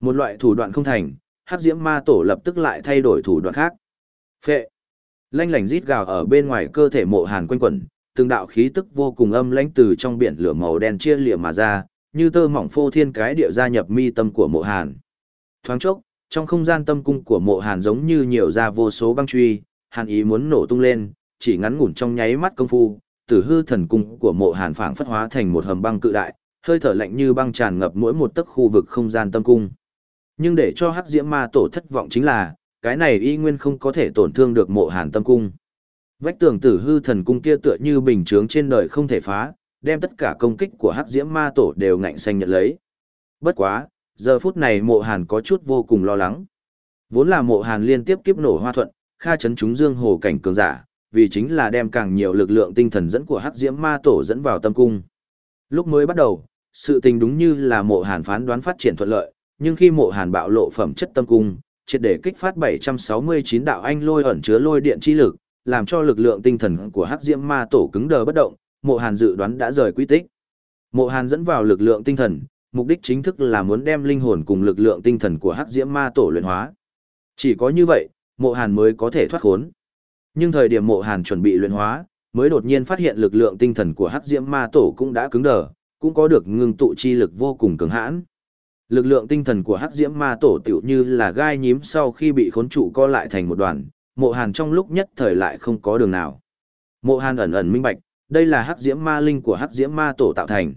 Một loại thủ đoạn không thành, hắc diễm ma tổ lập tức lại thay đổi thủ đoạn khác. Phệ. Lanh lảnh rít gào ở bên ngoài cơ thể mộ hàn quanh quẩn, từng đạo khí tức vô cùng âm lãnh từ trong biển lửa màu đen chia lìa mà ra, như tơ mỏng phô thiên cái địa gia nhập mi tâm của mộ hàn. Thoáng chốc, trong không gian tâm cung của mộ hàn giống như nhiều ra vô số băng truy, hàn ý muốn nổ tung lên, chỉ ngắn ngủn trong nháy mắt công phu, tử hư thần cung của mộ hàn phảng phất hóa thành một hầm băng cự đại, hơi thở lạnh như băng tràn ngập mỗi một tấc khu vực không gian tâm cung. Nhưng để cho hắc diễm ma tổ thất vọng chính là, cái này y nguyên không có thể tổn thương được mộ hàn tâm cung. Vách tường tử hư thần cung kia tựa như bình chướng trên đời không thể phá, đem tất cả công kích của hắc diễm ma tổ đều ngạnh xanh nhận lấy. Bất quá, giờ phút này mộ hàn có chút vô cùng lo lắng. Vốn là mộ hàn liên tiếp kiếp nổ hoa thuận, kha chấn chúng dương hồ cảnh cường giả, vì chính là đem càng nhiều lực lượng tinh thần dẫn của hắc diễm ma tổ dẫn vào tâm cung. Lúc mới bắt đầu, sự tình đúng như là mộ hàn phán đoán phát triển thuận lợi, nhưng khi mộ hàn bạo lộ phẩm chất tâm cung, triệt để kích phát 769 đạo anh lôi ẩn chứa lôi điện chi lực, làm cho lực lượng tinh thần của hắc diễm ma tổ cứng đờ bất động, mộ hàn dự đoán đã rời quy tích. Mộ hàn dẫn vào lực lượng tinh thần, mục đích chính thức là muốn đem linh hồn cùng lực lượng tinh thần của hắc diễm ma tổ luyện hóa. Chỉ có như vậy, mộ hàn mới có thể thoát khốn. Nhưng thời điểm mộ hàn chuẩn bị luyện hóa, mới đột nhiên phát hiện lực lượng tinh thần của hắc diễm ma tổ cũng đã cứng đờ, cũng có được ngưng tụ chi lực vô cùng cứng hãn. Lực lượng tinh thần của hắc diễm ma tổ tiểu như là gai nhím sau khi bị khốn trụ co lại thành một đoàn, mộ hàn trong lúc nhất thời lại không có đường nào. Mộ hàn ẩn ẩn minh bạch, đây là hắc diễm ma linh của hắc diễm ma tổ tạo thành.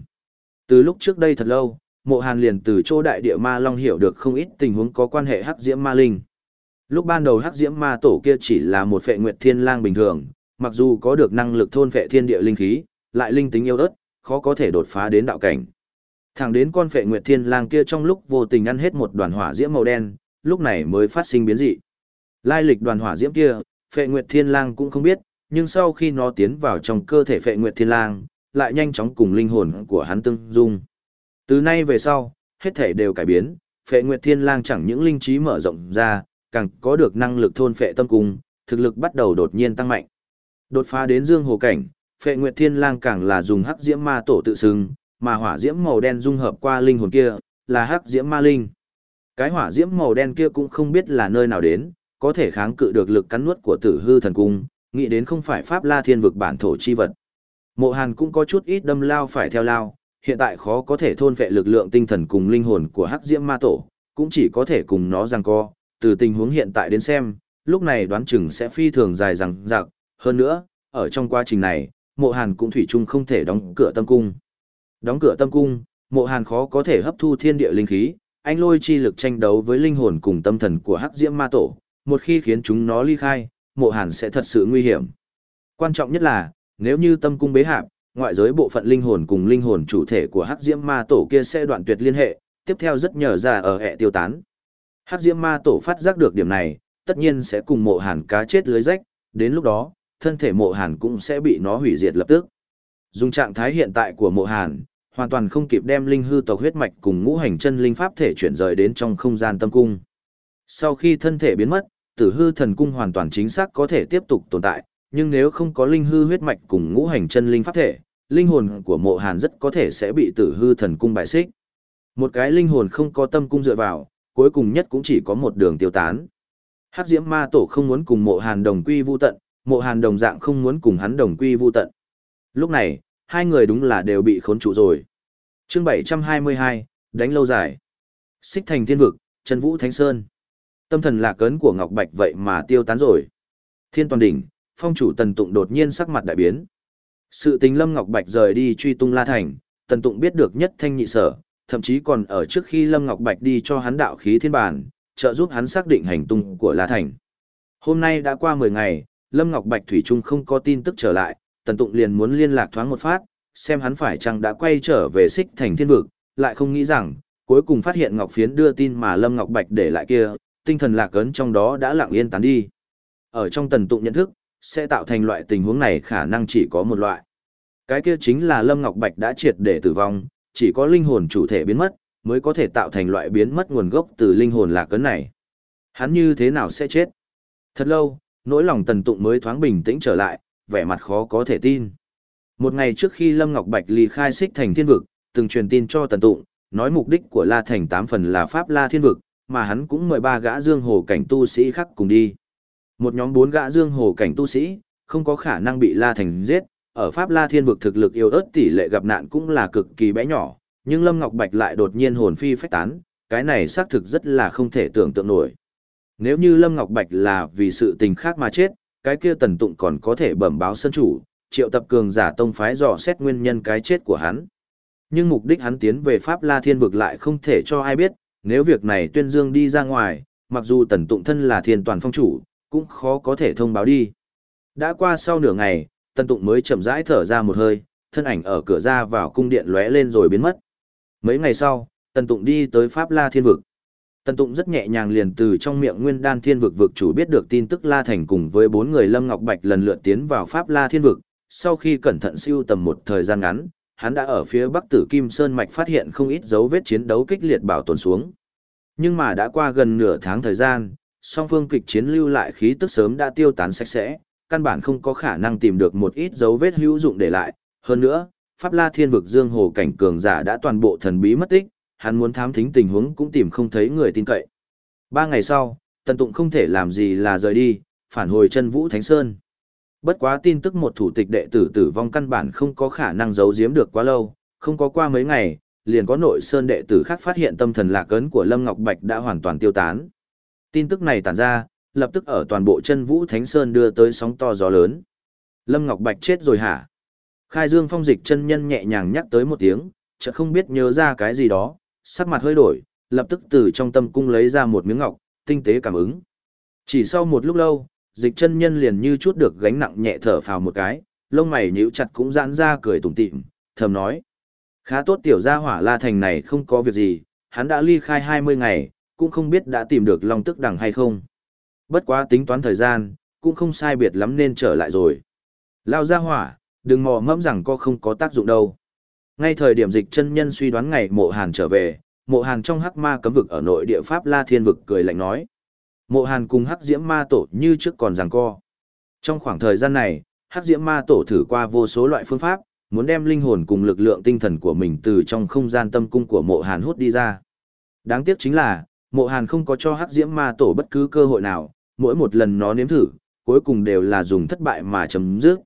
Từ lúc trước đây thật lâu, mộ hàn liền từ chỗ đại địa ma long hiểu được không ít tình huống có quan hệ hắc diễm ma linh. Lúc ban đầu hắc diễm ma tổ kia chỉ là một phệ nguyệt thiên lang bình thường, mặc dù có được năng lực thôn phệ thiên địa linh khí, lại linh tính yếu ớt, khó có thể đột phá đến đạo cảnh. Thẳng đến con phệ nguyệt thiên lang kia trong lúc vô tình ăn hết một đoàn hỏa diễm màu đen, lúc này mới phát sinh biến dị. Lai lịch đoàn hỏa diễm kia, phệ nguyệt thiên lang cũng không biết, nhưng sau khi nó tiến vào trong cơ thể phệ nguyệt thiên lang, lại nhanh chóng cùng linh hồn của hắn tương dung. Từ nay về sau, hết thể đều cải biến, phệ nguyệt thiên lang chẳng những linh trí mở rộng ra, càng có được năng lực thôn phệ tâm cung, thực lực bắt đầu đột nhiên tăng mạnh. Đột phá đến dương hồ cảnh, phệ nguyệt thiên lang càng là dùng hắc diễm ma tổ tự xưng, mà hỏa diễm màu đen dung hợp qua linh hồn kia, là hắc diễm ma linh. Cái hỏa diễm màu đen kia cũng không biết là nơi nào đến, có thể kháng cự được lực cắn nuốt của tử hư thần cung, nghĩ đến không phải pháp la thiên vực bản thổ chi vật. Mộ Hàn cũng có chút ít đâm lao phải theo lao, hiện tại khó có thể thôn vệ lực lượng tinh thần cùng linh hồn của hắc diễm ma tổ, cũng chỉ có thể cùng nó giằng co, từ tình huống hiện tại đến xem, lúc này đoán chừng sẽ phi thường dài rằng rạc, hơn nữa, ở trong quá trình này, mộ hàn cũng thủy chung không thể đóng cửa tâm cung. Đóng cửa tâm cung, mộ hàn khó có thể hấp thu thiên địa linh khí, anh lôi chi lực tranh đấu với linh hồn cùng tâm thần của hắc diễm ma tổ, một khi khiến chúng nó ly khai, mộ hàn sẽ thật sự nguy hiểm. Quan trọng nhất là, nếu như tâm cung bế hạp, ngoại giới bộ phận linh hồn cùng linh hồn chủ thể của hắc diễm ma tổ kia sẽ đoạn tuyệt liên hệ, tiếp theo rất nhờ ra ở hệ tiêu tán. Hắc diễm ma tổ phát giác được điểm này, tất nhiên sẽ cùng mộ hàn cá chết lưới rách, đến lúc đó, thân thể mộ hàn cũng sẽ bị nó hủy diệt lập tức. Dùng trạng thái hiện tại của mộ hàn, hoàn toàn không kịp đem linh hư tộc huyết mạch cùng ngũ hành chân linh pháp thể chuyển rời đến trong không gian tâm cung. Sau khi thân thể biến mất, tử hư thần cung hoàn toàn chính xác có thể tiếp tục tồn tại, nhưng nếu không có linh hư huyết mạch cùng ngũ hành chân linh pháp thể, linh hồn của mộ hàn rất có thể sẽ bị tử hư thần cung bại xích. Một cái linh hồn không có tâm cung dựa vào, cuối cùng nhất cũng chỉ có một đường tiêu tán. Hắc Diễm Ma Tổ không muốn cùng Mộ Hàn đồng quy vu tận, Mộ Hàn đồng dạng không muốn cùng hắn đồng quy vu tận. Lúc này, hai người đúng là đều bị khốn trụ rồi. Chương 722, đánh lâu dài. Xích thành thiên vực, Trần Vũ Thánh Sơn. Tâm thần lạc cấn của Ngọc Bạch vậy mà tiêu tán rồi. Thiên toàn đỉnh, phong chủ Tần Tụng đột nhiên sắc mặt đại biến. Sự tình Lâm Ngọc Bạch rời đi truy tung La Thành, Tần Tụng biết được nhất thanh nhị sở, thậm chí còn ở trước khi Lâm Ngọc Bạch đi cho hắn đạo khí thiên bản, trợ giúp hắn xác định hành tung của La Thành. Hôm nay đã qua 10 ngày, Lâm Ngọc Bạch Thủy Trung không có tin tức trở lại, Tần Tụng liền muốn liên lạc thoáng một phát, xem hắn phải chăng đã quay trở về xích thành thiên vực, lại không nghĩ rằng, cuối cùng phát hiện Ngọc Phiến đưa tin mà Lâm Ngọc Bạch để lại kia, tinh thần lạc ấn trong đó đã lặng yên tán đi. Ở trong Tần Tụng nhận thức, sẽ tạo thành loại tình huống này khả năng chỉ có một loại. Cái kia chính là Lâm Ngọc Bạch đã triệt để tử vong, chỉ có linh hồn chủ thể biến mất, mới có thể tạo thành loại biến mất nguồn gốc từ linh hồn lạc cấn này. Hắn như thế nào sẽ chết? Thật lâu, nỗi lòng tần tụng mới thoáng bình tĩnh trở lại, vẻ mặt khó có thể tin. Một ngày trước khi Lâm Ngọc Bạch ly khai xích thành thiên vực, từng truyền tin cho tần tụng, nói mục đích của La Thành tám phần là Pháp La Thiên Vực, mà hắn cũng mời ba gã dương hồ cảnh tu sĩ khác cùng đi. Một nhóm bốn gã dương hồ cảnh tu sĩ, không có khả năng bị La Thành giết, ở Pháp La Thiên Vực thực lực yếu ớt tỷ lệ gặp nạn cũng là cực kỳ bé nhỏ, nhưng Lâm Ngọc Bạch lại đột nhiên hồn phi phách tán, cái này xác thực rất là không thể tưởng tượng nổi. Nếu như Lâm Ngọc Bạch là vì sự tình khác mà chết, cái kia Tần Tụng còn có thể bẩm báo sân chủ, triệu tập cường giả tông phái dò xét nguyên nhân cái chết của hắn. Nhưng mục đích hắn tiến về Pháp La Thiên vực lại không thể cho ai biết, nếu việc này tuyên dương đi ra ngoài, mặc dù Tần Tụng thân là thiên toàn phong chủ, cũng khó có thể thông báo đi. Đã qua sau nửa ngày, Tần Tụng mới chậm rãi thở ra một hơi, thân ảnh ở cửa ra vào cung điện lóe lên rồi biến mất. Mấy ngày sau, Tần Tụng đi tới Pháp La Thiên vực. Tần Tụng rất nhẹ nhàng liền từ trong miệng Nguyên Đan Thiên vực vực chủ biết được tin tức La Thành cùng với bốn người Lâm Ngọc Bạch lần lượt tiến vào Pháp La Thiên vực, sau khi cẩn thận siêu tầm một thời gian ngắn, hắn đã ở phía Bắc Tử Kim Sơn mạch phát hiện không ít dấu vết chiến đấu kích liệt bảo tồn xuống. Nhưng mà đã qua gần nửa tháng thời gian, song phương kịch chiến lưu lại khí tức sớm đã tiêu tán sạch sẽ, căn bản không có khả năng tìm được một ít dấu vết hữu dụng để lại. Hơn nữa, Pháp La Thiên vực Dương Hồ cảnh cường giả đã toàn bộ thần bí mất tích, hắn muốn thám thính tình huống cũng tìm không thấy người tin cậy. Ba ngày sau, Tần Tụng không thể làm gì là rời đi, phản hồi chân Vũ Thánh Sơn. Bất quá tin tức một thủ tịch đệ tử tử vong căn bản không có khả năng giấu giếm được quá lâu, không có qua mấy ngày, liền có nội sơn đệ tử khác phát hiện tâm thần lạc ấn của Lâm Ngọc Bạch đã hoàn toàn tiêu tán. Tin tức này tản ra, lập tức ở toàn bộ chân Vũ Thánh Sơn đưa tới sóng to gió lớn. Lâm Ngọc Bạch chết rồi hả? Khai Dương Phong Dịch chân nhân nhẹ nhàng nhắc tới một tiếng, chợt không biết nhớ ra cái gì đó, sắc mặt hơi đổi, lập tức từ trong tâm cung lấy ra một miếng ngọc, tinh tế cảm ứng. Chỉ sau một lúc lâu, dịch chân nhân liền như chút được gánh nặng nhẹ thở phào một cái, lông mày nhíu chặt cũng giãn ra cười tủm tỉm, thầm nói. Khá tốt tiểu gia hỏa la thành này không có việc gì, hắn đã ly khai 20 ngày, cũng không biết đã tìm được long tức đằng hay không. Bất quá tính toán thời gian, cũng không sai biệt lắm nên trở lại rồi. Lao gia hỏa, đừng mò mẫm rằng có không có tác dụng đâu. Ngay thời điểm dịch chân nhân suy đoán ngày mộ hàn trở về, mộ hàn trong hắc ma cấm vực ở nội địa Pháp La Thiên vực cười lạnh nói. Mộ hàn cùng hắc diễm ma tổ như trước còn ràng co. Trong khoảng thời gian này, hắc diễm ma tổ thử qua vô số loại phương pháp, muốn đem linh hồn cùng lực lượng tinh thần của mình từ trong không gian tâm cung của mộ hàn hút đi ra. Đáng tiếc chính là, mộ hàn không có cho hắc diễm ma tổ bất cứ cơ hội nào, mỗi một lần nó nếm thử, cuối cùng đều là dùng thất bại mà chấm dứt.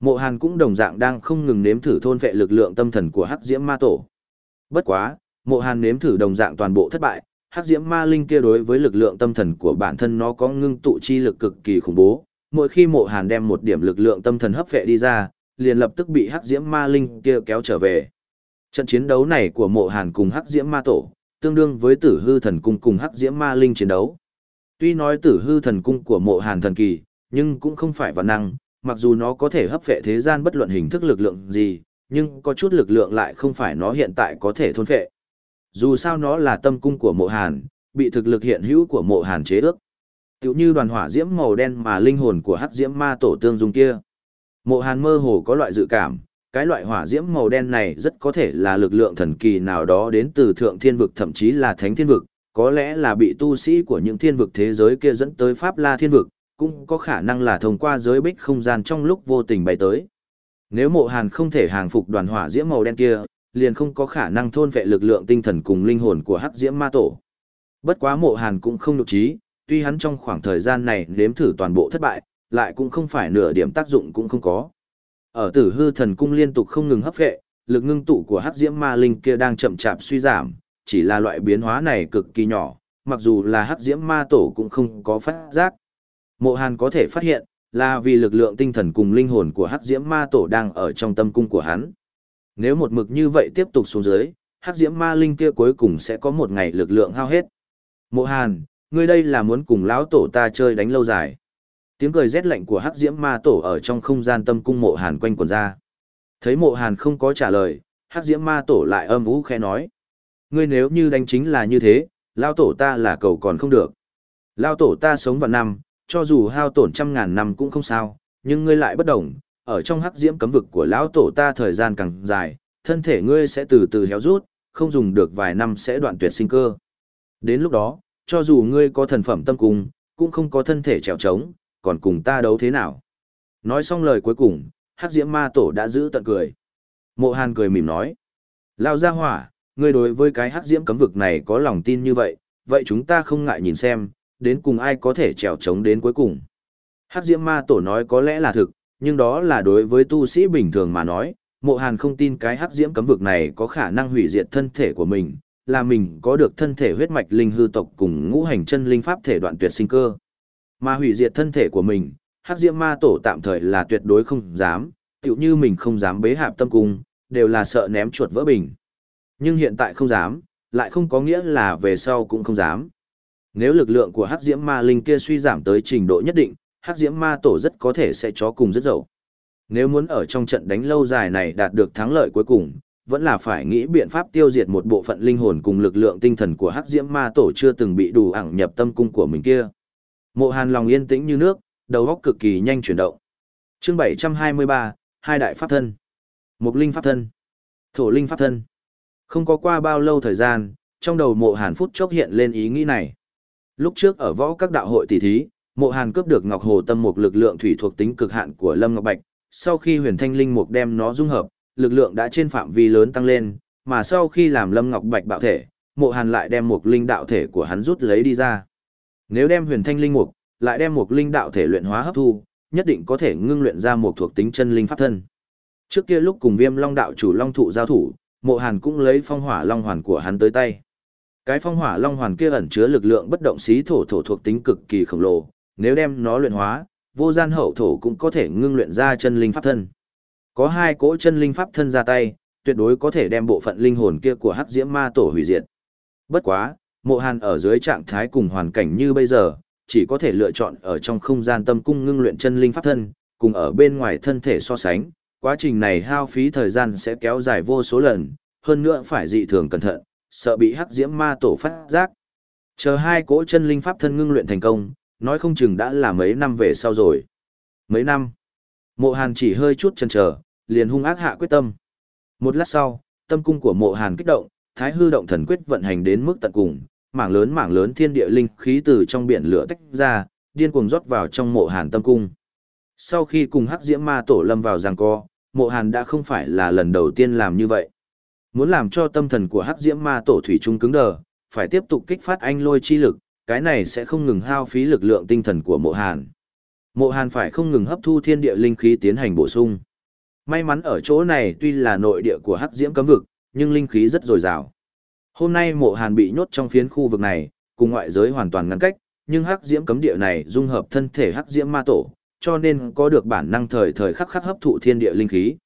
Mộ Hàn cũng đồng dạng đang không ngừng nếm thử thôn vệ lực lượng tâm thần của Hắc Diễm Ma Tổ. Bất quá, Mộ Hàn nếm thử đồng dạng toàn bộ thất bại, Hắc Diễm Ma Linh kia đối với lực lượng tâm thần của bản thân nó có ngưng tụ chi lực cực kỳ khủng bố, mỗi khi Mộ Hàn đem một điểm lực lượng tâm thần hấp vệ đi ra, liền lập tức bị Hắc Diễm Ma Linh kia kéo trở về. Trận chiến đấu này của Mộ Hàn cùng Hắc Diễm Ma Tổ, tương đương với Tử Hư Thần Cung cùng Hắc Diễm Ma Linh chiến đấu. Tuy nói Tử Hư Thần Cung của Mộ Hàn thần kỳ, nhưng cũng không phải vạn năng, mặc dù nó có thể hấp phệ thế gian bất luận hình thức lực lượng gì, nhưng có chút lực lượng lại không phải nó hiện tại có thể thôn phệ. Dù sao nó là tâm cung của mộ hàn, bị thực lực hiện hữu của mộ hàn chế ước. Tiểu như đoàn hỏa diễm màu đen mà linh hồn của hắc diễm ma tổ tương dung kia. Mộ hàn mơ hồ có loại dự cảm, cái loại hỏa diễm màu đen này rất có thể là lực lượng thần kỳ nào đó đến từ thượng thiên vực thậm chí là thánh thiên vực, có lẽ là bị tu sĩ của những thiên vực thế giới kia dẫn tới Pháp La thiên vực, cũng có khả năng là thông qua giới bích không gian trong lúc vô tình bay tới. Nếu mộ hàn không thể hàng phục đoàn hỏa diễm màu đen kia, liền không có khả năng thôn vệ lực lượng tinh thần cùng linh hồn của hắc diễm ma tổ. Bất quá mộ hàn cũng không nhục trí, tuy hắn trong khoảng thời gian này nếm thử toàn bộ thất bại, lại cũng không phải nửa điểm tác dụng cũng không có. Ở tử hư thần cung liên tục không ngừng hấp vệ, lực ngưng tụ của hắc diễm ma linh kia đang chậm chạp suy giảm, chỉ là loại biến hóa này cực kỳ nhỏ, mặc dù là hắc diễm ma tổ cũng không có phát giác. Mộ Hàn có thể phát hiện, là vì lực lượng tinh thần cùng linh hồn của Hắc Diễm Ma Tổ đang ở trong tâm cung của hắn. Nếu một mực như vậy tiếp tục xuống dưới, Hắc Diễm Ma Linh kia cuối cùng sẽ có một ngày lực lượng hao hết. Mộ Hàn, ngươi đây là muốn cùng lão tổ ta chơi đánh lâu dài. Tiếng cười rét lạnh của Hắc Diễm Ma Tổ ở trong không gian tâm cung Mộ Hàn quanh quẩn ra. Thấy Mộ Hàn không có trả lời, Hắc Diễm Ma Tổ lại âm ú khẽ nói: "Ngươi nếu như đánh chính là như thế, lão tổ ta là cầu còn không được. Lão tổ ta sống vạn năm, cho dù hao tổn trăm ngàn năm cũng không sao, nhưng ngươi lại bất đồng, ở trong hắc diễm cấm vực của lão tổ ta thời gian càng dài, thân thể ngươi sẽ từ từ héo rút, không dùng được vài năm sẽ đoạn tuyệt sinh cơ. Đến lúc đó, cho dù ngươi có thần phẩm tâm cung, cũng không có thân thể trèo trống, còn cùng ta đấu thế nào. Nói xong lời cuối cùng, hắc diễm ma tổ đã giữ tận cười. Mộ hàn cười mỉm nói. Lao ra hỏa, ngươi đối với cái hắc diễm cấm vực này có lòng tin như vậy, vậy chúng ta không ngại nhìn xem, đến cùng ai có thể trèo trống đến cuối cùng. Hắc diễm ma tổ nói có lẽ là thực, nhưng đó là đối với tu sĩ bình thường mà nói, mộ hàn không tin cái hắc diễm cấm vực này có khả năng hủy diệt thân thể của mình, là mình có được thân thể huyết mạch linh hư tộc cùng ngũ hành chân linh pháp thể đoạn tuyệt sinh cơ. Mà hủy diệt thân thể của mình, hắc diễm ma tổ tạm thời là tuyệt đối không dám, tựu như mình không dám bế hạp tâm cung, đều là sợ ném chuột vỡ bình. Nhưng hiện tại không dám, lại không có nghĩa là về sau cũng không dám. Nếu lực lượng của hắc diễm ma linh kia suy giảm tới trình độ nhất định, hắc diễm ma tổ rất có thể sẽ chó cùng rất dậu. Nếu muốn ở trong trận đánh lâu dài này đạt được thắng lợi cuối cùng, vẫn là phải nghĩ biện pháp tiêu diệt một bộ phận linh hồn cùng lực lượng tinh thần của hắc diễm ma tổ chưa từng bị đủ ẳng nhập tâm cung của mình kia. Mộ Hàn lòng yên tĩnh như nước, đầu óc cực kỳ nhanh chuyển động. Chương 723, hai đại pháp thân. Mục linh pháp thân, thổ linh pháp thân. Không có qua bao lâu thời gian, trong đầu Mộ Hàn phút chốc hiện lên ý nghĩ này. Lúc trước ở võ các đạo hội tỷ thí, Mộ Hàn cướp được Ngọc Hồ Tâm một lực lượng thủy thuộc tính cực hạn của Lâm Ngọc Bạch, sau khi Huyền Thanh Linh Mục đem nó dung hợp, lực lượng đã trên phạm vi lớn tăng lên, mà sau khi làm Lâm Ngọc Bạch bạo thể, Mộ Hàn lại đem một linh đạo thể của hắn rút lấy đi ra. Nếu đem Huyền Thanh Linh Mục, lại đem một linh đạo thể luyện hóa hấp thu, nhất định có thể ngưng luyện ra một thuộc tính chân linh pháp thân. Trước kia lúc cùng Viêm Long đạo chủ Long thụ giao thủ, Mộ Hàn cũng lấy phong hỏa long hoàn của hắn tới tay. Cái phong hỏa long hoàn kia ẩn chứa lực lượng bất động xí thổ thổ thuộc tính cực kỳ khổng lồ, nếu đem nó luyện hóa, vô gian hậu thổ cũng có thể ngưng luyện ra chân linh pháp thân. Có hai cỗ chân linh pháp thân ra tay, tuyệt đối có thể đem bộ phận linh hồn kia của Hắc Diễm Ma tổ hủy diệt. Bất quá, Mộ Hàn ở dưới trạng thái cùng hoàn cảnh như bây giờ, chỉ có thể lựa chọn ở trong không gian tâm cung ngưng luyện chân linh pháp thân, cùng ở bên ngoài thân thể so sánh, quá trình này hao phí thời gian sẽ kéo dài vô số lần, hơn nữa phải dị thường cẩn thận, sợ bị hắc diễm ma tổ phát giác. Chờ hai cỗ chân linh pháp thân ngưng luyện thành công, nói không chừng đã là mấy năm về sau rồi. Mấy năm? Mộ Hàn chỉ hơi chút chần chờ, liền hung ác hạ quyết tâm. Một lát sau, tâm cung của Mộ Hàn kích động, Thái hư động thần quyết vận hành đến mức tận cùng, mảng lớn mảng lớn thiên địa linh khí từ trong biển lửa tách ra, điên cuồng rót vào trong Mộ Hàn tâm cung. Sau khi cùng Hắc Diễm Ma tổ lâm vào giằng co, Mộ Hàn đã không phải là lần đầu tiên làm như vậy. Muốn làm cho tâm thần của hắc diễm ma tổ thủy trung cứng đờ, phải tiếp tục kích phát anh lôi chi lực, cái này sẽ không ngừng hao phí lực lượng tinh thần của mộ hàn. Mộ hàn phải không ngừng hấp thu thiên địa linh khí tiến hành bổ sung. May mắn ở chỗ này tuy là nội địa của hắc diễm cấm vực, nhưng linh khí rất dồi dào. Hôm nay mộ hàn bị nhốt trong phiến khu vực này, cùng ngoại giới hoàn toàn ngăn cách, nhưng hắc diễm cấm địa này dung hợp thân thể hắc diễm ma tổ, cho nên có được bản năng thời thời khắc khắc hấp thụ thiên địa linh khí.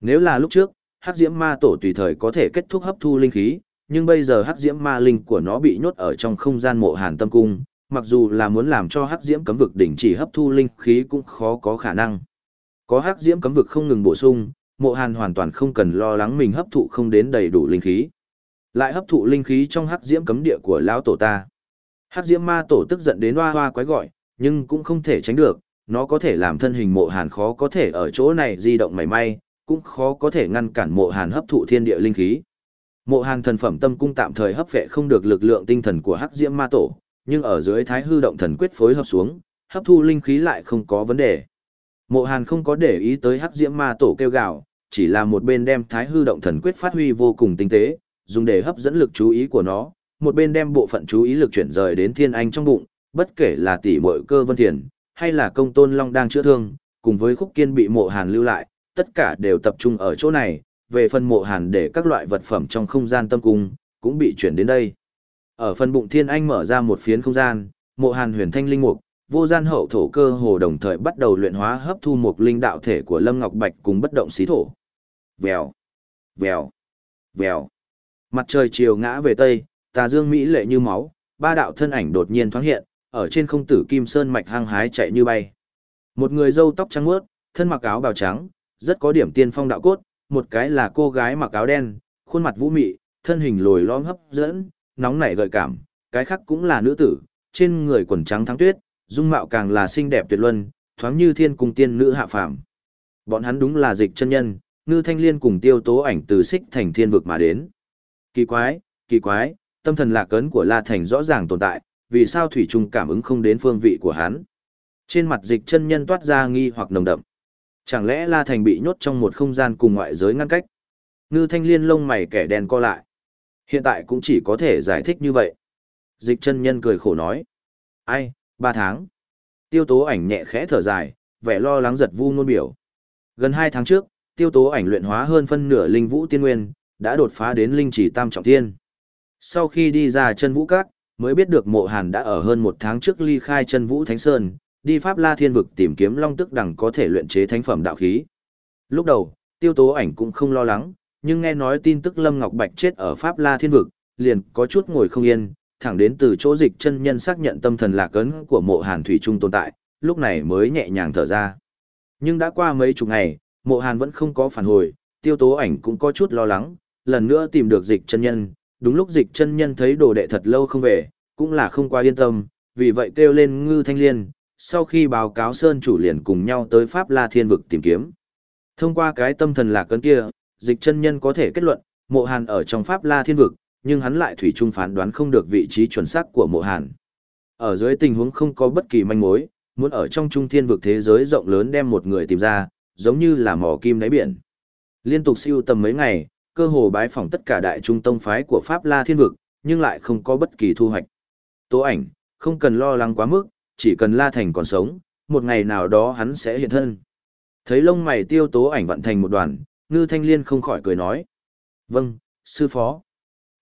Nếu là lúc trước, hắc diễm ma tổ tùy thời có thể kết thúc hấp thu linh khí, nhưng bây giờ hắc diễm ma linh của nó bị nhốt ở trong không gian mộ hàn tâm cung, mặc dù là muốn làm cho hắc diễm cấm vực đỉnh chỉ hấp thu linh khí cũng khó có khả năng. Có hắc diễm cấm vực không ngừng bổ sung, mộ hàn hoàn toàn không cần lo lắng mình hấp thụ không đến đầy đủ linh khí. Lại hấp thụ linh khí trong hắc diễm cấm địa của lão tổ ta. Hắc diễm ma tổ tức giận đến hoa hoa quái gọi, nhưng cũng không thể tránh được, nó có thể làm thân hình mộ hàn khó có thể ở chỗ này di động mảy may, cũng khó có thể ngăn cản mộ hàn hấp thụ thiên địa linh khí. Mộ hàn thần phẩm tâm cung tạm thời hấp phệ không được lực lượng tinh thần của hắc diễm ma tổ, nhưng ở dưới thái hư động thần quyết phối hợp xuống, hấp thu linh khí lại không có vấn đề. Mộ hàn không có để ý tới hắc diễm ma tổ kêu gào, chỉ là một bên đem thái hư động thần quyết phát huy vô cùng tinh tế, dùng để hấp dẫn lực chú ý của nó, một bên đem bộ phận chú ý lực chuyển rời đến thiên anh trong bụng, bất kể là tỷ muội cơ vân thiền, hay là công tôn long đang chữa thương, cùng với khúc kiên bị mộ hàn lưu lại, tất cả đều tập trung ở chỗ này, về phần mộ hàn để các loại vật phẩm trong không gian tâm cung, cũng bị chuyển đến đây. Ở phần bụng thiên anh mở ra một phiến không gian, mộ hàn huyền thanh linh mục, vô gian hậu thổ cơ hồ đồng thời bắt đầu luyện hóa hấp thu một linh đạo thể của Lâm Ngọc Bạch cùng bất động xí thổ. Vèo, vèo, vèo. Mặt trời chiều ngã về tây, tà dương mỹ lệ như máu, ba đạo thân ảnh đột nhiên thoáng hiện, ở trên không tử kim sơn mạch hăng hái chạy như bay. Một người râu tóc trắng muốt, thân mặc áo bào trắng, rất có điểm tiên phong đạo cốt, một cái là cô gái mặc áo đen, khuôn mặt vũ mị, thân hình lồi lõm hấp dẫn, nóng nảy gợi cảm, cái khác cũng là nữ tử, trên người quần trắng thắng tuyết, dung mạo càng là xinh đẹp tuyệt luân, thoáng như thiên cung tiên nữ hạ phàm. Bọn hắn đúng là dịch chân nhân, ngư thanh liên cùng tiêu tố ảnh từ xích thành thiên vực mà đến. Kỳ quái, kỳ quái, tâm thần lạc cấn của La Thành rõ ràng tồn tại, vì sao Thủy Trung cảm ứng không đến phương vị của hắn. Trên mặt dịch chân nhân toát ra nghi hoặc nồng đậm. Chẳng lẽ La Thành bị nhốt trong một không gian cùng ngoại giới ngăn cách? Ngư thanh liên lông mày kẻ đen co lại. Hiện tại cũng chỉ có thể giải thích như vậy. Dịch chân nhân cười khổ nói. Ai, ba tháng. Tiêu tố ảnh nhẹ khẽ thở dài, vẻ lo lắng giật vu ngôn biểu. Gần hai tháng trước, tiêu tố ảnh luyện hóa hơn phân nửa linh vũ tiên nguyên, đã đột phá đến linh chỉ tam trọng thiên. Sau khi đi ra chân vũ các, mới biết được mộ hàn đã ở hơn một tháng trước ly khai chân vũ thánh sơn, đi Pháp La Thiên Vực tìm kiếm long tức đằng có thể luyện chế thánh phẩm đạo khí. Lúc đầu, tiêu tố ảnh cũng không lo lắng, nhưng nghe nói tin tức Lâm Ngọc Bạch chết ở Pháp La Thiên Vực, liền có chút ngồi không yên, thẳng đến từ chỗ dịch chân nhân xác nhận tâm thần lạc ấn của mộ hàn thủy trung tồn tại, lúc này mới nhẹ nhàng thở ra. Nhưng đã qua mấy chục ngày, mộ hàn vẫn không có phản hồi, tiêu tố ảnh cũng có chút lo lắng, lần nữa tìm được dịch chân nhân, đúng lúc dịch chân nhân thấy đồ đệ thật lâu không về, cũng là không qua yên tâm, vì vậy kêu lên ngư thanh liên, sau khi báo cáo Sơn chủ liền cùng nhau tới Pháp La Thiên Vực tìm kiếm. Thông qua cái tâm thần lạc cấn kia, dịch chân nhân có thể kết luận, mộ hàn ở trong Pháp La Thiên Vực, nhưng hắn lại thủy chung phán đoán không được vị trí chuẩn xác của mộ hàn. Ở dưới tình huống không có bất kỳ manh mối, muốn ở trong trung thiên vực thế giới rộng lớn đem một người tìm ra, giống như là mỏ kim đáy biển. Liên tục siêu tầm mấy ngày, cơ hồ bái phỏng tất cả đại trung tông phái của Pháp La Thiên Vực, nhưng lại không có bất kỳ thu hoạch. Tố ảnh, không cần lo lắng quá mức, chỉ cần La Thành còn sống, một ngày nào đó hắn sẽ hiện thân. Thấy lông mày tiêu tố ảnh vận thành một đoàn, ngư thanh liên không khỏi cười nói. Vâng, sư phó.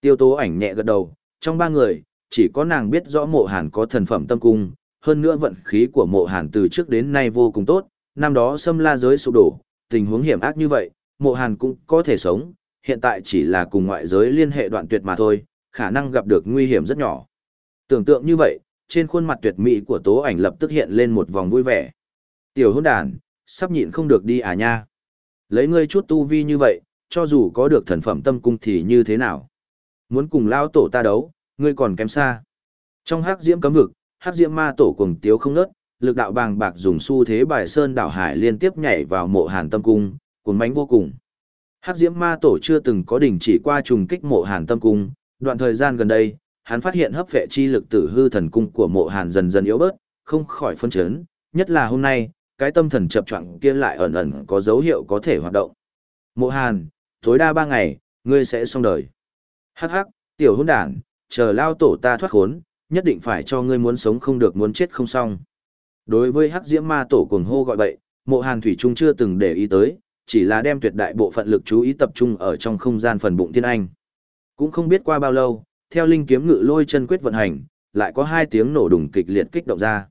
Tiêu tố ảnh nhẹ gật đầu, trong ba người, chỉ có nàng biết rõ mộ hàn có thần phẩm tâm cung, hơn nữa vận khí của mộ hàn từ trước đến nay vô cùng tốt, năm đó xâm la giới sụp đổ, tình huống hiểm ác như vậy, mộ hàn cũng có thể sống, hiện tại chỉ là cùng ngoại giới liên hệ đoạn tuyệt mà thôi, khả năng gặp được nguy hiểm rất nhỏ. Tưởng tượng như vậy, trên khuôn mặt tuyệt mỹ của tố ảnh lập tức hiện lên một vòng vui vẻ. Tiểu hôn đàn, sắp nhịn không được đi à nha. Lấy ngươi chút tu vi như vậy, cho dù có được thần phẩm tâm cung thì như thế nào? Muốn cùng lao tổ ta đấu, ngươi còn kém xa. Trong hắc diễm cấm vực, hắc diễm ma tổ cùng tiếu không nớt, lực đạo bàng bạc dùng xu thế bài sơn đảo hải liên tiếp nhảy vào mộ hàn tâm cung, cuốn mánh vô cùng. Hắc diễm ma tổ chưa từng có đỉnh chỉ qua trùng kích mộ hàn tâm cung, đoạn thời gian gần đây, hắn phát hiện hấp vệ chi lực tử hư thần cung của mộ hàn dần dần yếu bớt, không khỏi phân chấn, nhất là hôm nay, cái tâm thần chập choạng kia lại ẩn ẩn có dấu hiệu có thể hoạt động. Mộ hàn, tối đa ba ngày, ngươi sẽ xong đời. Hắc hắc, tiểu hôn đản, chờ lao tổ ta thoát khốn, nhất định phải cho ngươi muốn sống không được muốn chết không xong. Đối với hắc diễm ma tổ cuồng hô gọi bậy, mộ hàn thủy trung chưa từng để ý tới, chỉ là đem tuyệt đại bộ phận lực chú ý tập trung ở trong không gian phần bụng thiên anh. Cũng không biết qua bao lâu, theo linh kiếm ngự lôi chân quyết vận hành, lại có hai tiếng nổ đùng kịch liệt kích động ra.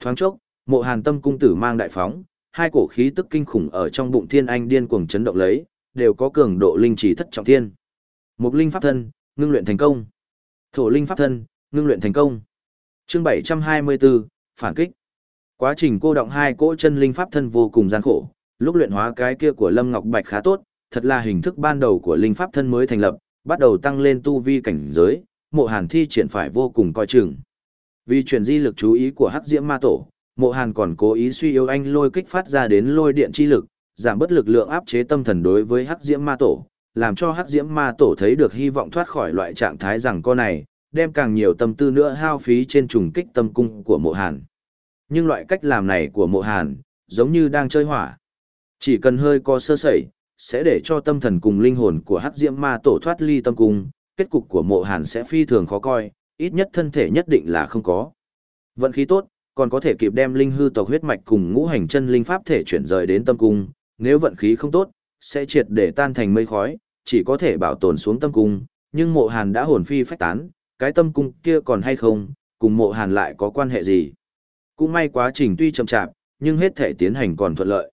Thoáng chốc, mộ hàn tâm cung tử mang đại phóng, hai cổ khí tức kinh khủng ở trong bụng thiên anh điên cuồng chấn động lấy, đều có cường độ linh chỉ thất trọng thiên. Một linh pháp thân, ngưng luyện thành công. Thổ linh pháp thân, ngưng luyện thành công. Chương 724, phản kích. Quá trình cô động hai cỗ chân linh pháp thân vô cùng gian khổ, lúc luyện hóa cái kia của Lâm Ngọc Bạch khá tốt, thật là hình thức ban đầu của linh pháp thân mới thành lập, bắt đầu tăng lên tu vi cảnh giới, mộ hàn thi triển phải vô cùng coi chừng. Vì chuyển di lực chú ý của hắc diễm ma tổ, mộ hàn còn cố ý suy yếu anh lôi kích phát ra đến lôi điện chi lực, giảm bất lực lượng áp chế tâm thần đối với hắc diễm ma tổ, làm cho hắc diễm ma tổ thấy được hy vọng thoát khỏi loại trạng thái rằng con này, đem càng nhiều tâm tư nữa hao phí trên trùng kích tâm cung của mộ hàn. Nhưng loại cách làm này của mộ hàn, giống như đang chơi hỏa. Chỉ cần hơi có sơ sẩy, sẽ để cho tâm thần cùng linh hồn của hắc diễm ma tổ thoát ly tâm cung, kết cục của mộ hàn sẽ phi thường khó coi, ít nhất thân thể nhất định là không có. Vận khí tốt, còn có thể kịp đem linh hư tộc huyết mạch cùng ngũ hành chân linh pháp thể chuyển rời đến tâm cung, nếu vận khí không tốt, sẽ triệt để tan thành mây khói, chỉ có thể bảo tồn xuống tâm cung, nhưng mộ hàn đã hồn phi phách tán, cái tâm cung kia còn hay không, cùng mộ hàn lại có quan hệ gì. Cũng may quá trình tuy chậm chạp, nhưng hết thể tiến hành còn thuận lợi.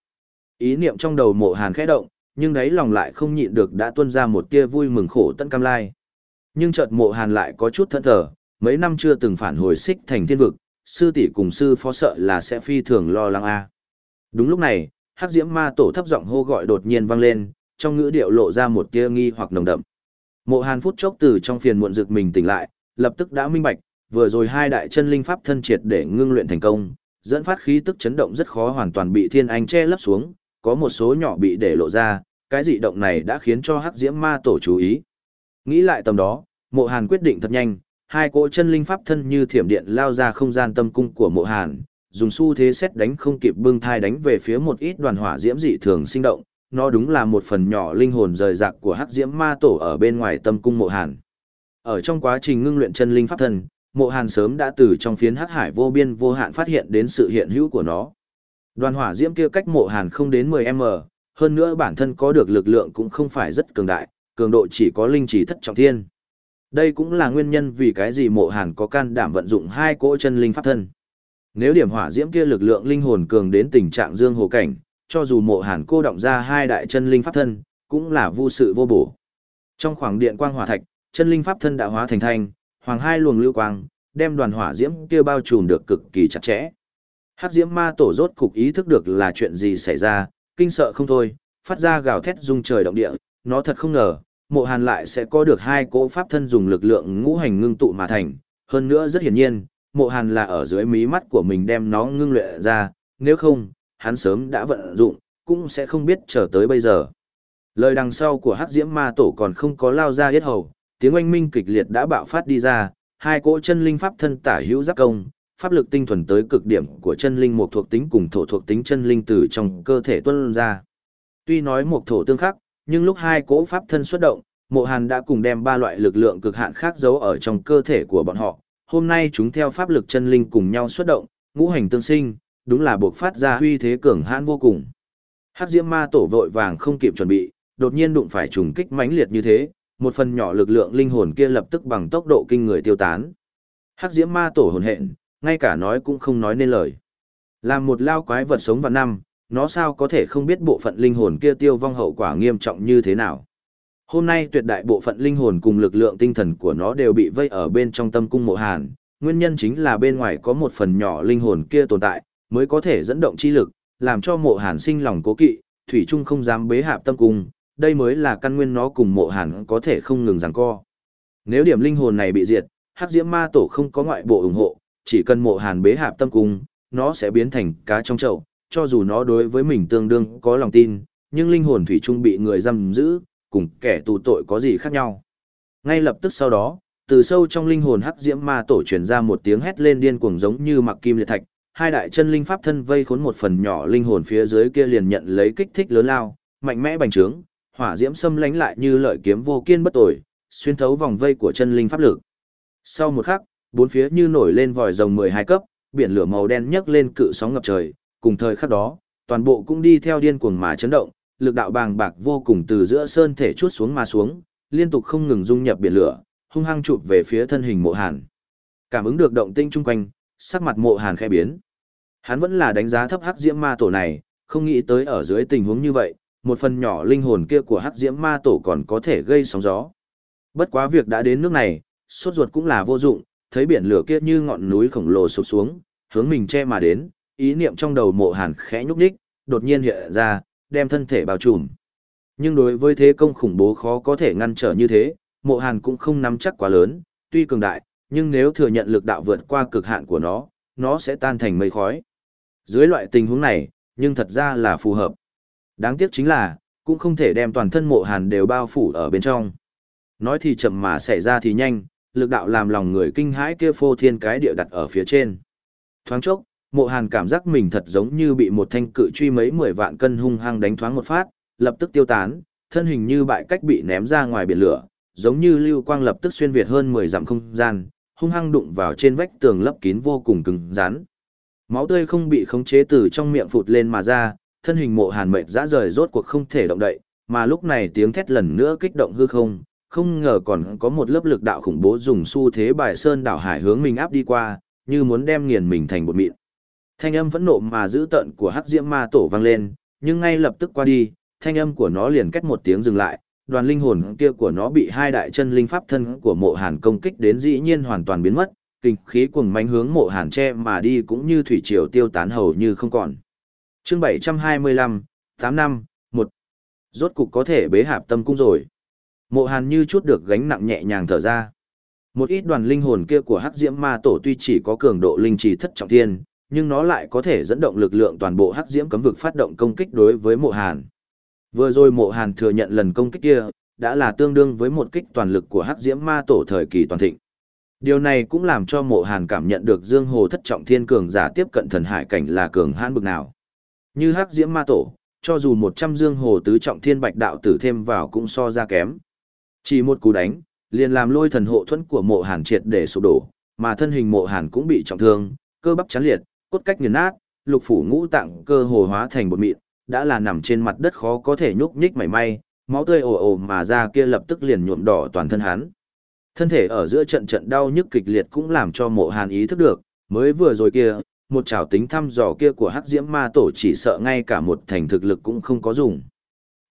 Ý niệm trong đầu mộ hàn khẽ động, nhưng đấy lòng lại không nhịn được đã tuôn ra một tia vui mừng khổ tận cam lai. Nhưng chợt mộ hàn lại có chút thẫn thờ, mấy năm chưa từng phản hồi xích thành thiên vực, sư tỷ cùng sư phó sợ là sẽ phi thường lo lắng a. Đúng lúc này, hắc diễm ma tổ thấp giọng hô gọi đột nhiên vang lên, trong ngữ điệu lộ ra một tia nghi hoặc nồng đậm. Mộ Hàn phút chốc từ trong phiền muộn rực mình tỉnh lại, lập tức đã minh bạch, vừa rồi hai đại chân linh pháp thân triệt để ngưng luyện thành công, dẫn phát khí tức chấn động rất khó hoàn toàn bị thiên anh che lấp xuống, có một số nhỏ bị để lộ ra, cái dị động này đã khiến cho hắc diễm ma tổ chú ý. Nghĩ lại tầm đó, mộ hàn quyết định thật nhanh, hai cỗ chân linh pháp thân như thiểm điện lao ra không gian tâm cung của mộ hàn, dùng xu thế xét đánh không kịp bưng thai đánh về phía một ít đoàn hỏa diễm dị thường sinh động, nó đúng là một phần nhỏ linh hồn rời rạc của hắc diễm ma tổ ở bên ngoài tâm cung mộ hàn. Ở trong quá trình ngưng luyện chân linh pháp thân, Mộ Hàn sớm đã từ trong phiến hắc hải vô biên vô hạn phát hiện đến sự hiện hữu của nó. Đoàn hỏa diễm kia cách Mộ Hàn không đến 10m, hơn nữa bản thân có được lực lượng cũng không phải rất cường đại, cường độ chỉ có linh chỉ thất trọng thiên. Đây cũng là nguyên nhân vì cái gì Mộ Hàn có can đảm vận dụng hai cỗ chân linh pháp thân. Nếu điểm hỏa diễm kia lực lượng linh hồn cường đến tình trạng dương hồ cảnh, cho dù Mộ Hàn cô động ra hai đại chân linh pháp thân, cũng là vô sự vô bổ. Trong khoảng điện quang hỏa thạch, chân linh pháp thân đã hóa thành thanh, hoàng hai luồng lưu quang, đem đoàn hỏa diễm kia bao trùm được cực kỳ chặt chẽ. Hắc diễm ma tổ rốt cục ý thức được là chuyện gì xảy ra, kinh sợ không thôi, phát ra gào thét rung trời động địa, nó thật không ngờ, mộ hàn lại sẽ có được hai cỗ pháp thân dùng lực lượng ngũ hành ngưng tụ mà thành, hơn nữa rất hiển nhiên, mộ hàn là ở dưới mí mắt của mình đem nó ngưng luyện ra, nếu không, hắn sớm đã vận dụng, cũng sẽ không biết trở tới bây giờ. Lời đằng sau của hắc diễm ma tổ còn không có lao ra hết hầu, tiếng oanh minh kịch liệt đã bạo phát đi ra, hai cỗ chân linh pháp thân tả hữu giáp công, pháp lực tinh thuần tới cực điểm của chân linh một thuộc tính cùng thổ thuộc tính chân linh từ trong cơ thể tuôn ra. Tuy nói một thổ tương khắc, nhưng lúc hai cỗ pháp thân xuất động, Mộ Hàn đã cùng đem ba loại lực lượng cực hạn khác giấu ở trong cơ thể của bọn họ. Hôm nay chúng theo pháp lực chân linh cùng nhau xuất động, ngũ hành tương sinh, đúng là buộc phát ra huy thế cường hãn vô cùng. Hắc Diễm Ma tổ vội vàng không kịp chuẩn bị, đột nhiên đụng phải trùng kích mãnh liệt như thế, một phần nhỏ lực lượng linh hồn kia lập tức bằng tốc độ kinh người tiêu tán. Hắc Diễm Ma tổ hồn hện, ngay cả nói cũng không nói nên lời. Làm một lao quái vật sống vào năm, nó sao có thể không biết bộ phận linh hồn kia tiêu vong hậu quả nghiêm trọng như thế nào. Hôm nay tuyệt đại bộ phận linh hồn cùng lực lượng tinh thần của nó đều bị vây ở bên trong tâm cung mộ hàn, nguyên nhân chính là bên ngoài có một phần nhỏ linh hồn kia tồn tại, mới có thể dẫn động chi lực, làm cho mộ hàn sinh lòng cố kỵ, thủy trung không dám bế hạp tâm cung, đây mới là căn nguyên nó cùng mộ hàn có thể không ngừng giằng co. Nếu điểm linh hồn này bị diệt, hắc diễm ma tổ không có ngoại bộ ủng hộ, chỉ cần mộ hàn bế hạp tâm cung, nó sẽ biến thành cá trong chậu, cho dù nó đối với mình tương đương có lòng tin, nhưng linh hồn thủy chung bị người giam giữ, cùng kẻ tù tội có gì khác nhau. Ngay lập tức sau đó, từ sâu trong linh hồn hắc diễm ma tổ truyền ra một tiếng hét lên điên cuồng giống như mặc kim liệt thạch, hai đại chân linh pháp thân vây khốn một phần nhỏ linh hồn phía dưới kia liền nhận lấy kích thích lớn lao, mạnh mẽ bành trướng, hỏa diễm xâm lánh lại như lợi kiếm vô kiên bất tồi, xuyên thấu vòng vây của chân linh pháp lực. Sau một khắc, bốn phía như nổi lên vòi rồng 12 cấp, biển lửa màu đen nhấc lên cự sóng ngập trời, cùng thời khắc đó, toàn bộ cũng đi theo điên cuồng mà chấn động, lực đạo bàng bạc vô cùng từ giữa sơn thể chuốt xuống mà xuống, liên tục không ngừng dung nhập biển lửa, hung hăng chụp về phía thân hình Mộ Hàn. Cảm ứng được động tinh chung quanh, sắc mặt Mộ Hàn khẽ biến. Hắn vẫn là đánh giá thấp hắc diễm ma tổ này, không nghĩ tới ở dưới tình huống như vậy, một phần nhỏ linh hồn kia của hắc diễm ma tổ còn có thể gây sóng gió. Bất quá việc đã đến nước này, sốt ruột cũng là vô dụng, thấy biển lửa kia như ngọn núi khổng lồ sụp xuống, hướng mình che mà đến, ý niệm trong đầu mộ hàn khẽ nhúc nhích, đột nhiên hiện ra, đem thân thể bao trùm. Nhưng đối với thế công khủng bố khó có thể ngăn trở như thế, mộ hàn cũng không nắm chắc quá lớn, tuy cường đại, nhưng nếu thừa nhận lực đạo vượt qua cực hạn của nó, nó sẽ tan thành mây khói. Dưới loại tình huống này, nhưng thật ra là phù hợp. Đáng tiếc chính là, cũng không thể đem toàn thân mộ hàn đều bao phủ ở bên trong. Nói thì chậm mà xảy ra thì nhanh, lực đạo làm lòng người kinh hãi kia phô thiên cái địa đặt ở phía trên. Thoáng chốc, mộ hàn cảm giác mình thật giống như bị một thanh cự truy mấy mười vạn cân hung hăng đánh thoáng một phát, lập tức tiêu tán, thân hình như bại cách bị ném ra ngoài biển lửa, giống như lưu quang lập tức xuyên việt hơn 10 dặm không gian, hung hăng đụng vào trên vách tường lấp kín vô cùng cứng rắn. Máu tươi không bị khống chế từ trong miệng phụt lên mà ra, thân hình mộ hàn mệt dã rời rốt cuộc không thể động đậy, mà lúc này tiếng thét lần nữa kích động hư không, không ngờ còn có một lớp lực đạo khủng bố dùng xu thế bài sơn đảo hải hướng mình áp đi qua, như muốn đem nghiền mình thành bột mịn. Thanh âm vẫn nộ mà giữ tận của hắc diễm ma tổ vang lên, nhưng ngay lập tức qua đi, thanh âm của nó liền cách một tiếng dừng lại, đoàn linh hồn kia của nó bị hai đại chân linh pháp thân của mộ hàn công kích đến dĩ nhiên hoàn toàn biến mất, kinh khí cuồng mánh hướng mộ hàn che mà đi cũng như thủy triều tiêu tán hầu như không còn. chương 725, 8 năm, 1. Rốt cục có thể bế hạp tâm cung rồi. Mộ hàn như chút được gánh nặng nhẹ nhàng thở ra. Một ít đoàn linh hồn kia của hắc diễm ma tổ tuy chỉ có cường độ linh trì thất trọng thiên, nhưng nó lại có thể dẫn động lực lượng toàn bộ hắc diễm cấm vực phát động công kích đối với mộ hàn. Vừa rồi mộ hàn thừa nhận lần công kích kia, đã là tương đương với một kích toàn lực của hắc diễm ma tổ thời kỳ toàn thịnh. Điều này cũng làm cho mộ hàn cảm nhận được dương hồ thất trọng thiên cường giả tiếp cận thần hải cảnh là cường hãn bực nào. Như hắc diễm ma tổ, cho dù 100 dương hồ tứ trọng thiên bạch đạo tử thêm vào cũng so ra kém. Chỉ một cú đánh, liền làm lôi thần hộ thuẫn của mộ hàn triệt để sụp đổ, mà thân hình mộ hàn cũng bị trọng thương, cơ bắp chán liệt, cốt cách nghiền nát, lục phủ ngũ tạng cơ hồ hóa thành bột mịn, đã là nằm trên mặt đất khó có thể nhúc nhích mảy may, máu tươi ồ ồ mà ra kia lập tức liền nhuộm đỏ toàn thân hắn. Thân thể ở giữa trận trận đau nhức kịch liệt cũng làm cho mộ hàn ý thức được, mới vừa rồi kia, một trảo tính thăm dò kia của hắc diễm ma tổ chỉ sợ ngay cả một thành thực lực cũng không có dùng.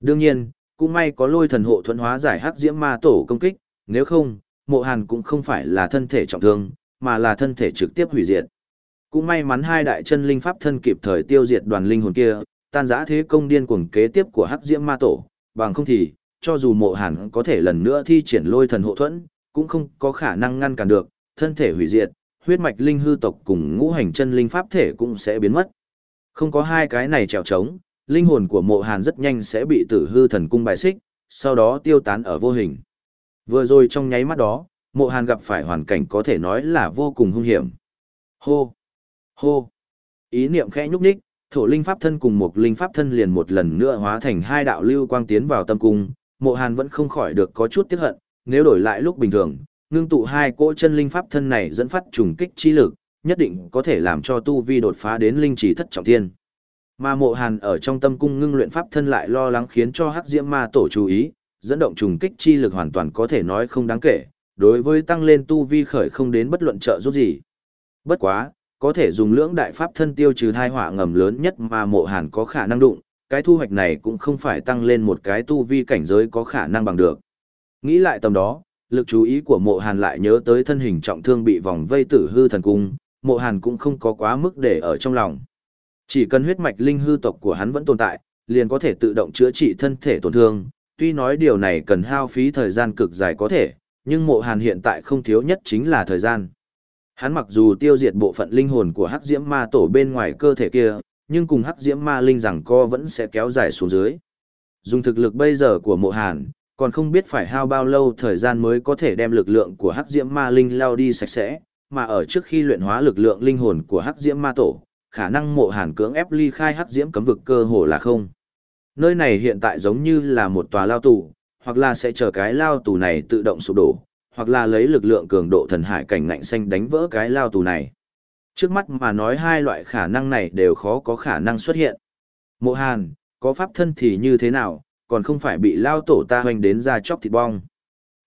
Đương nhiên, cũng may có lôi thần hộ thuẫn hóa giải hắc diễm ma tổ công kích, nếu không, mộ hàn cũng không phải là thân thể trọng thương, mà là thân thể trực tiếp hủy diệt. Cũng may mắn hai đại chân linh pháp thân kịp thời tiêu diệt đoàn linh hồn kia, tan giã thế công điên cuồng kế tiếp của hắc diễm ma tổ, bằng không thì, cho dù mộ hàn có thể lần nữa thi triển lôi thần hộ thuẫn, cũng không có khả năng ngăn cản được, thân thể hủy diệt, huyết mạch linh hư tộc cùng ngũ hành chân linh pháp thể cũng sẽ biến mất. Không có hai cái này trèo trống, linh hồn của mộ hàn rất nhanh sẽ bị tử hư thần cung bài xích, sau đó tiêu tán ở vô hình. Vừa rồi trong nháy mắt đó, mộ hàn gặp phải hoàn cảnh có thể nói là vô cùng hung hiểm. Hô! Hô! Ý niệm khẽ nhúc nhích, thổ linh pháp thân cùng một linh pháp thân liền một lần nữa hóa thành hai đạo lưu quang tiến vào tâm cung, mộ hàn vẫn không khỏi được có chút tiếc hận, nếu đổi lại lúc bình thường, ngưng tụ hai cỗ chân linh pháp thân này dẫn phát trùng kích chi lực, nhất định có thể làm cho tu vi đột phá đến linh chỉ thất trọng thiên. Mà mộ hàn ở trong tâm cung ngưng luyện pháp thân lại lo lắng khiến cho hắc diễm ma tổ chú ý, dẫn động trùng kích chi lực hoàn toàn có thể nói không đáng kể, đối với tăng lên tu vi khởi không đến bất luận trợ giúp gì. Bất quá, có thể dùng lưỡng đại pháp thân tiêu trừ thai họa ngầm lớn nhất mà mộ hàn có khả năng đụng, cái thu hoạch này cũng không phải tăng lên một cái tu vi cảnh giới có khả năng bằng được. Nghĩ lại tầm đó, lực chú ý của mộ hàn lại nhớ tới thân hình trọng thương bị vòng vây tử hư thần cung, mộ hàn cũng không có quá mức để ở trong lòng. Chỉ cần huyết mạch linh hư tộc của hắn vẫn tồn tại, liền có thể tự động chữa trị thân thể tổn thương, tuy nói điều này cần hao phí thời gian cực dài có thể, nhưng mộ hàn hiện tại không thiếu nhất chính là thời gian. Hắn mặc dù tiêu diệt bộ phận linh hồn của hắc diễm ma tổ bên ngoài cơ thể kia, nhưng cùng hắc diễm ma linh rằng co vẫn sẽ kéo dài xuống dưới. Dùng thực lực bây giờ của mộ hàn, còn không biết phải hao bao lâu thời gian mới có thể đem lực lượng của hắc diễm ma linh lao đi sạch sẽ, mà ở trước khi luyện hóa lực lượng linh hồn của hắc diễm ma tổ, khả năng mộ hàn cưỡng ép ly khai hắc diễm cấm vực cơ hồ là không. Nơi này hiện tại giống như là một tòa lao tù, hoặc là sẽ chờ cái lao tù này tự động sụp đổ, hoặc là lấy lực lượng cường độ thần hải cảnh ngạnh xanh đánh vỡ cái lao tù này. Trước mắt mà nói hai loại khả năng này đều khó có khả năng xuất hiện. Mộ Hàn, có pháp thân thì như thế nào, còn không phải bị lao tổ ta hoành đến ra chóc thịt bong.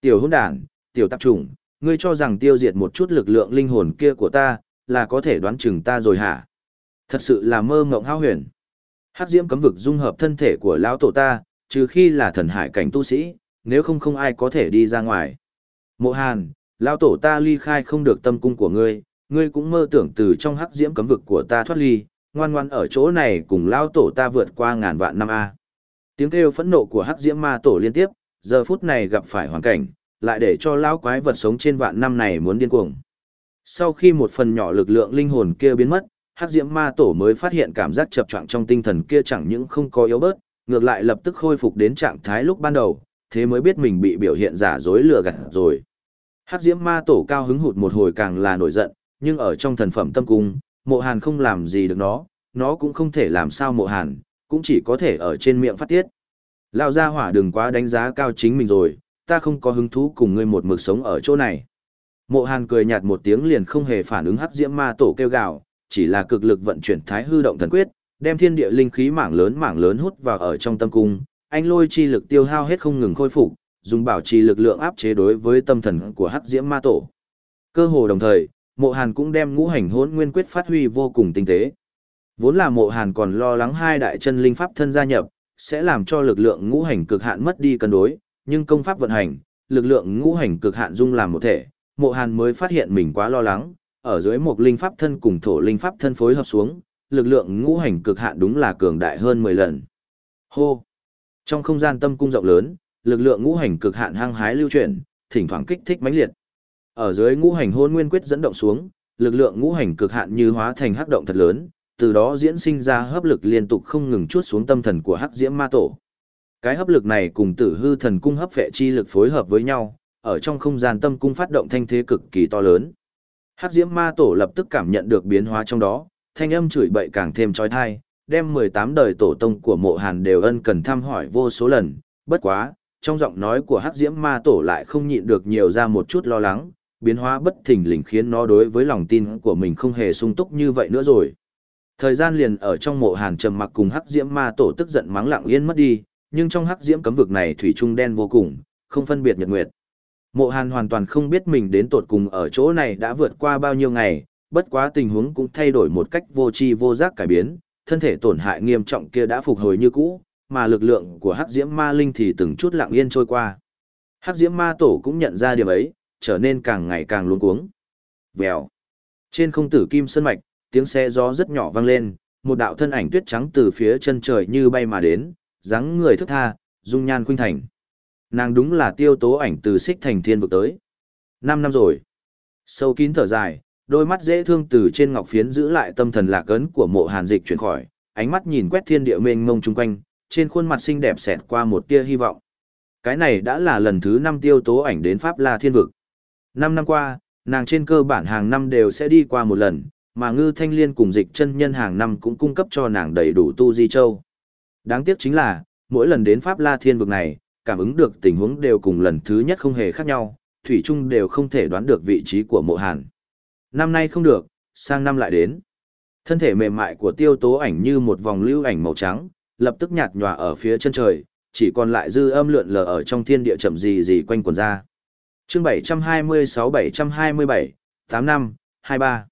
Tiểu hôn đàn, tiểu tạp trùng, ngươi cho rằng tiêu diệt một chút lực lượng linh hồn kia của ta, là có thể đoán chừng ta rồi hả? Thật sự là mơ mộng hao huyền. Hắc diễm cấm vực dung hợp thân thể của lão tổ ta, trừ khi là thần hải cảnh tu sĩ, nếu không không ai có thể đi ra ngoài. Mộ Hàn, lão tổ ta ly khai không được tâm cung của ngươi, ngươi cũng mơ tưởng từ trong hắc diễm cấm vực của ta thoát ly, ngoan ngoan ở chỗ này cùng lão tổ ta vượt qua ngàn vạn năm a. Tiếng kêu phẫn nộ của hắc diễm ma tổ liên tiếp, giờ phút này gặp phải hoàn cảnh, lại để cho lão quái vật sống trên vạn năm này muốn điên cuồng. Sau khi một phần nhỏ lực lượng linh hồn kia biến mất, hắc diễm ma tổ mới phát hiện cảm giác chập choạng trong tinh thần kia chẳng những không có yếu bớt, ngược lại lập tức khôi phục đến trạng thái lúc ban đầu, thế mới biết mình bị biểu hiện giả dối lừa gạt rồi. Hắc diễm ma tổ cao hứng hụt một hồi càng là nổi giận, nhưng ở trong thần phẩm tâm cung, mộ hàn không làm gì được nó, nó cũng không thể làm sao mộ hàn, cũng chỉ có thể ở trên miệng phát tiết. Lao ra hỏa đừng quá đánh giá cao chính mình rồi, ta không có hứng thú cùng ngươi một mực sống ở chỗ này. Mộ hàn cười nhạt một tiếng liền không hề phản ứng hắc diễm ma tổ kêu gào, chỉ là cực lực vận chuyển thái hư động thần quyết, đem thiên địa linh khí mảng lớn mảng lớn hút vào ở trong tâm cung, anh lôi chi lực tiêu hao hết không ngừng khôi phục, dùng bảo trì lực lượng áp chế đối với tâm thần của Hắc Diễm Ma Tổ. Cơ hồ đồng thời, Mộ Hàn cũng đem ngũ hành hỗn nguyên quyết phát huy vô cùng tinh tế. Vốn là Mộ Hàn còn lo lắng hai đại chân linh pháp thân gia nhập, sẽ làm cho lực lượng ngũ hành cực hạn mất đi cân đối, nhưng công pháp vận hành, lực lượng ngũ hành cực hạn dung làm một thể, Mộ Hàn mới phát hiện mình quá lo lắng, ở dưới một linh pháp thân cùng thổ linh pháp thân phối hợp xuống, lực lượng ngũ hành cực hạn đúng là cường đại hơn 10 lần. Hô! Trong không gian tâm cung rộng lớn, lực lượng ngũ hành cực hạn hăng hái lưu chuyển, thỉnh thoảng kích thích mãnh liệt. Ở dưới ngũ hành hôn nguyên quyết dẫn động xuống, lực lượng ngũ hành cực hạn như hóa thành hắc động thật lớn, từ đó diễn sinh ra hấp lực liên tục không ngừng chuốt xuống tâm thần của hắc diễm ma tổ. Cái hấp lực này cùng tử hư thần cung hấp phệ chi lực phối hợp với nhau, ở trong không gian tâm cung phát động thanh thế cực kỳ to lớn. Hắc diễm ma tổ lập tức cảm nhận được biến hóa trong đó, thanh âm chửi bậy càng thêm trói thai, đem 18 đời tổ tông của mộ hàn đều ân cần thăm hỏi vô số lần, bất quá, trong giọng nói của hắc diễm ma tổ lại không nhịn được nhiều ra một chút lo lắng, biến hóa bất thình lình khiến nó đối với lòng tin của mình không hề sung túc như vậy nữa rồi. Thời gian liền ở trong mộ hàn trầm mặc cùng hắc diễm ma tổ tức giận mắng lặng yên mất đi, nhưng trong hắc diễm cấm vực này thủy trung đen vô cùng, không phân biệt nhật nguyệt. Mộ hàn hoàn toàn không biết mình đến tột cùng ở chỗ này đã vượt qua bao nhiêu ngày, bất quá tình huống cũng thay đổi một cách vô tri vô giác cải biến, thân thể tổn hại nghiêm trọng kia đã phục hồi như cũ, mà lực lượng của hắc diễm ma linh thì từng chút lặng yên trôi qua. Hắc diễm ma tổ cũng nhận ra điểm ấy, trở nên càng ngày càng luống cuống. Vèo. Trên không tử kim sơn mạch, tiếng xe gió rất nhỏ vang lên, một đạo thân ảnh tuyết trắng từ phía chân trời như bay mà đến, dáng người thức tha, dung nhan khuynh thành. Nàng đúng là tiêu tố ảnh từ xích thành thiên vực tới. Năm năm rồi. Sâu kín thở dài, đôi mắt dễ thương từ trên ngọc phiến giữ lại tâm thần lạc ấn của mộ hàn dịch chuyển khỏi, ánh mắt nhìn quét thiên địa mênh mông chung quanh, trên khuôn mặt xinh đẹp xẹt qua một tia hy vọng. Cái này đã là lần thứ năm tiêu tố ảnh đến Pháp La Thiên Vực. Năm năm qua, nàng trên cơ bản hàng năm đều sẽ đi qua một lần, mà ngư thanh liên cùng dịch chân nhân hàng năm cũng cung cấp cho nàng đầy đủ tu di châu. Đáng tiếc chính là, mỗi lần đến Pháp La Thiên Vực này, cảm ứng được tình huống đều cùng lần thứ nhất không hề khác nhau, Thủy Trung đều không thể đoán được vị trí của mộ hàn. Năm nay không được, sang năm lại đến. Thân thể mềm mại của tiêu tố ảnh như một vòng lưu ảnh màu trắng, lập tức nhạt nhòa ở phía chân trời, chỉ còn lại dư âm lượn lờ ở trong thiên địa chậm gì gì quanh quần ra. Chương 726-727, 8 năm, 23.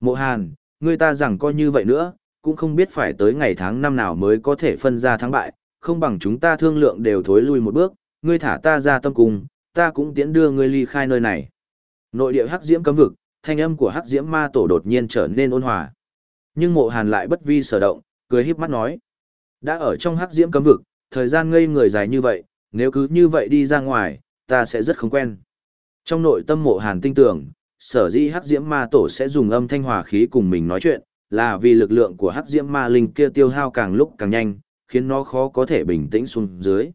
Mộ Hàn, người ta rằng coi như vậy nữa, cũng không biết phải tới ngày tháng năm nào mới có thể phân ra thắng bại, không bằng chúng ta thương lượng đều thối lui một bước, ngươi thả ta ra tâm cung, ta cũng tiễn đưa ngươi ly khai nơi này. Nội địa hắc diễm cấm vực, thanh âm của hắc diễm ma tổ đột nhiên trở nên ôn hòa. Nhưng mộ hàn lại bất vi sở động, cười híp mắt nói. Đã ở trong hắc diễm cấm vực, thời gian ngây người dài như vậy, nếu cứ như vậy đi ra ngoài, ta sẽ rất không quen. Trong nội tâm mộ hàn tinh tưởng, sở dĩ hắc diễm ma tổ sẽ dùng âm thanh hòa khí cùng mình nói chuyện, là vì lực lượng của hắc diễm ma linh kia tiêu hao càng lúc càng nhanh, khiến nó khó có thể bình tĩnh xuống dưới.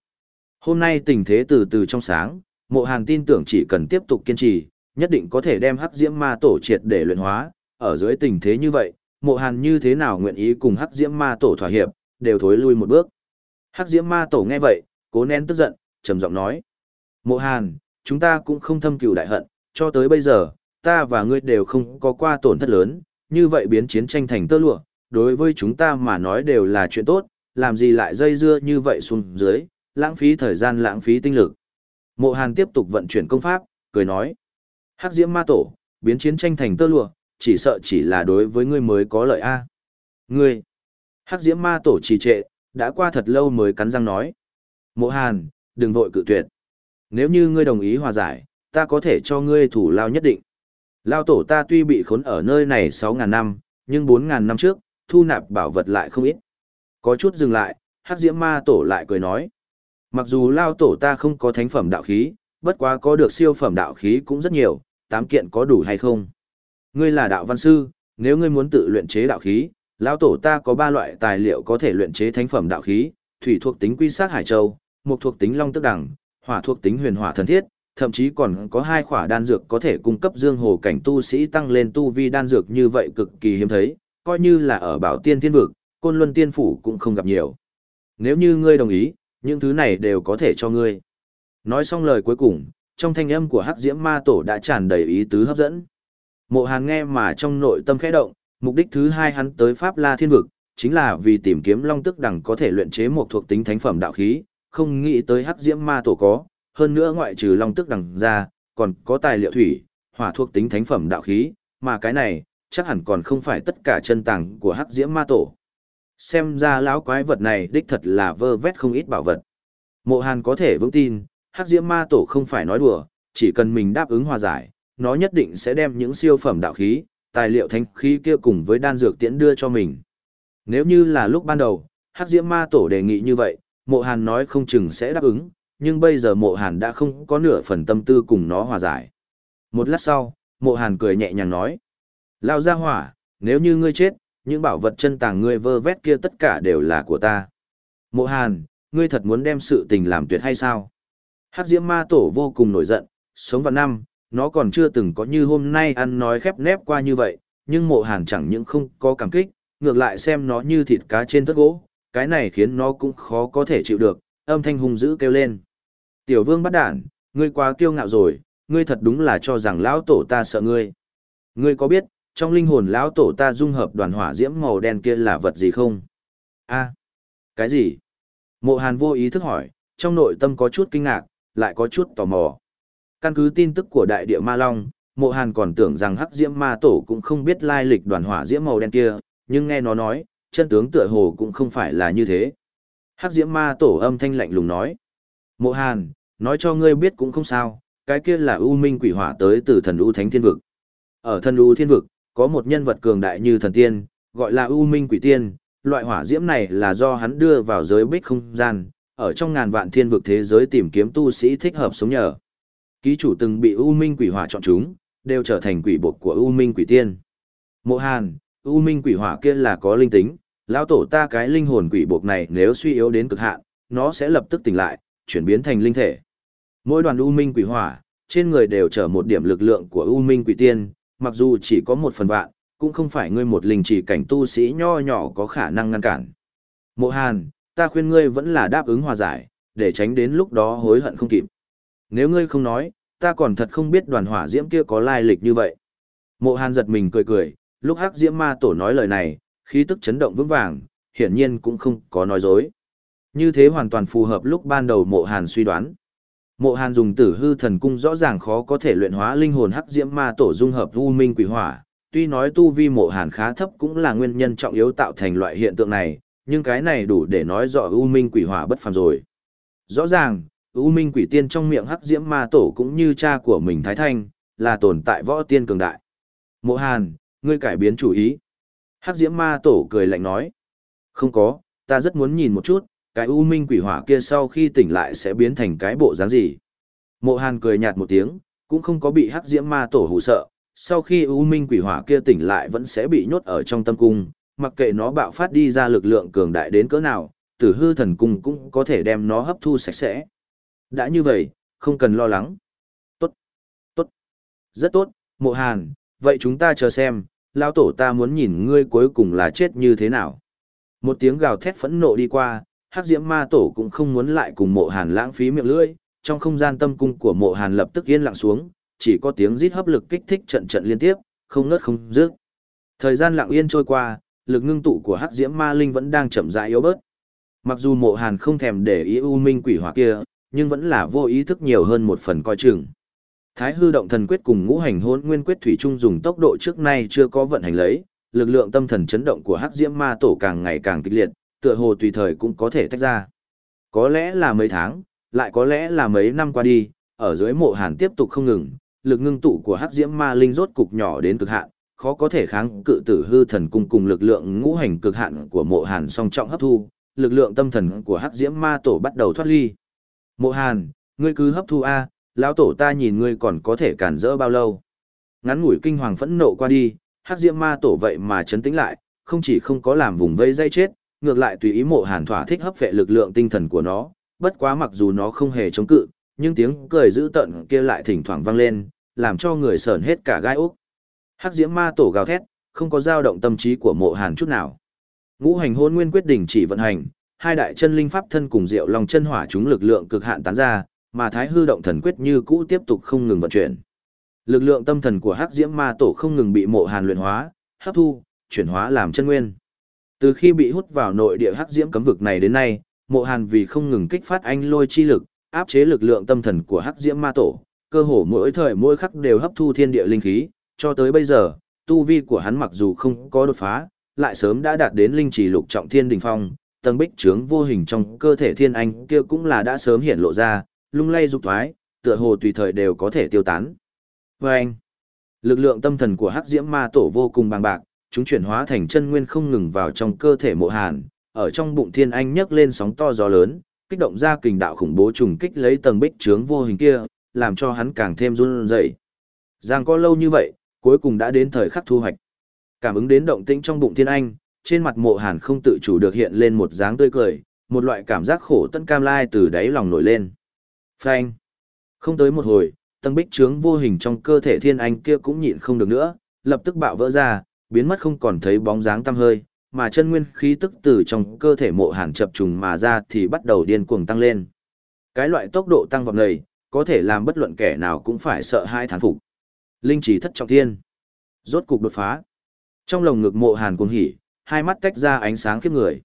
Hôm nay tình thế từ từ trong sáng, mộ hàn tin tưởng chỉ cần tiếp tục kiên trì, nhất định có thể đem hắc diễm ma tổ triệt để luyện hóa, ở dưới tình thế như vậy, mộ hàn như thế nào nguyện ý cùng hắc diễm ma tổ thỏa hiệp, đều thối lui một bước. Hắc diễm ma tổ nghe vậy, cố nén tức giận, trầm giọng nói. Mộ hàn, chúng ta cũng không thâm cừu đại hận, cho tới bây giờ, ta và ngươi đều không có qua tổn thất lớn, như vậy biến chiến tranh thành tơ lụa, đối với chúng ta mà nói đều là chuyện tốt, làm gì lại dây dưa như vậy xuống dưới, lãng phí thời gian lãng phí tinh lực. Mộ Hàn tiếp tục vận chuyển công pháp, cười nói. Hắc diễm ma tổ, biến chiến tranh thành tơ lụa, chỉ sợ chỉ là đối với ngươi mới có lợi a. Ngươi. Hắc diễm ma tổ trì trệ, đã qua thật lâu mới cắn răng nói. Mộ Hàn, đừng vội cự tuyệt. Nếu như ngươi đồng ý hòa giải, ta có thể cho ngươi thủ lao nhất định. Lao tổ ta tuy bị khốn ở nơi này 6.000 năm, nhưng 4.000 năm trước, thu nạp bảo vật lại không ít. Có chút dừng lại, hắc diễm ma tổ lại cười nói. Mặc dù lao tổ ta không có thánh phẩm đạo khí, bất quá có được siêu phẩm đạo khí cũng rất nhiều, tám kiện có đủ hay không? Ngươi là đạo văn sư, nếu ngươi muốn tự luyện chế đạo khí, lao tổ ta có ba loại tài liệu có thể luyện chế thánh phẩm đạo khí, thủy thuộc tính quy sát hải châu, mục thuộc tính long tức đẳng, hỏa thuộc tính huyền hỏa thần thiết, thậm chí còn có hai khỏa đan dược có thể cung cấp dương hồ cảnh tu sĩ tăng lên tu vi đan dược như vậy cực kỳ hiếm thấy, coi như là ở bảo tiên thiên vực, côn luân tiên phủ cũng không gặp nhiều. Nếu như ngươi đồng ý, những thứ này đều có thể cho ngươi. Nói xong lời cuối cùng, trong thanh âm của hắc diễm ma tổ đã tràn đầy ý tứ hấp dẫn. Mộ hàn nghe mà trong nội tâm khẽ động, mục đích thứ hai hắn tới Pháp La Thiên Vực, chính là vì tìm kiếm long tức đằng có thể luyện chế một thuộc tính thánh phẩm đạo khí, không nghĩ tới hắc diễm ma tổ có, hơn nữa ngoại trừ long tức đằng ra, còn có tài liệu thủy, hỏa thuộc tính thánh phẩm đạo khí, mà cái này, chắc hẳn còn không phải tất cả chân tàng của hắc diễm ma tổ. Xem ra lão quái vật này đích thật là vơ vét không ít bảo vật. Mộ Hàn có thể vững tin, Hắc Diễm Ma Tổ không phải nói đùa, chỉ cần mình đáp ứng hòa giải, nó nhất định sẽ đem những siêu phẩm đạo khí, tài liệu thánh khí kia cùng với đan dược tiễn đưa cho mình. Nếu như là lúc ban đầu, Hắc Diễm Ma Tổ đề nghị như vậy, Mộ Hàn nói không chừng sẽ đáp ứng, nhưng bây giờ Mộ Hàn đã không có nửa phần tâm tư cùng nó hòa giải. Một lát sau, Mộ Hàn cười nhẹ nhàng nói: "Lao ra hỏa, nếu như ngươi chết, những bảo vật chân tàng ngươi vơ vét kia tất cả đều là của ta. Mộ Hàn, ngươi thật muốn đem sự tình làm tuyệt hay sao? Hắc Diễm Ma Tổ vô cùng nổi giận, sống vào năm, nó còn chưa từng có như hôm nay ăn nói khép nép qua như vậy, nhưng Mộ Hàn chẳng những không có cảm kích, ngược lại xem nó như thịt cá trên thất gỗ, cái này khiến nó cũng khó có thể chịu được, âm thanh hung dữ kêu lên. Tiểu vương bắt đản, ngươi quá kiêu ngạo rồi, ngươi thật đúng là cho rằng lão tổ ta sợ ngươi. Ngươi có biết, trong linh hồn lão tổ ta dung hợp đoàn hỏa diễm màu đen kia là vật gì không? A, cái gì? Mộ Hàn vô ý thức hỏi, trong nội tâm có chút kinh ngạc, lại có chút tò mò. Căn cứ tin tức của đại địa Ma Long, Mộ Hàn còn tưởng rằng Hắc Diễm Ma Tổ cũng không biết lai lịch đoàn hỏa diễm màu đen kia, nhưng nghe nó nói, chân tướng tựa hồ cũng không phải là như thế. Hắc Diễm Ma Tổ âm thanh lạnh lùng nói: "Mộ Hàn, nói cho ngươi biết cũng không sao, cái kia là U Minh Quỷ Hỏa tới từ thần U Thánh Thiên vực. Ở thần U Thiên vực, có một nhân vật cường đại như thần tiên, gọi là U Minh Quỷ Tiên, loại hỏa diễm này là do hắn đưa vào giới bích không gian, ở trong ngàn vạn thiên vực thế giới tìm kiếm tu sĩ thích hợp sống nhờ. Ký chủ từng bị U Minh Quỷ Hỏa chọn chúng, đều trở thành quỷ bột của U Minh Quỷ Tiên. Mộ Hàn, U Minh Quỷ Hỏa kia là có linh tính, lão tổ ta cái linh hồn quỷ bột này nếu suy yếu đến cực hạn, nó sẽ lập tức tỉnh lại, chuyển biến thành linh thể. Mỗi đoàn U Minh Quỷ Hỏa, trên người đều chở một điểm lực lượng của U Minh Quỷ Tiên, mặc dù chỉ có một phần vạn, cũng không phải ngươi một linh chỉ cảnh tu sĩ nho nhỏ có khả năng ngăn cản. Mộ Hàn, ta khuyên ngươi vẫn là đáp ứng hòa giải, để tránh đến lúc đó hối hận không kịp. Nếu ngươi không nói, ta còn thật không biết đoàn hỏa diễm kia có lai lịch như vậy. Mộ Hàn giật mình cười cười, lúc hắc diễm ma tổ nói lời này, khí tức chấn động vững vàng, hiển nhiên cũng không có nói dối. Như thế hoàn toàn phù hợp lúc ban đầu mộ Hàn suy đoán. Mộ Hàn dùng tử hư thần cung rõ ràng khó có thể luyện hóa linh hồn hắc diễm ma tổ dung hợp u minh quỷ hỏa, tuy nói tu vi mộ Hàn khá thấp cũng là nguyên nhân trọng yếu tạo thành loại hiện tượng này, nhưng cái này đủ để nói rõ u minh quỷ hỏa bất phàm rồi. Rõ ràng, u minh quỷ tiên trong miệng hắc diễm ma tổ cũng như cha của mình Thái Thanh, là tồn tại võ tiên cường đại. Mộ Hàn, ngươi cải biến chủ ý. Hắc diễm ma tổ cười lạnh nói. Không có, ta rất muốn nhìn một chút, cái u minh quỷ hỏa kia sau khi tỉnh lại sẽ biến thành cái bộ dáng gì. Mộ Hàn cười nhạt một tiếng, cũng không có bị hắc diễm ma tổ hù sợ, sau khi u minh quỷ hỏa kia tỉnh lại vẫn sẽ bị nhốt ở trong tâm cung, mặc kệ nó bạo phát đi ra lực lượng cường đại đến cỡ nào, tử hư thần cung cũng có thể đem nó hấp thu sạch sẽ. Đã như vậy, không cần lo lắng. Tốt, tốt, rất tốt, mộ hàn, vậy chúng ta chờ xem, lao tổ ta muốn nhìn ngươi cuối cùng là chết như thế nào. Một tiếng gào thét phẫn nộ đi qua, hắc diễm ma tổ cũng không muốn lại cùng mộ hàn lãng phí miệng lưỡi, trong không gian tâm cung của mộ hàn lập tức yên lặng xuống, chỉ có tiếng rít hấp lực kích thích trận trận liên tiếp, không ngớt không dứt. Thời gian lặng yên trôi qua, lực ngưng tụ của hắc diễm ma linh vẫn đang chậm rãi yếu bớt. Mặc dù mộ hàn không thèm để ý u minh quỷ hỏa kia, nhưng vẫn là vô ý thức nhiều hơn một phần coi chừng. Thái hư động thần quyết cùng ngũ hành hôn nguyên quyết thủy trung dùng tốc độ trước nay chưa có vận hành lấy, lực lượng tâm thần chấn động của hắc diễm ma tổ càng ngày càng kịch liệt, tựa hồ tùy thời cũng có thể tách ra. Có lẽ là mấy tháng, lại có lẽ là mấy năm qua đi, ở dưới mộ hàn tiếp tục không ngừng, lực ngưng tụ của hắc diễm ma linh rốt cục nhỏ đến cực hạn, khó có thể kháng cự tử hư thần cung cùng lực lượng ngũ hành cực hạn của mộ hàn song trọng hấp thu, lực lượng tâm thần của hắc diễm ma tổ bắt đầu thoát ly. Mộ hàn, ngươi cứ hấp thu A, lão tổ ta nhìn ngươi còn có thể cản rỡ bao lâu. Ngắn ngủi kinh hoàng phẫn nộ qua đi, hắc diễm ma tổ vậy mà chấn tĩnh lại, không chỉ không có làm vùng vây dây chết, ngược lại tùy ý mộ hàn thỏa thích hấp phệ lực lượng tinh thần của nó, bất quá mặc dù nó không hề chống cự, nhưng tiếng cười dữ tợn kia lại thỉnh thoảng vang lên, làm cho người sờn hết cả gai ốc. Hắc diễm ma tổ gào thét, không có dao động tâm trí của mộ hàn chút nào. Ngũ hành hôn nguyên quyết định chỉ vận hành, hai đại chân linh pháp thân cùng diệu long chân hỏa chúng lực lượng cực hạn tán ra, mà thái hư động thần quyết như cũ tiếp tục không ngừng vận chuyển. Lực lượng tâm thần của Hắc Diễm Ma Tổ không ngừng bị Mộ Hàn luyện hóa, hấp thu, chuyển hóa làm chân nguyên. Từ khi bị hút vào nội địa Hắc Diễm cấm vực này đến nay, Mộ Hàn vì không ngừng kích phát anh lôi chi lực, áp chế lực lượng tâm thần của Hắc Diễm Ma Tổ, cơ hồ mỗi thời mỗi khắc đều hấp thu thiên địa linh khí, cho tới bây giờ, tu vi của hắn mặc dù không có đột phá, lại sớm đã đạt đến linh chỉ lục trọng thiên đỉnh phong, tầng bích trướng vô hình trong cơ thể thiên anh kia cũng là đã sớm hiện lộ ra, lung lay dục thoái, tựa hồ tùy thời đều có thể tiêu tán. Và anh, lực lượng tâm thần của hắc diễm ma tổ vô cùng bằng bạc, chúng chuyển hóa thành chân nguyên không ngừng vào trong cơ thể mộ hàn, ở trong bụng thiên anh nhấc lên sóng to gió lớn, kích động ra kình đạo khủng bố trùng kích lấy tầng bích trướng vô hình kia, làm cho hắn càng thêm run rẩy. Giang có lâu như vậy, cuối cùng đã đến thời khắc thu hoạch. Cảm ứng đến động tĩnh trong bụng thiên anh, trên mặt mộ hàn không tự chủ được hiện lên một dáng tươi cười, một loại cảm giác khổ tận cam lai từ đáy lòng nổi lên. Phanh. Không tới một hồi, tầng bích trướng vô hình trong cơ thể thiên anh kia cũng nhịn không được nữa, lập tức bạo vỡ ra, biến mất không còn thấy bóng dáng tăm hơi, mà chân nguyên khí tức từ trong cơ thể mộ hàn chập trùng mà ra thì bắt đầu điên cuồng tăng lên. Cái loại tốc độ tăng vọt này, có thể làm bất luận kẻ nào cũng phải sợ hai thán phục. Linh chỉ thất trọng thiên. Rốt cục đột phá. Trong lồng ngực mộ hàn cuồng hỉ, hai mắt tách ra ánh sáng khiếp người.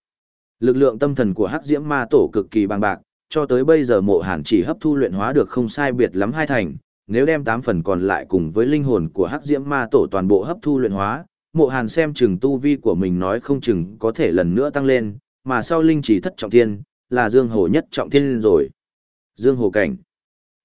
Lực lượng tâm thần của hắc diễm ma tổ cực kỳ bằng bạc, cho tới bây giờ mộ hàn chỉ hấp thu luyện hóa được không sai biệt lắm hai thành, nếu đem 8 phần còn lại cùng với linh hồn của hắc diễm ma tổ toàn bộ hấp thu luyện hóa, mộ hàn xem chừng tu vi của mình nói không chừng có thể lần nữa tăng lên, mà sau linh chỉ thất trọng thiên, là dương hồ nhất trọng thiên rồi. Dương hồ cảnh.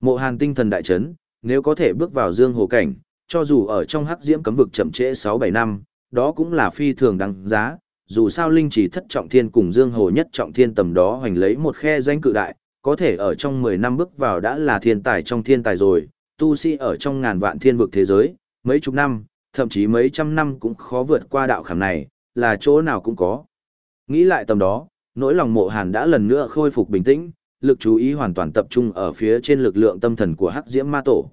Mộ hàn tinh thần đại chấn, nếu có thể bước vào dương hồ cảnh, cho dù ở trong hắc diễm cấm vực chậm trễ 6-7 năm, đó cũng là phi thường đăng giá, dù sao linh chỉ thất trọng thiên cùng dương hồ nhất trọng thiên tầm đó hoành lấy một khe danh cự đại, có thể ở trong 10 năm bước vào đã là thiên tài trong thiên tài rồi, tu sĩ ở trong ngàn vạn thiên vực thế giới, mấy chục năm, thậm chí mấy trăm năm cũng khó vượt qua đạo khảm này, là chỗ nào cũng có. Nghĩ lại tầm đó, nỗi lòng mộ hàn đã lần nữa khôi phục bình tĩnh, lực chú ý hoàn toàn tập trung ở phía trên lực lượng tâm thần của hắc diễm ma tổ.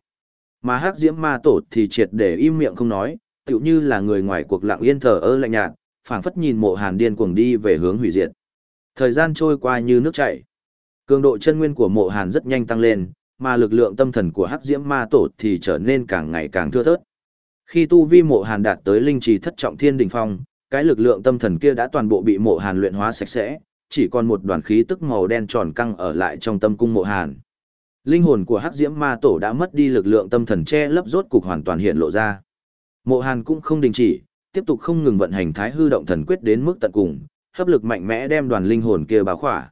Mà hắc diễm ma tổ thì triệt để im miệng không nói, tựu như là người ngoài cuộc lặng yên thờ ơ lạnh nhạt, phảng phất nhìn mộ hàn điên cuồng đi về hướng hủy diệt. Thời gian trôi qua như nước chảy. Cường độ chân nguyên của mộ hàn rất nhanh tăng lên, mà lực lượng tâm thần của hắc diễm ma tổ thì trở nên càng ngày càng thưa thớt. Khi tu vi mộ hàn đạt tới linh trì thất trọng thiên đỉnh phong, cái lực lượng tâm thần kia đã toàn bộ bị mộ hàn luyện hóa sạch sẽ, chỉ còn một đoàn khí tức màu đen tròn căng ở lại trong tâm cung mộ hàn. Linh hồn của hắc diễm ma tổ đã mất đi lực lượng tâm thần che lấp rốt cục hoàn toàn hiện lộ ra. Mộ hàn cũng không đình chỉ, tiếp tục không ngừng vận hành thái hư động thần quyết đến mức tận cùng, hấp lực mạnh mẽ đem đoàn linh hồn kia bao khỏa.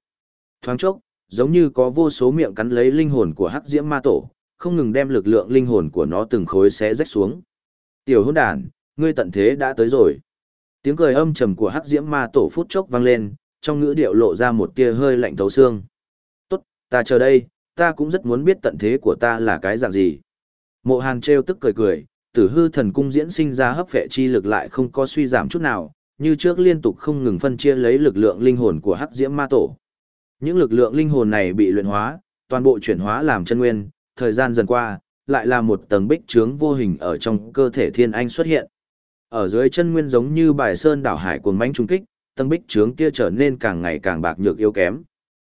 Thoáng chốc, giống như có vô số miệng cắn lấy linh hồn của hắc diễm ma tổ, không ngừng đem lực lượng linh hồn của nó từng khối xé rách xuống. Tiểu hôn đàn, ngươi tận thế đã tới rồi. Tiếng cười âm trầm của hắc diễm ma tổ phút chốc vang lên, trong ngữ điệu lộ ra một tia hơi lạnh thấu xương. Tốt, ta chờ đây, ta cũng rất muốn biết tận thế của ta là cái dạng gì. Mộ hàn trêu tức cười cười, tử hư thần cung diễn sinh ra hấp vệ chi lực lại không có suy giảm chút nào, như trước liên tục không ngừng phân chia lấy lực lượng linh hồn của hắc diễm ma tổ. Những lực lượng linh hồn này bị luyện hóa, toàn bộ chuyển hóa làm chân nguyên, thời gian dần qua, lại là một tầng bích trướng vô hình ở trong cơ thể thiên anh xuất hiện. Ở dưới chân nguyên giống như bài sơn đảo hải cuồng mãnh trung kích, tầng bích trướng kia trở nên càng ngày càng bạc nhược yếu kém.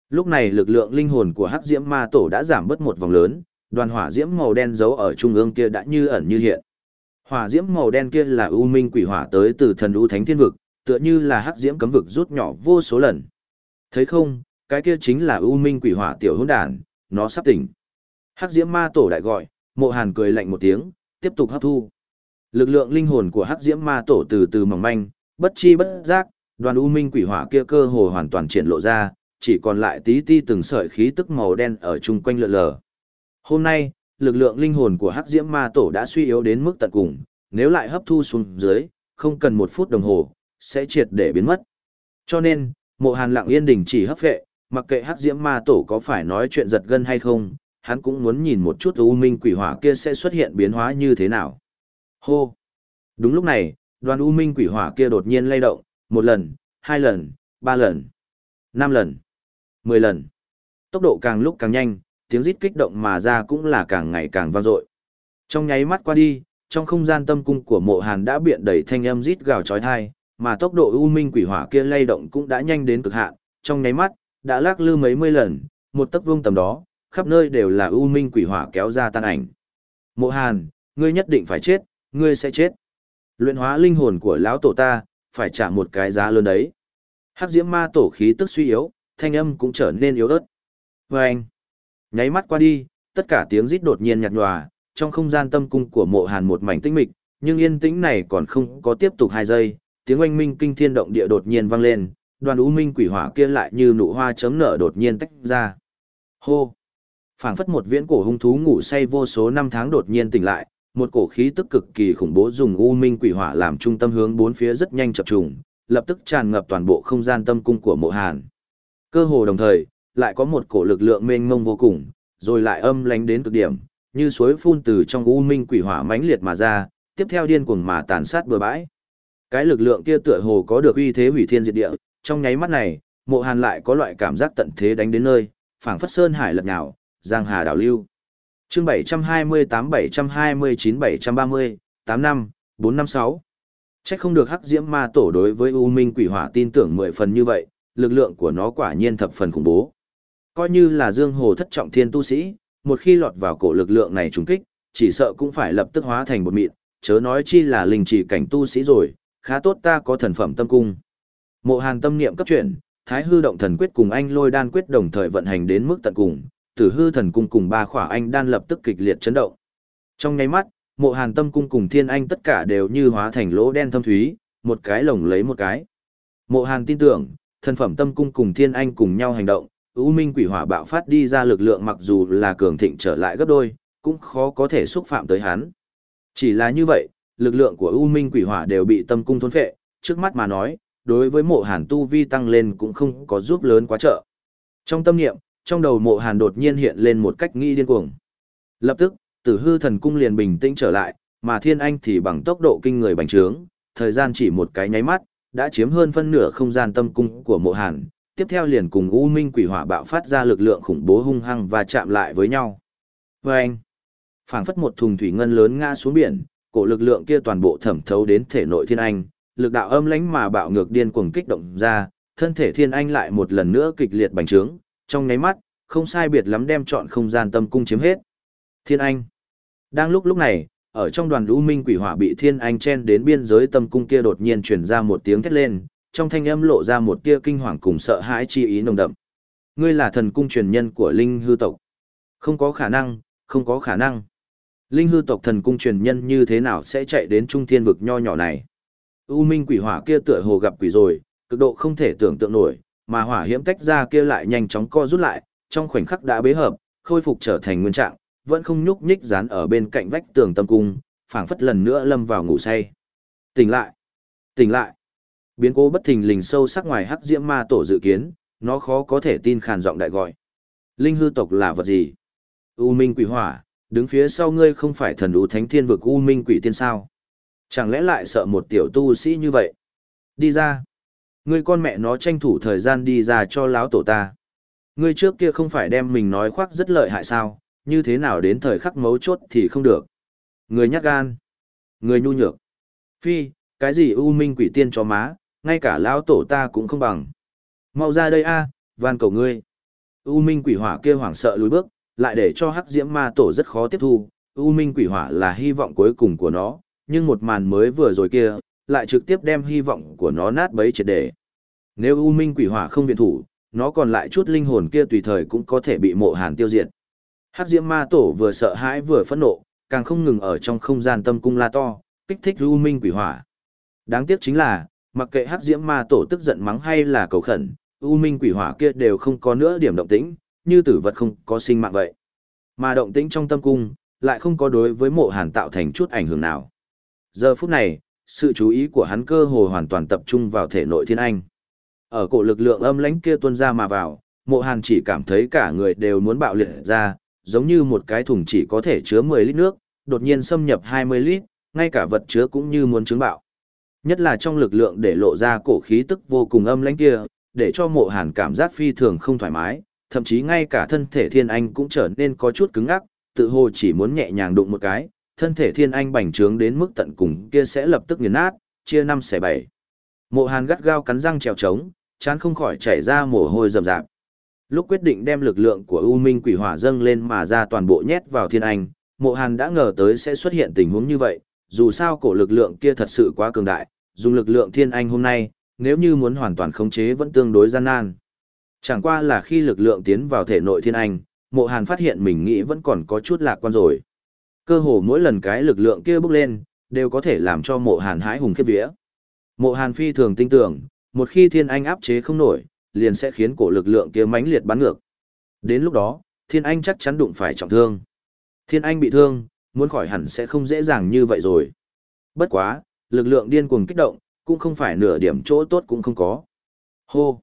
Lúc này lực lượng linh hồn của Hắc Diễm Ma Tổ đã giảm bớt một vòng lớn, đoàn hỏa diễm màu đen giấu ở trung ương kia đã như ẩn như hiện. Hỏa diễm màu đen kia là u minh quỷ hỏa tới từ thần u thánh thiên vực, tựa như là hắc diễm cấm vực rút nhỏ vô số lần. Thấy không, cái kia chính là u minh quỷ hỏa tiểu hỗn đản, nó sắp tỉnh. Hắc diễm ma tổ đại gọi, mộ hàn cười lạnh một tiếng, tiếp tục hấp thu. Lực lượng linh hồn của hắc diễm ma tổ từ từ mỏng manh, bất chi bất giác, đoàn u minh quỷ hỏa kia cơ hồ hoàn toàn triển lộ ra, chỉ còn lại tí ti từng sợi khí tức màu đen ở chung quanh lượn lờ. Hôm nay, lực lượng linh hồn của hắc diễm ma tổ đã suy yếu đến mức tận cùng, nếu lại hấp thu xuống dưới, không cần một phút đồng hồ, sẽ triệt để biến mất. Cho nên, mộ hàn lặng yên đình chỉ hấp vệ, mặc kệ hắc diễm ma tổ có phải nói chuyện giật gân hay không, hắn cũng muốn nhìn một chút u minh quỷ hỏa kia sẽ xuất hiện biến hóa như thế nào. Hô! Đúng lúc này, đoàn u minh quỷ hỏa kia đột nhiên lay động, một lần, hai lần, ba lần, năm lần, mười lần. Tốc độ càng lúc càng nhanh, tiếng rít kích động mà ra cũng là càng ngày càng vang dội. Trong nháy mắt qua đi, trong không gian tâm cung của mộ hàn đã biện đầy thanh âm rít gào chói tai, mà tốc độ u minh quỷ hỏa kia lay động cũng đã nhanh đến cực hạn, trong nháy mắt, đã lắc lư mấy mươi lần, một tấc vuông tầm đó, khắp nơi đều là u minh quỷ hỏa kéo ra tan ảnh. Mộ Hàn, ngươi nhất định phải chết, ngươi sẽ chết. Luyện hóa linh hồn của lão tổ ta, phải trả một cái giá lớn đấy. Hắc diễm ma tổ khí tức suy yếu, thanh âm cũng trở nên yếu ớt. Vâng! anh, nháy mắt qua đi, tất cả tiếng rít đột nhiên nhạt nhòa, trong không gian tâm cung của mộ hàn một mảnh tĩnh mịch, nhưng yên tĩnh này còn không có tiếp tục hai giây, tiếng oanh minh kinh thiên động địa đột nhiên vang lên, đoàn u minh quỷ hỏa kia lại như nụ hoa chấm nở đột nhiên tách ra. Hô! Phảng phất một viễn cổ hung thú ngủ say vô số năm tháng đột nhiên tỉnh lại, một cổ khí tức cực kỳ khủng bố dùng u minh quỷ hỏa làm trung tâm hướng bốn phía rất nhanh chập trùng, lập tức tràn ngập toàn bộ không gian tâm cung của Mộ Hàn. Cơ hồ đồng thời, lại có một cổ lực lượng mênh mông vô cùng, rồi lại âm lánh đến cực điểm, như suối phun từ trong u minh quỷ hỏa mãnh liệt mà ra, tiếp theo điên cuồng mà tàn sát bừa bãi. Cái lực lượng kia tựa hồ có được uy thế hủy thiên diệt địa, trong nháy mắt này, Mộ Hàn lại có loại cảm giác tận thế đánh đến nơi, phảng phất sơn hải lật nhào, Giang Hà đảo lưu. Chương 728-729-730, 8 năm, 456. Chắc không được hắc diễm ma tổ đối với U Minh quỷ hỏa tin tưởng mười phần như vậy, lực lượng của nó quả nhiên thập phần khủng bố. Coi như là Dương Hồ thất trọng thiên tu sĩ, một khi lọt vào cổ lực lượng này trùng kích, chỉ sợ cũng phải lập tức hóa thành một mịn, chớ nói chi là linh chỉ cảnh tu sĩ rồi, khá tốt ta có thần phẩm tâm cung. Mộ Hàn tâm niệm cấp chuyển, Thái hư động thần quyết cùng anh lôi đan quyết đồng thời vận hành đến mức tận cùng, Tử hư thần cung cùng ba khỏa anh đan lập tức kịch liệt chấn động. Trong nháy mắt, Mộ Hàn tâm cung cùng Thiên Anh tất cả đều như hóa thành lỗ đen thâm thúy, một cái lồng lấy một cái. Mộ Hàn tin tưởng, thần phẩm tâm cung cùng Thiên Anh cùng nhau hành động, ưu Minh quỷ hỏa bạo phát đi ra lực lượng mặc dù là cường thịnh trở lại gấp đôi, cũng khó có thể xúc phạm tới hắn. Chỉ là như vậy, lực lượng của ưu Minh quỷ hỏa đều bị tâm cung thôn phệ, trước mắt mà nói, đối với mộ hàn tu vi tăng lên cũng không có giúp lớn quá trợ. Trong tâm niệm, trong đầu mộ hàn đột nhiên hiện lên một cách nghĩ điên cuồng. Lập tức, tử hư thần cung liền bình tĩnh trở lại, mà thiên anh thì bằng tốc độ kinh người bành trướng, thời gian chỉ một cái nháy mắt, đã chiếm hơn phân nửa không gian tâm cung của mộ hàn, tiếp theo liền cùng U Minh quỷ hỏa bạo phát ra lực lượng khủng bố hung hăng và chạm lại với nhau. Và anh, phảng phất một thùng thủy ngân lớn ngã xuống biển, cổ lực lượng kia toàn bộ thẩm thấu đến thể nội thiên anh, lực đạo âm lãnh mà bạo ngược điên cuồng kích động ra, thân thể thiên anh lại một lần nữa kịch liệt bành trướng, trong nháy mắt, không sai biệt lắm đem chọn không gian tâm cung chiếm hết. Thiên anh. Đang lúc lúc này, ở trong đoàn lũ minh quỷ hỏa bị thiên anh chen đến biên giới tâm cung kia đột nhiên truyền ra một tiếng thét lên, trong thanh âm lộ ra một tia kinh hoàng cùng sợ hãi chi ý nồng đậm. Ngươi là thần cung truyền nhân của linh hư tộc. Không có khả năng, không có khả năng. Linh hư tộc thần cung truyền nhân như thế nào sẽ chạy đến trung thiên vực nho nhỏ này? U minh quỷ hỏa kia tựa hồ gặp quỷ rồi, cực độ không thể tưởng tượng nổi, mà hỏa hiểm tách ra kia lại nhanh chóng co rút lại, trong khoảnh khắc đã bế hợp, khôi phục trở thành nguyên trạng, vẫn không nhúc nhích dán ở bên cạnh vách tường tâm cung, phảng phất lần nữa lâm vào ngủ say. Tỉnh lại, tỉnh lại. Biến cố bất thình lình sâu sắc ngoài hắc diễm ma tổ dự kiến, nó khó có thể tin khàn giọng đại gọi. Linh hư tộc là vật gì? U minh quỷ hỏa, đứng phía sau ngươi không phải thần u thánh thiên vực u minh quỷ tiên sao? Chẳng lẽ lại sợ một tiểu tu sĩ như vậy? Đi ra. Ngươi con mẹ nó tranh thủ thời gian đi ra cho láo tổ ta. Ngươi trước kia không phải đem mình nói khoác rất lợi hại sao, như thế nào đến thời khắc mấu chốt thì không được. Người nhát gan. Người nhu nhược. Phi, cái gì u minh quỷ tiên cho má, ngay cả lão tổ ta cũng không bằng. Mau ra đây a, van cầu ngươi. U minh quỷ hỏa kia hoảng sợ lùi bước, lại để cho hắc diễm ma tổ rất khó tiếp thu. U minh quỷ hỏa là hy vọng cuối cùng của nó, nhưng một màn mới vừa rồi kia, lại trực tiếp đem hy vọng của nó nát bấy triệt để. Nếu U Minh quỷ hỏa không viện thủ, nó còn lại chút linh hồn kia tùy thời cũng có thể bị mộ hàn tiêu diệt. Hắc Diễm Ma Tổ vừa sợ hãi vừa phẫn nộ, càng không ngừng ở trong không gian tâm cung la to, kích thích U Minh quỷ hỏa. Đáng tiếc chính là, mặc kệ Hắc Diễm Ma Tổ tức giận mắng hay là cầu khẩn, U Minh quỷ hỏa kia đều không có nữa điểm động tĩnh, như tử vật không có sinh mạng vậy. Mà động tĩnh trong tâm cung, lại không có đối với mộ hàn tạo thành chút ảnh hưởng nào. Giờ phút này, sự chú ý của hắn cơ hồ hoàn toàn tập trung vào thể nội thiên anh. Ở cổ lực lượng âm lãnh kia tuôn ra mà vào, mộ hàn chỉ cảm thấy cả người đều muốn bạo liệt ra, giống như một cái thùng chỉ có thể chứa 10 lít nước, đột nhiên xâm nhập 20 lít, ngay cả vật chứa cũng như muốn chứng bạo. Nhất là trong lực lượng để lộ ra cổ khí tức vô cùng âm lãnh kia, để cho mộ hàn cảm giác phi thường không thoải mái, thậm chí ngay cả thân thể thiên anh cũng trở nên có chút cứng ngắc, tự hồ chỉ muốn nhẹ nhàng đụng một cái, thân thể thiên anh bành trướng đến mức tận cùng kia sẽ lập tức nghiền nát, chia năm xẻ bảy. Mộ Hàn gắt gao cắn răng trèo trống, chán không khỏi chảy ra mồ hôi rầm rạp. Lúc quyết định đem lực lượng của U Minh Quỷ Hỏa dâng lên mà ra toàn bộ nhét vào thiên anh, Mộ Hàn đã ngờ tới sẽ xuất hiện tình huống như vậy, dù sao cổ lực lượng kia thật sự quá cường đại, dùng lực lượng thiên anh hôm nay, nếu như muốn hoàn toàn khống chế vẫn tương đối gian nan. Chẳng qua là khi lực lượng tiến vào thể nội thiên anh, Mộ Hàn phát hiện mình nghĩ vẫn còn có chút lạc quan rồi. Cơ hồ mỗi lần cái lực lượng kia bước lên, đều có thể làm cho mộ hàn hãi hùng khiếp vía. Mộ hàn phi thường tin tưởng, một khi thiên anh áp chế không nổi, liền sẽ khiến cổ lực lượng kia mãnh liệt bắn ngược. Đến lúc đó, thiên anh chắc chắn đụng phải trọng thương. Thiên anh bị thương, muốn khỏi hẳn sẽ không dễ dàng như vậy rồi. Bất quá, lực lượng điên cuồng kích động, cũng không phải nửa điểm chỗ tốt cũng không có. Hô!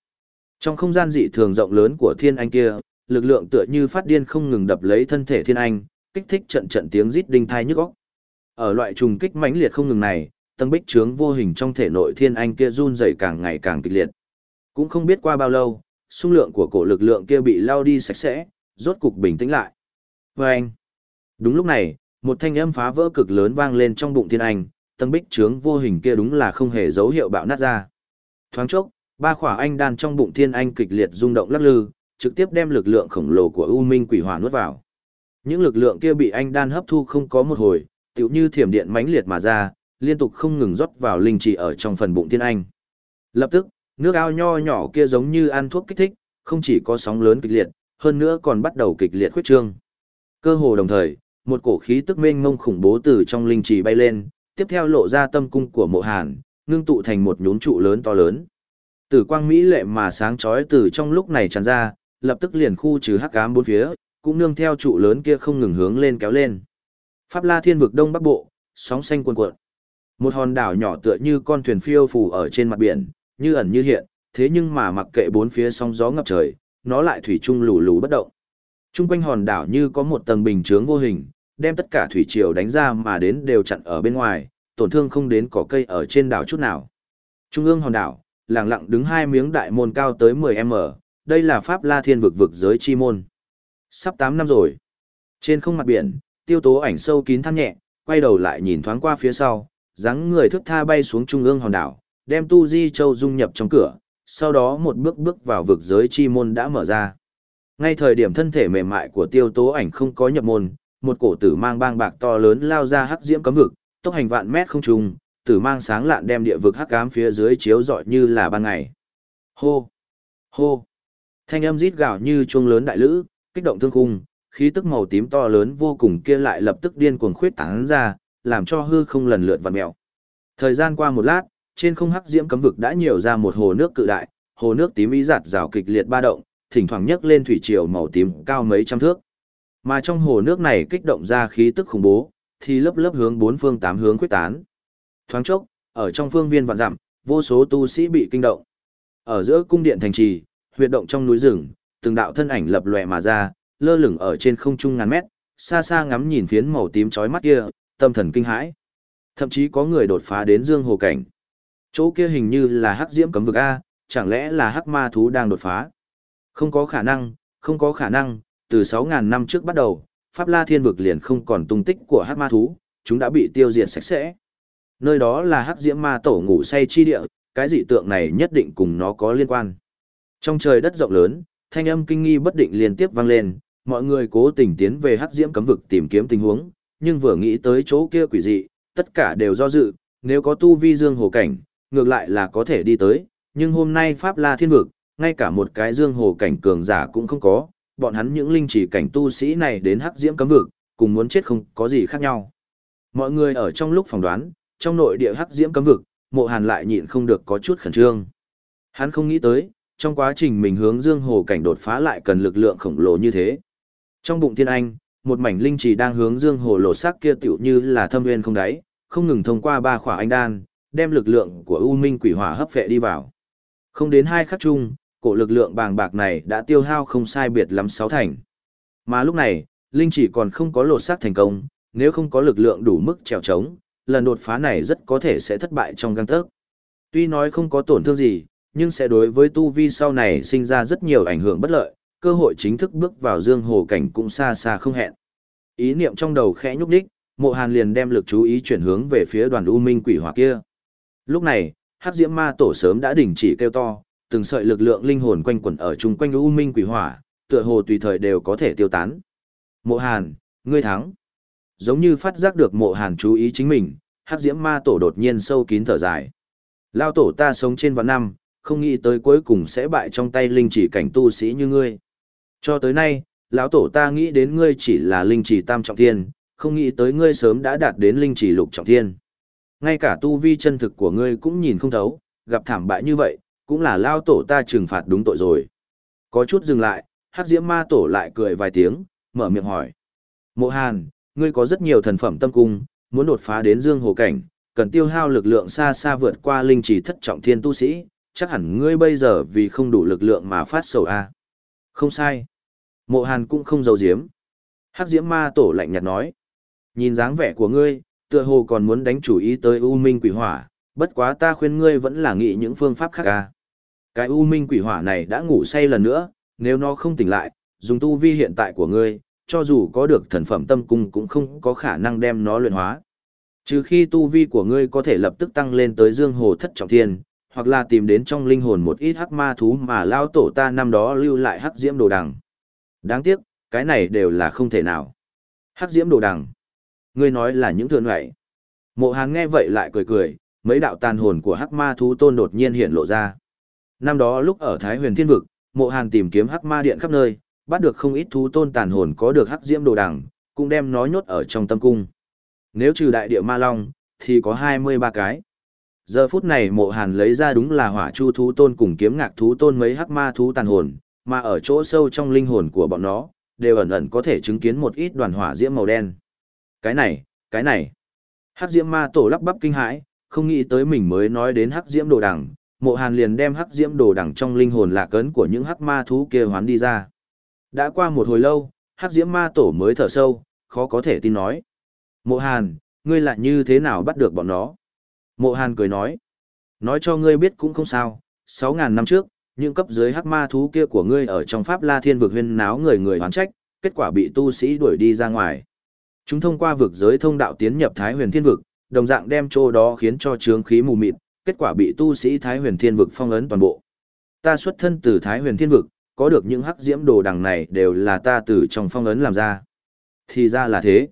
Trong không gian dị thường rộng lớn của thiên anh kia, lực lượng tựa như phát điên không ngừng đập lấy thân thể thiên anh, kích thích trận trận tiếng rít đinh thai nhức óc. Ở loại trùng kích mãnh liệt không ngừng này, tầng bích trướng vô hình trong thể nội thiên anh kia run rẩy càng ngày càng kịch liệt. Cũng không biết qua bao lâu, xung lượng của cổ lực lượng kia bị lao đi sạch sẽ, rốt cục bình tĩnh lại. Và anh, đúng lúc này, một thanh âm phá vỡ cực lớn vang lên trong bụng thiên anh, tầng bích trướng vô hình kia đúng là không hề dấu hiệu bạo nát ra. Thoáng chốc, ba khỏa anh đan trong bụng thiên anh kịch liệt rung động lắc lư, trực tiếp đem lực lượng khổng lồ của U Minh Quỷ Hỏa nuốt vào. Những lực lượng kia bị anh đan hấp thu không có một hồi, tựu như thiểm điện mãnh liệt mà ra, liên tục không ngừng rót vào linh trì ở trong phần bụng thiên anh. Lập tức, nước ao nho nhỏ kia giống như ăn thuốc kích thích, không chỉ có sóng lớn kịch liệt, hơn nữa còn bắt đầu kịch liệt khuyết trương. Cơ hồ đồng thời, một cổ khí tức mênh mông khủng bố từ trong linh trì bay lên, tiếp theo lộ ra tâm cung của mộ hàn, ngưng tụ thành một nhún trụ lớn to lớn. Tử quang mỹ lệ mà sáng chói từ trong lúc này tràn ra, lập tức liền khu trừ hắc ám bốn phía, cũng nương theo trụ lớn kia không ngừng hướng lên kéo lên. Pháp La Thiên vực đông bắc bộ, sóng xanh cuồn cuộn. Một hòn đảo nhỏ tựa như con thuyền phiêu phù ở trên mặt biển, như ẩn như hiện, thế nhưng mà mặc kệ bốn phía sóng gió ngập trời, nó lại thủy chung lù lù bất động. Trung quanh hòn đảo như có một tầng bình chướng vô hình, đem tất cả thủy triều đánh ra mà đến đều chặn ở bên ngoài, tổn thương không đến cỏ cây ở trên đảo chút nào. Trung ương hòn đảo, lặng lặng đứng hai miếng đại môn cao tới 10m, đây là Pháp La Thiên vực vực giới chi môn. Sắp 8 năm rồi. Trên không mặt biển, tiêu tố ảnh sâu kín than nhẹ, quay đầu lại nhìn thoáng qua phía sau, dáng người thức tha bay xuống trung ương hòn đảo, đem Tu Di Châu dung nhập trong cửa, sau đó một bước bước vào vực giới chi môn đã mở ra. Ngay thời điểm thân thể mềm mại của tiêu tố ảnh không có nhập môn, một cổ tử mang bang bạc to lớn lao ra hắc diễm cấm vực, tốc hành vạn mét không trùng, tử mang sáng lạn đem địa vực hắc ám phía dưới chiếu rọi như là ban ngày. Hô! Hô! Thanh âm rít gào như chuông lớn đại lữ, kích động thương khung, khí tức màu tím to lớn vô cùng kia lại lập tức điên cuồng khuyết tán ra, làm cho hư không lần lượt vặn mèo. Thời gian qua một lát, trên không hắc diễm cấm vực đã nhiều ra một hồ nước cự đại, hồ nước tím ý giạt rào kịch liệt ba động, thỉnh thoảng nhấc lên thủy triều màu tím cao mấy trăm thước. Mà trong hồ nước này kích động ra khí tức khủng bố, thì lớp lớp hướng bốn phương tám hướng quyết tán. Thoáng chốc, ở trong phương viên vạn dặm, vô số tu sĩ bị kinh động. Ở giữa cung điện thành trì, huyệt động trong núi rừng, từng đạo thân ảnh lập lòe mà ra, lơ lửng ở trên không trung ngàn mét, xa xa ngắm nhìn phiến màu tím chói mắt kia, tâm thần kinh hãi. Thậm chí có người đột phá đến dương hồ cảnh. Chỗ kia hình như là hắc diễm cấm vực A, chẳng lẽ là hắc ma thú đang đột phá? Không có khả năng, không có khả năng, từ 6000 năm trước bắt đầu, Pháp La Thiên vực liền không còn tung tích của hắc ma thú, chúng đã bị tiêu diệt sạch sẽ. Nơi đó là hắc diễm ma tổ ngủ say chi địa, cái dị tượng này nhất định cùng nó có liên quan. Trong trời đất rộng lớn, thanh âm kinh nghi bất định liên tiếp vang lên, mọi người cố tình tiến về hắc diễm cấm vực tìm kiếm tình huống, nhưng vừa nghĩ tới chỗ kia quỷ dị, tất cả đều do dự, nếu có tu vi dương hồ cảnh, ngược lại là có thể đi tới, nhưng hôm nay Pháp La Thiên vực, ngay cả một cái dương hồ cảnh cường giả cũng không có, bọn hắn những linh chỉ cảnh tu sĩ này đến hắc diễm cấm vực, cùng muốn chết không có gì khác nhau. Mọi người ở trong lúc phỏng đoán, trong nội địa hắc diễm cấm vực, mộ hàn lại nhịn không được có chút khẩn trương. Hắn không nghĩ tới, trong quá trình mình hướng dương hồ cảnh đột phá lại cần lực lượng khổng lồ như thế. Trong bụng thiên anh, một mảnh linh chỉ đang hướng dương hồ lột sắc kia tiểu như là thâm nguyên không đáy, không ngừng thông qua ba khỏa anh đan, đem lực lượng của U Minh quỷ hỏa hấp phệ đi vào. Không đến hai khắc chung, cổ lực lượng bàng bạc này đã tiêu hao không sai biệt lắm sáu thành. Mà lúc này, linh chỉ còn không có lột xác thành công, nếu không có lực lượng đủ mức trèo trống, lần đột phá này rất có thể sẽ thất bại trong găng tớc. Tuy nói không có tổn thương gì, nhưng sẽ đối với tu vi sau này sinh ra rất nhiều ảnh hưởng bất lợi, cơ hội chính thức bước vào dương hồ cảnh cũng xa xa không hẹn. Ý niệm trong đầu khẽ nhúc đích, mộ hàn liền đem lực chú ý chuyển hướng về phía đoàn u minh quỷ hỏa kia. Lúc này, hắc diễm ma tổ sớm đã đình chỉ kêu to, từng sợi lực lượng linh hồn quanh quẩn ở chung quanh u minh quỷ hỏa, tựa hồ tùy thời đều có thể tiêu tán. Mộ hàn, ngươi thắng. Giống như phát giác được mộ hàn chú ý chính mình, hắc diễm ma tổ đột nhiên sâu kín thở dài. Lao tổ ta sống trên vạn năm, không nghĩ tới cuối cùng sẽ bại trong tay linh chỉ cảnh tu sĩ như ngươi. Cho tới nay, lão tổ ta nghĩ đến ngươi chỉ là linh chỉ tam trọng thiên, không nghĩ tới ngươi sớm đã đạt đến linh chỉ lục trọng thiên. Ngay cả tu vi chân thực của ngươi cũng nhìn không thấu, gặp thảm bại như vậy, cũng là lao tổ ta trừng phạt đúng tội rồi. Có chút dừng lại, hắc diễm ma tổ lại cười vài tiếng, mở miệng hỏi. Mộ Hàn, ngươi có rất nhiều thần phẩm tâm cung, muốn đột phá đến dương hồ cảnh, cần tiêu hao lực lượng xa xa vượt qua linh chỉ thất trọng thiên tu sĩ, chắc hẳn ngươi bây giờ vì không đủ lực lượng mà phát sầu a. Không sai. Mộ Hàn cũng không giấu giếm. Hắc Diễm Ma Tổ lạnh nhạt nói. Nhìn dáng vẻ của ngươi, tựa hồ còn muốn đánh chủ ý tới U Minh Quỷ Hỏa, bất quá ta khuyên ngươi vẫn là nghĩ những phương pháp khác a. Cái U Minh Quỷ Hỏa này đã ngủ say lần nữa, nếu nó không tỉnh lại, dùng tu vi hiện tại của ngươi, cho dù có được thần phẩm tâm cung cũng không có khả năng đem nó luyện hóa. Trừ khi tu vi của ngươi có thể lập tức tăng lên tới dương hồ thất trọng thiên, hoặc là tìm đến trong linh hồn một ít hắc ma thú mà lao tổ ta năm đó lưu lại hắc diễm đồ đằng. Đáng tiếc, cái này đều là không thể nào. Hắc diễm đồ đằng. Ngươi nói là những thượng vậy. Mộ Hàn nghe vậy lại cười cười, mấy đạo tàn hồn của hắc ma thú tôn đột nhiên hiện lộ ra. Năm đó lúc ở Thái Huyền Thiên vực, Mộ Hàn tìm kiếm hắc ma điện khắp nơi, bắt được không ít thú tôn tàn hồn có được hắc diễm đồ đằng, cũng đem nó nhốt ở trong tâm cung. Nếu trừ đại địa ma long, thì có 23 cái. Giờ phút này Mộ Hàn lấy ra đúng là hỏa chu thú tôn cùng kiếm ngạc thú tôn mấy hắc ma thú tàn hồn, mà ở chỗ sâu trong linh hồn của bọn nó, đều ẩn ẩn có thể chứng kiến một ít đoàn hỏa diễm màu đen. Cái này, cái này. Hắc diễm ma tổ lắp bắp kinh hãi, không nghĩ tới mình mới nói đến hắc diễm đồ đằng, mộ hàn liền đem hắc diễm đồ đằng trong linh hồn lạc cấn của những hắc ma thú kia hoán đi ra. Đã qua một hồi lâu, hắc diễm ma tổ mới thở sâu, khó có thể tin nói. Mộ hàn, ngươi lại như thế nào bắt được bọn nó? Mộ hàn cười nói. Nói cho ngươi biết cũng không sao, 6.000 năm trước, những cấp dưới hắc ma thú kia của ngươi ở trong Pháp La Thiên vực huyên náo người người hoán trách, kết quả bị tu sĩ đuổi đi ra ngoài. Chúng thông qua vực giới thông đạo tiến nhập Thái Huyền Thiên vực, đồng dạng đem chỗ đó khiến cho trướng khí mù mịt, kết quả bị tu sĩ Thái Huyền Thiên vực phong ấn toàn bộ. Ta xuất thân từ Thái Huyền Thiên vực, có được những hắc diễm đồ đằng này đều là ta từ trong phong ấn làm ra. Thì ra là thế.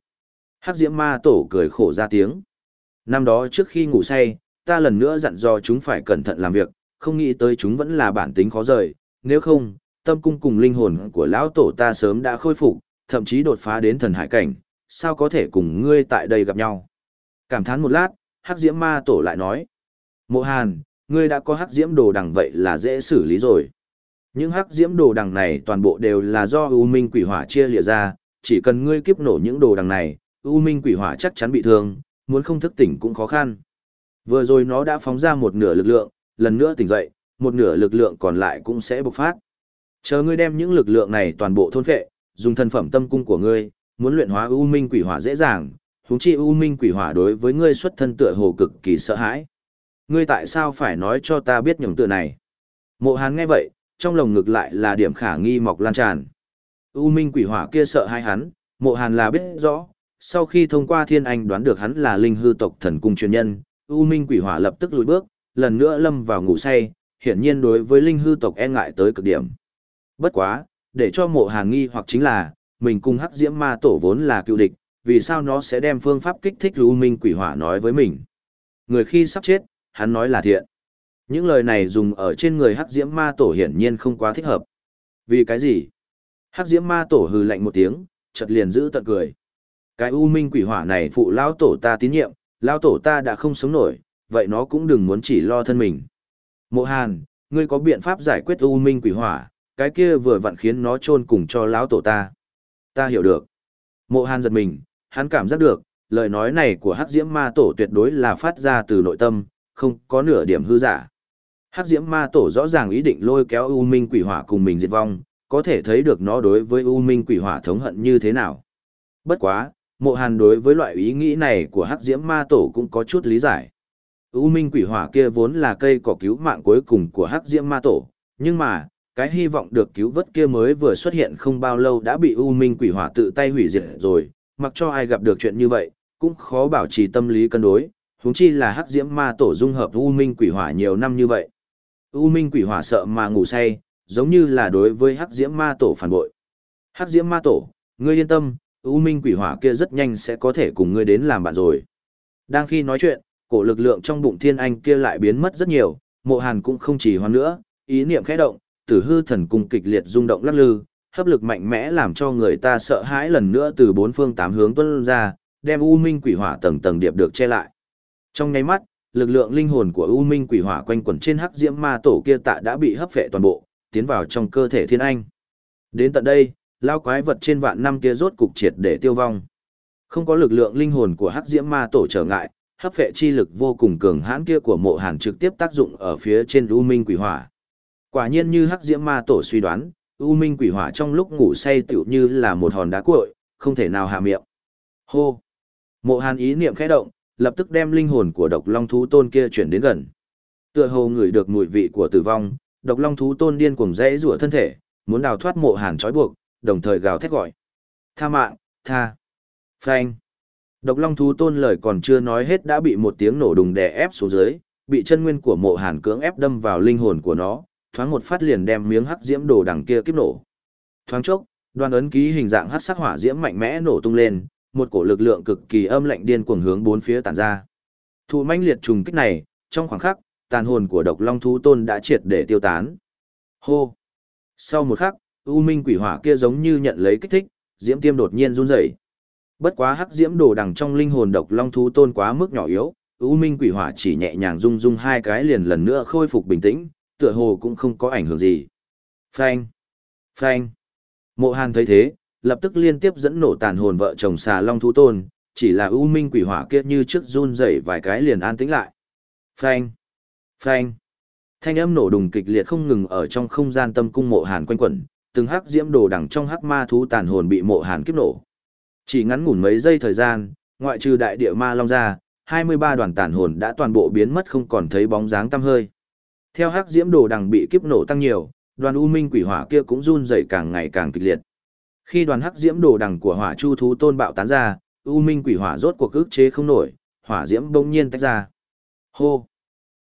Hắc diễm ma tổ cười khổ ra tiếng. Năm đó trước khi ngủ say, ta lần nữa dặn dò chúng phải cẩn thận làm việc, không nghĩ tới chúng vẫn là bản tính khó rời, nếu không, tâm cung cùng linh hồn của lão tổ ta sớm đã khôi phục, thậm chí đột phá đến thần hải cảnh, sao có thể cùng ngươi tại đây gặp nhau. Cảm thán một lát, hắc diễm ma tổ lại nói. Mộ hàn, ngươi đã có hắc diễm đồ đằng vậy là dễ xử lý rồi. Những hắc diễm đồ đằng này toàn bộ đều là do U Minh quỷ hỏa chia lìa ra, chỉ cần ngươi kiếp nổ những đồ đằng này, U Minh quỷ hỏa chắc chắn bị thương, muốn không thức tỉnh cũng khó khăn. Vừa rồi nó đã phóng ra một nửa lực lượng, lần nữa tỉnh dậy, một nửa lực lượng còn lại cũng sẽ bộc phát. Chờ ngươi đem những lực lượng này toàn bộ thôn phệ, dùng thân phẩm tâm cung của ngươi, muốn luyện hóa U Minh quỷ hỏa dễ dàng, huống chi U Minh quỷ hỏa đối với ngươi xuất thân tựa hồ cực kỳ sợ hãi. Ngươi tại sao phải nói cho ta biết những tựa này? Mộ Hàn nghe vậy, trong lòng ngực lại là điểm khả nghi mọc lan tràn. U Minh quỷ hỏa kia sợ hai hắn, Mộ Hàn là biết rõ, sau khi thông qua thiên anh đoán được hắn là linh hư tộc thần cung truyền nhân, U Minh quỷ hỏa lập tức lùi bước, lần nữa lâm vào ngủ say, hiển nhiên đối với linh hư tộc e ngại tới cực điểm. Bất quá, để cho mộ hàn nghi hoặc chính là, mình cùng hắc diễm ma tổ vốn là cựu địch, vì sao nó sẽ đem phương pháp kích thích U Minh quỷ hỏa nói với mình. Người khi sắp chết, hắn nói là thiện. Những lời này dùng ở trên người hắc diễm ma tổ hiển nhiên không quá thích hợp. Vì cái gì? Hắc diễm ma tổ hừ lạnh một tiếng, chợt liền giữ tận cười. Cái U Minh quỷ hỏa này phụ lao tổ ta tín nhiệm, lao tổ ta đã không sống nổi, vậy nó cũng đừng muốn chỉ lo thân mình. Mộ Hàn, ngươi có biện pháp giải quyết U Minh quỷ hỏa, cái kia vừa vặn khiến nó chôn cùng cho lão tổ ta. Ta hiểu được. Mộ Hàn giật mình, hắn cảm giác được, lời nói này của Hắc Diễm Ma Tổ tuyệt đối là phát ra từ nội tâm, không có nửa điểm hư giả. Hắc Diễm Ma Tổ rõ ràng ý định lôi kéo U Minh quỷ hỏa cùng mình diệt vong, có thể thấy được nó đối với U Minh quỷ hỏa thống hận như thế nào. Bất quá, Mộ Hàn đối với loại ý nghĩ này của Hắc Diễm Ma Tổ cũng có chút lý giải. U Minh quỷ hỏa kia vốn là cây cỏ cứu mạng cuối cùng của Hắc Diễm Ma Tổ, nhưng mà, cái hy vọng được cứu vớt kia mới vừa xuất hiện không bao lâu đã bị U Minh quỷ hỏa tự tay hủy diệt rồi, mặc cho ai gặp được chuyện như vậy, cũng khó bảo trì tâm lý cân đối, huống chi là Hắc Diễm Ma Tổ dung hợp U Minh quỷ hỏa nhiều năm như vậy. U Minh quỷ hỏa sợ mà ngủ say, giống như là đối với Hắc Diễm Ma Tổ phản bội. Hắc Diễm Ma Tổ, ngươi yên tâm, U Minh quỷ hỏa kia rất nhanh sẽ có thể cùng ngươi đến làm bạn rồi. Đang khi nói chuyện, cổ lực lượng trong bụng thiên anh kia lại biến mất rất nhiều, mộ hàn cũng không chỉ hoan nữa, ý niệm khẽ động, tử hư thần cung kịch liệt rung động lắc lư, hấp lực mạnh mẽ làm cho người ta sợ hãi lần nữa từ bốn phương tám hướng tuân ra, đem U Minh quỷ hỏa tầng tầng điệp được che lại. Trong nháy mắt, lực lượng linh hồn của U Minh quỷ hỏa quanh quẩn trên hắc diễm ma tổ kia tạ đã bị hấp phệ toàn bộ, tiến vào trong cơ thể thiên anh. Đến tận đây, lao quái vật trên vạn năm kia rốt cục triệt để tiêu vong. Không có lực lượng linh hồn của hắc diễm ma tổ trở ngại, hấp phệ chi lực vô cùng cường hãn kia của mộ hàn trực tiếp tác dụng ở phía trên U Minh quỷ hỏa. Quả nhiên như hắc diễm ma tổ suy đoán, U Minh quỷ hỏa trong lúc ngủ say tựu như là một hòn đá cuội, không thể nào hạ miệng. Hô! Mộ hàn ý niệm khẽ động, lập tức đem linh hồn của độc long thú tôn kia chuyển đến gần. Tựa hồ ngửi được mùi vị của tử vong, độc long thú tôn điên cuồng rẽ rủa thân thể, muốn đào thoát mộ hàn trói buộc, đồng thời gào thét gọi. Tha mạng, tha. Phanh. Độc long thú tôn lời còn chưa nói hết đã bị một tiếng nổ đùng đè ép xuống dưới, bị chân nguyên của mộ hàn cưỡng ép đâm vào linh hồn của nó, thoáng một phát liền đem miếng hắc diễm đồ đằng kia kiếp nổ. Thoáng chốc, đoàn ấn ký hình dạng hắc sắc hỏa diễm mạnh mẽ nổ tung lên, một cổ lực lượng cực kỳ âm lạnh điên cuồng hướng bốn phía tản ra. Thụ manh liệt trùng kích này, trong khoảng khắc, tàn hồn của độc long thú tôn đã triệt để tiêu tán. Hô! Sau một khắc, U Minh quỷ hỏa kia giống như nhận lấy kích thích, diễm tiêm đột nhiên run rẩy. Bất quá hắc diễm đồ đằng trong linh hồn độc long thú tôn quá mức nhỏ yếu, U Minh quỷ hỏa chỉ nhẹ nhàng rung rung hai cái liền lần nữa khôi phục bình tĩnh, tựa hồ cũng không có ảnh hưởng gì. Phanh! Phanh! Mộ Hàn thấy thế, lập tức liên tiếp dẫn nổ tàn hồn vợ chồng xà long thú tôn, chỉ là U Minh quỷ hỏa kia như trước run rẩy vài cái liền an tĩnh lại. Phanh! Phanh! Thanh âm nổ đùng kịch liệt không ngừng ở trong không gian tâm cung mộ Hàn quanh quẩn, từng hắc diễm đồ đằng trong hắc ma thú tàn hồn bị mộ Hàn kiếp nổ. Chỉ ngắn ngủn mấy giây thời gian, ngoại trừ đại địa ma long ra, 23 đoàn tàn hồn đã toàn bộ biến mất không còn thấy bóng dáng tăm hơi. Theo hắc diễm đồ đằng bị kiếp nổ tăng nhiều, đoàn u minh quỷ hỏa kia cũng run rẩy càng ngày càng kịch liệt. Khi đoàn hắc diễm đồ đằng của hỏa chu thú tôn bạo tán ra, u minh quỷ hỏa rốt cuộc ức chế không nổi, hỏa diễm bỗng nhiên tách ra. Hô!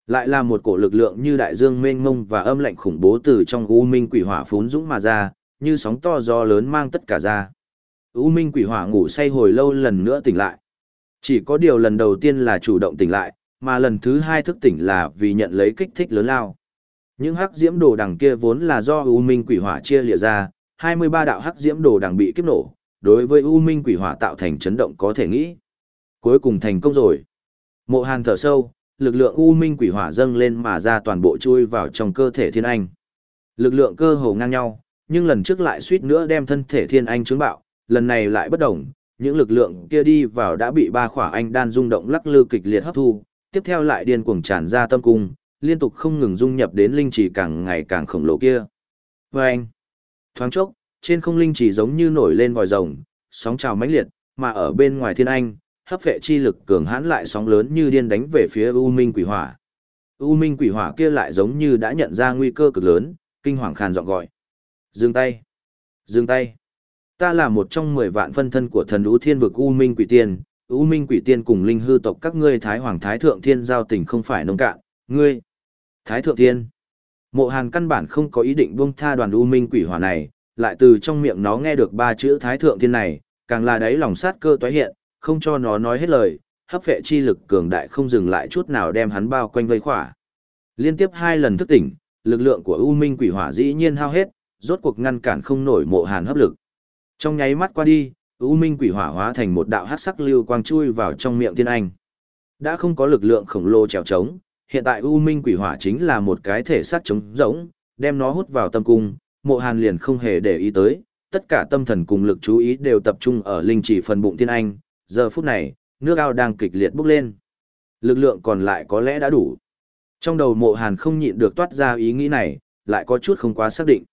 Lại là một cổ lực lượng như đại dương mênh mông và âm lạnh khủng bố từ trong u minh quỷ hỏa phún dũng mà ra, như sóng to gió lớn mang tất cả ra. U minh quỷ hỏa ngủ say hồi lâu lần nữa tỉnh lại. Chỉ có điều lần đầu tiên là chủ động tỉnh lại, mà lần thứ hai thức tỉnh là vì nhận lấy kích thích lớn lao. Những hắc diễm đồ đằng kia vốn là do U Minh quỷ hỏa chia lìa ra, 23 đạo hắc diễm đồ đằng bị kiếp nổ, đối với U Minh quỷ hỏa tạo thành chấn động có thể nghĩ. Cuối cùng thành công rồi. Mộ Hàn thở sâu, lực lượng U Minh quỷ hỏa dâng lên mà ra toàn bộ chui vào trong cơ thể Thiên Anh. Lực lượng cơ hồ ngang nhau, nhưng lần trước lại suýt nữa đem thân thể Thiên Anh trướng bạo, lần này lại bất đồng, những lực lượng kia đi vào đã bị ba khỏa anh đan rung động lắc lư kịch liệt hấp thu, tiếp theo lại điên cuồng tràn ra tâm cung, liên tục không ngừng dung nhập đến linh trì càng ngày càng khổng lồ kia. Và anh, thoáng chốc, trên không linh trì giống như nổi lên vòi rồng, sóng trào mãnh liệt, mà ở bên ngoài thiên anh, hấp vệ chi lực cường hãn lại sóng lớn như điên đánh về phía U Minh quỷ hỏa. U Minh quỷ hỏa kia lại giống như đã nhận ra nguy cơ cực lớn, kinh hoàng khàn giọng gọi. Dừng tay! Dừng tay! Ta là một trong mười vạn phân thân của thần U Thiên vực U Minh Quỷ Tiên, U Minh Quỷ Tiên cùng linh hư tộc các ngươi Thái Hoàng Thái Thượng Thiên giao tình không phải nông cạn, ngươi. Thái Thượng Thiên. Mộ Hàn căn bản không có ý định buông tha đoàn U Minh Quỷ Hỏa này, lại từ trong miệng nó nghe được ba chữ Thái Thượng Thiên này, càng là đáy lòng sát cơ toái hiện, không cho nó nói hết lời, hấp vệ chi lực cường đại không dừng lại chút nào đem hắn bao quanh vây khỏa. Liên tiếp hai lần thức tỉnh, lực lượng của U Minh Quỷ Hỏa dĩ nhiên hao hết, rốt cuộc ngăn cản không nổi Mộ Hàn hấp lực. Trong nháy mắt qua đi, U Minh quỷ hỏa hóa thành một đạo hắc sắc lưu quang chui vào trong miệng Tiên Anh. Đã không có lực lượng khổng lồ trèo trống, hiện tại U Minh quỷ hỏa chính là một cái thể xác trống rỗng, đem nó hút vào tâm cung, Mộ Hàn liền không hề để ý tới, tất cả tâm thần cùng lực chú ý đều tập trung ở linh chỉ phần bụng Tiên Anh, giờ phút này, nước ao đang kịch liệt bốc lên. Lực lượng còn lại có lẽ đã đủ. Trong đầu Mộ Hàn không nhịn được toát ra ý nghĩ này, lại có chút không quá xác định.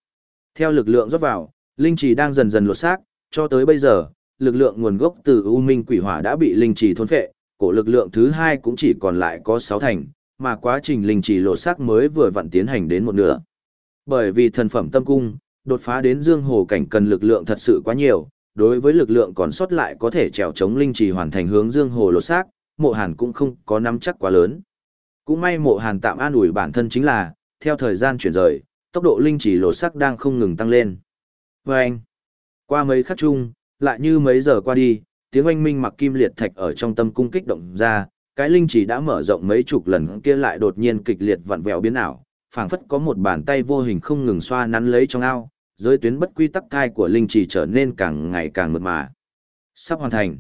Theo lực lượng rót vào, linh trì đang dần dần lột xác, cho tới bây giờ, lực lượng nguồn gốc từ U Minh Quỷ Hỏa đã bị linh trì thôn phệ, cổ lực lượng thứ hai cũng chỉ còn lại có 6 thành, mà quá trình linh trì lột xác mới vừa vặn tiến hành đến một nửa. Bởi vì thần phẩm tâm cung, đột phá đến dương hồ cảnh cần lực lượng thật sự quá nhiều, đối với lực lượng còn sót lại có thể trèo chống linh trì hoàn thành hướng dương hồ lột xác, mộ hàn cũng không có nắm chắc quá lớn. Cũng may mộ hàn tạm an ủi bản thân chính là, theo thời gian chuyển rời, tốc độ linh trì lột xác đang không ngừng tăng lên. Và anh, qua mấy khắc chung, lại như mấy giờ qua đi, tiếng oanh minh mặc kim liệt thạch ở trong tâm cung kích động ra, cái linh chỉ đã mở rộng mấy chục lần kia lại đột nhiên kịch liệt vặn vẹo biến ảo, phảng phất có một bàn tay vô hình không ngừng xoa nắn lấy trong ao, giới tuyến bất quy tắc thai của linh chỉ trở nên càng ngày càng mượt mà. Sắp hoàn thành.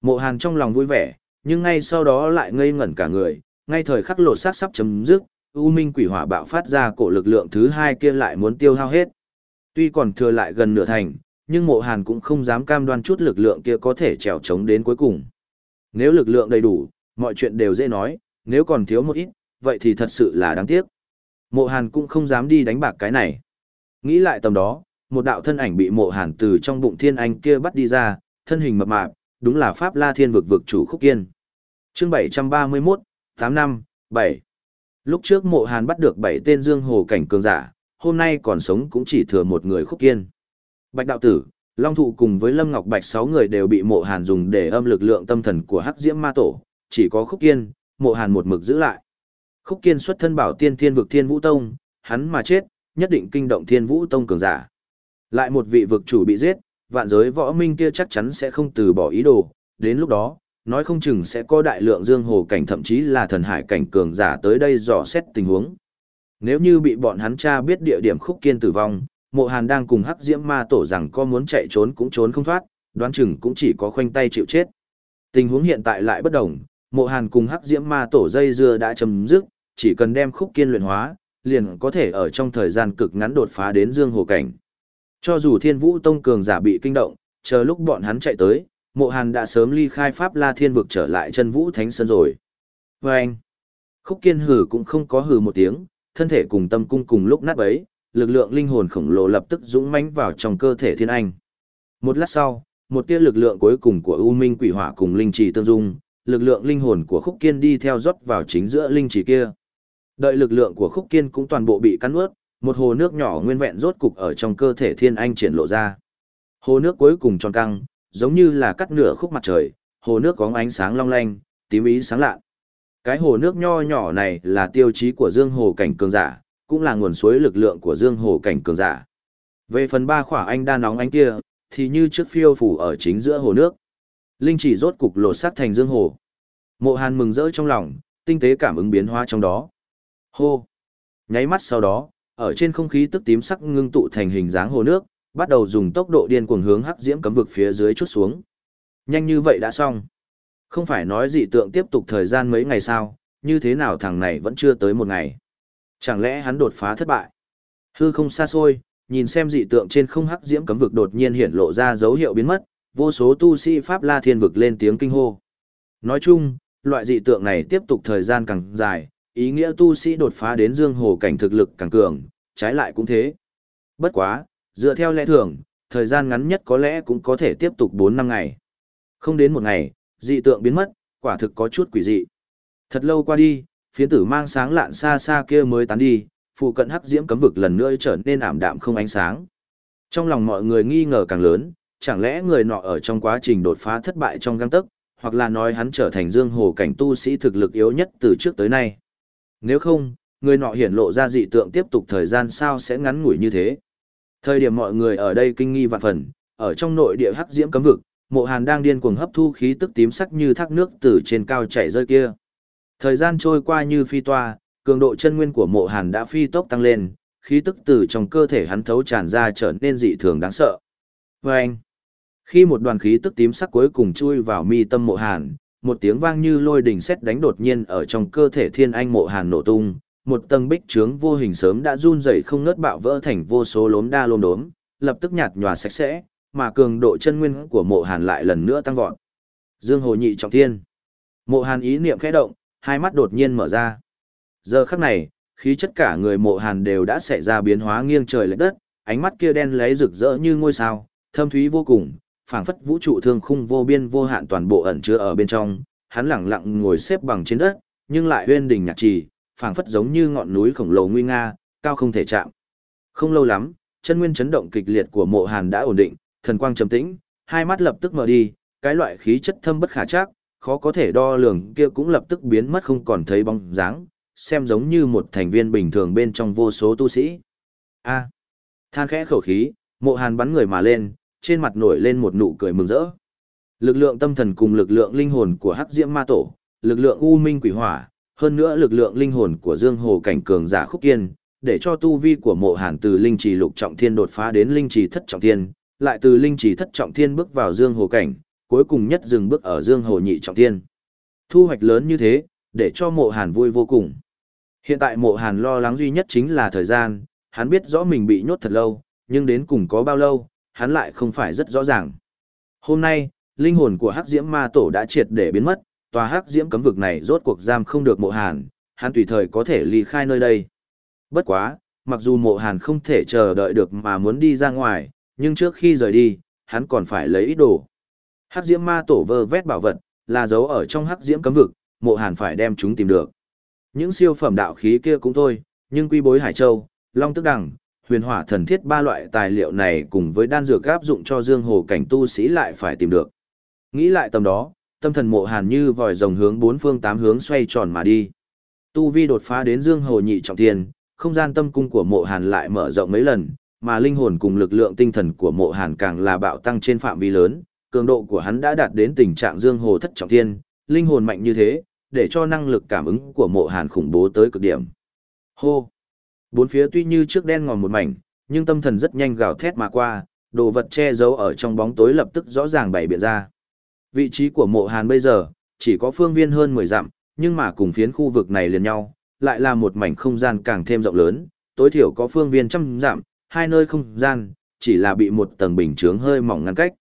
Mộ Hàn trong lòng vui vẻ, nhưng ngay sau đó lại ngây ngẩn cả người, ngay thời khắc lột xác sắp chấm dứt, U Minh quỷ hỏa bạo phát ra cổ lực lượng thứ hai kia lại muốn tiêu hao hết. Tuy còn thừa lại gần nửa thành, nhưng mộ hàn cũng không dám cam đoan chút lực lượng kia có thể trèo chống đến cuối cùng. Nếu lực lượng đầy đủ, mọi chuyện đều dễ nói, nếu còn thiếu một ít, vậy thì thật sự là đáng tiếc. Mộ hàn cũng không dám đi đánh bạc cái này. Nghĩ lại tầm đó, một đạo thân ảnh bị mộ hàn từ trong bụng thiên anh kia bắt đi ra, thân hình mập mạp, đúng là Pháp La Thiên vực vực chủ khúc kiên. chương 731, 8 năm, 7. Lúc trước mộ hàn bắt được 7 tên dương hồ cảnh cường giả, hôm nay còn sống cũng chỉ thừa một người khúc kiên. Bạch đạo tử, Long thụ cùng với Lâm Ngọc Bạch sáu người đều bị mộ hàn dùng để âm lực lượng tâm thần của hắc diễm ma tổ, chỉ có khúc kiên, mộ hàn một mực giữ lại. Khúc Kiên xuất thân bảo tiên thiên vực Thiên Vũ Tông, hắn mà chết, nhất định kinh động Thiên Vũ Tông cường giả. Lại một vị vực chủ bị giết, vạn giới võ minh kia chắc chắn sẽ không từ bỏ ý đồ, đến lúc đó, nói không chừng sẽ có đại lượng dương hồ cảnh thậm chí là thần hải cảnh cường giả tới đây dò xét tình huống. Nếu như bị bọn hắn cha biết địa điểm khúc kiên tử vong, mộ hàn đang cùng hắc diễm ma tổ rằng có muốn chạy trốn cũng trốn không thoát, đoán chừng cũng chỉ có khoanh tay chịu chết. Tình huống hiện tại lại bất đồng, mộ hàn cùng hắc diễm ma tổ dây dưa đã chấm dứt, chỉ cần đem khúc kiên luyện hóa, liền có thể ở trong thời gian cực ngắn đột phá đến dương hồ cảnh. Cho dù thiên vũ tông cường giả bị kinh động, chờ lúc bọn hắn chạy tới, mộ hàn đã sớm ly khai pháp la thiên vực trở lại chân vũ thánh sơn rồi. Và anh, khúc kiên hử cũng không có hử một tiếng, thân thể cùng tâm cung cùng lúc nát bấy, lực lượng linh hồn khổng lồ lập tức dũng mãnh vào trong cơ thể thiên anh. Một lát sau, một tia lực lượng cuối cùng của U Minh Quỷ Hỏa cùng linh trì tương dung, lực lượng linh hồn của Khúc Kiên đi theo rót vào chính giữa linh trì kia. Đợi lực lượng của Khúc Kiên cũng toàn bộ bị cắn nuốt, một hồ nước nhỏ nguyên vẹn rốt cục ở trong cơ thể Thiên Anh triển lộ ra. Hồ nước cuối cùng tròn căng, giống như là cắt nửa khúc mặt trời, hồ nước có ánh sáng long lanh, tím ý sáng lạ. Cái hồ nước nho nhỏ này là tiêu chí của Dương Hồ cảnh cường giả, cũng là nguồn suối lực lượng của Dương Hồ cảnh cường giả. Về phần ba khỏa anh đa nóng ánh kia, thì như trước phiêu phủ ở chính giữa hồ nước. Linh chỉ rốt cục lột sắc thành Dương Hồ. Mộ Hàn mừng rỡ trong lòng, tinh tế cảm ứng biến hóa trong đó. Hô! Nháy mắt sau đó, ở trên không khí tức tím sắc ngưng tụ thành hình dáng hồ nước, bắt đầu dùng tốc độ điên cuồng hướng hắc diễm cấm vực phía dưới chút xuống. Nhanh như vậy đã xong. Không phải nói dị tượng tiếp tục thời gian mấy ngày sao, như thế nào thằng này vẫn chưa tới một ngày. Chẳng lẽ hắn đột phá thất bại? Hư không xa xôi, nhìn xem dị tượng trên không hắc diễm cấm vực đột nhiên hiện lộ ra dấu hiệu biến mất, vô số tu sĩ Pháp La Thiên vực lên tiếng kinh hô. Nói chung, loại dị tượng này tiếp tục thời gian càng dài, ý nghĩa tu sĩ đột phá đến dương hồ cảnh thực lực càng cường, trái lại cũng thế. Bất quá, dựa theo lẽ thường, thời gian ngắn nhất có lẽ cũng có thể tiếp tục 4 năm ngày. Không đến một ngày, dị tượng biến mất, quả thực có chút quỷ dị. Thật lâu qua đi, phiến tử mang sáng lạn xa xa kia mới tán đi, phụ cận hắc diễm cấm vực lần nữa trở nên ảm đạm không ánh sáng. Trong lòng mọi người nghi ngờ càng lớn, chẳng lẽ người nọ ở trong quá trình đột phá thất bại trong găng tấc, hoặc là nói hắn trở thành dương hồ cảnh tu sĩ thực lực yếu nhất từ trước tới nay. Nếu không, người nọ hiển lộ ra dị tượng tiếp tục thời gian sao sẽ ngắn ngủi như thế. Thời điểm mọi người ở đây kinh nghi vạn phần, ở trong nội địa hắc diễm cấm vực, mộ hàn đang điên cuồng hấp thu khí tức tím sắc như thác nước từ trên cao chảy rơi kia. Thời gian trôi qua như phi toa, cường độ chân nguyên của mộ hàn đã phi tốc tăng lên, khí tức từ trong cơ thể hắn thấu tràn ra trở nên dị thường đáng sợ. Và anh, khi một đoàn khí tức tím sắc cuối cùng chui vào mi tâm mộ hàn, một tiếng vang như lôi đình sét đánh đột nhiên ở trong cơ thể thiên anh mộ hàn nổ tung, một tầng bích trướng vô hình sớm đã run rẩy không ngớt bạo vỡ thành vô số lốm đa lốm đốm, lập tức nhạt nhòa sạch sẽ, mà cường độ chân nguyên của mộ hàn lại lần nữa tăng vọt. Dương Hồ Nhị Trọng Thiên. Mộ hàn ý niệm khẽ động, hai mắt đột nhiên mở ra. Giờ khắc này, khí chất cả người mộ hàn đều đã xảy ra biến hóa nghiêng trời lệch đất, ánh mắt kia đen lấy rực rỡ như ngôi sao, thâm thúy vô cùng, phảng phất vũ trụ thương khung vô biên vô hạn toàn bộ ẩn chứa ở bên trong, hắn lẳng lặng ngồi xếp bằng trên đất, nhưng lại uyên đỉnh nhạc trì, phảng phất giống như ngọn núi khổng lồ nguy nga, cao không thể chạm. Không lâu lắm, chân nguyên chấn động kịch liệt của Mộ Hàn đã ổn định, thần quang trầm tĩnh, hai mắt lập tức mở đi, cái loại khí chất thâm bất khả trắc, khó có thể đo lường kia cũng lập tức biến mất không còn thấy bóng dáng, xem giống như một thành viên bình thường bên trong vô số tu sĩ. A. than khẽ khẩu khí, Mộ Hàn bắn người mà lên, trên mặt nổi lên một nụ cười mừng rỡ. Lực lượng tâm thần cùng lực lượng linh hồn của Hắc Diễm Ma Tổ, lực lượng U Minh Quỷ Hỏa, hơn nữa lực lượng linh hồn của Dương Hồ cảnh cường giả Khúc Kiên, để cho tu vi của Mộ Hàn từ linh trì lục trọng thiên đột phá đến linh trì thất trọng thiên, lại từ linh trì thất trọng thiên bước vào Dương Hồ cảnh, cuối cùng nhất dừng bước ở Dương Hồ nhị trọng thiên. Thu hoạch lớn như thế, để cho Mộ Hàn vui vô cùng. Hiện tại Mộ Hàn lo lắng duy nhất chính là thời gian, hắn biết rõ mình bị nhốt thật lâu, nhưng đến cùng có bao lâu, hắn lại không phải rất rõ ràng. Hôm nay, linh hồn của Hắc Diễm Ma Tổ đã triệt để biến mất, tòa Hắc Diễm cấm vực này rốt cuộc giam không được Mộ Hàn, hắn tùy thời có thể ly khai nơi đây. Bất quá, mặc dù Mộ Hàn không thể chờ đợi được mà muốn đi ra ngoài, nhưng trước khi rời đi, hắn còn phải lấy ít đồ. Hắc Diễm Ma Tổ vơ vét bảo vật, là dấu ở trong Hắc Diễm cấm vực, Mộ Hàn phải đem chúng tìm được. Những siêu phẩm đạo khí kia cũng thôi, nhưng quy bối Hải Châu, Long Tức Đằng, huyền hỏa thần thiết ba loại tài liệu này cùng với đan dược áp dụng cho dương hồ cảnh tu sĩ lại phải tìm được. Nghĩ lại tầm đó, tâm thần mộ hàn như vòi rồng hướng bốn phương tám hướng xoay tròn mà đi. Tu vi đột phá đến Dương Hồ nhị trọng thiên, không gian tâm cung của Mộ Hàn lại mở rộng mấy lần, mà linh hồn cùng lực lượng tinh thần của Mộ Hàn càng là bạo tăng trên phạm vi lớn, cường độ của hắn đã đạt đến tình trạng Dương Hồ thất trọng thiên, linh hồn mạnh như thế, để cho năng lực cảm ứng của Mộ Hàn khủng bố tới cực điểm. Hô! Bốn phía tuy như trước đen ngòm một mảnh, nhưng tâm thần rất nhanh gào thét mà qua, đồ vật che giấu ở trong bóng tối lập tức rõ ràng bày biện ra. Vị trí của mộ hàn bây giờ, chỉ có phương viên hơn 10 dặm, nhưng mà cùng phiến khu vực này liền nhau, lại là một mảnh không gian càng thêm rộng lớn, tối thiểu có phương viên trăm dặm, hai nơi không gian, chỉ là bị một tầng bình chướng hơi mỏng ngăn cách.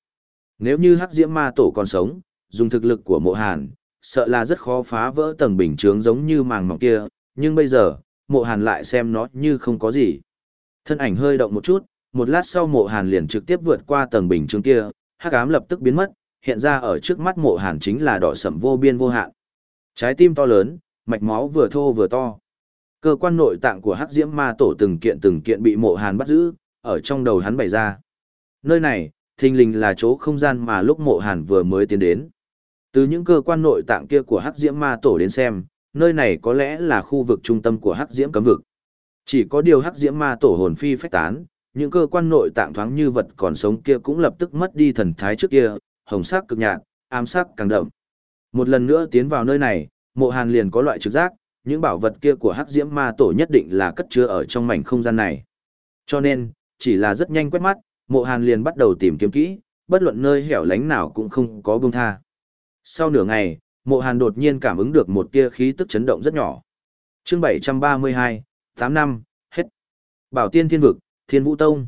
Nếu như hắc diễm ma tổ còn sống, dùng thực lực của mộ hàn, sợ là rất khó phá vỡ tầng bình chướng giống như màng mỏng kia, nhưng bây giờ, mộ hàn lại xem nó như không có gì. Thân ảnh hơi động một chút, một lát sau mộ hàn liền trực tiếp vượt qua tầng bình chướng kia, hắc ám lập tức biến mất, hiện ra ở trước mắt mộ hàn chính là đỏ sẩm vô biên vô hạn. Trái tim to lớn, mạch máu vừa thô vừa to. Cơ quan nội tạng của hắc diễm ma tổ từng kiện từng kiện bị mộ hàn bắt giữ, ở trong đầu hắn bày ra. Nơi này, thình lình là chỗ không gian mà lúc mộ hàn vừa mới tiến đến. Từ những cơ quan nội tạng kia của hắc diễm ma tổ đến xem, nơi này có lẽ là khu vực trung tâm của hắc diễm cấm vực. Chỉ có điều hắc diễm ma tổ hồn phi phách tán, những cơ quan nội tạng thoáng như vật còn sống kia cũng lập tức mất đi thần thái trước kia, hồng sắc cực nhạt, ám sắc càng đậm. Một lần nữa tiến vào nơi này, mộ hàn liền có loại trực giác, những bảo vật kia của hắc diễm ma tổ nhất định là cất chứa ở trong mảnh không gian này. Cho nên, chỉ là rất nhanh quét mắt, mộ hàn liền bắt đầu tìm kiếm kỹ, bất luận nơi hẻo lánh nào cũng không có buông tha. Sau nửa ngày, mộ hàn đột nhiên cảm ứng được một tia khí tức chấn động rất nhỏ. chương 732, 8 năm, hết. Bảo tiên thiên vực, thiên vũ tông.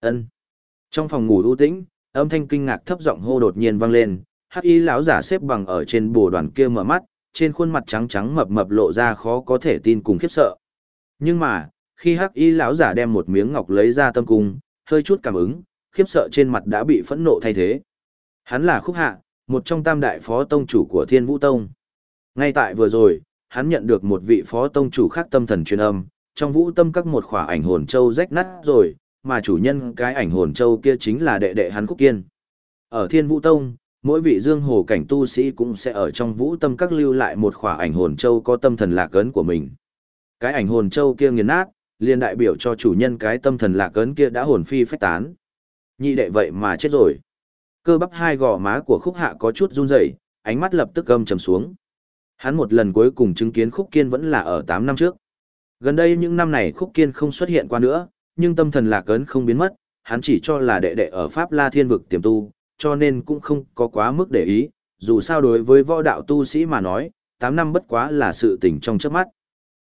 ân Trong phòng ngủ u tĩnh, âm thanh kinh ngạc thấp giọng hô đột nhiên vang lên, hắc y lão giả xếp bằng ở trên bồ đoàn kia mở mắt, trên khuôn mặt trắng trắng mập mập lộ ra khó có thể tin cùng khiếp sợ. Nhưng mà, khi hắc y lão giả đem một miếng ngọc lấy ra tâm cung, hơi chút cảm ứng, khiếp sợ trên mặt đã bị phẫn nộ thay thế. Hắn là khúc hạ, một trong tam đại phó tông chủ của Thiên Vũ Tông. Ngay tại vừa rồi, hắn nhận được một vị phó tông chủ khác tâm thần truyền âm, trong vũ tâm các một khỏa ảnh hồn châu rách nát rồi, mà chủ nhân cái ảnh hồn châu kia chính là đệ đệ hắn Khúc Kiên. Ở Thiên Vũ Tông, mỗi vị dương hồ cảnh tu sĩ cũng sẽ ở trong vũ tâm các lưu lại một khỏa ảnh hồn châu có tâm thần lạc ấn của mình. Cái ảnh hồn châu kia nghiền nát, liền đại biểu cho chủ nhân cái tâm thần lạc ấn kia đã hồn phi phách tán. Nhị đệ vậy mà chết rồi. Cơ bắp hai gò má của khúc hạ có chút run rẩy, ánh mắt lập tức gâm trầm xuống. Hắn một lần cuối cùng chứng kiến khúc kiên vẫn là ở tám năm trước. Gần đây những năm này khúc kiên không xuất hiện qua nữa, nhưng tâm thần lạc ấn không biến mất, hắn chỉ cho là đệ đệ ở Pháp La Thiên Vực tiềm tu, cho nên cũng không có quá mức để ý, dù sao đối với võ đạo tu sĩ mà nói, tám năm bất quá là sự tình trong trước mắt.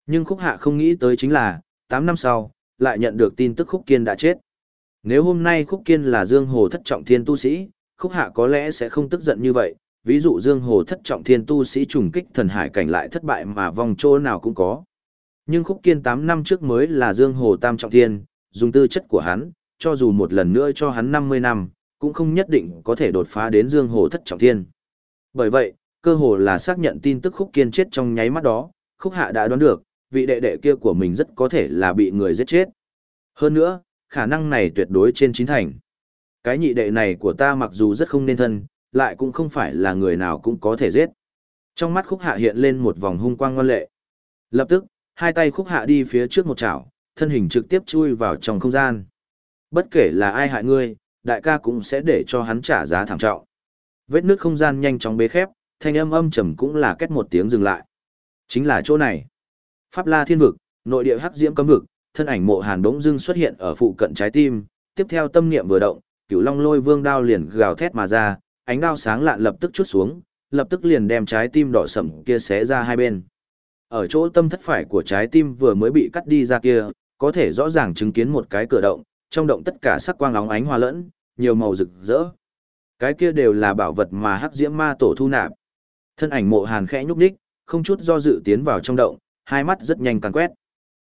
Nhưng khúc hạ không nghĩ tới chính là, tám năm sau, lại nhận được tin tức khúc kiên đã chết. Nếu hôm nay khúc kiên là dương hồ thất trọng thiên tu sĩ, khúc hạ có lẽ sẽ không tức giận như vậy, ví dụ dương hồ thất trọng thiên tu sĩ trùng kích thần hải cảnh lại thất bại mà vòng chỗ nào cũng có. Nhưng khúc kiên 8 năm trước mới là dương hồ tam trọng thiên, dùng tư chất của hắn, cho dù một lần nữa cho hắn 50 năm, cũng không nhất định có thể đột phá đến dương hồ thất trọng thiên. Bởi vậy, cơ hồ là xác nhận tin tức khúc kiên chết trong nháy mắt đó, khúc hạ đã đoán được, vị đệ đệ kia của mình rất có thể là bị người giết chết. Hơn nữa, khả năng này tuyệt đối trên chín thành. Cái nhị đệ này của ta mặc dù rất không nên thân, lại cũng không phải là người nào cũng có thể giết. Trong mắt khúc hạ hiện lên một vòng hung quang ngoan lệ. Lập tức, hai tay khúc hạ đi phía trước một chảo, thân hình trực tiếp chui vào trong không gian. Bất kể là ai hại ngươi, đại ca cũng sẽ để cho hắn trả giá thảm trọng. Vết nước không gian nhanh chóng bế khép, thanh âm âm trầm cũng là kết một tiếng dừng lại. Chính là chỗ này. Pháp La Thiên vực, nội địa hắc diễm cấm vực, thân ảnh Mộ Hàn bỗng dưng xuất hiện ở phụ cận trái tim, tiếp theo tâm niệm vừa động, Cửu Long Lôi Vương đao liền gào thét mà ra, ánh đao sáng lạn lập tức chút xuống, lập tức liền đem trái tim đỏ sậm kia xé ra hai bên. Ở chỗ tâm thất phải của trái tim vừa mới bị cắt đi ra kia, có thể rõ ràng chứng kiến một cái cửa động, trong động tất cả sắc quang óng ánh hoa lẫn, nhiều màu rực rỡ. Cái kia đều là bảo vật mà hắc diễm ma tổ thu nạp. Thân ảnh mộ hàn khẽ nhúc nhích, không chút do dự tiến vào trong động, hai mắt rất nhanh càng quét.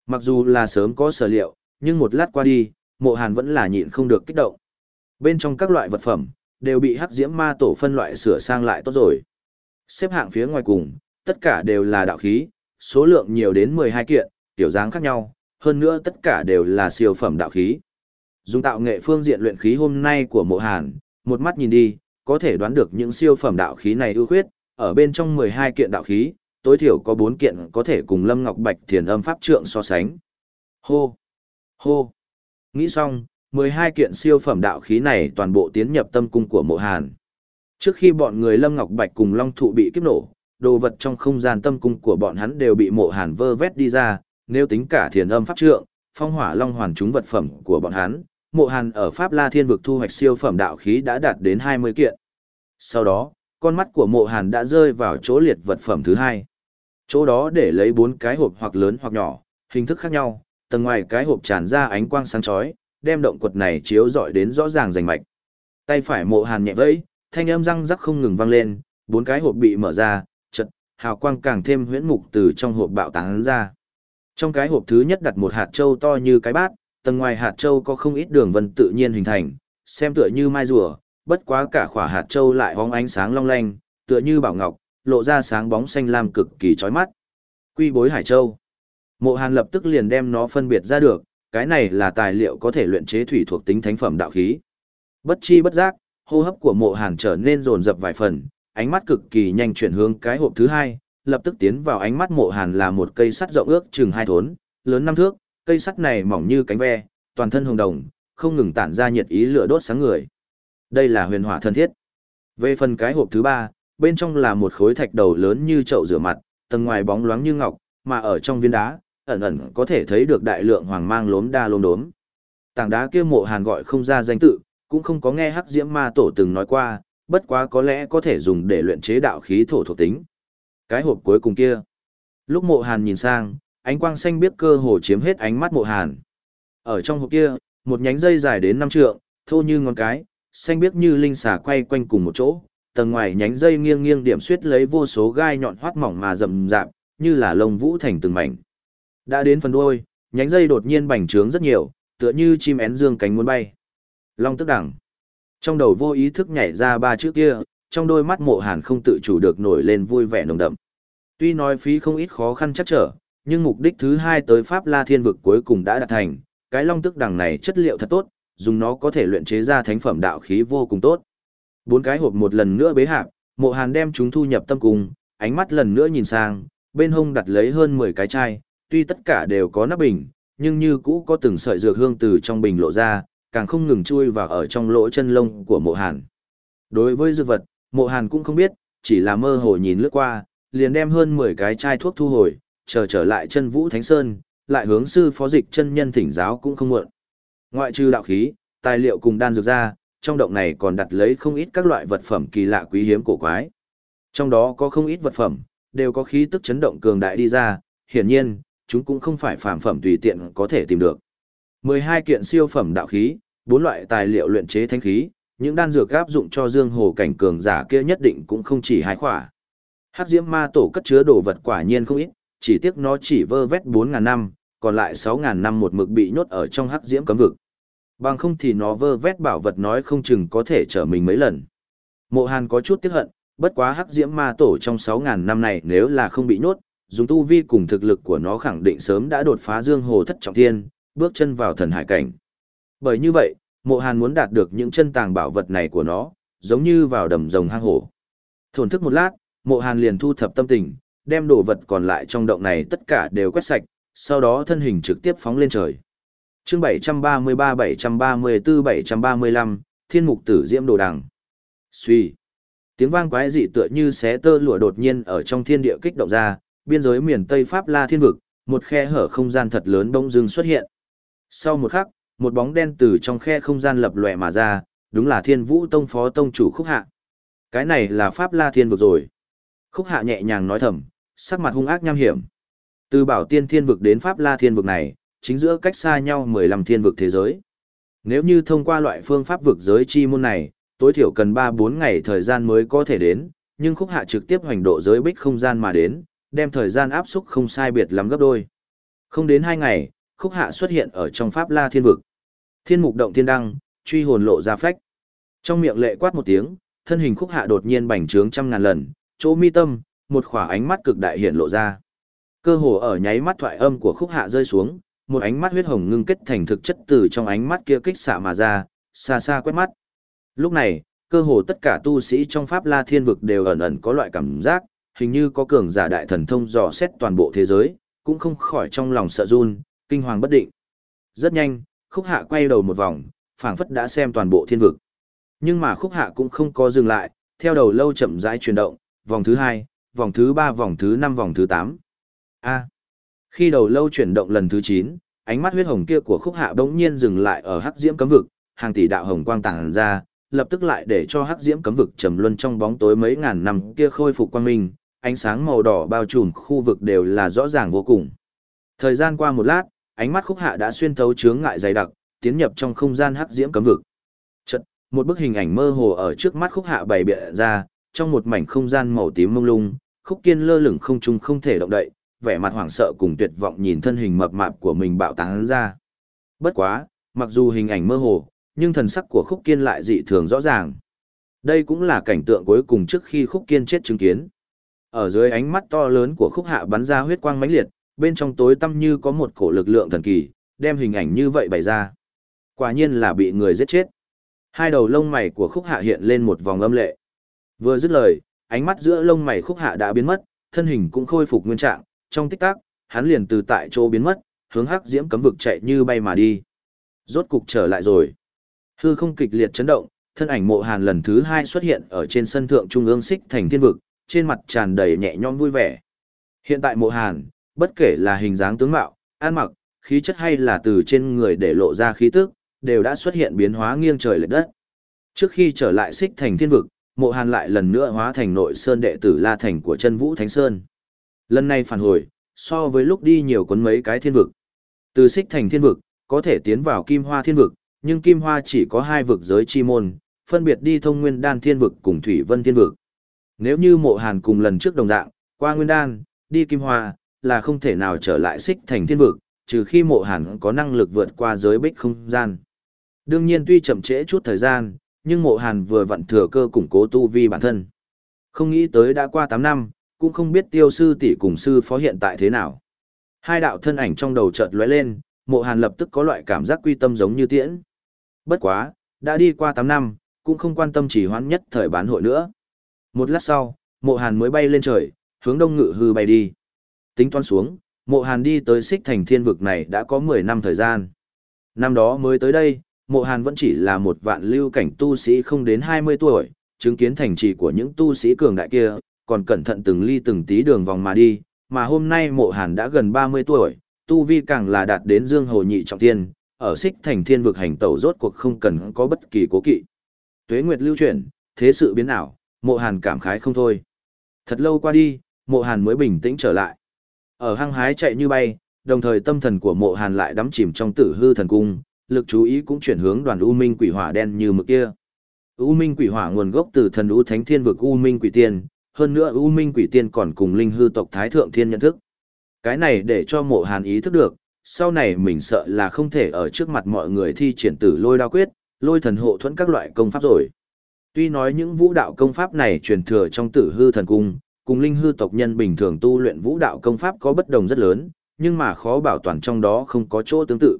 Mặc dù là sớm có sở liệu, nhưng một lát qua đi, mộ hàn vẫn là nhịn không được kích động. Bên trong các loại vật phẩm, đều bị hắc diễm ma tổ phân loại sửa sang lại tốt rồi. Xếp hạng phía ngoài cùng, tất cả đều là đạo khí, số lượng nhiều đến 12 kiện, tiểu dáng khác nhau, hơn nữa tất cả đều là siêu phẩm đạo khí. Dùng tạo nghệ phương diện luyện khí hôm nay của mộ hàn, một mắt nhìn đi, có thể đoán được những siêu phẩm đạo khí này ưu khuyết, ở bên trong 12 kiện đạo khí, tối thiểu có bốn kiện có thể cùng Lâm Ngọc Bạch thiền âm pháp trượng so sánh. Hô! Hô! Nghĩ xong, 12 kiện siêu phẩm đạo khí này toàn bộ tiến nhập tâm cung của mộ hàn. Trước khi bọn người Lâm Ngọc Bạch cùng Long Thụ bị kiếp nổ, đồ vật trong không gian tâm cung của bọn hắn đều bị mộ hàn vơ vét đi ra, nếu tính cả thiền âm pháp trượng, phong hỏa long hoàn chúng vật phẩm của bọn hắn, mộ hàn ở Pháp La Thiên vực thu hoạch siêu phẩm đạo khí đã đạt đến 20 kiện. Sau đó, con mắt của mộ hàn đã rơi vào chỗ liệt vật phẩm thứ hai. Chỗ đó để lấy bốn cái hộp hoặc lớn hoặc nhỏ, hình thức khác nhau, tầng ngoài cái hộp tràn ra ánh quang sáng chói, đem động quật này chiếu rọi đến rõ ràng rành mạch. Tay phải mộ hàn nhẹ vẫy, thanh âm răng rắc không ngừng vang lên, bốn cái hộp bị mở ra, chật, hào quang càng thêm huyễn mục từ trong hộp bạo tán ra. Trong cái hộp thứ nhất đặt một hạt châu to như cái bát, tầng ngoài hạt châu có không ít đường vân tự nhiên hình thành, xem tựa như mai rùa, bất quá cả khỏa hạt châu lại hóng ánh sáng long lanh, tựa như bảo ngọc, lộ ra sáng bóng xanh lam cực kỳ chói mắt. Quy bối hải châu. Mộ Hàn lập tức liền đem nó phân biệt ra được, cái này là tài liệu có thể luyện chế thủy thuộc tính thánh phẩm đạo khí. Bất chi bất giác, hô hấp của Mộ Hàn trở nên rồn rập vài phần, ánh mắt cực kỳ nhanh chuyển hướng cái hộp thứ hai, lập tức tiến vào ánh mắt Mộ Hàn là một cây sắt rộng ước chừng hai thốn, lớn năm thước, cây sắt này mỏng như cánh ve, toàn thân hồng đồng, không ngừng tản ra nhiệt ý lửa đốt sáng người. Đây là huyền hỏa thân thiết. Về phần cái hộp thứ ba, bên trong là một khối thạch đầu lớn như chậu rửa mặt, tầng ngoài bóng loáng như ngọc, mà ở trong viên đá, ẩn ẩn có thể thấy được đại lượng hoàng mang lốm đa lốm đốm. Tảng đá kia mộ hàn gọi không ra danh tự, cũng không có nghe hắc diễm ma tổ từng nói qua, bất quá có lẽ có thể dùng để luyện chế đạo khí thổ thuộc tính. Cái hộp cuối cùng kia. Lúc mộ hàn nhìn sang, ánh quang xanh biết cơ hồ chiếm hết ánh mắt mộ hàn. Ở trong hộp kia, một nhánh dây dài đến năm trượng, thô như ngón cái, xanh biết như linh xà quay quanh cùng một chỗ, tầng ngoài nhánh dây nghiêng nghiêng điểm xuyết lấy vô số gai nhọn hoắt mỏng mà rậm rạp, như là lông vũ thành từng mảnh. Đã đến phần đuôi, nhánh dây đột nhiên bành trướng rất nhiều, tựa như chim én dương cánh muốn bay. Long tức đẳng. Trong đầu vô ý thức nhảy ra ba chữ kia, trong đôi mắt mộ hàn không tự chủ được nổi lên vui vẻ nồng đậm. Tuy nói phí không ít khó khăn chắc trở, nhưng mục đích thứ hai tới Pháp La Thiên Vực cuối cùng đã đạt thành, cái long tức đằng này chất liệu thật tốt, dùng nó có thể luyện chế ra thánh phẩm đạo khí vô cùng tốt. Bốn cái hộp một lần nữa bế hạp, mộ hàn đem chúng thu nhập tâm cùng, ánh mắt lần nữa nhìn sang, bên hông đặt lấy hơn 10 cái chai, tuy tất cả đều có nắp bình, nhưng như cũ có từng sợi dược hương từ trong bình lộ ra, càng không ngừng chui vào ở trong lỗ chân lông của mộ hàn. Đối với dược vật, mộ hàn cũng không biết, chỉ là mơ hồ nhìn lướt qua, liền đem hơn 10 cái chai thuốc thu hồi, chờ trở lại chân vũ thánh sơn, lại hướng sư phó dịch chân nhân thỉnh giáo cũng không muộn. Ngoại trừ đạo khí, tài liệu cùng đan dược ra, trong động này còn đặt lấy không ít các loại vật phẩm kỳ lạ quý hiếm cổ quái. Trong đó có không ít vật phẩm, đều có khí tức chấn động cường đại đi ra, hiển nhiên, chúng cũng không phải phàm phẩm tùy tiện có thể tìm được. 12 kiện siêu phẩm đạo khí, bốn loại tài liệu luyện chế thanh khí, những đan dược áp dụng cho dương hồ cảnh cường giả kia nhất định cũng không chỉ hai khỏa. Hắc Diễm Ma tổ cất chứa đồ vật quả nhiên không ít, chỉ tiếc nó chỉ vơ vét 4000 năm, còn lại 6000 năm một mực bị nhốt ở trong Hắc Diễm cấm vực. Bằng không thì nó vơ vét bảo vật nói không chừng có thể trở mình mấy lần. Mộ Hàn có chút tiếc hận, bất quá Hắc Diễm Ma tổ trong 6000 năm này nếu là không bị nhốt, dùng tu vi cùng thực lực của nó khẳng định sớm đã đột phá dương hồ thất trọng thiên, bước chân vào thần hải cảnh. Bởi như vậy, mộ hàn muốn đạt được những chân tàng bảo vật này của nó, giống như vào đầm rồng hang hổ. Thổn thức một lát, mộ hàn liền thu thập tâm tình, đem đồ vật còn lại trong động này tất cả đều quét sạch, sau đó thân hình trực tiếp phóng lên trời. chương 733-734-735, Thiên Mục Tử Diễm Đồ Đằng. Suy. Tiếng vang quái dị tựa như xé tơ lụa đột nhiên ở trong thiên địa kích động ra, biên giới miền Tây Pháp La Thiên Vực, một khe hở không gian thật lớn bỗng dưng xuất hiện. Sau một khắc, một bóng đen từ trong khe không gian lập lòe mà ra, đúng là Thiên Vũ Tông phó tông chủ Khúc Hạ. Cái này là Pháp La Thiên Vực rồi. Khúc Hạ nhẹ nhàng nói thầm, sắc mặt hung ác nham hiểm. Từ Bảo Tiên Thiên Vực đến Pháp La Thiên Vực này, chính giữa cách xa nhau 15 thiên vực thế giới. Nếu như thông qua loại phương pháp vực giới chi môn này, tối thiểu cần 3-4 ngày thời gian mới có thể đến, nhưng khúc hạ trực tiếp hoành độ giới bích không gian mà đến, đem thời gian áp xúc không sai biệt lắm gấp đôi. Không đến hai ngày, khúc hạ xuất hiện ở trong Pháp La Thiên Vực. Thiên mục động thiên đăng, truy hồn lộ ra phách. Trong miệng lệ quát một tiếng, thân hình khúc hạ đột nhiên bành trướng trăm ngàn lần, chỗ mi tâm, một khỏa ánh mắt cực đại hiện lộ ra. Cơ hồ ở nháy mắt thoại âm của khúc hạ rơi xuống, một ánh mắt huyết hồng ngưng kết thành thực chất từ trong ánh mắt kia kích xạ mà ra, xa xa quét mắt. Lúc này, cơ hồ tất cả tu sĩ trong Pháp La Thiên Vực đều ẩn ẩn có loại cảm giác, hình như có cường giả đại thần thông dò xét toàn bộ thế giới, cũng không khỏi trong lòng sợ run, kinh hoàng bất định. Rất nhanh, khúc hạ quay đầu một vòng, phảng phất đã xem toàn bộ thiên vực. Nhưng mà khúc hạ cũng không có dừng lại, theo đầu lâu chậm rãi chuyển động, vòng thứ hai, vòng thứ ba, vòng thứ năm, vòng thứ tám. A. Khi đầu lâu chuyển động lần thứ chín, ánh mắt huyết hồng kia của khúc hạ bỗng nhiên dừng lại ở hắc diễm cấm vực, hàng tỷ đạo hồng quang tàng ra, lập tức lại để cho hắc diễm cấm vực trầm luân trong bóng tối mấy ngàn năm kia khôi phục quang minh, ánh sáng màu đỏ bao trùm khu vực đều là rõ ràng vô cùng. Thời gian qua một lát, ánh mắt khúc hạ đã xuyên thấu chướng ngại dày đặc, tiến nhập trong không gian hắc diễm cấm vực. Chợt, một bức hình ảnh mơ hồ ở trước mắt khúc hạ bày biện ra, trong một mảnh không gian màu tím mông lung, khúc kiên lơ lửng không trung không thể động đậy, vẻ mặt hoảng sợ cùng tuyệt vọng nhìn thân hình mập mạp của mình bạo tán ra. Bất quá, mặc dù hình ảnh mơ hồ, nhưng thần sắc của khúc kiên lại dị thường rõ ràng. Đây cũng là cảnh tượng cuối cùng trước khi khúc kiên chết chứng kiến. Ở dưới ánh mắt to lớn của khúc hạ bắn ra huyết quang mãnh liệt, bên trong tối tăm như có một cổ lực lượng thần kỳ, đem hình ảnh như vậy bày ra. Quả nhiên là bị người giết chết. Hai đầu lông mày của khúc hạ hiện lên một vòng âm lệ. Vừa dứt lời, ánh mắt giữa lông mày khúc hạ đã biến mất, thân hình cũng khôi phục nguyên trạng, trong tích tắc, hắn liền từ tại chỗ biến mất, hướng hắc diễm cấm vực chạy như bay mà đi. Rốt cục trở lại rồi. Hư không kịch liệt chấn động, thân ảnh mộ hàn lần thứ hai xuất hiện ở trên sân thượng trung ương xích thành thiên vực, trên mặt tràn đầy nhẹ nhõm vui vẻ. Hiện tại mộ hàn, bất kể là hình dáng tướng mạo, an mặc, khí chất hay là từ trên người để lộ ra khí tức, đều đã xuất hiện biến hóa nghiêng trời lệch đất. Trước khi trở lại xích thành thiên vực, mộ hàn lại lần nữa hóa thành nội sơn đệ tử La Thành của chân Vũ Thánh Sơn. Lần này phản hồi, so với lúc đi nhiều cuốn mấy cái thiên vực. Từ xích thành thiên vực, có thể tiến vào kim hoa thiên vực, nhưng kim hoa chỉ có hai vực giới chi môn, phân biệt đi thông nguyên đan thiên vực cùng thủy vân thiên vực. Nếu như mộ hàn cùng lần trước đồng dạng, qua nguyên đan, đi kim hoa, là không thể nào trở lại xích thành thiên vực, trừ khi mộ hàn có năng lực vượt qua giới bích không gian. Đương nhiên tuy chậm trễ chút thời gian, nhưng mộ hàn vừa vặn thừa cơ củng cố tu vi bản thân. Không nghĩ tới đã qua 8 năm, cũng không biết tiêu sư tỷ cùng sư phó hiện tại thế nào. Hai đạo thân ảnh trong đầu chợt lóe lên, mộ hàn lập tức có loại cảm giác quy tâm giống như tiễn. Bất quá, đã đi qua 8 năm, cũng không quan tâm chỉ hoãn nhất thời bán hội nữa. Một lát sau, mộ hàn mới bay lên trời, hướng đông ngự hư bay đi. Tính toán xuống, mộ hàn đi tới xích thành thiên vực này đã có 10 năm thời gian. Năm đó mới tới đây, mộ hàn vẫn chỉ là một vạn lưu cảnh tu sĩ không đến 20 tuổi, chứng kiến thành trì của những tu sĩ cường đại kia, còn cẩn thận từng ly từng tí đường vòng mà đi, mà hôm nay mộ hàn đã gần 30 tuổi, tu vi càng là đạt đến dương hồ nhị trọng thiên, ở xích thành thiên vực hành tẩu rốt cuộc không cần có bất kỳ cố kỵ. Tuế nguyệt lưu chuyển, thế sự biến ảo, mộ hàn cảm khái không thôi. Thật lâu qua đi, mộ hàn mới bình tĩnh trở lại. Ở hang hái chạy như bay, đồng thời tâm thần của mộ hàn lại đắm chìm trong tử hư thần cung, lực chú ý cũng chuyển hướng đoàn U Minh quỷ hỏa đen như mực kia. U Minh quỷ hỏa nguồn gốc từ thần U Thánh Thiên vực U Minh quỷ tiên, hơn nữa U Minh quỷ tiên còn cùng linh hư tộc Thái Thượng Thiên nhận thức. Cái này để cho mộ hàn ý thức được, sau này mình sợ là không thể ở trước mặt mọi người thi triển tử lôi đao quyết, lôi thần hộ thuẫn các loại công pháp rồi. Tuy nói những vũ đạo công pháp này truyền thừa trong tử hư thần cung, cùng linh hư tộc nhân bình thường tu luyện vũ đạo công pháp có bất đồng rất lớn, nhưng mà khó bảo toàn trong đó không có chỗ tương tự.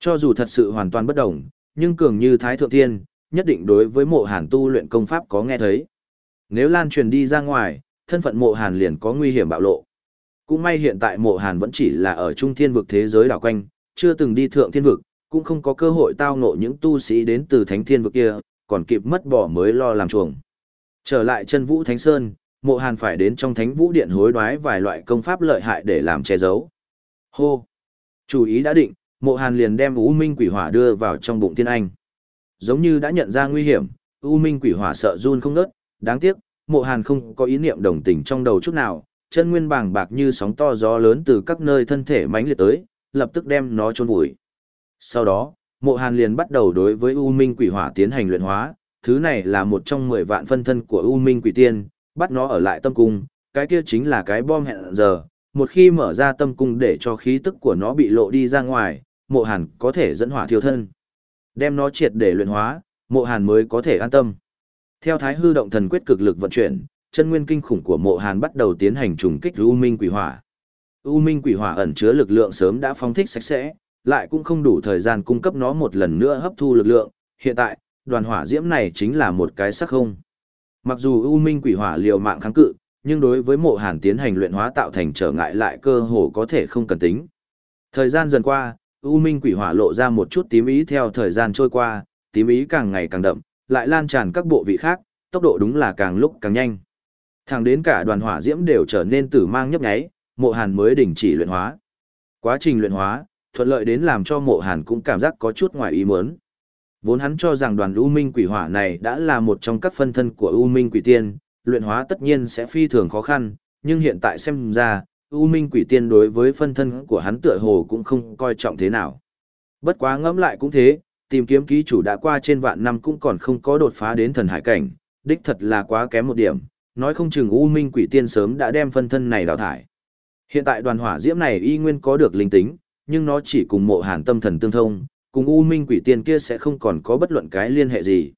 Cho dù thật sự hoàn toàn bất đồng, nhưng cường như Thái Thượng Thiên, nhất định đối với mộ hàn tu luyện công pháp có nghe thấy. Nếu lan truyền đi ra ngoài, thân phận mộ hàn liền có nguy hiểm bạo lộ. Cũng may hiện tại mộ hàn vẫn chỉ là ở trung thiên vực thế giới đảo quanh, chưa từng đi thượng thiên vực, cũng không có cơ hội tao ngộ những tu sĩ đến từ thánh thiên vực kia, còn kịp mất bỏ mới lo làm chuồng. Trở lại chân vũ thánh sơn, mộ hàn phải đến trong thánh vũ điện hối đoái vài loại công pháp lợi hại để làm che giấu. Hô! Chủ ý đã định, mộ hàn liền đem U Minh quỷ hỏa đưa vào trong bụng thiên anh. Giống như đã nhận ra nguy hiểm, U Minh quỷ hỏa sợ run không ngớt, đáng tiếc, mộ hàn không có ý niệm đồng tình trong đầu chút nào, chân nguyên bàng bạc như sóng to gió lớn từ các nơi thân thể mãnh liệt tới, lập tức đem nó chôn vùi. Sau đó, mộ hàn liền bắt đầu đối với U Minh quỷ hỏa tiến hành luyện hóa, thứ này là một trong 10 vạn phân thân của U Minh quỷ tiên, bắt nó ở lại tâm cung, cái kia chính là cái bom hẹn giờ, một khi mở ra tâm cung để cho khí tức của nó bị lộ đi ra ngoài, mộ hàn có thể dẫn hỏa thiêu thân. Đem nó triệt để luyện hóa, mộ hàn mới có thể an tâm. Theo thái hư động thần quyết cực lực vận chuyển, chân nguyên kinh khủng của mộ hàn bắt đầu tiến hành trùng kích U Minh quỷ hỏa. U Minh quỷ hỏa ẩn chứa lực lượng sớm đã phóng thích sạch sẽ, lại cũng không đủ thời gian cung cấp nó một lần nữa hấp thu lực lượng. Hiện tại, đoàn hỏa diễm này chính là một cái sắc không. Mặc dù U Minh quỷ hỏa liều mạng kháng cự, nhưng đối với mộ hàn tiến hành luyện hóa tạo thành trở ngại lại cơ hồ có thể không cần tính. Thời gian dần qua, U Minh quỷ hỏa lộ ra một chút tím ý theo thời gian trôi qua, tím ý càng ngày càng đậm, lại lan tràn các bộ vị khác, tốc độ đúng là càng lúc càng nhanh. Thẳng đến cả đoàn hỏa diễm đều trở nên tử mang nhấp nháy, mộ hàn mới đình chỉ luyện hóa. Quá trình luyện hóa, thuận lợi đến làm cho mộ hàn cũng cảm giác có chút ngoài ý muốn. Vốn hắn cho rằng đoàn U Minh quỷ hỏa này đã là một trong các phân thân của U Minh quỷ tiên, luyện hóa tất nhiên sẽ phi thường khó khăn, nhưng hiện tại xem ra, U Minh quỷ tiên đối với phân thân của hắn tựa hồ cũng không coi trọng thế nào. Bất quá ngẫm lại cũng thế, tìm kiếm ký chủ đã qua trên vạn năm cũng còn không có đột phá đến thần hải cảnh, đích thật là quá kém một điểm, nói không chừng U Minh quỷ tiên sớm đã đem phân thân này đào thải. Hiện tại đoàn hỏa diễm này y nguyên có được linh tính, nhưng nó chỉ cùng mộ hàn tâm thần tương thông, cùng U Minh quỷ tiên kia sẽ không còn có bất luận cái liên hệ gì.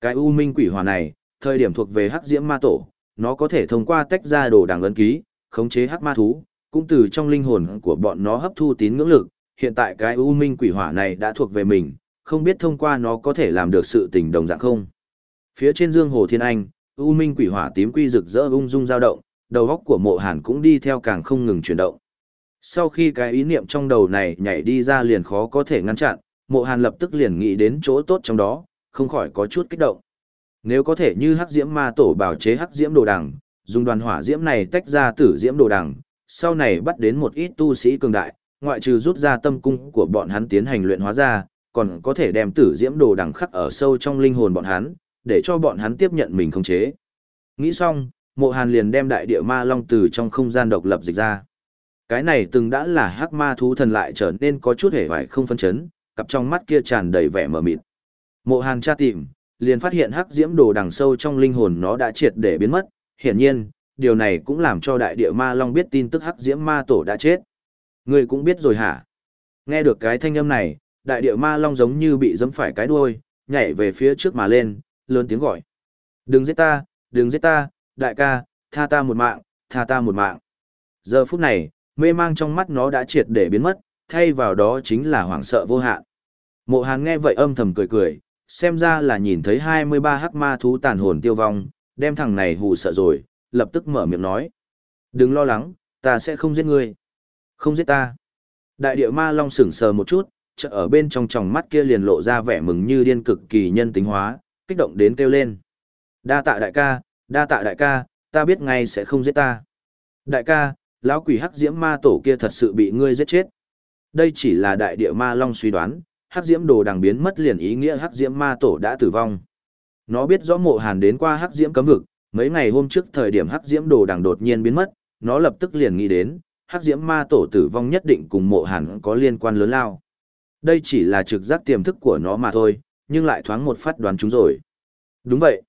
Cái U Minh quỷ hỏa này, thời điểm thuộc về hắc diễm ma tổ, nó có thể thông qua tách ra đồ đằng ấn ký, khống chế hắc ma thú, cũng từ trong linh hồn của bọn nó hấp thu tín ngưỡng lực, hiện tại cái U Minh quỷ hỏa này đã thuộc về mình, không biết thông qua nó có thể làm được sự tình đồng dạng không. Phía trên dương hồ thiên anh, U Minh quỷ hỏa tím quy rực rỡ ung dung dao động, đầu óc của mộ hàn cũng đi theo càng không ngừng chuyển động. Sau khi cái ý niệm trong đầu này nhảy đi ra liền khó có thể ngăn chặn, mộ hàn lập tức liền nghĩ đến chỗ tốt trong đó, không khỏi có chút kích động. Nếu có thể như hắc diễm ma tổ bảo chế hắc diễm đồ đằng, dùng đoàn hỏa diễm này tách ra tử diễm đồ đằng, sau này bắt đến một ít tu sĩ cường đại, ngoại trừ rút ra tâm cung của bọn hắn tiến hành luyện hóa ra, còn có thể đem tử diễm đồ đằng khắc ở sâu trong linh hồn bọn hắn, để cho bọn hắn tiếp nhận mình không chế. Nghĩ xong, mộ hàn liền đem đại địa ma long từ trong không gian độc lập dịch ra. Cái này từng đã là hắc ma thú thần lại trở nên có chút hề vải không phân chấn, cặp trong mắt kia tràn đầy vẻ mờ mịt. Mộ hàn tra tìm, liền phát hiện hắc diễm đồ đằng sâu trong linh hồn nó đã triệt để biến mất, hiển nhiên, điều này cũng làm cho đại địa ma long biết tin tức hắc diễm ma tổ đã chết. Người cũng biết rồi hả? Nghe được cái thanh âm này, đại địa ma long giống như bị giẫm phải cái đuôi, nhảy về phía trước mà lên, lớn tiếng gọi. Đừng giết ta, đừng giết ta, đại ca, tha ta một mạng, tha ta một mạng. Giờ phút này, mê mang trong mắt nó đã triệt để biến mất, thay vào đó chính là hoảng sợ vô hạn. Mộ Hàn nghe vậy âm thầm cười cười, xem ra là nhìn thấy 23 hắc ma thú tàn hồn tiêu vong, đem thằng này hù sợ rồi, lập tức mở miệng nói. Đừng lo lắng, ta sẽ không giết ngươi. Không giết ta. Đại địa ma long sững sờ một chút, chợ ở bên trong tròng mắt kia liền lộ ra vẻ mừng như điên cực kỳ nhân tính hóa, kích động đến kêu lên. Đa tạ đại ca, đa tạ đại ca, ta biết ngay sẽ không giết ta. Đại ca, lão quỷ hắc diễm ma tổ kia thật sự bị ngươi giết chết. Đây chỉ là đại địa ma long suy đoán, hắc diễm đồ đằng biến mất liền ý nghĩa hắc diễm ma tổ đã tử vong. Nó biết rõ mộ hàn đến qua hắc diễm cấm vực, mấy ngày hôm trước thời điểm hắc diễm đồ đằng đột nhiên biến mất, nó lập tức liền nghĩ đến, hắc diễm ma tổ tử vong nhất định cùng mộ hàn có liên quan lớn lao. Đây chỉ là trực giác tiềm thức của nó mà thôi, nhưng lại thoáng một phát đoán chúng rồi. Đúng vậy.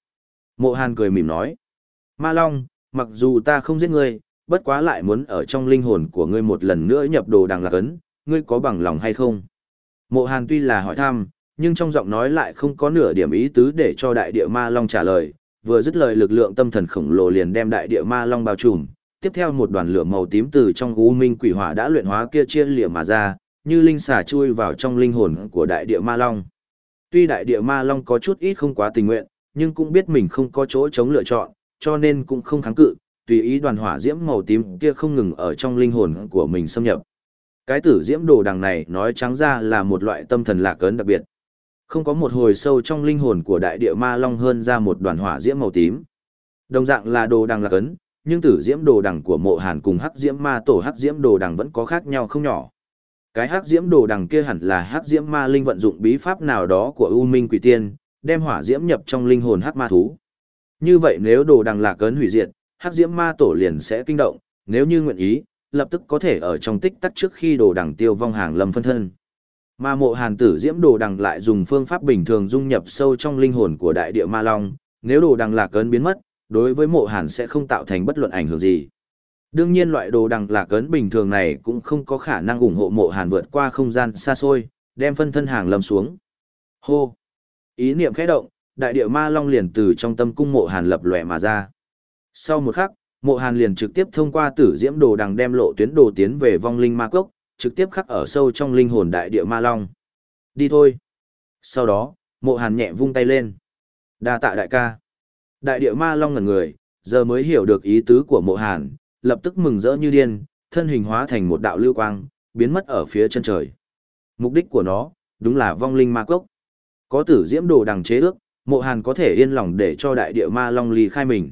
Mộ hàn cười mỉm nói. Ma Long, mặc dù ta không giết ngươi, bất quá lại muốn ở trong linh hồn của ngươi một lần nữa nhập đồ đằng lạc ấn, ngươi có bằng lòng hay không? Mộ Hàn tuy là hỏi thăm, nhưng trong giọng nói lại không có nửa điểm ý tứ để cho đại địa ma long trả lời, vừa dứt lời lực lượng tâm thần khổng lồ liền đem đại địa ma long bao trùm, tiếp theo một đoàn lửa màu tím từ trong u minh quỷ hỏa đã luyện hóa kia chia lìa mà ra, như linh xà chui vào trong linh hồn của đại địa ma long. Tuy đại địa ma long có chút ít không quá tình nguyện, nhưng cũng biết mình không có chỗ chống lựa chọn, cho nên cũng không kháng cự, tùy ý đoàn hỏa diễm màu tím kia không ngừng ở trong linh hồn của mình xâm nhập. Cái tử diễm đồ đằng này nói trắng ra là một loại tâm thần lạc ấn đặc biệt. Không có một hồi sâu trong linh hồn của đại địa ma long hơn ra một đoàn hỏa diễm màu tím. Đồng dạng là đồ đằng lạc ấn, nhưng tử diễm đồ đằng của mộ hàn cùng hắc diễm ma tổ hắc diễm đồ đằng vẫn có khác nhau không nhỏ. Cái hắc diễm đồ đằng kia hẳn là hắc diễm ma linh vận dụng bí pháp nào đó của U Minh Quỷ Tiên, đem hỏa diễm nhập trong linh hồn hắc ma thú. Như vậy nếu đồ đằng lạc ấn hủy diệt, hắc diễm ma tổ liền sẽ kinh động, nếu như nguyện ý, lập tức có thể ở trong tích tắc trước khi đồ đằng tiêu vong hàng lâm phân thân. Mà mộ hàn tử diễm đồ đằng lại dùng phương pháp bình thường dung nhập sâu trong linh hồn của đại địa ma long, nếu đồ đằng lạc ấn biến mất, đối với mộ hàn sẽ không tạo thành bất luận ảnh hưởng gì. Đương nhiên loại đồ đằng lạc ấn bình thường này cũng không có khả năng ủng hộ mộ hàn vượt qua không gian xa xôi, đem phân thân hàng lâm xuống. Hô! Ý niệm khẽ động, đại địa ma long liền từ trong tâm cung mộ hàn lập lòe mà ra. Sau một khắc, mộ hàn liền trực tiếp thông qua tử diễm đồ đằng đem lộ tuyến đồ tiến về vong linh ma cốc, trực tiếp khắc ở sâu trong linh hồn đại địa ma long. Đi thôi. Sau đó, mộ hàn nhẹ vung tay lên. đa tạ đại ca. Đại địa ma long ngẩn người, giờ mới hiểu được ý tứ của mộ hàn, lập tức mừng rỡ như điên, thân hình hóa thành một đạo lưu quang, biến mất ở phía chân trời. Mục đích của nó, đúng là vong linh ma cốc. Có tử diễm đồ đằng chế ước, mộ hàn có thể yên lòng để cho đại địa ma long ly khai mình.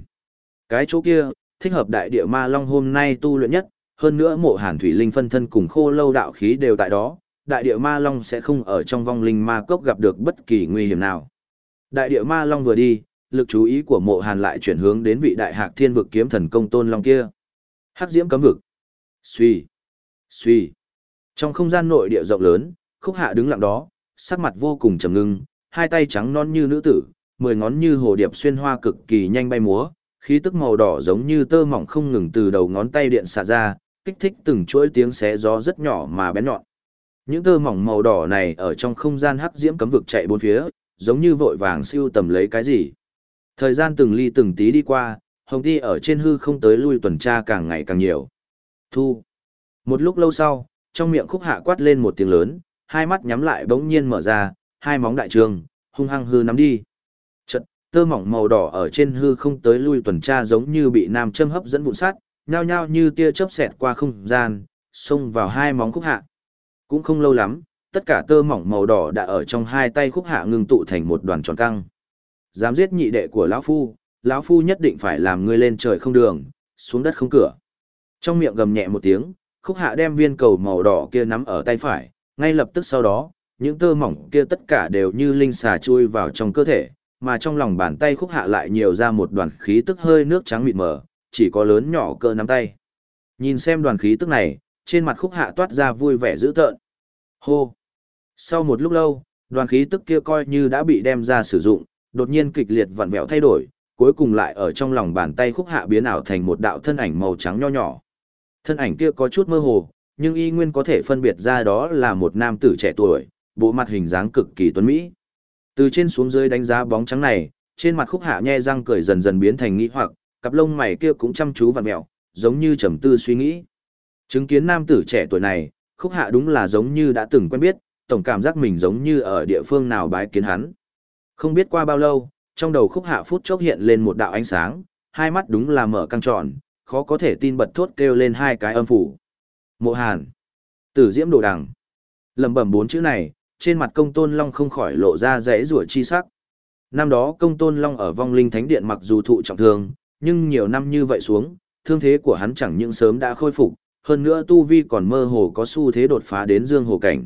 Cái chỗ kia, thích hợp đại địa ma long hôm nay tu luyện nhất, hơn nữa mộ hàn thủy linh phân thân cùng khô lâu đạo khí đều tại đó, đại địa ma long sẽ không ở trong vong linh ma cốc gặp được bất kỳ nguy hiểm nào. Đại địa ma long vừa đi, lực chú ý của mộ hàn lại chuyển hướng đến vị đại hạc thiên vực kiếm thần công tôn long kia. Hắc diễm cấm vực. Suy. Suy. Trong không gian nội địa rộng lớn, khúc hạ đứng lặng đó, sắc mặt vô cùng trầm ngưng, hai tay trắng non như nữ tử, mười ngón như hồ điệp xuyên hoa cực kỳ nhanh bay múa, khí tức màu đỏ giống như tơ mỏng không ngừng từ đầu ngón tay điện xả ra, kích thích từng chuỗi tiếng xé gió rất nhỏ mà bén nhọn. Những tơ mỏng màu đỏ này ở trong không gian hắc diễm cấm vực chạy bốn phía, giống như vội vàng siêu tầm lấy cái gì. Thời gian từng ly từng tí đi qua, hồng ti ở trên hư không tới lui tuần tra càng ngày càng nhiều. Thu. Một lúc lâu sau, trong miệng khúc hạ quát lên một tiếng lớn, hai mắt nhắm lại bỗng nhiên mở ra, hai móng đại trường, hung hăng hư nắm đi. Tơ mỏng màu đỏ ở trên hư không tới lui tuần tra giống như bị nam châm hấp dẫn vụn sát, nhao nhao như tia chớp xẹt qua không gian, xông vào hai móng khúc hạ. Cũng không lâu lắm, tất cả tơ mỏng màu đỏ đã ở trong hai tay khúc hạ ngưng tụ thành một đoàn tròn căng. Dám giết nhị đệ của lão phu, lão phu nhất định phải làm ngươi lên trời không đường, xuống đất không cửa. Trong miệng gầm nhẹ một tiếng, khúc hạ đem viên cầu màu đỏ kia nắm ở tay phải, ngay lập tức sau đó, những tơ mỏng kia tất cả đều như linh xà chui vào trong cơ thể, mà trong lòng bàn tay khúc hạ lại nhiều ra một đoàn khí tức hơi nước trắng mịt mờ, chỉ có lớn nhỏ cơ nắm tay. Nhìn xem đoàn khí tức này, trên mặt khúc hạ toát ra vui vẻ dữ tợn. Hô! Sau một lúc lâu, đoàn khí tức kia coi như đã bị đem ra sử dụng, đột nhiên kịch liệt vặn vẹo thay đổi, cuối cùng lại ở trong lòng bàn tay khúc hạ biến ảo thành một đạo thân ảnh màu trắng nho nhỏ. Thân ảnh kia có chút mơ hồ, nhưng y nguyên có thể phân biệt ra đó là một nam tử trẻ tuổi, bộ mặt hình dáng cực kỳ tuấn mỹ. Từ trên xuống dưới đánh giá bóng trắng này, trên mặt khúc hạ nhe răng cười dần dần biến thành nghĩ hoặc, cặp lông mày kia cũng chăm chú vặn mẹo, giống như trầm tư suy nghĩ. Chứng kiến nam tử trẻ tuổi này, khúc hạ đúng là giống như đã từng quen biết, tổng cảm giác mình giống như ở địa phương nào bái kiến hắn. Không biết qua bao lâu, trong đầu khúc hạ phút chốc hiện lên một đạo ánh sáng, hai mắt đúng là mở căng tròn, khó có thể tin bật thốt kêu lên hai cái âm phủ. Mộ Hàn, Tử Diễm Đồ Đằng. Lẩm bẩm bốn chữ này, trên mặt Công Tôn Long không khỏi lộ ra rẽ rủa chi sắc. Năm đó Công Tôn Long ở Vong Linh Thánh Điện mặc dù thụ trọng thương, nhưng nhiều năm như vậy xuống, thương thế của hắn chẳng những sớm đã khôi phục, hơn nữa tu vi còn mơ hồ có xu thế đột phá đến dương hồ cảnh.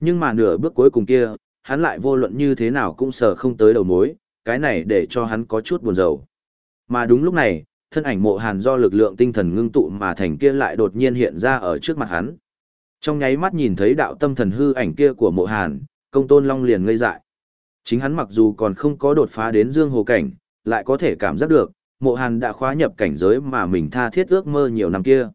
Nhưng mà nửa bước cuối cùng kia, hắn lại vô luận như thế nào cũng sờ không tới đầu mối, cái này để cho hắn có chút buồn rầu. Mà đúng lúc này, thân ảnh mộ hàn do lực lượng tinh thần ngưng tụ mà thành kia lại đột nhiên hiện ra ở trước mặt hắn. Trong nháy mắt nhìn thấy đạo tâm thần hư ảnh kia của mộ hàn, công tôn long liền ngây dại. Chính hắn mặc dù còn không có đột phá đến dương hồ cảnh, lại có thể cảm giác được, mộ hàn đã khóa nhập cảnh giới mà mình tha thiết ước mơ nhiều năm kia.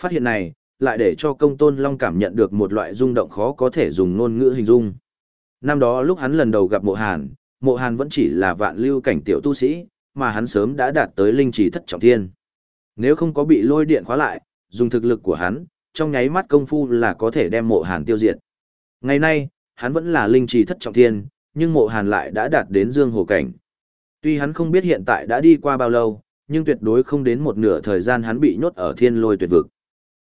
Phát hiện này, lại để cho công tôn long cảm nhận được một loại rung động khó có thể dùng ngôn ngữ hình dung. Năm đó lúc hắn lần đầu gặp mộ hàn, mộ hàn vẫn chỉ là vạn lưu cảnh tiểu tu sĩ, mà hắn sớm đã đạt tới linh trí thất trọng thiên. Nếu không có bị lôi điện khóa lại, dùng thực lực của hắn, trong nháy mắt công phu là có thể đem mộ hàn tiêu diệt. Ngày nay, hắn vẫn là linh trì thất trọng thiên, nhưng mộ hàn lại đã đạt đến dương hồ cảnh. Tuy hắn không biết hiện tại đã đi qua bao lâu, nhưng tuyệt đối không đến một nửa thời gian hắn bị nhốt ở thiên lôi tuyệt vực.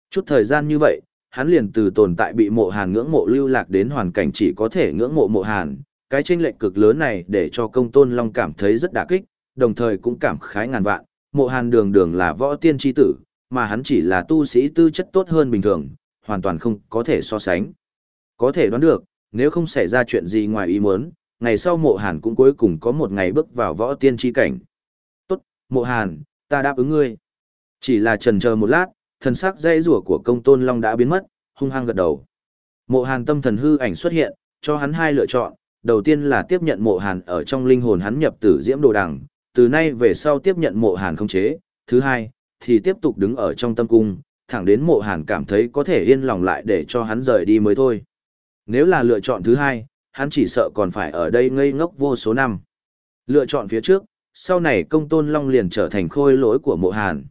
Chút thời gian như vậy, hắn liền từ tồn tại bị mộ hàn ngưỡng mộ lưu lạc đến hoàn cảnh chỉ có thể ngưỡng mộ mộ hàn. Cái tranh lệch cực lớn này để cho công tôn long cảm thấy rất đả kích, đồng thời cũng cảm khái ngàn vạn, mộ hàn đường đường là võ tiên tri tử, mà hắn chỉ là tu sĩ tư chất tốt hơn bình thường, hoàn toàn không có thể so sánh. Có thể đoán được, nếu không xảy ra chuyện gì ngoài ý muốn, ngày sau mộ hàn cũng cuối cùng có một ngày bước vào võ tiên tri cảnh. Tốt, mộ hàn, ta đáp ứng ngươi. Chỉ là trần chờ một lát, thần sắc dây rủa của công tôn long đã biến mất, hung hăng gật đầu. Mộ hàn tâm thần hư ảnh xuất hiện, cho hắn hai lựa chọn, đầu tiên là tiếp nhận mộ hàn ở trong linh hồn hắn nhập tử diễm đồ đằng, từ nay về sau tiếp nhận mộ hàn không chế, thứ hai, thì tiếp tục đứng ở trong tâm cung, thẳng đến mộ hàn cảm thấy có thể yên lòng lại để cho hắn rời đi mới thôi. Nếu là lựa chọn thứ hai, hắn chỉ sợ còn phải ở đây ngây ngốc vô số năm. Lựa chọn phía trước, sau này công tôn long liền trở thành khôi lỗi của mộ hàn.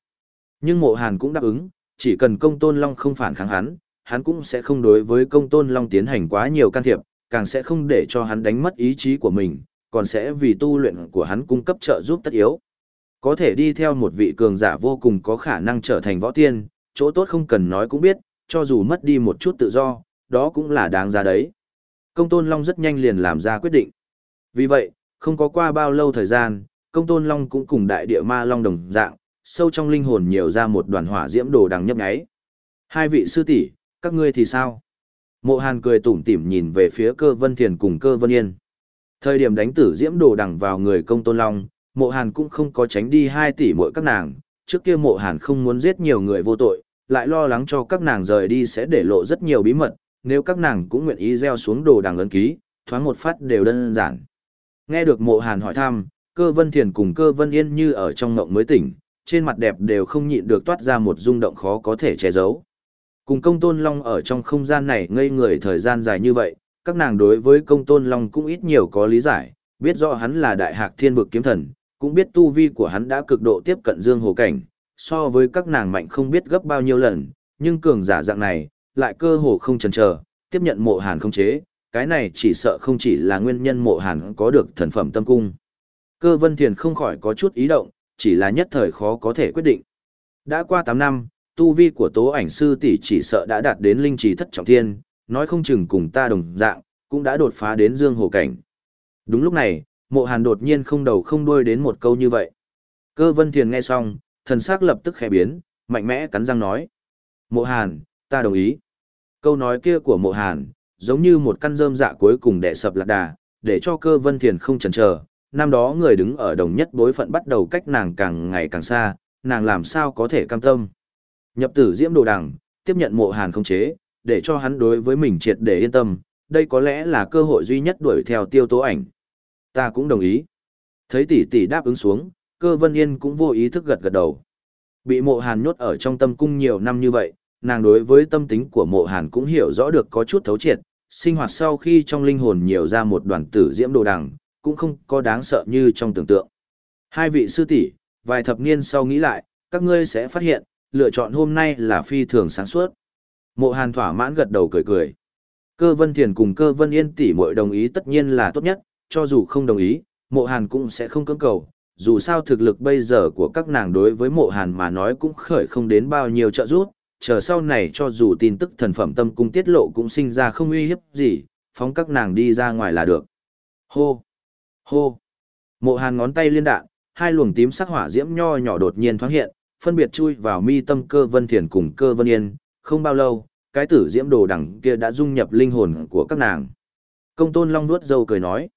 Nhưng mộ hàn cũng đáp ứng, chỉ cần công tôn long không phản kháng hắn, hắn cũng sẽ không đối với công tôn long tiến hành quá nhiều can thiệp, càng sẽ không để cho hắn đánh mất ý chí của mình, còn sẽ vì tu luyện của hắn cung cấp trợ giúp tất yếu. Có thể đi theo một vị cường giả vô cùng có khả năng trở thành võ tiên, chỗ tốt không cần nói cũng biết, cho dù mất đi một chút tự do, đó cũng là đáng giá đấy. Công Tôn Long rất nhanh liền làm ra quyết định. Vì vậy, không có qua bao lâu thời gian, Công Tôn Long cũng cùng đại địa ma long đồng dạng, sâu trong linh hồn nhiều ra một đoàn hỏa diễm đồ đằng nhấp nháy. Hai vị sư tỷ, các ngươi thì sao? Mộ Hàn cười tủm tỉm nhìn về phía cơ vân thiền cùng cơ vân yên. Thời điểm đánh tử diễm đồ đằng vào người công tôn long, mộ Hàn cũng không có tránh đi hai tỷ mỗi các nàng. Trước kia mộ Hàn không muốn giết nhiều người vô tội, lại lo lắng cho các nàng rời đi sẽ để lộ rất nhiều bí mật, nếu các nàng cũng nguyện ý gieo xuống đồ đằng ấn ký, thoáng một phát đều đơn giản. Nghe được mộ Hàn hỏi thăm, cơ vân thiền cùng cơ vân yên như ở trong ngộng mới tỉnh, trên mặt đẹp đều không nhịn được toát ra một rung động khó có thể che giấu. Cùng công tôn long ở trong không gian này ngây người thời gian dài như vậy, các nàng đối với công tôn long cũng ít nhiều có lý giải, biết rõ hắn là đại hạc thiên vực kiếm thần, cũng biết tu vi của hắn đã cực độ tiếp cận dương hồ cảnh, so với các nàng mạnh không biết gấp bao nhiêu lần, nhưng cường giả dạng này, lại cơ hồ không chần chờ, tiếp nhận mộ hàn không chế, cái này chỉ sợ không chỉ là nguyên nhân mộ hàn có được thần phẩm tâm cung. Cơ vân thiền không khỏi có chút ý động, chỉ là nhất thời khó có thể quyết định. Đã qua 8 năm, tu vi của tố ảnh sư tỷ chỉ sợ đã đạt đến linh trí thất trọng thiên, nói không chừng cùng ta đồng dạng, cũng đã đột phá đến dương hồ cảnh. Đúng lúc này, mộ hàn đột nhiên không đầu không đuôi đến một câu như vậy. Cơ vân thiền nghe xong, thần sắc lập tức khẽ biến, mạnh mẽ cắn răng nói. Mộ hàn, ta đồng ý. Câu nói kia của mộ hàn, giống như một căn rơm dạ cuối cùng đè sập lạc đà, để cho cơ vân thiền không chần chờ. Năm đó người đứng ở đồng nhất bối phận bắt đầu cách nàng càng ngày càng xa, nàng làm sao có thể cam tâm. Nhập tử diễm đồ đằng, tiếp nhận mộ hàn không chế, để cho hắn đối với mình triệt để yên tâm, đây có lẽ là cơ hội duy nhất đuổi theo tiêu tố ảnh. Ta cũng đồng ý. Thấy tỷ tỷ đáp ứng xuống, cơ vân yên cũng vô ý thức gật gật đầu. Bị mộ hàn nhốt ở trong tâm cung nhiều năm như vậy, nàng đối với tâm tính của mộ hàn cũng hiểu rõ được có chút thấu triệt, sinh hoạt sau khi trong linh hồn nhiều ra một đoàn tử diễm đồ đằng, cũng không có đáng sợ như trong tưởng tượng. Hai vị sư tỷ, vài thập niên sau nghĩ lại, các ngươi sẽ phát hiện, lựa chọn hôm nay là phi thường sáng suốt. Mộ Hàn thỏa mãn gật đầu cười cười. Cơ Vân Thiền cùng Cơ Vân Yên tỷ muội đồng ý tất nhiên là tốt nhất, cho dù không đồng ý, Mộ Hàn cũng sẽ không cưỡng cầu. Dù sao thực lực bây giờ của các nàng đối với Mộ Hàn mà nói cũng khởi không đến bao nhiêu trợ giúp, chờ sau này cho dù tin tức thần phẩm tâm cung tiết lộ cũng sinh ra không uy hiếp gì, phóng các nàng đi ra ngoài là được. Hô! Hô! Mộ Hàn ngón tay liên đạn, hai luồng tím sắc hỏa diễm nho nhỏ đột nhiên thoáng hiện, phân biệt chui vào mi tâm cơ vân thiền cùng cơ vân yên, không bao lâu, cái tử diễm đồ đằng kia đã dung nhập linh hồn của các nàng. Công tôn long nuốt dâu cười nói,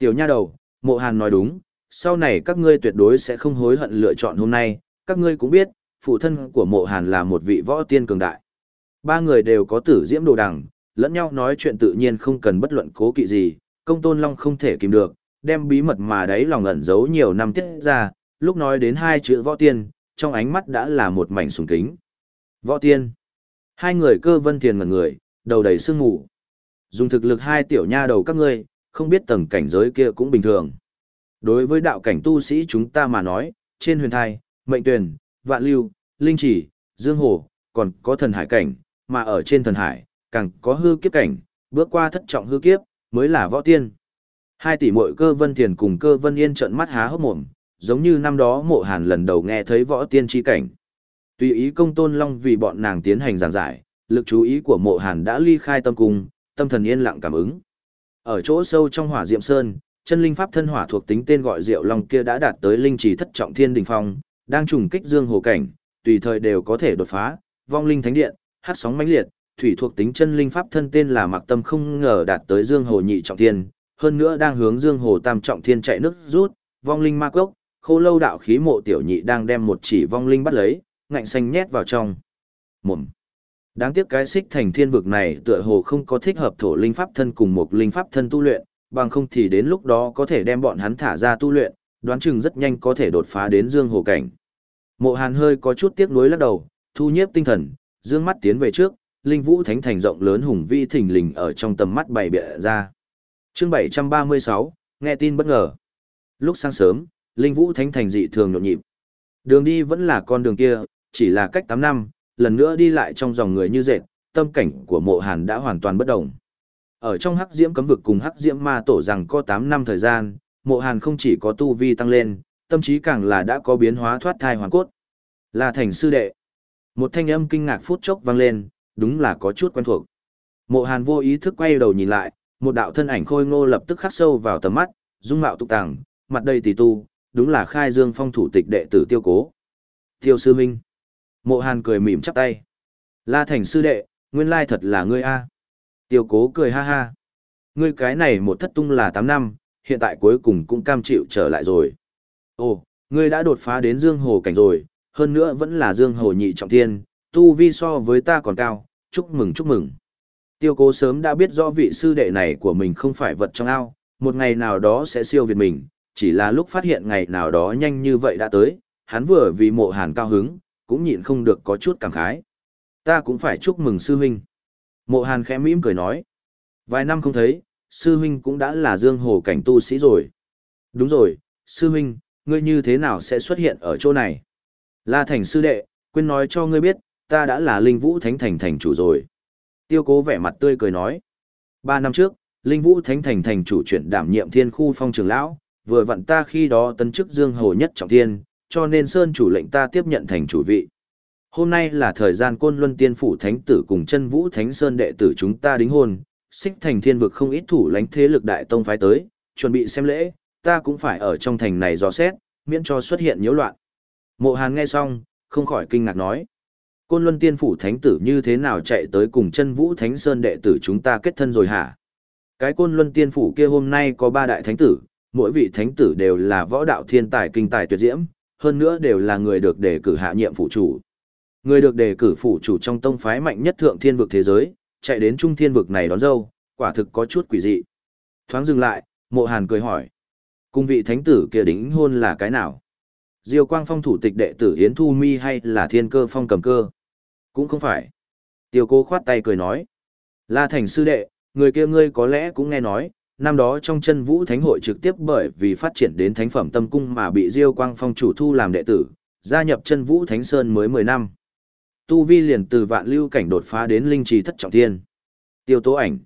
tiểu nha đầu, mộ hàn nói đúng, sau này các ngươi tuyệt đối sẽ không hối hận lựa chọn hôm nay, các ngươi cũng biết, phụ thân của mộ hàn là một vị võ tiên cường đại. Ba người đều có tử diễm đồ đằng, lẫn nhau nói chuyện tự nhiên không cần bất luận cố kỵ gì, công tôn long không thể kìm được, đem bí mật mà đấy lòng ẩn giấu nhiều năm tiết ra, lúc nói đến hai chữ võ tiên, trong ánh mắt đã là một mảnh sùng kính. Võ tiên. Hai người cơ vân thiền ngẩn người, đầu đầy sương ngủ, Dùng thực lực hai tiểu nha đầu các ngươi, không biết tầng cảnh giới kia cũng bình thường. Đối với đạo cảnh tu sĩ chúng ta mà nói, trên huyền thai, mệnh tuyển, vạn lưu, linh chỉ, dương hồ, còn có thần hải cảnh, mà ở trên thần hải, càng có hư kiếp cảnh, bước qua thất trọng hư kiếp, mới là võ tiên. Hai tỷ muội cơ vân thiền cùng cơ vân yên trợn mắt há hốc mồm, giống như năm đó mộ hàn lần đầu nghe thấy võ tiên tri cảnh. Tùy ý công tôn long vì bọn nàng tiến hành giảng giải, lực chú ý của mộ hàn đã ly khai tâm cung, tâm thần yên lặng cảm ứng. Ở chỗ sâu trong hỏa diệm sơn, chân linh pháp thân hỏa thuộc tính tên gọi diệu long kia đã đạt tới linh trì thất trọng thiên đỉnh phong, đang trùng kích dương hồ cảnh, tùy thời đều có thể đột phá, vong linh thánh điện, hát sóng mãnh liệt, thủy thuộc tính chân linh pháp thân tên là Mặc Tâm không ngờ đạt tới Dương Hồ nhị trọng thiên, hơn nữa đang hướng Dương Hồ tam trọng thiên chạy nước rút, vong linh ma cốc, khô lâu đạo khí mộ tiểu nhị đang đem một chỉ vong linh bắt lấy, ngạnh xanh nhét vào trong. Mồm. Đáng tiếc cái xích thành thiên vực này tựa hồ không có thích hợp thổ linh pháp thân cùng một linh pháp thân tu luyện, bằng không thì đến lúc đó có thể đem bọn hắn thả ra tu luyện, đoán chừng rất nhanh có thể đột phá đến dương hồ cảnh. Mộ Hàn hơi có chút tiếc nuối lắc đầu, thu nhiếp tinh thần, dương mắt tiến về trước, linh vũ thánh thành rộng lớn hùng vĩ thình lình ở trong tầm mắt bày bịa ra. Chương 736, nghe tin bất ngờ. Lúc sáng sớm, linh vũ thánh thành dị thường nhộn nhịp. Đường đi vẫn là con đường kia, chỉ là cách 8 năm, lần nữa đi lại trong dòng người như dệt, tâm cảnh của mộ hàn đã hoàn toàn bất động. Ở trong hắc diễm cấm vực cùng hắc diễm ma tổ rằng có 8 năm thời gian, mộ hàn không chỉ có tu vi tăng lên, tâm trí càng là đã có biến hóa thoát thai hoàn cốt. Là thành sư đệ. Một thanh âm kinh ngạc phút chốc vang lên, đúng là có chút quen thuộc. Mộ Hàn vô ý thức quay đầu nhìn lại, một đạo thân ảnh khôi ngô lập tức khắc sâu vào tầm mắt, dung mạo tục tàng, mặt đầy tỷ tu, đúng là khai dương phong thủ tịch đệ tử tiêu cố. Tiêu sư minh. Mộ Hàn cười mỉm chắp tay. La thành sư đệ, nguyên lai thật là ngươi a. Tiêu cố cười ha ha. Ngươi cái này một thất tung là 8 năm, hiện tại cuối cùng cũng cam chịu trở lại rồi. Ồ, ngươi đã đột phá đến dương hồ cảnh rồi, hơn nữa vẫn là dương hồ nhị trọng thiên, tu vi so với ta còn cao, chúc mừng chúc mừng. Tiêu cố sớm đã biết rõ vị sư đệ này của mình không phải vật trong ao, một ngày nào đó sẽ siêu việt mình, chỉ là lúc phát hiện ngày nào đó nhanh như vậy đã tới, hắn vừa vì mộ hàn cao hứng, cũng nhịn không được có chút cảm khái. Ta cũng phải chúc mừng sư huynh. Mộ hàn khẽ mỉm cười nói. Vài năm không thấy, sư huynh cũng đã là dương hồ cảnh tu sĩ rồi. Đúng rồi, sư huynh, ngươi như thế nào sẽ xuất hiện ở chỗ này? La thành sư đệ, quên nói cho ngươi biết, ta đã là linh vũ thánh thành thành chủ rồi. Tiêu cố vẻ mặt tươi cười nói. Ba năm trước, linh vũ thánh thành thành chủ chuyển đảm nhiệm thiên khu phong trường lão, vừa vặn ta khi đó tấn chức dương hồ nhất trọng thiên, cho nên sơn chủ lệnh ta tiếp nhận thành chủ vị. Hôm nay là thời gian côn luân tiên phủ thánh tử cùng chân vũ thánh sơn đệ tử chúng ta đính hôn, xích thành thiên vực không ít thủ lãnh thế lực đại tông phái tới, chuẩn bị xem lễ, ta cũng phải ở trong thành này dò xét, miễn cho xuất hiện nhiễu loạn. Mộ Hàn nghe xong, không khỏi kinh ngạc nói. Côn Luân Tiên Phủ Thánh Tử như thế nào chạy tới cùng chân Vũ Thánh Sơn đệ tử chúng ta kết thân rồi hả? Cái Côn Luân Tiên Phủ kia hôm nay có ba đại thánh tử, mỗi vị thánh tử đều là võ đạo thiên tài kinh tài tuyệt diễm, hơn nữa đều là người được đề cử hạ nhiệm phụ chủ. Người được đề cử phụ chủ trong tông phái mạnh nhất thượng thiên vực thế giới, chạy đến trung thiên vực này đón dâu, quả thực có chút quỷ dị. Thoáng dừng lại, mộ hàn cười hỏi. Cung vị thánh tử kia đính hôn là cái nào? Diêu Quang Phong thủ tịch đệ tử Yến Thu Mi hay là Thiên Cơ Phong cầm cơ? Cũng không phải. Tiêu cô khoát tay cười nói. La Thành sư đệ, người kia ngươi có lẽ cũng nghe nói, năm đó trong chân vũ thánh hội trực tiếp bởi vì phát triển đến thánh phẩm tâm cung mà bị Diêu Quang Phong chủ thu làm đệ tử, gia nhập chân vũ thánh sơn mới 10 năm. Tu vi liền từ vạn lưu cảnh đột phá đến linh trì thất trọng thiên. Tiêu tố ảnh.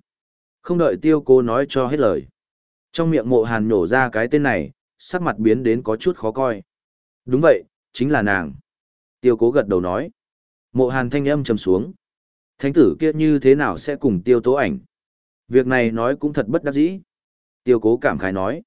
Không đợi tiêu cố nói cho hết lời. Trong miệng mộ hàn nhổ ra cái tên này, sắc mặt biến đến có chút khó coi. Đúng vậy, chính là nàng. Tiêu cố gật đầu nói. Mộ hàn thanh âm trầm xuống. Thánh tử kia như thế nào sẽ cùng tiêu tố ảnh? Việc này nói cũng thật bất đắc dĩ. Tiêu cố cảm khái nói.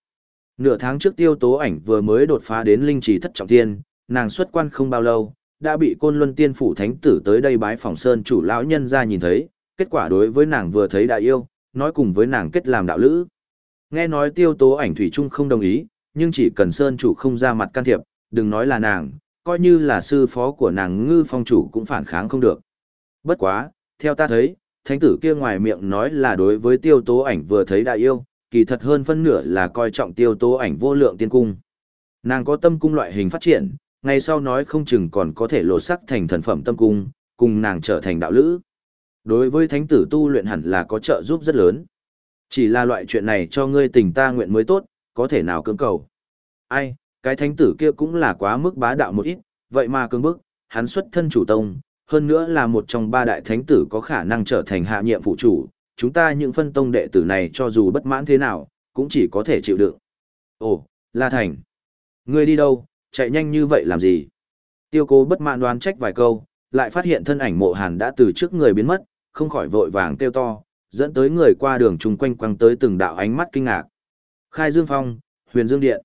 Nửa tháng trước tiêu tố ảnh vừa mới đột phá đến linh trì thất trọng thiên, nàng xuất quan không bao lâu, đã bị côn luân tiên phủ thánh tử tới đây bái phòng sơn chủ lão nhân ra nhìn thấy, kết quả đối với nàng vừa thấy đại yêu, nói cùng với nàng kết làm đạo lữ. Nghe nói tiêu tố ảnh thủy chung không đồng ý, nhưng chỉ cần sơn chủ không ra mặt can thiệp, đừng nói là nàng, coi như là sư phó của nàng ngư phong chủ cũng phản kháng không được. Bất quá, theo ta thấy, thánh tử kia ngoài miệng nói là đối với tiêu tố ảnh vừa thấy đại yêu, kỳ thật hơn phân nửa là coi trọng tiêu tố ảnh vô lượng tiên cung. Nàng có tâm cung loại hình phát triển, ngày sau nói không chừng còn có thể lột sắc thành thần phẩm tâm cung, cùng nàng trở thành đạo lữ. Đối với thánh tử tu luyện hẳn là có trợ giúp rất lớn. Chỉ là loại chuyện này cho ngươi tình ta nguyện mới tốt, có thể nào cưỡng cầu. Ai, cái thánh tử kia cũng là quá mức bá đạo một ít, vậy mà cưỡng bức, hắn xuất thân chủ tông, hơn nữa là một trong ba đại thánh tử có khả năng trở thành hạ nhiệm phụ chủ, chúng ta những phân tông đệ tử này cho dù bất mãn thế nào, cũng chỉ có thể chịu đựng. Ồ, La Thành, ngươi đi đâu, chạy nhanh như vậy làm gì? Tiêu cố bất mãn đoán trách vài câu, lại phát hiện thân ảnh mộ hàn đã từ trước người biến mất, không khỏi vội vàng kêu to, dẫn tới người qua đường chung quanh quăng tới từng đạo ánh mắt kinh ngạc. Khai Dương Phong, Huyền Dương Điện.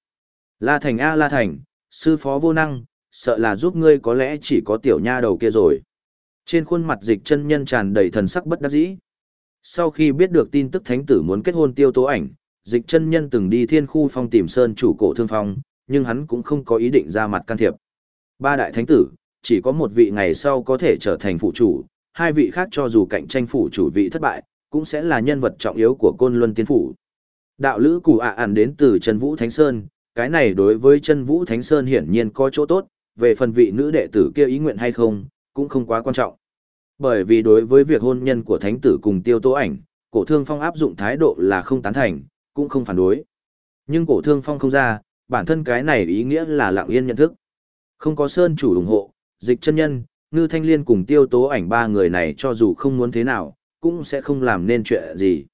La Thành A La Thành, sư phó vô năng, sợ là giúp ngươi có lẽ chỉ có tiểu nha đầu kia rồi. Trên khuôn mặt dịch chân nhân tràn đầy thần sắc bất đắc dĩ. Sau khi biết được tin tức thánh tử muốn kết hôn tiêu tố ảnh, dịch chân nhân từng đi thiên khu phong tìm sơn chủ cổ thương phong, nhưng hắn cũng không có ý định ra mặt can thiệp. Ba đại thánh tử, chỉ có một vị ngày sau có thể trở thành phụ chủ, hai vị khác cho dù cạnh tranh phụ chủ vị thất bại, cũng sẽ là nhân vật trọng yếu của côn luân tiên phủ. Đạo lữ Củ ạ ản đến từ Trần Vũ Thánh Sơn, cái này đối với chân Vũ Thánh Sơn hiển nhiên có chỗ tốt, về phần vị nữ đệ tử kia ý nguyện hay không, cũng không quá quan trọng. Bởi vì đối với việc hôn nhân của thánh tử cùng tiêu tố ảnh, cổ thương phong áp dụng thái độ là không tán thành, cũng không phản đối. Nhưng cổ thương phong không ra, bản thân cái này ý nghĩa là lặng yên nhận thức. Không có sơn chủ ủng hộ, dịch chân nhân, ngư thanh liên cùng tiêu tố ảnh ba người này cho dù không muốn thế nào, cũng sẽ không làm nên chuyện gì.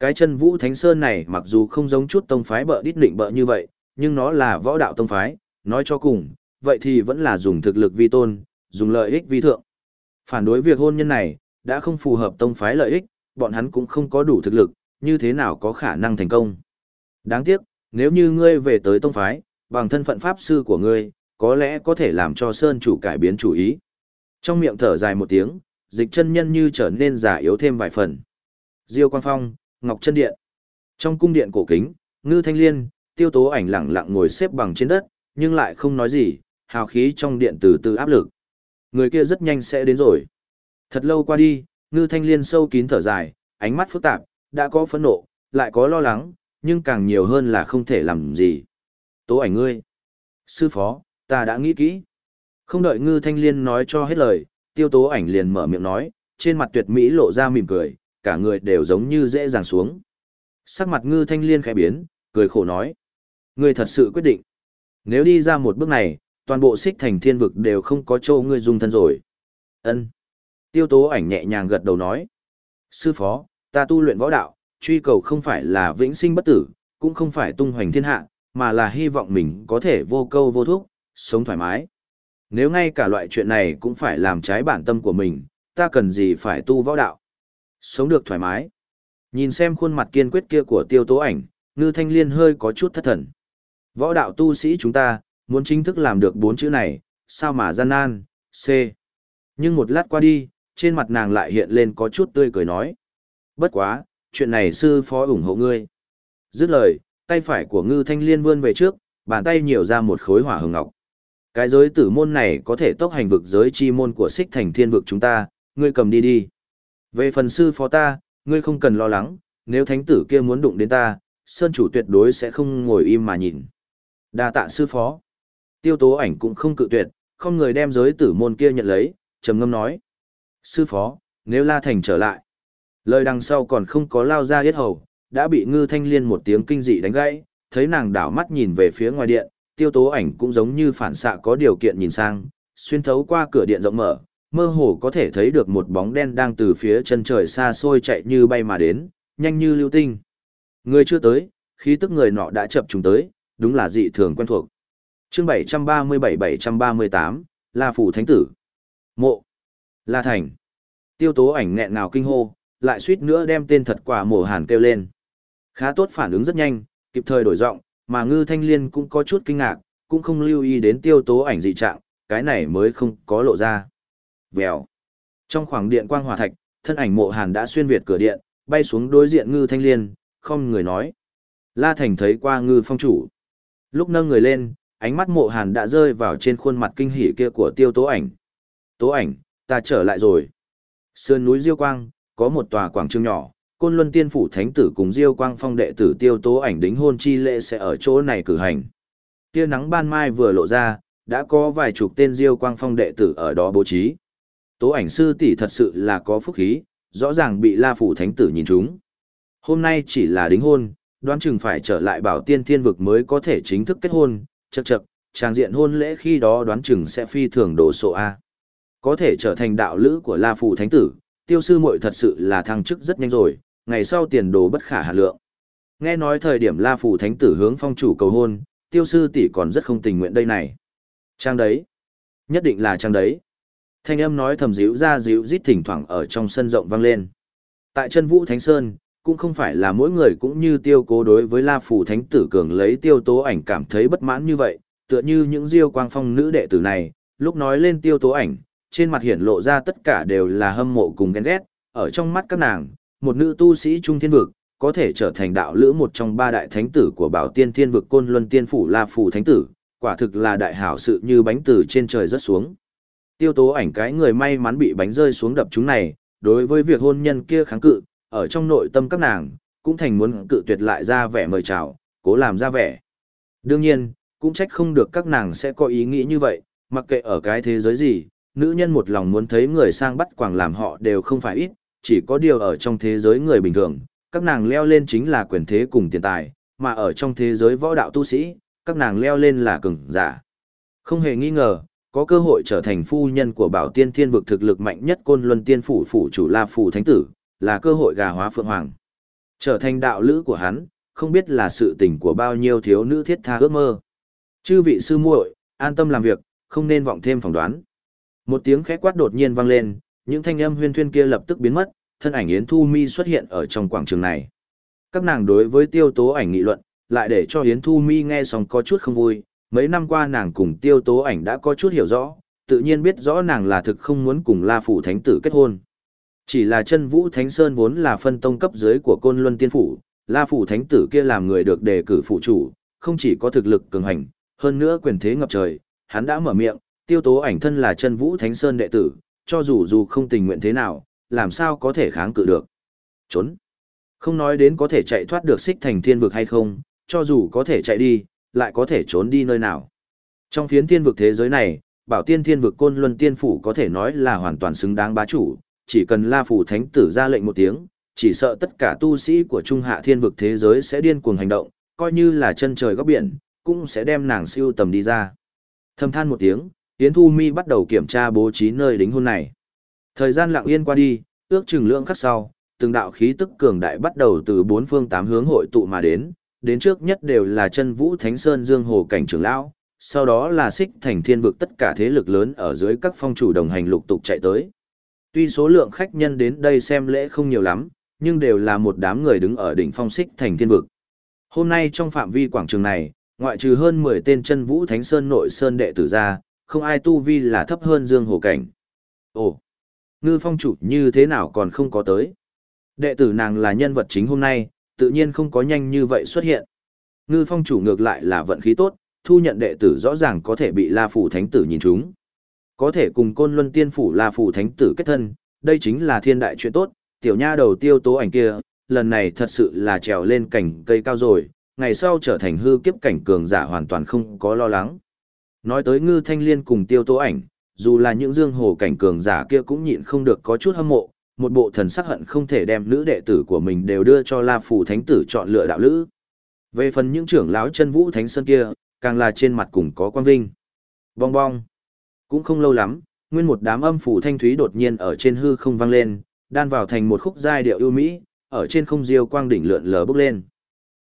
Cái chân vũ thánh sơn này mặc dù không giống chút tông phái bợ đít định bợ như vậy, nhưng nó là võ đạo tông phái, nói cho cùng, vậy thì vẫn là dùng thực lực vi tôn, dùng lợi ích vi thượng. Phản đối việc hôn nhân này, đã không phù hợp tông phái lợi ích, bọn hắn cũng không có đủ thực lực, như thế nào có khả năng thành công. Đáng tiếc, nếu như ngươi về tới tông phái, bằng thân phận pháp sư của ngươi, có lẽ có thể làm cho Sơn chủ cải biến chủ ý. Trong miệng thở dài một tiếng, dịch chân nhân như trở nên giả yếu thêm vài phần. Diêu Quang Phong, Ngọc Chân Điện. Trong cung điện cổ kính, Ngư Thanh Liên, Tiêu Tố ảnh lặng lặng ngồi xếp bằng trên đất, nhưng lại không nói gì, hào khí trong điện từ từ áp lực. Người kia rất nhanh sẽ đến rồi. Thật lâu qua đi, Ngư Thanh Liên sâu kín thở dài, ánh mắt phức tạp, đã có phẫn nộ, lại có lo lắng, nhưng càng nhiều hơn là không thể làm gì. Tố ảnh ngươi. Sư phó, ta đã nghĩ kỹ. Không đợi Ngư Thanh Liên nói cho hết lời, tiêu tố ảnh liền mở miệng nói, trên mặt tuyệt mỹ lộ ra mỉm cười, cả người đều giống như dễ dàng xuống. Sắc mặt Ngư Thanh Liên khẽ biến, cười khổ nói. Ngươi thật sự quyết định. Nếu đi ra một bước này, toàn bộ xích thành thiên vực đều không có châu ngươi dung thân rồi. Ân. Tiêu tố ảnh nhẹ nhàng gật đầu nói. Sư phó, ta tu luyện võ đạo, truy cầu không phải là vĩnh sinh bất tử, cũng không phải tung hoành thiên hạ, mà là hy vọng mình có thể vô câu vô thúc, sống thoải mái. Nếu ngay cả loại chuyện này cũng phải làm trái bản tâm của mình, ta cần gì phải tu võ đạo. Sống được thoải mái. Nhìn xem khuôn mặt kiên quyết kia của tiêu tố ảnh, ngư thanh liên hơi có chút thất thần. Võ đạo tu sĩ chúng ta, muốn chính thức làm được bốn chữ này, sao mà gian nan, C. Nhưng một lát qua đi, trên mặt nàng lại hiện lên có chút tươi cười nói. Bất quá, chuyện này sư phó ủng hộ ngươi. Dứt lời, tay phải của ngư thanh liên vươn về trước, bàn tay nhiều ra một khối hỏa hồng ngọc. Cái giới tử môn này có thể tốc hành vực giới chi môn của xích thành thiên vực chúng ta, ngươi cầm đi đi. Về phần sư phó ta, ngươi không cần lo lắng, nếu thánh tử kia muốn đụng đến ta, sơn chủ tuyệt đối sẽ không ngồi im mà nhìn. đa tạ sư phó. Tiêu tố ảnh cũng không cự tuyệt, không người đem giới tử môn kia nhận lấy, trầm ngâm nói. Sư phó, nếu La Thành trở lại. Lời đằng sau còn không có lao ra yết hầu, đã bị ngư thanh liên một tiếng kinh dị đánh gãy, thấy nàng đảo mắt nhìn về phía ngoài điện, tiêu tố ảnh cũng giống như phản xạ có điều kiện nhìn sang, xuyên thấu qua cửa điện rộng mở, mơ hồ có thể thấy được một bóng đen đang từ phía chân trời xa xôi chạy như bay mà đến, nhanh như lưu tinh. Người chưa tới, khí tức người nọ đã chập trùng tới, đúng là dị thường quen thuộc. Chương 737-738, La Phủ Thánh Tử. Mộ. La Thành. Tiêu tố ảnh nghẹn nào kinh hô, lại suýt nữa đem tên thật quả mổ hàn kêu lên. Khá tốt phản ứng rất nhanh, kịp thời đổi giọng, mà ngư thanh liên cũng có chút kinh ngạc, cũng không lưu ý đến tiêu tố ảnh dị trạng, cái này mới không có lộ ra. Vèo. Trong khoảng điện quang hòa thạch, thân ảnh mộ hàn đã xuyên việt cửa điện, bay xuống đối diện ngư thanh liên, không người nói. La Thành thấy qua ngư phong chủ. Lúc nâng người lên, ánh mắt mộ hàn đã rơi vào trên khuôn mặt kinh hỉ kia của tiêu tố ảnh. Tố ảnh, ta trở lại rồi. Sườn núi Diêu Quang, có một tòa quảng trường nhỏ, Côn Luân Tiên phủ thánh tử cùng Diêu Quang Phong đệ tử Tiêu Tố ảnh đính hôn chi lễ sẽ ở chỗ này cử hành. Tia nắng ban mai vừa lộ ra, đã có vài chục tên Diêu Quang Phong đệ tử ở đó bố trí. Tố ảnh sư tỷ thật sự là có phúc khí, rõ ràng bị La phủ thánh tử nhìn trúng. Hôm nay chỉ là đính hôn, đoán chừng phải trở lại bảo tiên thiên vực mới có thể chính thức kết hôn, chậc chậc, trang diện hôn lễ khi đó đoán chừng sẽ phi thường đổ sộ A. Có thể trở thành đạo lữ của La Phụ thánh tử, tiêu sư muội thật sự là thăng chức rất nhanh rồi, ngày sau tiền đồ bất khả hà lượng. Nghe nói thời điểm La Phụ Thánh tử hướng phong chủ cầu hôn, tiêu sư tỷ còn rất không tình nguyện đây này. Trang đấy. Nhất định là trang đấy. Thanh âm nói thầm díu ra díu rít thỉnh thoảng ở trong sân rộng vang lên. Tại chân vũ Thánh Sơn, cũng không phải là mỗi người cũng như tiêu cố đối với La Phủ Thánh tử cường lấy tiêu tố ảnh cảm thấy bất mãn như vậy, tựa như những diêu quang phong nữ đệ tử này, lúc nói lên tiêu tố ảnh, trên mặt hiển lộ ra tất cả đều là hâm mộ cùng ghen ghét, ở trong mắt các nàng, một nữ tu sĩ trung thiên vực, có thể trở thành đạo lữ một trong ba đại thánh tử của bảo tiên thiên vực côn luân tiên phủ la phủ thánh tử, quả thực là đại hảo sự như bánh từ trên trời rớt xuống. Tiêu tố ảnh cái người may mắn bị bánh rơi xuống đập chúng này, đối với việc hôn nhân kia kháng cự, ở trong nội tâm các nàng, cũng thành muốn cự tuyệt lại ra vẻ mời chào, cố làm ra vẻ. Đương nhiên, cũng trách không được các nàng sẽ có ý nghĩ như vậy, mặc kệ ở cái thế giới gì, nữ nhân một lòng muốn thấy người sang bắt quàng làm họ đều không phải ít, chỉ có điều ở trong thế giới người bình thường, các nàng leo lên chính là quyền thế cùng tiền tài, mà ở trong thế giới võ đạo tu sĩ, các nàng leo lên là cường giả. Không hề nghi ngờ, có cơ hội trở thành phu nhân của bảo tiên thiên vực thực lực mạnh nhất côn luân tiên phủ phủ chủ la phủ thánh tử, là cơ hội gà hóa phượng hoàng. Trở thành đạo lữ của hắn, không biết là sự tình của bao nhiêu thiếu nữ thiết tha ước mơ. Chư vị sư muội, an tâm làm việc, không nên vọng thêm phỏng đoán. Một tiếng khẽ quát đột nhiên vang lên, những thanh âm huyên thuyên kia lập tức biến mất, thân ảnh Yến Thu Mi xuất hiện ở trong quảng trường này. Các nàng đối với tiêu tố ảnh nghị luận, lại để cho Yến Thu Mi nghe xong có chút không vui, mấy năm qua nàng cùng tiêu tố ảnh đã có chút hiểu rõ, tự nhiên biết rõ nàng là thực không muốn cùng La Phủ Thánh Tử kết hôn. Chỉ là chân vũ Thánh Sơn vốn là phân tông cấp dưới của Côn Luân Tiên Phủ, La Phủ Thánh Tử kia làm người được đề cử phụ chủ, không chỉ có thực lực cường hành, hơn nữa quyền thế ngập trời, hắn đã mở miệng, tiêu tố ảnh thân là chân vũ Thánh Sơn đệ tử, cho dù dù không tình nguyện thế nào, làm sao có thể kháng cự được. Trốn. Không nói đến có thể chạy thoát được xích thành thiên vực hay không, cho dù có thể chạy đi, lại có thể trốn đi nơi nào. Trong phiến thiên vực thế giới này, bảo tiên thiên vực côn luân tiên phủ có thể nói là hoàn toàn xứng đáng bá chủ, chỉ cần la phủ thánh tử ra lệnh một tiếng, chỉ sợ tất cả tu sĩ của trung hạ thiên vực thế giới sẽ điên cuồng hành động, coi như là chân trời góc biển, cũng sẽ đem nàng siêu tầm đi ra. Thầm than một tiếng, Yến Thu Mi bắt đầu kiểm tra bố trí nơi đính hôn này. Thời gian lặng yên qua đi, ước chừng lượng khắc sau, từng đạo khí tức cường đại bắt đầu từ bốn phương tám hướng hội tụ mà đến, đến trước nhất đều là chân vũ thánh sơn dương hồ cảnh trưởng lão, sau đó là xích thành thiên vực tất cả thế lực lớn ở dưới các phong chủ đồng hành lục tục chạy tới. Tuy số lượng khách nhân đến đây xem lễ không nhiều lắm, nhưng đều là một đám người đứng ở đỉnh phong xích thành thiên vực. Hôm nay trong phạm vi quảng trường này, ngoại trừ hơn 10 tên chân vũ thánh sơn nội sơn đệ tử ra, không ai tu vi là thấp hơn dương hồ cảnh. Ồ, ngư phong chủ như thế nào còn không có tới? Đệ tử nàng là nhân vật chính hôm nay, tự nhiên không có nhanh như vậy xuất hiện. Ngư phong chủ ngược lại là vận khí tốt, thu nhận đệ tử rõ ràng có thể bị La Phủ Thánh Tử nhìn chúng. Có thể cùng côn luân tiên phủ là Phủ Thánh Tử kết thân, đây chính là thiên đại chuyện tốt, tiểu nha đầu tiêu tố ảnh kia, lần này thật sự là trèo lên cảnh cây cao rồi, ngày sau trở thành hư kiếp cảnh cường giả hoàn toàn không có lo lắng. Nói tới ngư thanh liên cùng tiêu tố ảnh, dù là những dương hồ cảnh cường giả kia cũng nhịn không được có chút hâm mộ, một bộ thần sắc hận không thể đem nữ đệ tử của mình đều đưa cho La Phủ Thánh Tử chọn lựa đạo lữ. Về phần những trưởng lão chân vũ thánh sơn kia, càng là trên mặt cùng có quan vinh. Bong bong. Cũng không lâu lắm, nguyên một đám âm phủ thanh thúy đột nhiên ở trên hư không vang lên, đan vào thành một khúc giai điệu ưu mỹ, ở trên không diêu quang đỉnh lượn lờ bốc lên.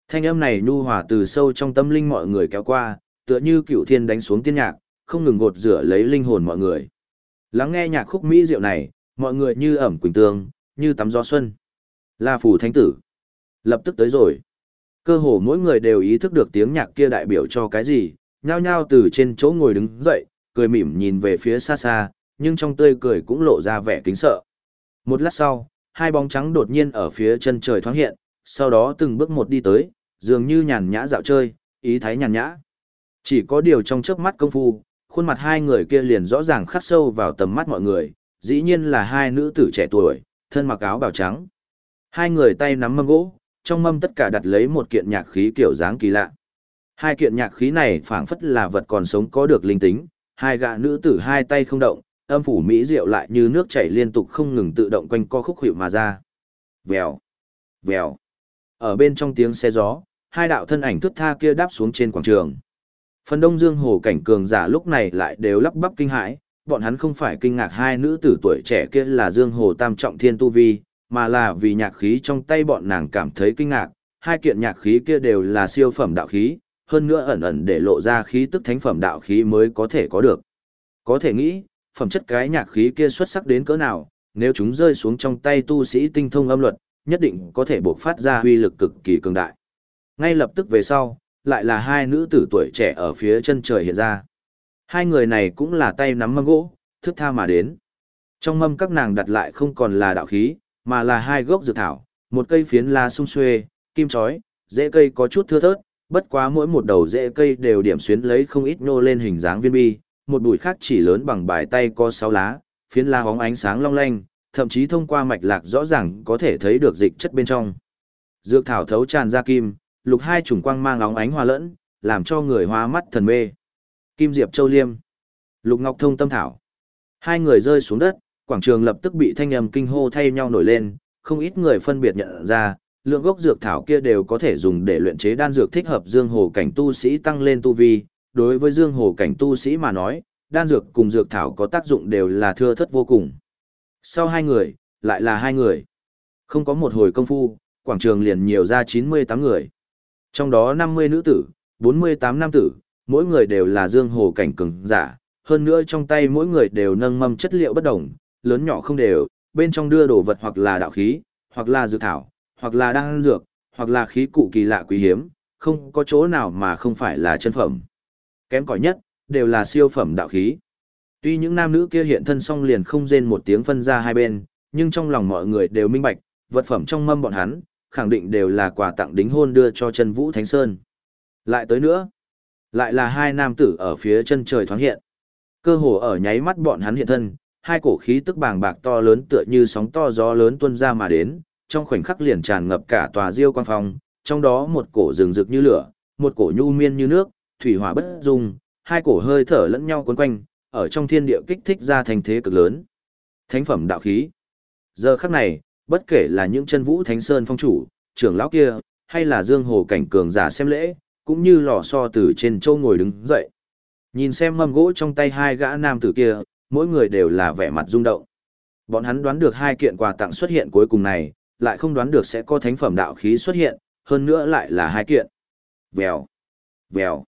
Thanh âm này nhu hòa từ sâu trong tâm linh mọi người kéo qua, tựa như cựu thiên đánh xuống tiên nhạc, không ngừng gột rửa lấy linh hồn mọi người. Lắng nghe nhạc khúc mỹ diệu này, mọi người như ẩm quỳnh tương, như tắm gió xuân. La phủ thánh tử. Lập tức tới rồi. Cơ hồ mỗi người đều ý thức được tiếng nhạc kia đại biểu cho cái gì, nhao nhao từ trên chỗ ngồi đứng dậy, cười mỉm nhìn về phía xa xa, nhưng trong tươi cười cũng lộ ra vẻ kính sợ. Một lát sau, hai bóng trắng đột nhiên ở phía chân trời thoáng hiện, sau đó từng bước một đi tới, dường như nhàn nhã dạo chơi, ý thái nhàn nhã. Chỉ có điều trong chớp mắt công phu, khuôn mặt hai người kia liền rõ ràng khắc sâu vào tầm mắt mọi người, dĩ nhiên là hai nữ tử trẻ tuổi, thân mặc áo bào trắng. Hai người tay nắm mâm gỗ, trong mâm tất cả đặt lấy một kiện nhạc khí kiểu dáng kỳ lạ. Hai kiện nhạc khí này phảng phất là vật còn sống có được linh tính, hai gã nữ tử hai tay không động, âm phủ mỹ diệu lại như nước chảy liên tục không ngừng tự động quanh co khúc hiệu mà ra. Vèo, vèo. Ở bên trong tiếng xe gió, hai đạo thân ảnh thức tha kia đáp xuống trên quảng trường. Phần đông dương hồ cảnh cường giả lúc này lại đều lắp bắp kinh hãi, bọn hắn không phải kinh ngạc hai nữ tử tuổi trẻ kia là dương hồ tam trọng thiên tu vi, mà là vì nhạc khí trong tay bọn nàng cảm thấy kinh ngạc, hai kiện nhạc khí kia đều là siêu phẩm đạo khí, hơn nữa ẩn ẩn để lộ ra khí tức thánh phẩm đạo khí mới có thể có được. Có thể nghĩ, phẩm chất cái nhạc khí kia xuất sắc đến cỡ nào, nếu chúng rơi xuống trong tay tu sĩ tinh thông âm luật, nhất định có thể buộc phát ra huy lực cực kỳ cường đại. Ngay lập tức về sau, lại là hai nữ tử tuổi trẻ ở phía chân trời hiện ra. Hai người này cũng là tay nắm mâm gỗ, thức tha mà đến. Trong mâm các nàng đặt lại không còn là đạo khí, mà là hai gốc dược thảo, một cây phiến la sung xuê, kim chói, rễ cây có chút thưa thớt, bất quá mỗi một đầu rễ cây đều điểm xuyến lấy không ít nô lên hình dáng viên bi, một bụi khác chỉ lớn bằng bài tay có sáu lá, phiến lá hóng ánh sáng long lanh, thậm chí thông qua mạch lạc rõ ràng có thể thấy được dịch chất bên trong. Dược thảo thấu tràn ra kim, lục hai chủng quang mang óng ánh hòa lẫn, làm cho người hoa mắt thần mê. Kim Diệp Châu Liêm, Lục Ngọc Thông Tâm Thảo. Hai người rơi xuống đất, quảng trường lập tức bị thanh âm kinh hô thay nhau nổi lên, không ít người phân biệt nhận ra, lượng gốc dược thảo kia đều có thể dùng để luyện chế đan dược thích hợp dương hồ cảnh tu sĩ tăng lên tu vi. Đối với dương hồ cảnh tu sĩ mà nói, đan dược cùng dược thảo có tác dụng đều là thưa thất vô cùng. Sau hai người, lại là hai người. Không có một hồi công phu, quảng trường liền nhiều ra 98 người. Trong đó 50 nữ tử, 48 nam tử, mỗi người đều là dương hồ cảnh cường giả, hơn nữa trong tay mỗi người đều nâng mâm chất liệu bất đồng, lớn nhỏ không đều, bên trong đưa đồ vật hoặc là đạo khí, hoặc là dược thảo, hoặc là đan dược, hoặc là khí cụ kỳ lạ quý hiếm, không có chỗ nào mà không phải là chân phẩm. Kém cỏi nhất, đều là siêu phẩm đạo khí. Tuy những nam nữ kia hiện thân xong liền không rên một tiếng phân ra hai bên, nhưng trong lòng mọi người đều minh bạch, vật phẩm trong mâm bọn hắn, khẳng định đều là quà tặng đính hôn đưa cho chân Vũ Thánh Sơn. Lại tới nữa, lại là hai nam tử ở phía chân trời thoáng hiện. Cơ hồ ở nháy mắt bọn hắn hiện thân, hai cổ khí tức bàng bạc to lớn tựa như sóng to gió lớn tuôn ra mà đến, trong khoảnh khắc liền tràn ngập cả tòa diêu quang phong, trong đó một cổ rừng rực như lửa, một cổ nhu miên như nước, thủy hỏa bất dung, hai cổ hơi thở lẫn nhau cuốn quanh, ở trong thiên địa kích thích ra thành thế cực lớn. Thánh phẩm đạo khí. Giờ khắc này, bất kể là những chân vũ thánh sơn phong chủ, trưởng lão kia, hay là dương hồ cảnh cường giả xem lễ, cũng như lò so từ trên châu ngồi đứng dậy. Nhìn xem mâm gỗ trong tay hai gã nam tử kia, mỗi người đều là vẻ mặt rung động. Bọn hắn đoán được hai kiện quà tặng xuất hiện cuối cùng này, lại không đoán được sẽ có thánh phẩm đạo khí xuất hiện, hơn nữa lại là hai kiện. Vèo, vèo.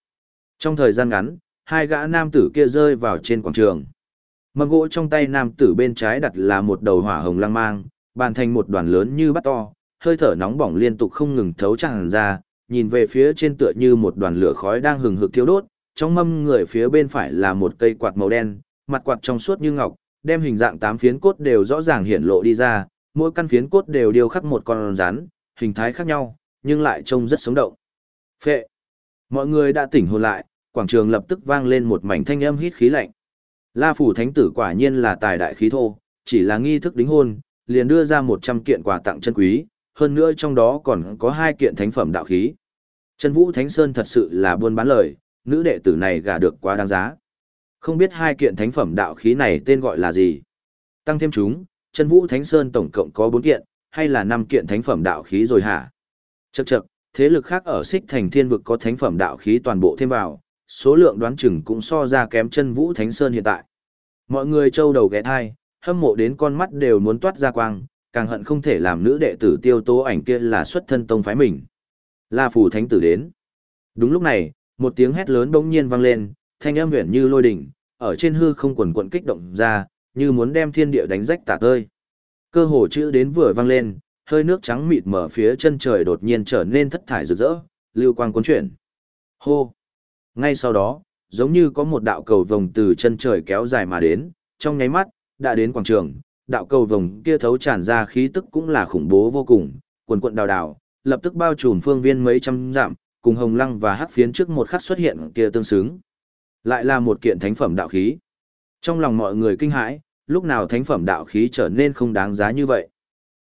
Trong thời gian ngắn, hai gã nam tử kia rơi vào trên quảng trường. Mâm gỗ trong tay nam tử bên trái đặt là một đầu hỏa hồng lang mang, bàn thành một đoàn lớn như bắt to, hơi thở nóng bỏng liên tục không ngừng thấu tràn ra, nhìn về phía trên tựa như một đoàn lửa khói đang hừng hực thiêu đốt, trong mâm người phía bên phải là một cây quạt màu đen, mặt quạt trong suốt như ngọc, đem hình dạng tám phiến cốt đều rõ ràng hiển lộ đi ra, mỗi căn phiến cốt đều điêu khắc một con rắn, hình thái khác nhau, nhưng lại trông rất sống động. Phệ. Mọi người đã tỉnh hồn lại, quảng trường lập tức vang lên một mảnh thanh âm hít khí lạnh. La phủ thánh tử quả nhiên là tài đại khí thô, chỉ là nghi thức đính hôn, liền đưa ra 100 kiện quà tặng chân quý, hơn nữa trong đó còn có hai kiện thánh phẩm đạo khí. Chân Vũ Thánh Sơn thật sự là buôn bán lời, nữ đệ tử này gả được quá đáng giá. Không biết hai kiện thánh phẩm đạo khí này tên gọi là gì? Tăng thêm chúng, chân Vũ Thánh Sơn tổng cộng có bốn kiện, hay là năm kiện thánh phẩm đạo khí rồi hả? Chậc chậc, thế lực khác ở xích thành thiên vực có thánh phẩm đạo khí toàn bộ thêm vào, số lượng đoán chừng cũng so ra kém chân Vũ Thánh Sơn hiện tại. Mọi người trâu đầu ghé thai, hâm mộ đến con mắt đều muốn toát ra quang, càng hận không thể làm nữ đệ tử tiêu tố ảnh kia là xuất thân tông phái mình. La Phủ Thánh Tử đến. Đúng lúc này, một tiếng hét lớn bỗng nhiên vang lên, thanh âm huyền như lôi đỉnh, ở trên hư không quần quận kích động ra, như muốn đem thiên địa đánh rách tả tơi. Cơ hồ chữ đến vừa vang lên, hơi nước trắng mịt mở phía chân trời đột nhiên trở nên thất thải rực rỡ, lưu quang cuốn chuyển. Hô! Ngay sau đó, giống như có một đạo cầu vồng từ chân trời kéo dài mà đến, trong nháy mắt, đã đến quảng trường, đạo cầu vồng kia thấu tràn ra khí tức cũng là khủng bố vô cùng, quần quận đào đào, lập tức bao trùm phương viên mấy trăm dặm, cùng hồng lăng và hắc phiến trước một khắc xuất hiện kia tương xứng. Lại là một kiện thánh phẩm đạo khí. Trong lòng mọi người kinh hãi, lúc nào thánh phẩm đạo khí trở nên không đáng giá như vậy.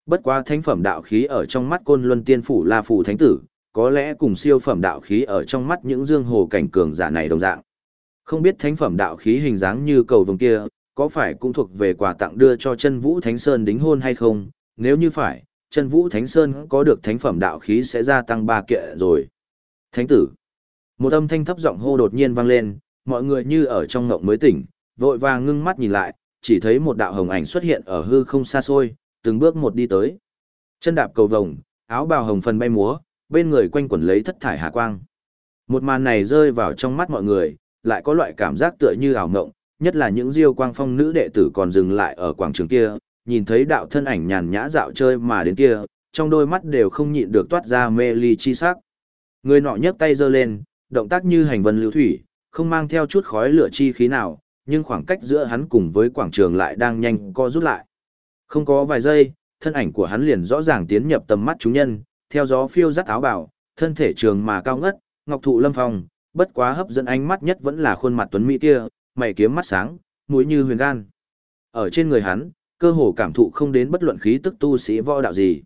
Bất quá thánh phẩm đạo khí ở trong mắt côn luân tiên phủ là phủ thánh tử, có lẽ cùng siêu phẩm đạo khí ở trong mắt những dương hồ cảnh cường giả này đồng dạng. Không biết thánh phẩm đạo khí hình dáng như cầu vồng kia, có phải cũng thuộc về quà tặng đưa cho chân vũ thánh sơn đính hôn hay không, nếu như phải, chân vũ thánh sơn có được thánh phẩm đạo khí sẽ gia tăng ba kệ rồi. Thánh tử. Một âm thanh thấp giọng hô đột nhiên vang lên, mọi người như ở trong ngộng mới tỉnh, vội vàng ngưng mắt nhìn lại, chỉ thấy một đạo hồng ảnh xuất hiện ở hư không xa xôi, từng bước một đi tới. Chân đạp cầu vồng, áo bào hồng phần bay múa, bên người quanh quẩn lấy thất thải hà quang. Một màn này rơi vào trong mắt mọi người, lại có loại cảm giác tựa như ảo ngộng, nhất là những diêu quang phong nữ đệ tử còn dừng lại ở quảng trường kia, nhìn thấy đạo thân ảnh nhàn nhã dạo chơi mà đến kia, trong đôi mắt đều không nhịn được toát ra mê ly chi sắc. Người nọ nhấc tay giơ lên, động tác như hành vân lưu thủy, không mang theo chút khói lửa chi khí nào, nhưng khoảng cách giữa hắn cùng với quảng trường lại đang nhanh co rút lại. Không có vài giây, thân ảnh của hắn liền rõ ràng tiến nhập tầm mắt chúng nhân, theo gió phiêu dắt áo bào, thân thể trường mà cao ngất, ngọc thụ lâm phong, bất quá hấp dẫn ánh mắt nhất vẫn là khuôn mặt tuấn mỹ kia, mày kiếm mắt sáng, mũi như huyền gan. Ở trên người hắn, cơ hồ cảm thụ không đến bất luận khí tức tu sĩ võ đạo gì.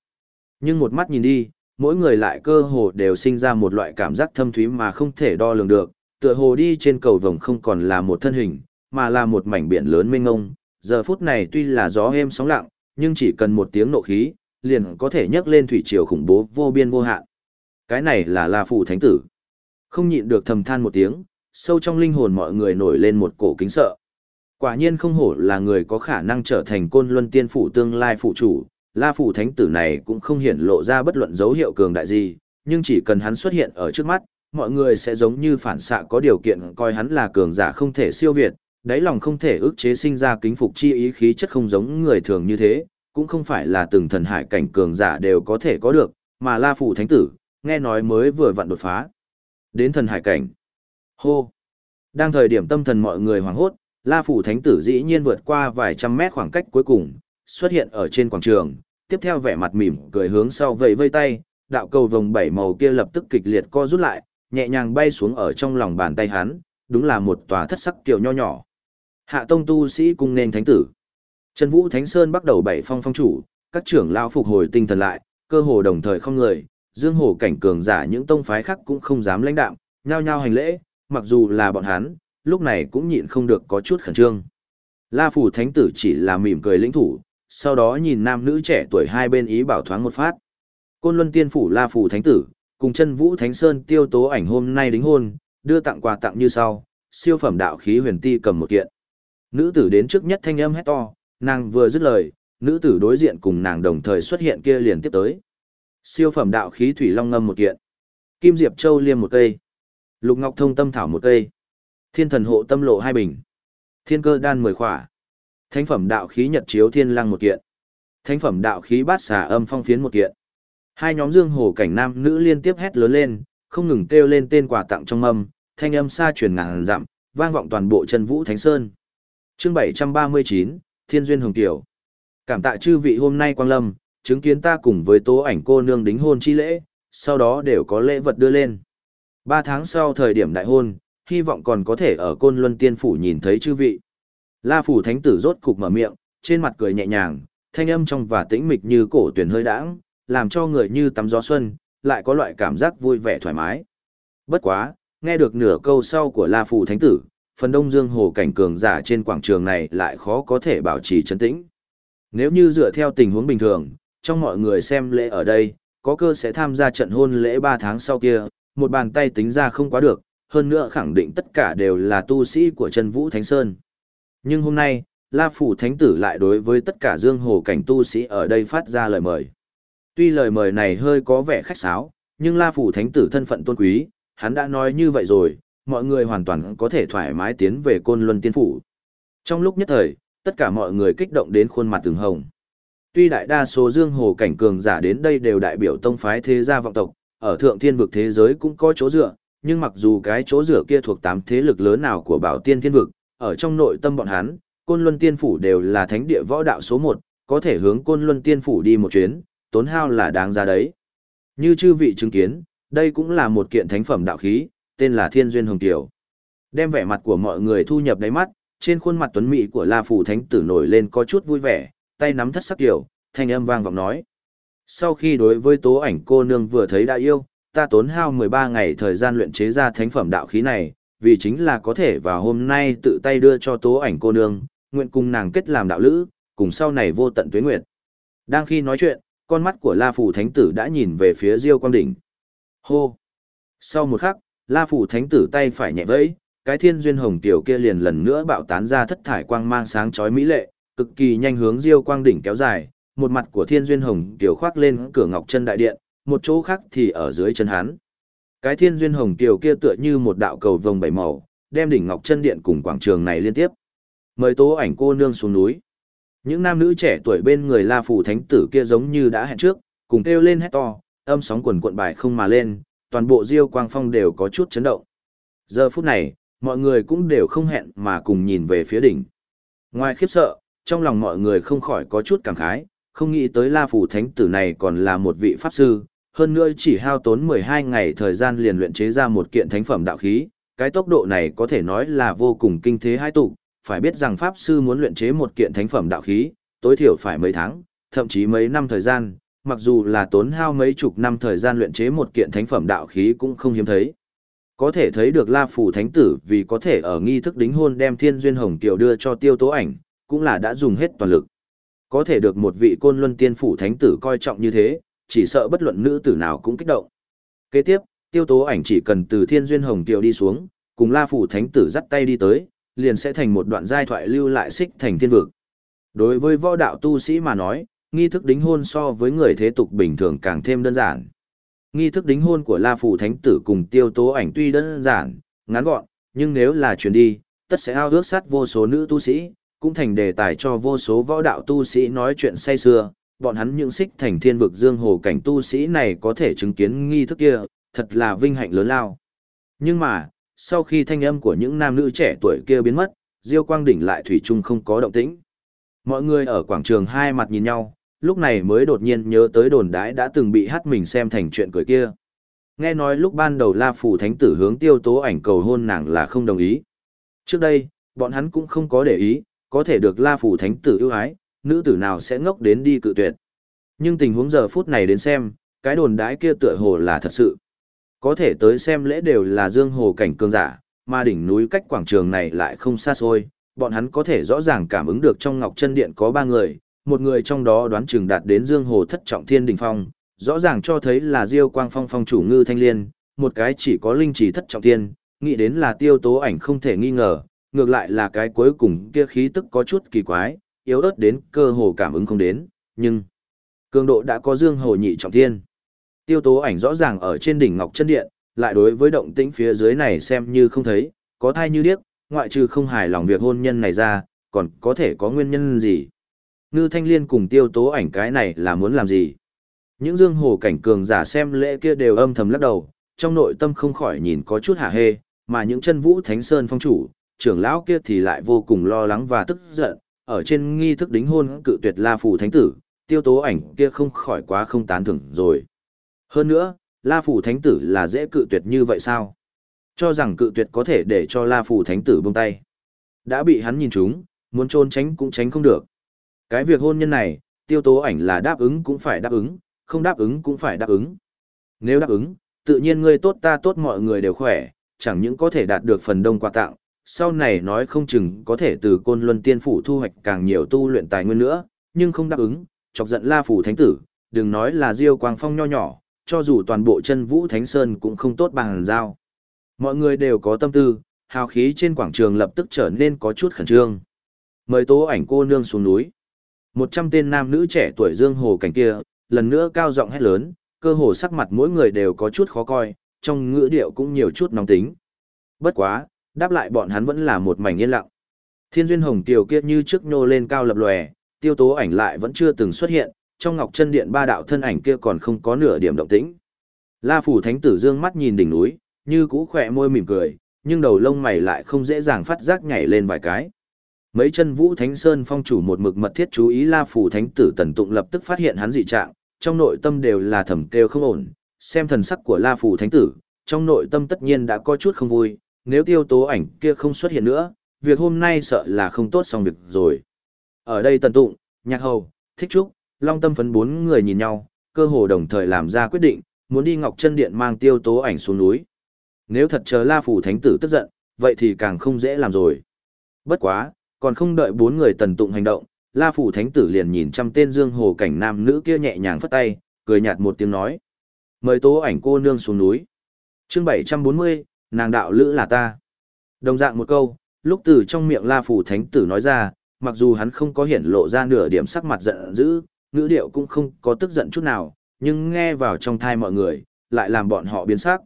Nhưng một mắt nhìn đi, mỗi người lại cơ hồ đều sinh ra một loại cảm giác thâm thúy mà không thể đo lường được, tựa hồ đi trên cầu vồng không còn là một thân hình, mà là một mảnh biển lớn mênh ngông. Giờ phút này tuy là gió êm sóng lặng, nhưng chỉ cần một tiếng nộ khí, liền có thể nhấc lên thủy triều khủng bố vô biên vô hạn. Cái này là La Phù Thánh Tử. Không nhịn được thầm than một tiếng, sâu trong linh hồn mọi người nổi lên một cổ kính sợ. Quả nhiên không hổ là người có khả năng trở thành côn luân tiên phủ tương lai phụ chủ, La Phủ Thánh Tử này cũng không hiển lộ ra bất luận dấu hiệu cường đại gì, nhưng chỉ cần hắn xuất hiện ở trước mắt, mọi người sẽ giống như phản xạ có điều kiện coi hắn là cường giả không thể siêu việt, đáy lòng không thể ức chế sinh ra kính phục chi ý khí chất không giống người thường như thế, cũng không phải là từng thần hải cảnh cường giả đều có thể có được, mà La Phủ Thánh Tử, nghe nói mới vừa vặn đột phá. Đến thần hải cảnh. Hô! Đang thời điểm tâm thần mọi người hoảng hốt, La Phủ Thánh Tử dĩ nhiên vượt qua vài trăm mét khoảng cách cuối cùng, xuất hiện ở trên quảng trường, tiếp theo vẻ mặt mỉm cười hướng sau vẫy vây tay, đạo cầu vòng bảy màu kia lập tức kịch liệt co rút lại, nhẹ nhàng bay xuống ở trong lòng bàn tay hắn, đúng là một tòa thất sắc kiều nho nhỏ. Hạ tông tu sĩ cung nên thánh tử. Trần Vũ Thánh Sơn bắt đầu bảy phong phong chủ, các trưởng lão phục hồi tinh thần lại, cơ hồ đồng thời không người, dương hồ cảnh cường giả những tông phái khác cũng không dám lãnh đạm, nhao nhao hành lễ, mặc dù là bọn hắn, lúc này cũng nhịn không được có chút khẩn trương. La Phủ Thánh Tử chỉ là mỉm cười lĩnh thủ, sau đó nhìn nam nữ trẻ tuổi hai bên ý bảo thoáng một phát. Côn Luân Tiên Phủ La Phủ Thánh Tử, cùng chân Vũ Thánh Sơn tiêu tố ảnh hôm nay đính hôn, đưa tặng quà tặng như sau, siêu phẩm đạo khí huyền ti cầm một kiện. Nữ tử đến trước nhất thanh âm hét to, nàng vừa dứt lời, nữ tử đối diện cùng nàng đồng thời xuất hiện kia liền tiếp tới. Siêu phẩm đạo khí thủy long ngâm một kiện. Kim Diệp Châu liêm một cây. Lục Ngọc Thông tâm thảo một cây. Thiên thần hộ tâm lộ hai bình. Thiên cơ đan mười khỏa. Thánh phẩm đạo khí nhật chiếu thiên lăng một kiện. Thánh phẩm đạo khí bát xà âm phong phiến một kiện. Hai nhóm dương hồ cảnh nam nữ liên tiếp hét lớn lên, không ngừng kêu lên tên quà tặng trong âm, thanh âm xa truyền ngàn dặm, vang vọng toàn bộ chân vũ thánh sơn. Chương 739, Thiên duyên hồng tiểu. Cảm tạ chư vị hôm nay quang lâm, chứng kiến ta cùng với tố ảnh cô nương đính hôn chi lễ, sau đó đều có lễ vật đưa lên. Ba tháng sau thời điểm đại hôn, hy vọng còn có thể ở côn luân tiên phủ nhìn thấy chư vị. La phủ thánh tử rốt cục mở miệng, trên mặt cười nhẹ nhàng, thanh âm trong và tĩnh mịch như cổ tuyển hơi đãng, làm cho người như tắm gió xuân, lại có loại cảm giác vui vẻ thoải mái. Bất quá, nghe được nửa câu sau của La phủ thánh tử, phần đông dương hồ cảnh cường giả trên quảng trường này lại khó có thể bảo trì trấn tĩnh. Nếu như dựa theo tình huống bình thường, trong mọi người xem lễ ở đây, có cơ sẽ tham gia trận hôn lễ 3 tháng sau kia, một bàn tay tính ra không quá được, hơn nữa khẳng định tất cả đều là tu sĩ của chân Vũ Thánh Sơn. Nhưng hôm nay, La Phủ Thánh Tử lại đối với tất cả dương hồ cảnh tu sĩ ở đây phát ra lời mời. Tuy lời mời này hơi có vẻ khách sáo, nhưng La Phủ Thánh Tử thân phận tôn quý, hắn đã nói như vậy rồi, mọi người hoàn toàn có thể thoải mái tiến về Côn Luân Tiên Phủ. Trong lúc nhất thời, tất cả mọi người kích động đến khuôn mặt từng hồng. Tuy đại đa số dương hồ cảnh cường giả đến đây đều đại biểu tông phái thế gia vọng tộc, ở thượng thiên vực thế giới cũng có chỗ dựa, nhưng mặc dù cái chỗ dựa kia thuộc tám thế lực lớn nào của bảo tiên thiên vực, ở trong nội tâm bọn hắn, côn luân tiên phủ đều là thánh địa võ đạo số một, có thể hướng côn luân tiên phủ đi một chuyến, tốn hao là đáng ra đấy. Như chư vị chứng kiến, đây cũng là một kiện thánh phẩm đạo khí, tên là Thiên Duyên Hồng Tiểu. Đem vẻ mặt của mọi người thu nhập đáy mắt, trên khuôn mặt tuấn mỹ của La Phủ Thánh Tử nổi lên có chút vui vẻ, tay nắm thất sắc tiểu, thanh âm vang vọng nói. Sau khi đối với tố ảnh cô nương vừa thấy đã yêu, ta tốn hao 13 ngày thời gian luyện chế ra thánh phẩm đạo khí này, vì chính là có thể vào hôm nay tự tay đưa cho tố ảnh cô nương, nguyện cùng nàng kết làm đạo lữ, cùng sau này vô tận tuế nguyện. Đang khi nói chuyện, con mắt của La Phủ Thánh Tử đã nhìn về phía Diêu Quang Đỉnh. Hô! Sau một khắc, La Phủ Thánh Tử tay phải nhẹ vẫy, cái thiên duyên hồng tiểu kia liền lần nữa bạo tán ra thất thải quang mang sáng chói mỹ lệ, cực kỳ nhanh hướng Diêu Quang Đỉnh kéo dài, một mặt của thiên duyên hồng tiểu khoác lên cửa ngọc chân đại điện, một chỗ khác thì ở dưới chân hắn. Cái thiên duyên hồng tiểu kia tựa như một đạo cầu vồng bảy màu, đem đỉnh ngọc chân điện cùng quảng trường này liên tiếp. Mời tố ảnh cô nương xuống núi. Những nam nữ trẻ tuổi bên người La Phủ Thánh Tử kia giống như đã hẹn trước, cùng kêu lên hét to, âm sóng quần cuộn bài không mà lên, toàn bộ Diêu Quang Phong đều có chút chấn động. Giờ phút này, mọi người cũng đều không hẹn mà cùng nhìn về phía đỉnh. Ngoài khiếp sợ, trong lòng mọi người không khỏi có chút cảm khái, không nghĩ tới La Phủ Thánh Tử này còn là một vị Pháp Sư, hơn nữa chỉ hao tốn 12 ngày thời gian liền luyện chế ra một kiện thánh phẩm đạo khí, cái tốc độ này có thể nói là vô cùng kinh thế hai tụ, phải biết rằng Pháp Sư muốn luyện chế một kiện thánh phẩm đạo khí, tối thiểu phải mấy tháng, thậm chí mấy năm thời gian, mặc dù là tốn hao mấy chục năm thời gian luyện chế một kiện thánh phẩm đạo khí cũng không hiếm thấy. Có thể thấy được La Phủ Thánh Tử vì có thể ở nghi thức đính hôn đem Thiên Duyên Hồng Kiều đưa cho tiêu tố ảnh, cũng là đã dùng hết toàn lực. Có thể được một vị côn luân tiên phủ thánh tử coi trọng như thế, chỉ sợ bất luận nữ tử nào cũng kích động. Kế tiếp, tiêu tố ảnh chỉ cần từ Thiên Duyên Hồng Kiều đi xuống, cùng La Phủ Thánh Tử dắt tay đi tới, liền sẽ thành một đoạn giai thoại lưu lại xích thành thiên vực. Đối với võ đạo tu sĩ mà nói, nghi thức đính hôn so với người thế tục bình thường càng thêm đơn giản. Nghi thức đính hôn của La Phủ Thánh Tử cùng tiêu tố ảnh tuy đơn giản, ngắn gọn, nhưng nếu là chuyển đi, tất sẽ ao ước sát vô số nữ tu sĩ, cũng thành đề tài cho vô số võ đạo tu sĩ nói chuyện say xưa, bọn hắn những xích thành thiên vực dương hồ cảnh tu sĩ này có thể chứng kiến nghi thức kia, thật là vinh hạnh lớn lao. Nhưng mà, sau khi thanh âm của những nam nữ trẻ tuổi kia biến mất, Diêu Quang Đỉnh lại thủy chung không có động tĩnh. Mọi người ở quảng trường hai mặt nhìn nhau, lúc này mới đột nhiên nhớ tới đồn đái đã từng bị hát mình xem thành chuyện cười kia. Nghe nói lúc ban đầu La Phủ Thánh Tử hướng tiêu tố ảnh cầu hôn nàng là không đồng ý. Trước đây, bọn hắn cũng không có để ý, có thể được La Phủ Thánh Tử ưu ái, nữ tử nào sẽ ngốc đến đi cự tuyệt. Nhưng tình huống giờ phút này đến xem, cái đồn đái kia tựa hồ là thật sự. Có thể tới xem lễ đều là dương hồ cảnh cường giả, mà đỉnh núi cách quảng trường này lại không xa xôi, bọn hắn có thể rõ ràng cảm ứng được trong Ngọc Chân Điện có ba người, một người trong đó đoán chừng đạt đến Dương Hồ Thất Trọng Thiên đỉnh phong, rõ ràng cho thấy là Diêu Quang Phong phong chủ Ngư Thanh Liên, một cái chỉ có linh chỉ Thất Trọng Thiên, nghĩ đến là Tiêu Tố Ảnh không thể nghi ngờ, ngược lại là cái cuối cùng kia khí tức có chút kỳ quái, yếu ớt đến cơ hồ cảm ứng không đến, nhưng cường độ đã có Dương Hồ nhị trọng thiên. Tiêu Tố Ảnh rõ ràng ở trên đỉnh Ngọc Chân Điện, lại đối với động tĩnh phía dưới này xem như không thấy, có thai như điếc, ngoại trừ không hài lòng việc hôn nhân này ra, còn có thể có nguyên nhân gì. Ngư Thanh Liên cùng tiêu tố ảnh cái này là muốn làm gì? Những dương hồ cảnh cường giả xem lễ kia đều âm thầm lắc đầu, trong nội tâm không khỏi nhìn có chút hả hê, mà những chân vũ thánh sơn phong chủ, trưởng lão kia thì lại vô cùng lo lắng và tức giận, ở trên nghi thức đính hôn cự tuyệt La Phủ Thánh Tử, tiêu tố ảnh kia không khỏi quá không tán thưởng rồi. Hơn nữa, La Phủ Thánh Tử là dễ cự tuyệt như vậy sao? Cho rằng cự tuyệt có thể để cho La Phủ Thánh Tử buông tay. Đã bị hắn nhìn trúng, muốn trốn tránh cũng tránh không được. Cái việc hôn nhân này, tiêu tố ảnh là đáp ứng cũng phải đáp ứng, không đáp ứng cũng phải đáp ứng. Nếu đáp ứng, tự nhiên ngươi tốt ta tốt mọi người đều khỏe, chẳng những có thể đạt được phần đông quà tặng, sau này nói không chừng có thể từ côn luân tiên phủ thu hoạch càng nhiều tu luyện tài nguyên nữa, nhưng không đáp ứng, chọc giận la phủ thánh tử, đừng nói là diêu quang phong nho nhỏ, cho dù toàn bộ chân vũ thánh sơn cũng không tốt bằng giao. Mọi người đều có tâm tư, hào khí trên quảng trường lập tức trở nên có chút khẩn trương. Mời tố ảnh cô nương xuống núi. Một trăm tên nam nữ trẻ tuổi dương hồ cảnh kia, lần nữa cao giọng hét lớn, cơ hồ sắc mặt mỗi người đều có chút khó coi, trong ngữ điệu cũng nhiều chút nóng tính. Bất quá, đáp lại bọn hắn vẫn là một mảnh yên lặng. Thiên duyên hồng tiều kia như trước nô lên cao lập lòe, tiêu tố ảnh lại vẫn chưa từng xuất hiện, trong ngọc chân điện ba đạo thân ảnh kia còn không có nửa điểm động tĩnh. La phủ thánh tử dương mắt nhìn đỉnh núi, như cũ khỏe môi mỉm cười, nhưng đầu lông mày lại không dễ dàng phát giác nhảy lên vài cái. Mấy chân vũ thánh sơn phong chủ một mực mật thiết chú ý la phủ thánh tử tần tụng lập tức phát hiện hắn dị trạng, trong nội tâm đều là thầm kêu không ổn, xem thần sắc của la phủ thánh tử, trong nội tâm tất nhiên đã có chút không vui, nếu tiêu tố ảnh kia không xuất hiện nữa, việc hôm nay sợ là không tốt xong việc rồi. Ở đây tần tụng, nhạc hầu, thích trúc, long tâm phấn bốn người nhìn nhau, cơ hồ đồng thời làm ra quyết định, muốn đi ngọc chân điện mang tiêu tố ảnh xuống núi. Nếu thật chờ la phủ thánh tử tức giận, vậy thì càng không dễ làm rồi. Bất quá, còn không đợi bốn người tần tụng hành động, La Phủ Thánh Tử liền nhìn trăm tên dương hồ cảnh nam nữ kia nhẹ nhàng phất tay, cười nhạt một tiếng nói. Mời tố ảnh cô nương xuống núi. chương 740, nàng đạo lữ là ta. Đồng dạng một câu, lúc từ trong miệng La Phủ Thánh Tử nói ra, mặc dù hắn không có hiển lộ ra nửa điểm sắc mặt giận dữ, ngữ điệu cũng không có tức giận chút nào, nhưng nghe vào trong thai mọi người, lại làm bọn họ biến sắc.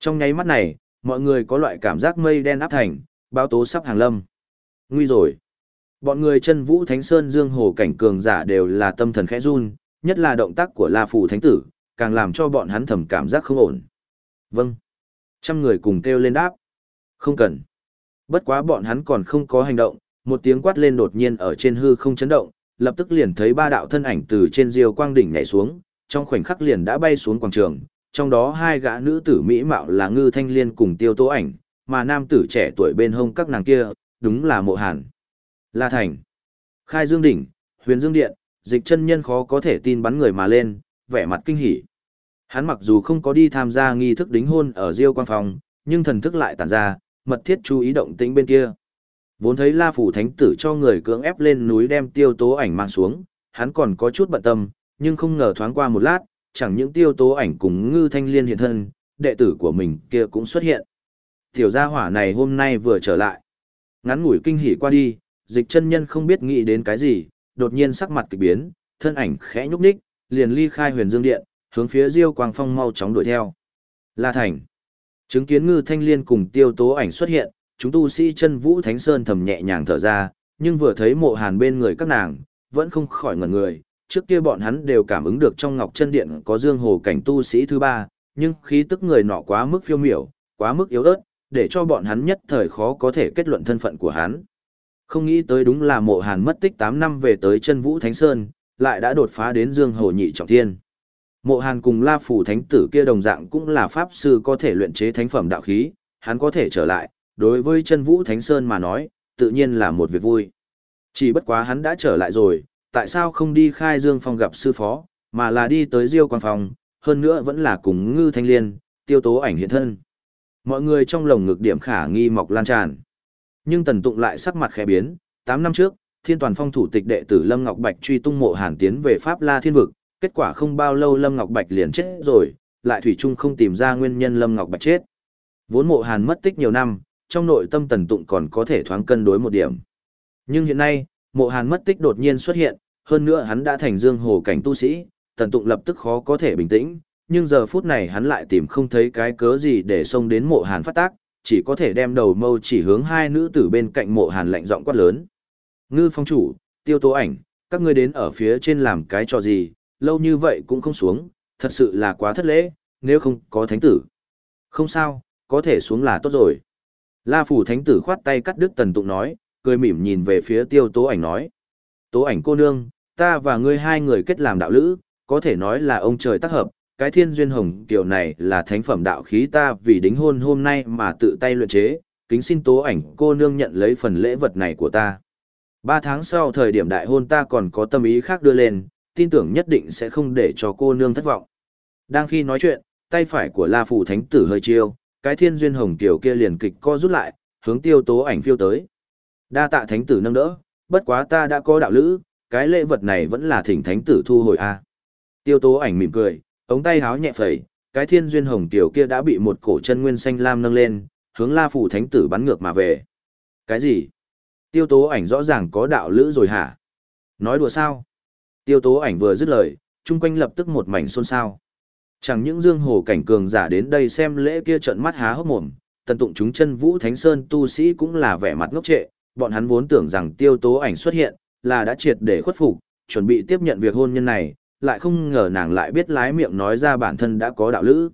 Trong nháy mắt này, mọi người có loại cảm giác mây đen áp thành, báo tố sắp hàng lâm. Nguy rồi. Bọn người chân vũ thánh sơn dương hồ cảnh cường giả đều là tâm thần khẽ run, nhất là động tác của La Phù Thánh Tử, càng làm cho bọn hắn thầm cảm giác không ổn. Vâng. Trăm người cùng kêu lên đáp. Không cần. Bất quá bọn hắn còn không có hành động, một tiếng quát lên đột nhiên ở trên hư không chấn động, lập tức liền thấy ba đạo thân ảnh từ trên diêu quang đỉnh nhảy xuống, trong khoảnh khắc liền đã bay xuống quảng trường, trong đó hai gã nữ tử mỹ mạo là Ngư Thanh Liên cùng Tiêu Tố Ảnh, mà nam tử trẻ tuổi bên hông các nàng kia, đúng là mộ hàn. La Thành, Khai Dương Đỉnh, Huyền Dương Điện, dịch chân nhân khó có thể tin bắn người mà lên, vẻ mặt kinh hỉ. Hắn mặc dù không có đi tham gia nghi thức đính hôn ở Diêu Quang Phòng, nhưng thần thức lại tản ra, mật thiết chú ý động tĩnh bên kia. Vốn thấy La Phủ Thánh Tử cho người cưỡng ép lên núi đem tiêu tố ảnh mang xuống, hắn còn có chút bận tâm, nhưng không ngờ thoáng qua một lát, chẳng những tiêu tố ảnh cùng ngư thanh liên hiện thân, đệ tử của mình kia cũng xuất hiện. Tiểu gia hỏa này hôm nay vừa trở lại. Ngắn ngủi kinh hỉ qua đi, dịch chân nhân không biết nghĩ đến cái gì, đột nhiên sắc mặt kỳ biến, thân ảnh khẽ nhúc nhích, liền ly khai huyền dương điện, hướng phía Diêu Quang Phong mau chóng đuổi theo. La Thành. Chứng kiến Ngư Thanh Liên cùng Tiêu Tố ảnh xuất hiện, chúng tu sĩ chân Vũ Thánh Sơn thầm nhẹ nhàng thở ra, nhưng vừa thấy mộ hàn bên người các nàng, vẫn không khỏi ngẩn người. Trước kia bọn hắn đều cảm ứng được trong Ngọc Chân Điện có Dương Hồ cảnh tu sĩ thứ ba, nhưng khí tức người nọ quá mức phiêu miểu, quá mức yếu ớt, để cho bọn hắn nhất thời khó có thể kết luận thân phận của hắn. Không nghĩ tới đúng là mộ hàn mất tích 8 năm về tới chân Vũ Thánh Sơn, lại đã đột phá đến Dương Hồ Nhị Trọng Thiên. Mộ Hàn cùng La Phủ Thánh Tử kia đồng dạng cũng là pháp sư có thể luyện chế thánh phẩm đạo khí, hắn có thể trở lại, đối với chân Vũ Thánh Sơn mà nói, tự nhiên là một việc vui. Chỉ bất quá hắn đã trở lại rồi, tại sao không đi khai Dương Phong gặp sư phó, mà là đi tới Diêu Quan Phong, hơn nữa vẫn là cùng Ngư Thanh Liên, tiêu tố ảnh hiện thân. Mọi người trong lồng ngực điểm khả nghi mọc lan tràn. Nhưng Tần Tụng lại sắc mặt khẽ biến, 8 năm trước, Thiên Toàn Phong thủ tịch đệ tử Lâm Ngọc Bạch truy tung mộ Hàn tiến về Pháp La Thiên vực, kết quả không bao lâu Lâm Ngọc Bạch liền chết rồi, lại thủy chung không tìm ra nguyên nhân Lâm Ngọc Bạch chết. Vốn mộ Hàn mất tích nhiều năm, trong nội tâm Tần Tụng còn có thể thoáng cân đối một điểm. Nhưng hiện nay, mộ Hàn mất tích đột nhiên xuất hiện, hơn nữa hắn đã thành dương hồ cảnh tu sĩ, Tần Tụng lập tức khó có thể bình tĩnh, nhưng giờ phút này hắn lại tìm không thấy cái cớ gì để xông đến mộ Hàn phát tác, chỉ có thể đem đầu mâu chỉ hướng hai nữ tử bên cạnh mộ Hàn lạnh giọng quát lớn. Ngư phong chủ, tiêu tố ảnh, các ngươi đến ở phía trên làm cái trò gì, lâu như vậy cũng không xuống, thật sự là quá thất lễ, nếu không có thánh tử. Không sao, có thể xuống là tốt rồi. La phủ thánh tử khoát tay cắt đứt tần tụng nói, cười mỉm nhìn về phía tiêu tố ảnh nói. Tố ảnh cô nương, ta và ngươi hai người kết làm đạo lữ, có thể nói là ông trời tác hợp, cái thiên duyên hồng kiểu này là thánh phẩm đạo khí ta vì đính hôn hôm nay mà tự tay luyện chế, kính xin tố ảnh cô nương nhận lấy phần lễ vật này của ta. Ba tháng sau thời điểm đại hôn ta còn có tâm ý khác đưa lên, tin tưởng nhất định sẽ không để cho cô nương thất vọng. Đang khi nói chuyện, tay phải của La Phủ Thánh Tử hơi chiêu, cái thiên duyên hồng tiểu kia liền kịch co rút lại, hướng tiêu tố ảnh phiêu tới. Đa tạ Thánh Tử nâng đỡ, bất quá ta đã có đạo lữ, cái lễ vật này vẫn là thỉnh Thánh Tử thu hồi a. Tiêu tố ảnh mỉm cười, ống tay háo nhẹ phẩy, cái thiên duyên hồng tiểu kia đã bị một cổ chân nguyên xanh lam nâng lên, hướng La Phủ Thánh Tử bắn ngược mà về. Cái gì? Tiêu tố ảnh rõ ràng có đạo lữ rồi hả? Nói đùa sao? Tiêu tố ảnh vừa dứt lời, chung quanh lập tức một mảnh xôn xao. Chẳng những dương hồ cảnh cường giả đến đây xem lễ kia trận mắt há hốc mồm, tần tụng chúng chân vũ thánh sơn tu sĩ cũng là vẻ mặt ngốc trệ, bọn hắn vốn tưởng rằng tiêu tố ảnh xuất hiện, là đã triệt để khuất phục, chuẩn bị tiếp nhận việc hôn nhân này, lại không ngờ nàng lại biết lái miệng nói ra bản thân đã có đạo lữ.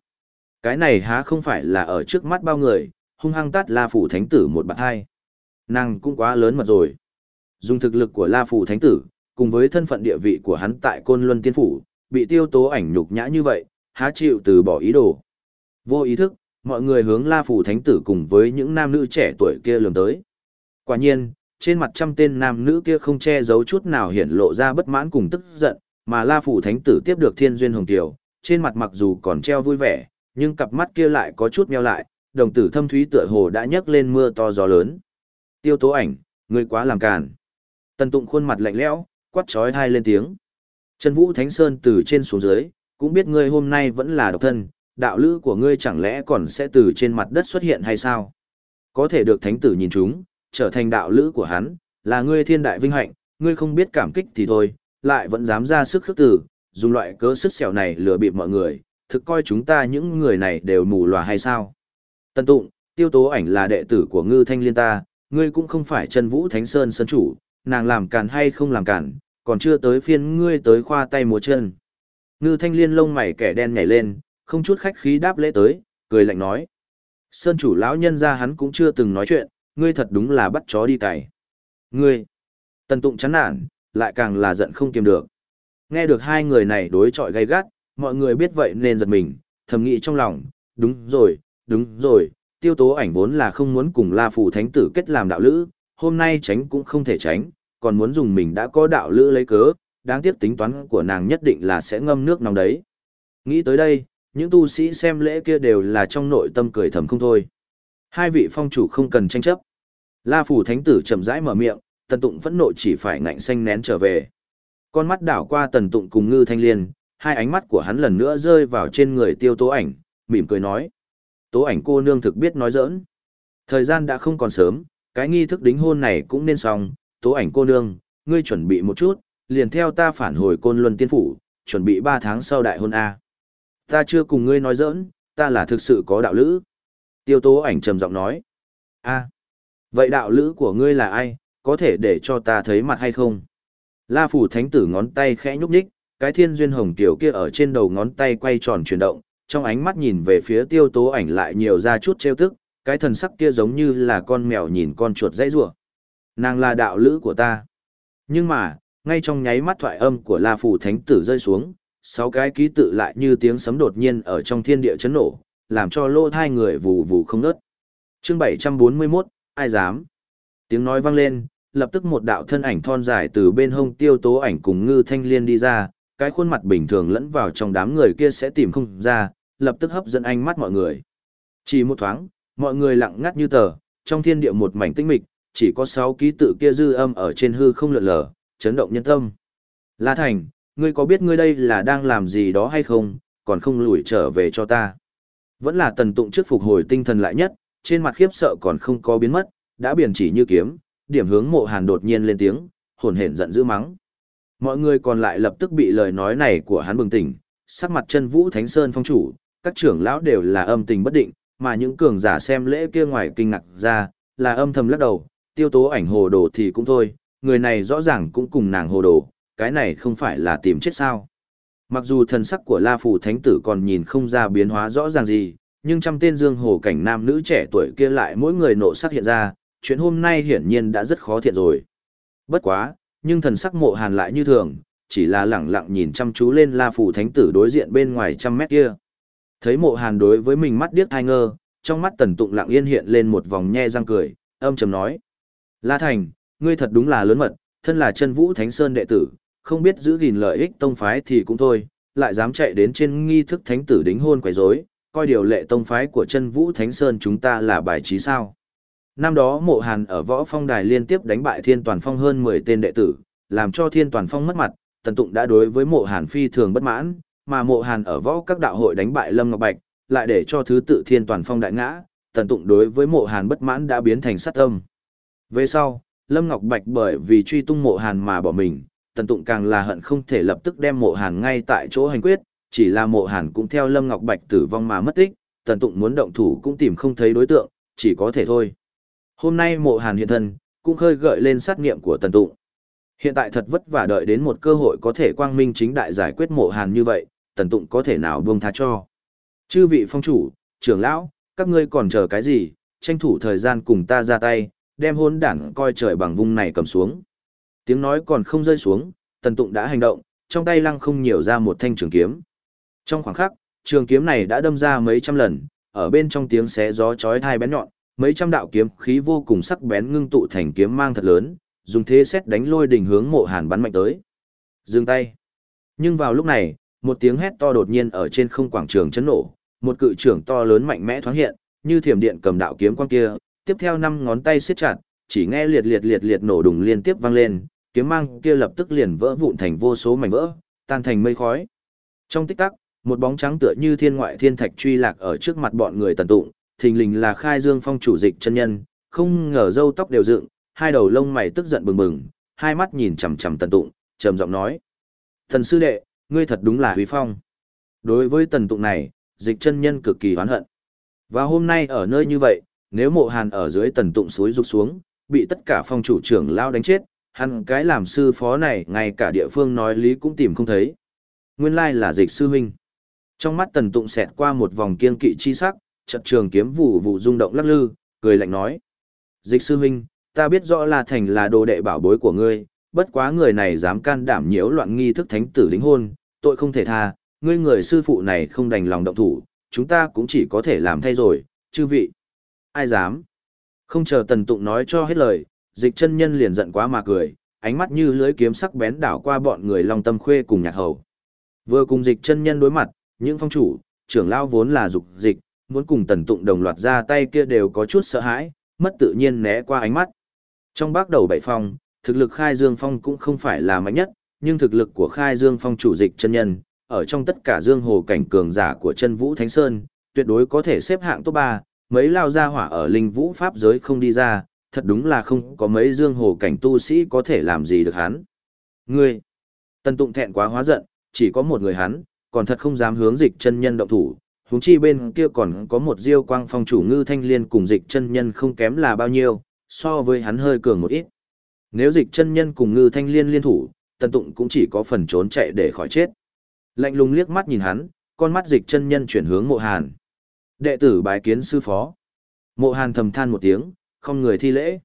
Cái này há không phải là ở trước mắt bao người, hung hăng tát la phủ thánh tử một bạn hai. Nàng cũng quá lớn mật rồi. Dùng thực lực của la phủ thánh tử, cùng với thân phận địa vị của hắn tại Côn Luân Tiên Phủ, bị tiêu tố ảnh nhục nhã như vậy, há chịu từ bỏ ý đồ. Vô ý thức, mọi người hướng La Phủ Thánh Tử cùng với những nam nữ trẻ tuổi kia lường tới. Quả nhiên, trên mặt trăm tên nam nữ kia không che giấu chút nào hiển lộ ra bất mãn cùng tức giận, mà La Phủ Thánh Tử tiếp được thiên duyên hồng tiểu, trên mặt mặc dù còn treo vui vẻ, nhưng cặp mắt kia lại có chút meo lại, đồng tử thâm thúy tựa hồ đã nhấc lên mưa to gió lớn. Tiêu tố ảnh, ngươi quá làm càn. Tần Tụng khuôn mặt lạnh lẽo, quát chói tai lên tiếng. Trần Vũ Thánh Sơn từ trên xuống dưới, cũng biết ngươi hôm nay vẫn là độc thân, đạo lữ của ngươi chẳng lẽ còn sẽ từ trên mặt đất xuất hiện hay sao? Có thể được thánh tử nhìn chúng, trở thành đạo lữ của hắn, là ngươi thiên đại vinh hạnh, ngươi không biết cảm kích thì thôi, lại vẫn dám ra sức khước tử, dùng loại cớ sức sẹo này lừa bịp mọi người, thực coi chúng ta những người này đều mù lòa hay sao? Tân Tụng, tiêu tố ảnh là đệ tử của ngư thanh liên ta, ngươi cũng không phải Trần Vũ Thánh Sơn sân chủ, nàng làm cản hay không làm cản, còn chưa tới phiên ngươi tới khoa tay múa chân. Ngư thanh liên lông mày kẻ đen nhảy lên, không chút khách khí đáp lễ tới, cười lạnh nói. Sơn chủ lão nhân ra hắn cũng chưa từng nói chuyện, ngươi thật đúng là bắt chó đi cày. Ngươi, tần tụng chán nản, lại càng là giận không kiềm được. Nghe được hai người này đối chọi gay gắt, mọi người biết vậy nên giật mình, thầm nghĩ trong lòng, đúng rồi, đúng rồi, tiêu tố ảnh vốn là không muốn cùng La Phù Thánh Tử kết làm đạo lữ, hôm nay tránh cũng không thể tránh, còn muốn dùng mình đã có đạo lữ lấy cớ, đáng tiếc tính toán của nàng nhất định là sẽ ngâm nước nóng đấy. Nghĩ tới đây, những tu sĩ xem lễ kia đều là trong nội tâm cười thầm không thôi. Hai vị phong chủ không cần tranh chấp. La Phủ Thánh Tử chậm rãi mở miệng, Tần Tụng phẫn nộ chỉ phải ngạnh xanh nén trở về. Con mắt đảo qua Tần Tụng cùng Ngư Thanh Liên, hai ánh mắt của hắn lần nữa rơi vào trên người tiêu tố ảnh, mỉm cười nói. Tố ảnh cô nương thực biết nói giỡn. Thời gian đã không còn sớm, cái nghi thức đính hôn này cũng nên xong, tố ảnh cô nương, ngươi chuẩn bị một chút, liền theo ta phản hồi côn luân tiên phủ, chuẩn bị ba tháng sau đại hôn A. Ta chưa cùng ngươi nói giỡn, ta là thực sự có đạo lữ. Tiêu tố ảnh trầm giọng nói. a vậy đạo lữ của ngươi là ai, có thể để cho ta thấy mặt hay không? La phủ thánh tử ngón tay khẽ nhúc nhích, cái thiên duyên hồng tiểu kia ở trên đầu ngón tay quay tròn chuyển động, trong ánh mắt nhìn về phía tiêu tố ảnh lại nhiều ra chút trêu tức, cái thần sắc kia giống như là con mèo nhìn con chuột dãy rủa. Nàng là đạo lữ của ta. Nhưng mà, ngay trong nháy mắt thoại âm của La Phủ Thánh Tử rơi xuống, sáu cái ký tự lại như tiếng sấm đột nhiên ở trong thiên địa chấn nổ, làm cho lô thai người vù vù không ngớt. Chương 741, ai dám? Tiếng nói vang lên, lập tức một đạo thân ảnh thon dài từ bên hông tiêu tố ảnh cùng ngư thanh liên đi ra, cái khuôn mặt bình thường lẫn vào trong đám người kia sẽ tìm không ra, lập tức hấp dẫn ánh mắt mọi người. Chỉ một thoáng, mọi người lặng ngắt như tờ, trong thiên địa một mảnh tinh mịch, chỉ có sáu ký tự kia dư âm ở trên hư không lượn lờ, chấn động nhân tâm. La Thành, ngươi có biết ngươi đây là đang làm gì đó hay không, còn không lùi trở về cho ta. Vẫn là tần tụng trước phục hồi tinh thần lại nhất, trên mặt khiếp sợ còn không có biến mất, đã biển chỉ như kiếm, điểm hướng mộ hàn đột nhiên lên tiếng, hồn hển giận dữ mắng. Mọi người còn lại lập tức bị lời nói này của hắn bừng tỉnh, sắc mặt chân vũ thánh sơn phong chủ, các trưởng lão đều là âm tình bất định, mà những cường giả xem lễ kia ngoài kinh ngạc ra, là âm thầm lắc đầu, tiêu tố ảnh hồ đồ thì cũng thôi, người này rõ ràng cũng cùng nàng hồ đồ, cái này không phải là tìm chết sao. Mặc dù thần sắc của La Phù Thánh Tử còn nhìn không ra biến hóa rõ ràng gì, nhưng trăm tên dương hồ cảnh nam nữ trẻ tuổi kia lại mỗi người nộ sắc hiện ra, chuyện hôm nay hiển nhiên đã rất khó thiện rồi. Bất quá, nhưng thần sắc mộ hàn lại như thường, chỉ là lẳng lặng nhìn chăm chú lên La Phù Thánh Tử đối diện bên ngoài trăm mét kia. Thấy mộ hàn đối với mình mắt điếc thai ngơ, trong mắt tần tụng lặng yên hiện lên một vòng nhe răng cười, âm trầm nói. La Thành, ngươi thật đúng là lớn mật, thân là chân vũ thánh sơn đệ tử, không biết giữ gìn lợi ích tông phái thì cũng thôi, lại dám chạy đến trên nghi thức thánh tử đính hôn quấy rối, coi điều lệ tông phái của chân vũ thánh sơn chúng ta là bài trí sao. Năm đó mộ hàn ở võ phong đài liên tiếp đánh bại thiên toàn phong hơn 10 tên đệ tử, làm cho thiên toàn phong mất mặt, tần tụng đã đối với mộ hàn phi thường bất mãn, mà mộ hàn ở võ các đạo hội đánh bại Lâm Ngọc Bạch, lại để cho thứ tự thiên toàn phong đại ngã, tần tụng đối với mộ hàn bất mãn đã biến thành sát tâm. Về sau, Lâm Ngọc Bạch bởi vì truy tung mộ hàn mà bỏ mình, tần tụng càng là hận không thể lập tức đem mộ hàn ngay tại chỗ hành quyết, chỉ là mộ hàn cũng theo Lâm Ngọc Bạch tử vong mà mất tích, tần tụng muốn động thủ cũng tìm không thấy đối tượng, chỉ có thể thôi. Hôm nay mộ hàn hiện thân, cũng khơi gợi lên sát nghiệm của tần tụng. Hiện tại thật vất vả đợi đến một cơ hội có thể quang minh chính đại giải quyết mộ hàn như vậy, tần tụng có thể nào buông tha cho. Chư vị phong chủ, trưởng lão, các ngươi còn chờ cái gì, tranh thủ thời gian cùng ta ra tay, đem hôn đảng coi trời bằng vung này cầm xuống. Tiếng nói còn không rơi xuống, tần tụng đã hành động, trong tay lăng không nhiều ra một thanh trường kiếm. Trong khoảng khắc, trường kiếm này đã đâm ra mấy trăm lần, ở bên trong tiếng xé gió chói thai bén nhọn, mấy trăm đạo kiếm khí vô cùng sắc bén ngưng tụ thành kiếm mang thật lớn, dùng thế xét đánh lôi đỉnh hướng mộ hàn bắn mạnh tới. Dừng tay. Nhưng vào lúc này, một tiếng hét to đột nhiên ở trên không quảng trường chấn nổ, một cự trưởng to lớn mạnh mẽ thoáng hiện, như thiểm điện cầm đạo kiếm quang kia, tiếp theo năm ngón tay siết chặt, chỉ nghe liệt liệt liệt liệt nổ đùng liên tiếp vang lên, kiếm mang kia lập tức liền vỡ vụn thành vô số mảnh vỡ, tan thành mây khói. Trong tích tắc, một bóng trắng tựa như thiên ngoại thiên thạch truy lạc ở trước mặt bọn người tần tụng, thình lình là Khai Dương Phong chủ dịch chân nhân, không ngờ râu tóc đều dựng, hai đầu lông mày tức giận bừng bừng, hai mắt nhìn chằm chằm tần tụng, trầm giọng nói: "Thần sư đệ, ngươi thật đúng là huy phong." Đối với tần tụng này, dịch chân nhân cực kỳ oán hận. Và hôm nay ở nơi như vậy, nếu mộ hàn ở dưới tần tụng suối rục xuống, bị tất cả phong chủ trưởng lao đánh chết, hắn cái làm sư phó này ngay cả địa phương nói lý cũng tìm không thấy. Nguyên lai là dịch sư huynh. Trong mắt tần tụng xẹt qua một vòng kiên kỵ chi sắc, trận trường kiếm vụ vụ rung động lắc lư, cười lạnh nói. Dịch sư huynh, ta biết rõ là thành là đồ đệ bảo bối của ngươi, bất quá người này dám can đảm nhiễu loạn nghi thức thánh tử đính hôn, tội không thể tha, ngươi người sư phụ này không đành lòng động thủ, chúng ta cũng chỉ có thể làm thay rồi, chư vị. Ai dám? Không chờ tần tụng nói cho hết lời, dịch chân nhân liền giận quá mà cười, ánh mắt như lưới kiếm sắc bén đảo qua bọn người long tâm khuê cùng nhạc hầu. Vừa cùng dịch chân nhân đối mặt, những phong chủ, trưởng lao vốn là dục dịch, muốn cùng tần tụng đồng loạt ra tay kia đều có chút sợ hãi, mất tự nhiên né qua ánh mắt. Trong bác đầu bảy phong, thực lực khai dương phong cũng không phải là mạnh nhất, nhưng thực lực của khai dương phong chủ dịch chân nhân, ở trong tất cả dương hồ cảnh cường giả của chân vũ thánh sơn, tuyệt đối có thể xếp hạng top 3, mấy lao gia hỏa ở linh vũ pháp giới không đi ra, thật đúng là không có mấy dương hồ cảnh tu sĩ có thể làm gì được hắn. Ngươi, tần tụng thẹn quá hóa giận, chỉ có một người hắn, còn thật không dám hướng dịch chân nhân động thủ, huống chi bên kia còn có một diêu quang phong chủ ngư thanh liên cùng dịch chân nhân không kém là bao nhiêu, so với hắn hơi cường một ít. Nếu dịch chân nhân cùng ngư thanh liên liên thủ, tần tụng cũng chỉ có phần trốn chạy để khỏi chết. Lạnh lùng liếc mắt nhìn hắn, con mắt dịch chân nhân chuyển hướng mộ hàn. Đệ tử bái kiến sư phó. Mộ hàn thầm than một tiếng, không người thi lễ.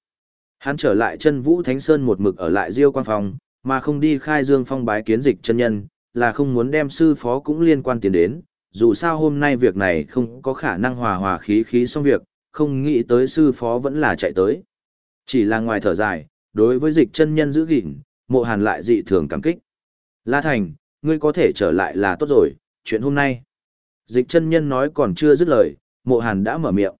Hắn trở lại chân vũ thánh sơn một mực ở lại diêu quang phòng, mà không đi khai dương phong bái kiến dịch chân nhân, là không muốn đem sư phó cũng liên quan tiền đến. Dù sao hôm nay việc này không có khả năng hòa hòa khí khí xong việc, không nghĩ tới sư phó vẫn là chạy tới. Chỉ là ngoài thở dài, đối với dịch chân nhân giữ gìn, mộ hàn lại dị thường cảm kích. La Thành, ngươi có thể trở lại là tốt rồi, chuyện hôm nay. Dịch chân nhân nói còn chưa dứt lời, mộ hàn đã mở miệng.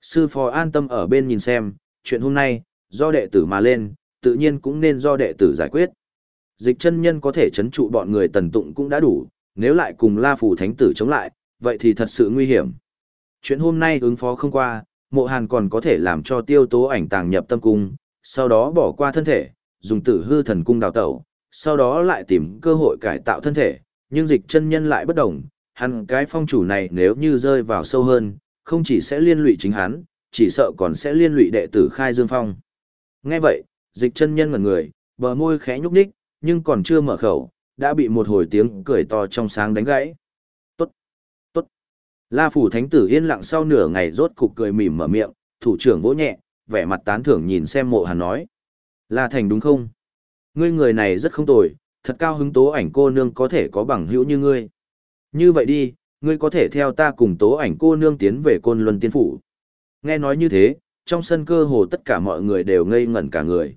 Sư phó an tâm ở bên nhìn xem, chuyện hôm nay, do đệ tử mà lên, tự nhiên cũng nên do đệ tử giải quyết. Dịch chân nhân có thể chấn trụ bọn người tần tụng cũng đã đủ, nếu lại cùng La Phủ Thánh tử chống lại, vậy thì thật sự nguy hiểm. Chuyện hôm nay ứng phó không qua, mộ hàn còn có thể làm cho tiêu tố ảnh tàng nhập tâm cung, sau đó bỏ qua thân thể, dùng tử hư thần cung đào tẩu, sau đó lại tìm cơ hội cải tạo thân thể, nhưng dịch chân nhân lại bất đồng, hắn cái phong chủ này nếu như rơi vào sâu hơn, không chỉ sẽ liên lụy chính hắn, chỉ sợ còn sẽ liên lụy đệ tử khai dương phong. Nghe vậy, dịch chân nhân ngần người, bờ môi khẽ nhúc nhích, nhưng còn chưa mở khẩu, đã bị một hồi tiếng cười to trong sáng đánh gãy. Tốt, tốt. La phủ thánh tử yên lặng sau nửa ngày rốt cục cười mỉm mở miệng, thủ trưởng vỗ nhẹ, vẻ mặt tán thưởng nhìn xem mộ hàn nói. La thành đúng không? Ngươi người này rất không tồi, thật cao hứng tố ảnh cô nương có thể có bằng hữu như ngươi. Như vậy đi, ngươi có thể theo ta cùng tố ảnh cô nương tiến về côn luân tiên phủ. Nghe nói như thế, trong sân cơ hồ tất cả mọi người đều ngây ngẩn cả người.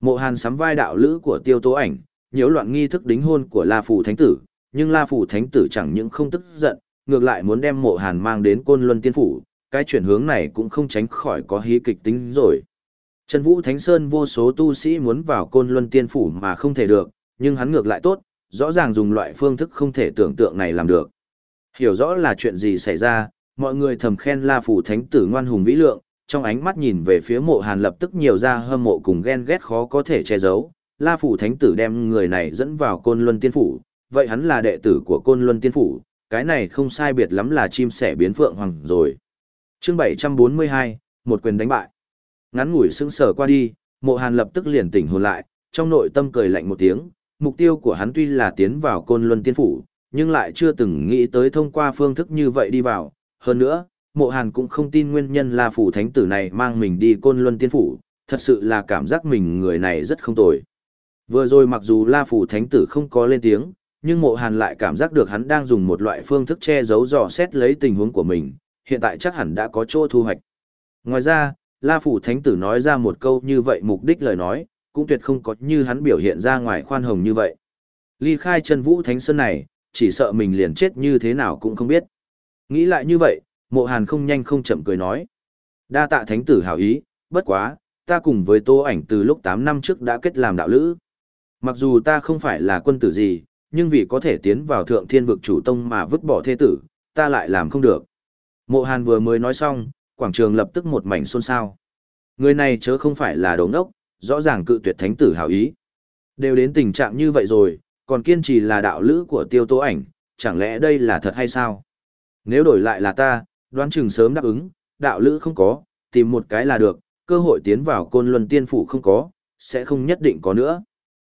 Mộ Hàn sắm vai đạo lữ của Tiêu Tố Ảnh, nhiễu loạn nghi thức đính hôn của La Phủ Thánh Tử, nhưng La Phủ Thánh Tử chẳng những không tức giận, ngược lại muốn đem Mộ Hàn mang đến Côn Luân Tiên Phủ, cái chuyển hướng này cũng không tránh khỏi có hí kịch tính rồi. Trần Vũ Thánh Sơn vô số tu sĩ muốn vào Côn Luân Tiên Phủ mà không thể được, nhưng hắn ngược lại tốt, rõ ràng dùng loại phương thức không thể tưởng tượng này làm được. Hiểu rõ là chuyện gì xảy ra, mọi người thầm khen La Phủ Thánh Tử ngoan hùng vĩ lượng, trong ánh mắt nhìn về phía mộ hàn lập tức nhiều ra hâm mộ cùng ghen ghét khó có thể che giấu. La Phủ Thánh Tử đem người này dẫn vào Côn Luân Tiên Phủ, vậy hắn là đệ tử của Côn Luân Tiên Phủ, cái này không sai biệt lắm là chim sẻ biến phượng hoàng rồi. chương 742, một quyền đánh bại. Ngắn ngủi sững sờ qua đi, mộ hàn lập tức liền tỉnh hồn lại, trong nội tâm cười lạnh một tiếng, mục tiêu của hắn tuy là tiến vào Côn Luân Tiên Phủ, nhưng lại chưa từng nghĩ tới thông qua phương thức như vậy đi vào. Hơn nữa, mộ hàn cũng không tin nguyên nhân là phủ thánh tử này mang mình đi côn luân tiên phủ, thật sự là cảm giác mình người này rất không tồi. Vừa rồi mặc dù la phủ thánh tử không có lên tiếng, nhưng mộ hàn lại cảm giác được hắn đang dùng một loại phương thức che giấu dò xét lấy tình huống của mình, hiện tại chắc hẳn đã có chỗ thu hoạch. Ngoài ra, la phủ thánh tử nói ra một câu như vậy mục đích lời nói, cũng tuyệt không có như hắn biểu hiện ra ngoài khoan hồng như vậy. Ly khai chân vũ thánh sơn này, chỉ sợ mình liền chết như thế nào cũng không biết. Nghĩ lại như vậy, Mộ Hàn không nhanh không chậm cười nói. Đa tạ thánh tử hảo ý, bất quá, ta cùng với tô ảnh từ lúc 8 năm trước đã kết làm đạo lữ. Mặc dù ta không phải là quân tử gì, nhưng vì có thể tiến vào thượng thiên vực chủ tông mà vứt bỏ thế tử, ta lại làm không được. Mộ Hàn vừa mới nói xong, quảng trường lập tức một mảnh xôn xao. Người này chớ không phải là đống đốc, rõ ràng cự tuyệt thánh tử hảo ý. Đều đến tình trạng như vậy rồi, còn kiên trì là đạo lữ của tiêu tố ảnh, chẳng lẽ đây là thật hay sao? Nếu đổi lại là ta, đoán chừng sớm đáp ứng, đạo lữ không có, tìm một cái là được, cơ hội tiến vào côn luân tiên phủ không có, sẽ không nhất định có nữa.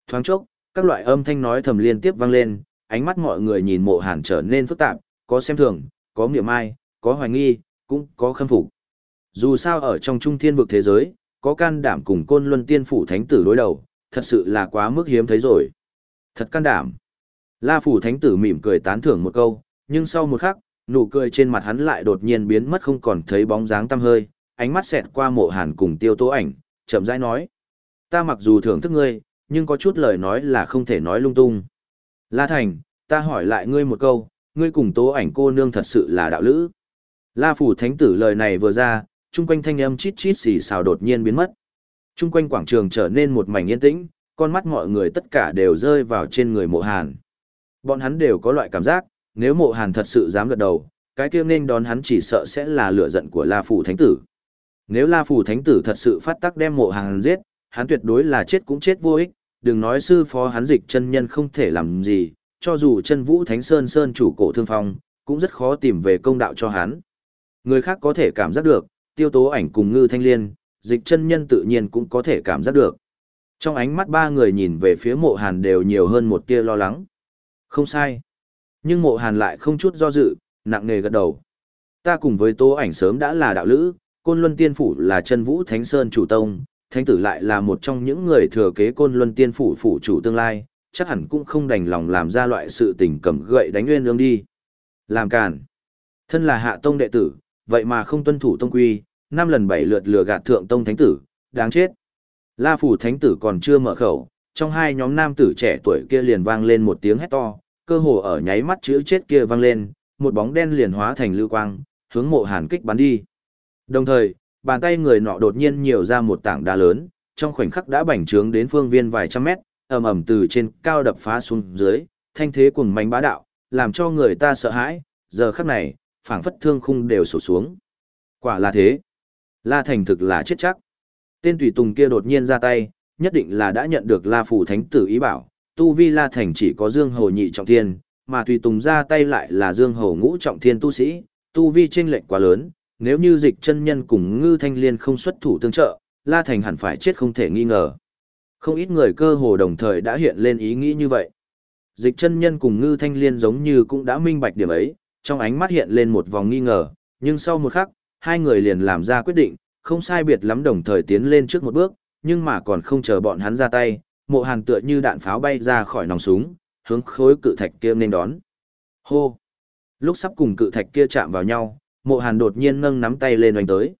Thoáng chốc, các loại âm thanh nói thầm liên tiếp vang lên, ánh mắt mọi người nhìn mộ hàn trở nên phức tạp, có xem thường, có miệng ai, có hoài nghi, cũng có khâm phục. Dù sao ở trong trung thiên vực thế giới, có can đảm cùng côn luân tiên phủ thánh tử đối đầu, thật sự là quá mức hiếm thấy rồi. Thật can đảm. La phủ thánh tử mỉm cười tán thưởng một câu, nhưng sau một khắc, nụ cười trên mặt hắn lại đột nhiên biến mất không còn thấy bóng dáng tăm hơi, ánh mắt xẹt qua mộ hàn cùng tiêu tố ảnh, chậm rãi nói. Ta mặc dù thưởng thức ngươi, nhưng có chút lời nói là không thể nói lung tung. La Thành, ta hỏi lại ngươi một câu, ngươi cùng tố ảnh cô nương thật sự là đạo lữ. La Phủ Thánh Tử lời này vừa ra, chung quanh thanh âm chít chít xì xào đột nhiên biến mất. Chung quanh quảng trường trở nên một mảnh yên tĩnh, con mắt mọi người tất cả đều rơi vào trên người mộ hàn. Bọn hắn đều có loại cảm giác, nếu mộ hàn thật sự dám gật đầu, cái kia nên đón hắn chỉ sợ sẽ là lửa giận của La Phủ Thánh Tử. Nếu La Phủ Thánh Tử thật sự phát tắc đem mộ hàn giết, hắn tuyệt đối là chết cũng chết vô ích, đừng nói sư phó hắn dịch chân nhân không thể làm gì, cho dù chân vũ thánh sơn sơn chủ cổ thương phong, cũng rất khó tìm về công đạo cho hắn. Người khác có thể cảm giác được, tiêu tố ảnh cùng ngư thanh liên, dịch chân nhân tự nhiên cũng có thể cảm giác được. Trong ánh mắt ba người nhìn về phía mộ hàn đều nhiều hơn một tia lo lắng. Không sai. Nhưng mộ hàn lại không chút do dự, nặng nề gật đầu. Ta cùng với tố ảnh sớm đã là đạo lữ, Côn Luân Tiên Phủ là chân vũ Thánh Sơn chủ tông, Thánh tử lại là một trong những người thừa kế Côn Luân Tiên Phủ phủ chủ tương lai, chắc hẳn cũng không đành lòng làm ra loại sự tình cầm gậy đánh nguyên ương đi. Làm càn. Thân là hạ tông đệ tử, vậy mà không tuân thủ tông quy, năm lần bảy lượt lừa gạt thượng tông thánh tử, đáng chết. La phủ thánh tử còn chưa mở khẩu, trong hai nhóm nam tử trẻ tuổi kia liền vang lên một tiếng hét to, cơ hồ ở nháy mắt chữ chết kia vang lên, một bóng đen liền hóa thành lưu quang, hướng mộ hàn kích bắn đi. Đồng thời, bàn tay người nọ đột nhiên nhiều ra một tảng đá lớn, trong khoảnh khắc đã bành trướng đến phương viên vài trăm mét, ầm ầm từ trên cao đập phá xuống dưới, thanh thế cuồng mạnh bá đạo, làm cho người ta sợ hãi, giờ khắc này, phảng phất thương khung đều sổ xuống. Quả là thế. La Thành thực là chết chắc. Tên tùy tùng kia đột nhiên ra tay, nhất định là đã nhận được La Phủ Thánh tử ý bảo, tu vi La Thành chỉ có Dương Hồ nhị trọng thiên, mà tùy tùng ra tay lại là Dương Hồ ngũ trọng thiên tu sĩ, tu vi chênh lệch quá lớn, nếu như dịch chân nhân cùng ngư thanh liên không xuất thủ tương trợ, La Thành hẳn phải chết không thể nghi ngờ. Không ít người cơ hồ đồng thời đã hiện lên ý nghĩ như vậy. Dịch chân nhân cùng ngư thanh liên giống như cũng đã minh bạch điểm ấy, trong ánh mắt hiện lên một vòng nghi ngờ, nhưng sau một khắc, hai người liền làm ra quyết định, không sai biệt lắm đồng thời tiến lên trước một bước, nhưng mà còn không chờ bọn hắn ra tay, mộ hàn tựa như đạn pháo bay ra khỏi nòng súng, hướng khối cự thạch kia nên đón. Hô! Lúc sắp cùng cự thạch kia chạm vào nhau, mộ hàn đột nhiên nâng nắm tay lên oanh tới.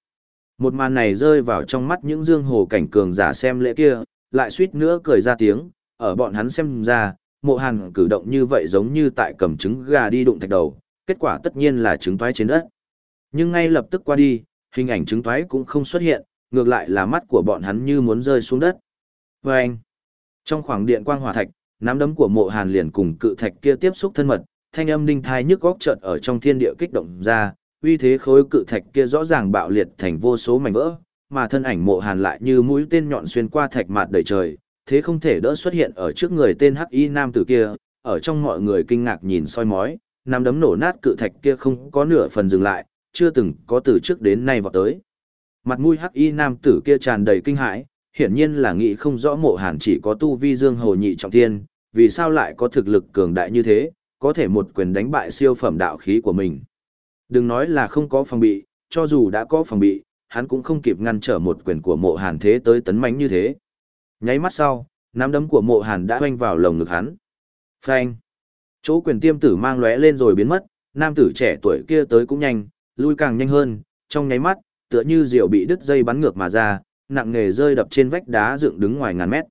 Một màn này rơi vào trong mắt những dương hồ cảnh cường giả xem lễ kia, lại suýt nữa cười ra tiếng, ở bọn hắn xem ra, mộ hàn cử động như vậy giống như tại cầm trứng gà đi đụng thạch đầu, kết quả tất nhiên là trứng toái trên đất. Nhưng ngay lập tức qua đi, hình ảnh trứng toái cũng không xuất hiện, ngược lại là mắt của bọn hắn như muốn rơi xuống đất. Và anh, trong khoảng điện quang hỏa thạch, nắm đấm của mộ hàn liền cùng cự thạch kia tiếp xúc thân mật, thanh âm đinh thai nhức góc chợt ở trong thiên địa kích động ra, uy thế khối cự thạch kia rõ ràng bạo liệt thành vô số mảnh vỡ, mà thân ảnh mộ hàn lại như mũi tên nhọn xuyên qua thạch mạt đầy trời, thế không thể đỡ xuất hiện ở trước người tên hắc y nam tử kia, ở trong mọi người kinh ngạc nhìn soi mói, nắm đấm nổ nát cự thạch kia không có nửa phần dừng lại, chưa từng có từ trước đến nay vào tới. Mặt mũi hắc y nam tử kia tràn đầy kinh hãi, hiển nhiên là nghĩ không rõ mộ hàn chỉ có tu vi dương hồ nhị trọng thiên, vì sao lại có thực lực cường đại như thế, có thể một quyền đánh bại siêu phẩm đạo khí của mình. Đừng nói là không có phòng bị, cho dù đã có phòng bị, hắn cũng không kịp ngăn trở một quyền của mộ hàn thế tới tấn mãnh như thế. Nháy mắt sau, nắm đấm của mộ hàn đã hoanh vào lồng ngực hắn. Phanh! Chỗ quyền tiêm tử mang lóe lên rồi biến mất, nam tử trẻ tuổi kia tới cũng nhanh, lui càng nhanh hơn, trong nháy mắt, tựa như diều bị đứt dây bắn ngược mà ra, nặng nề rơi đập trên vách đá dựng đứng ngoài ngàn mét.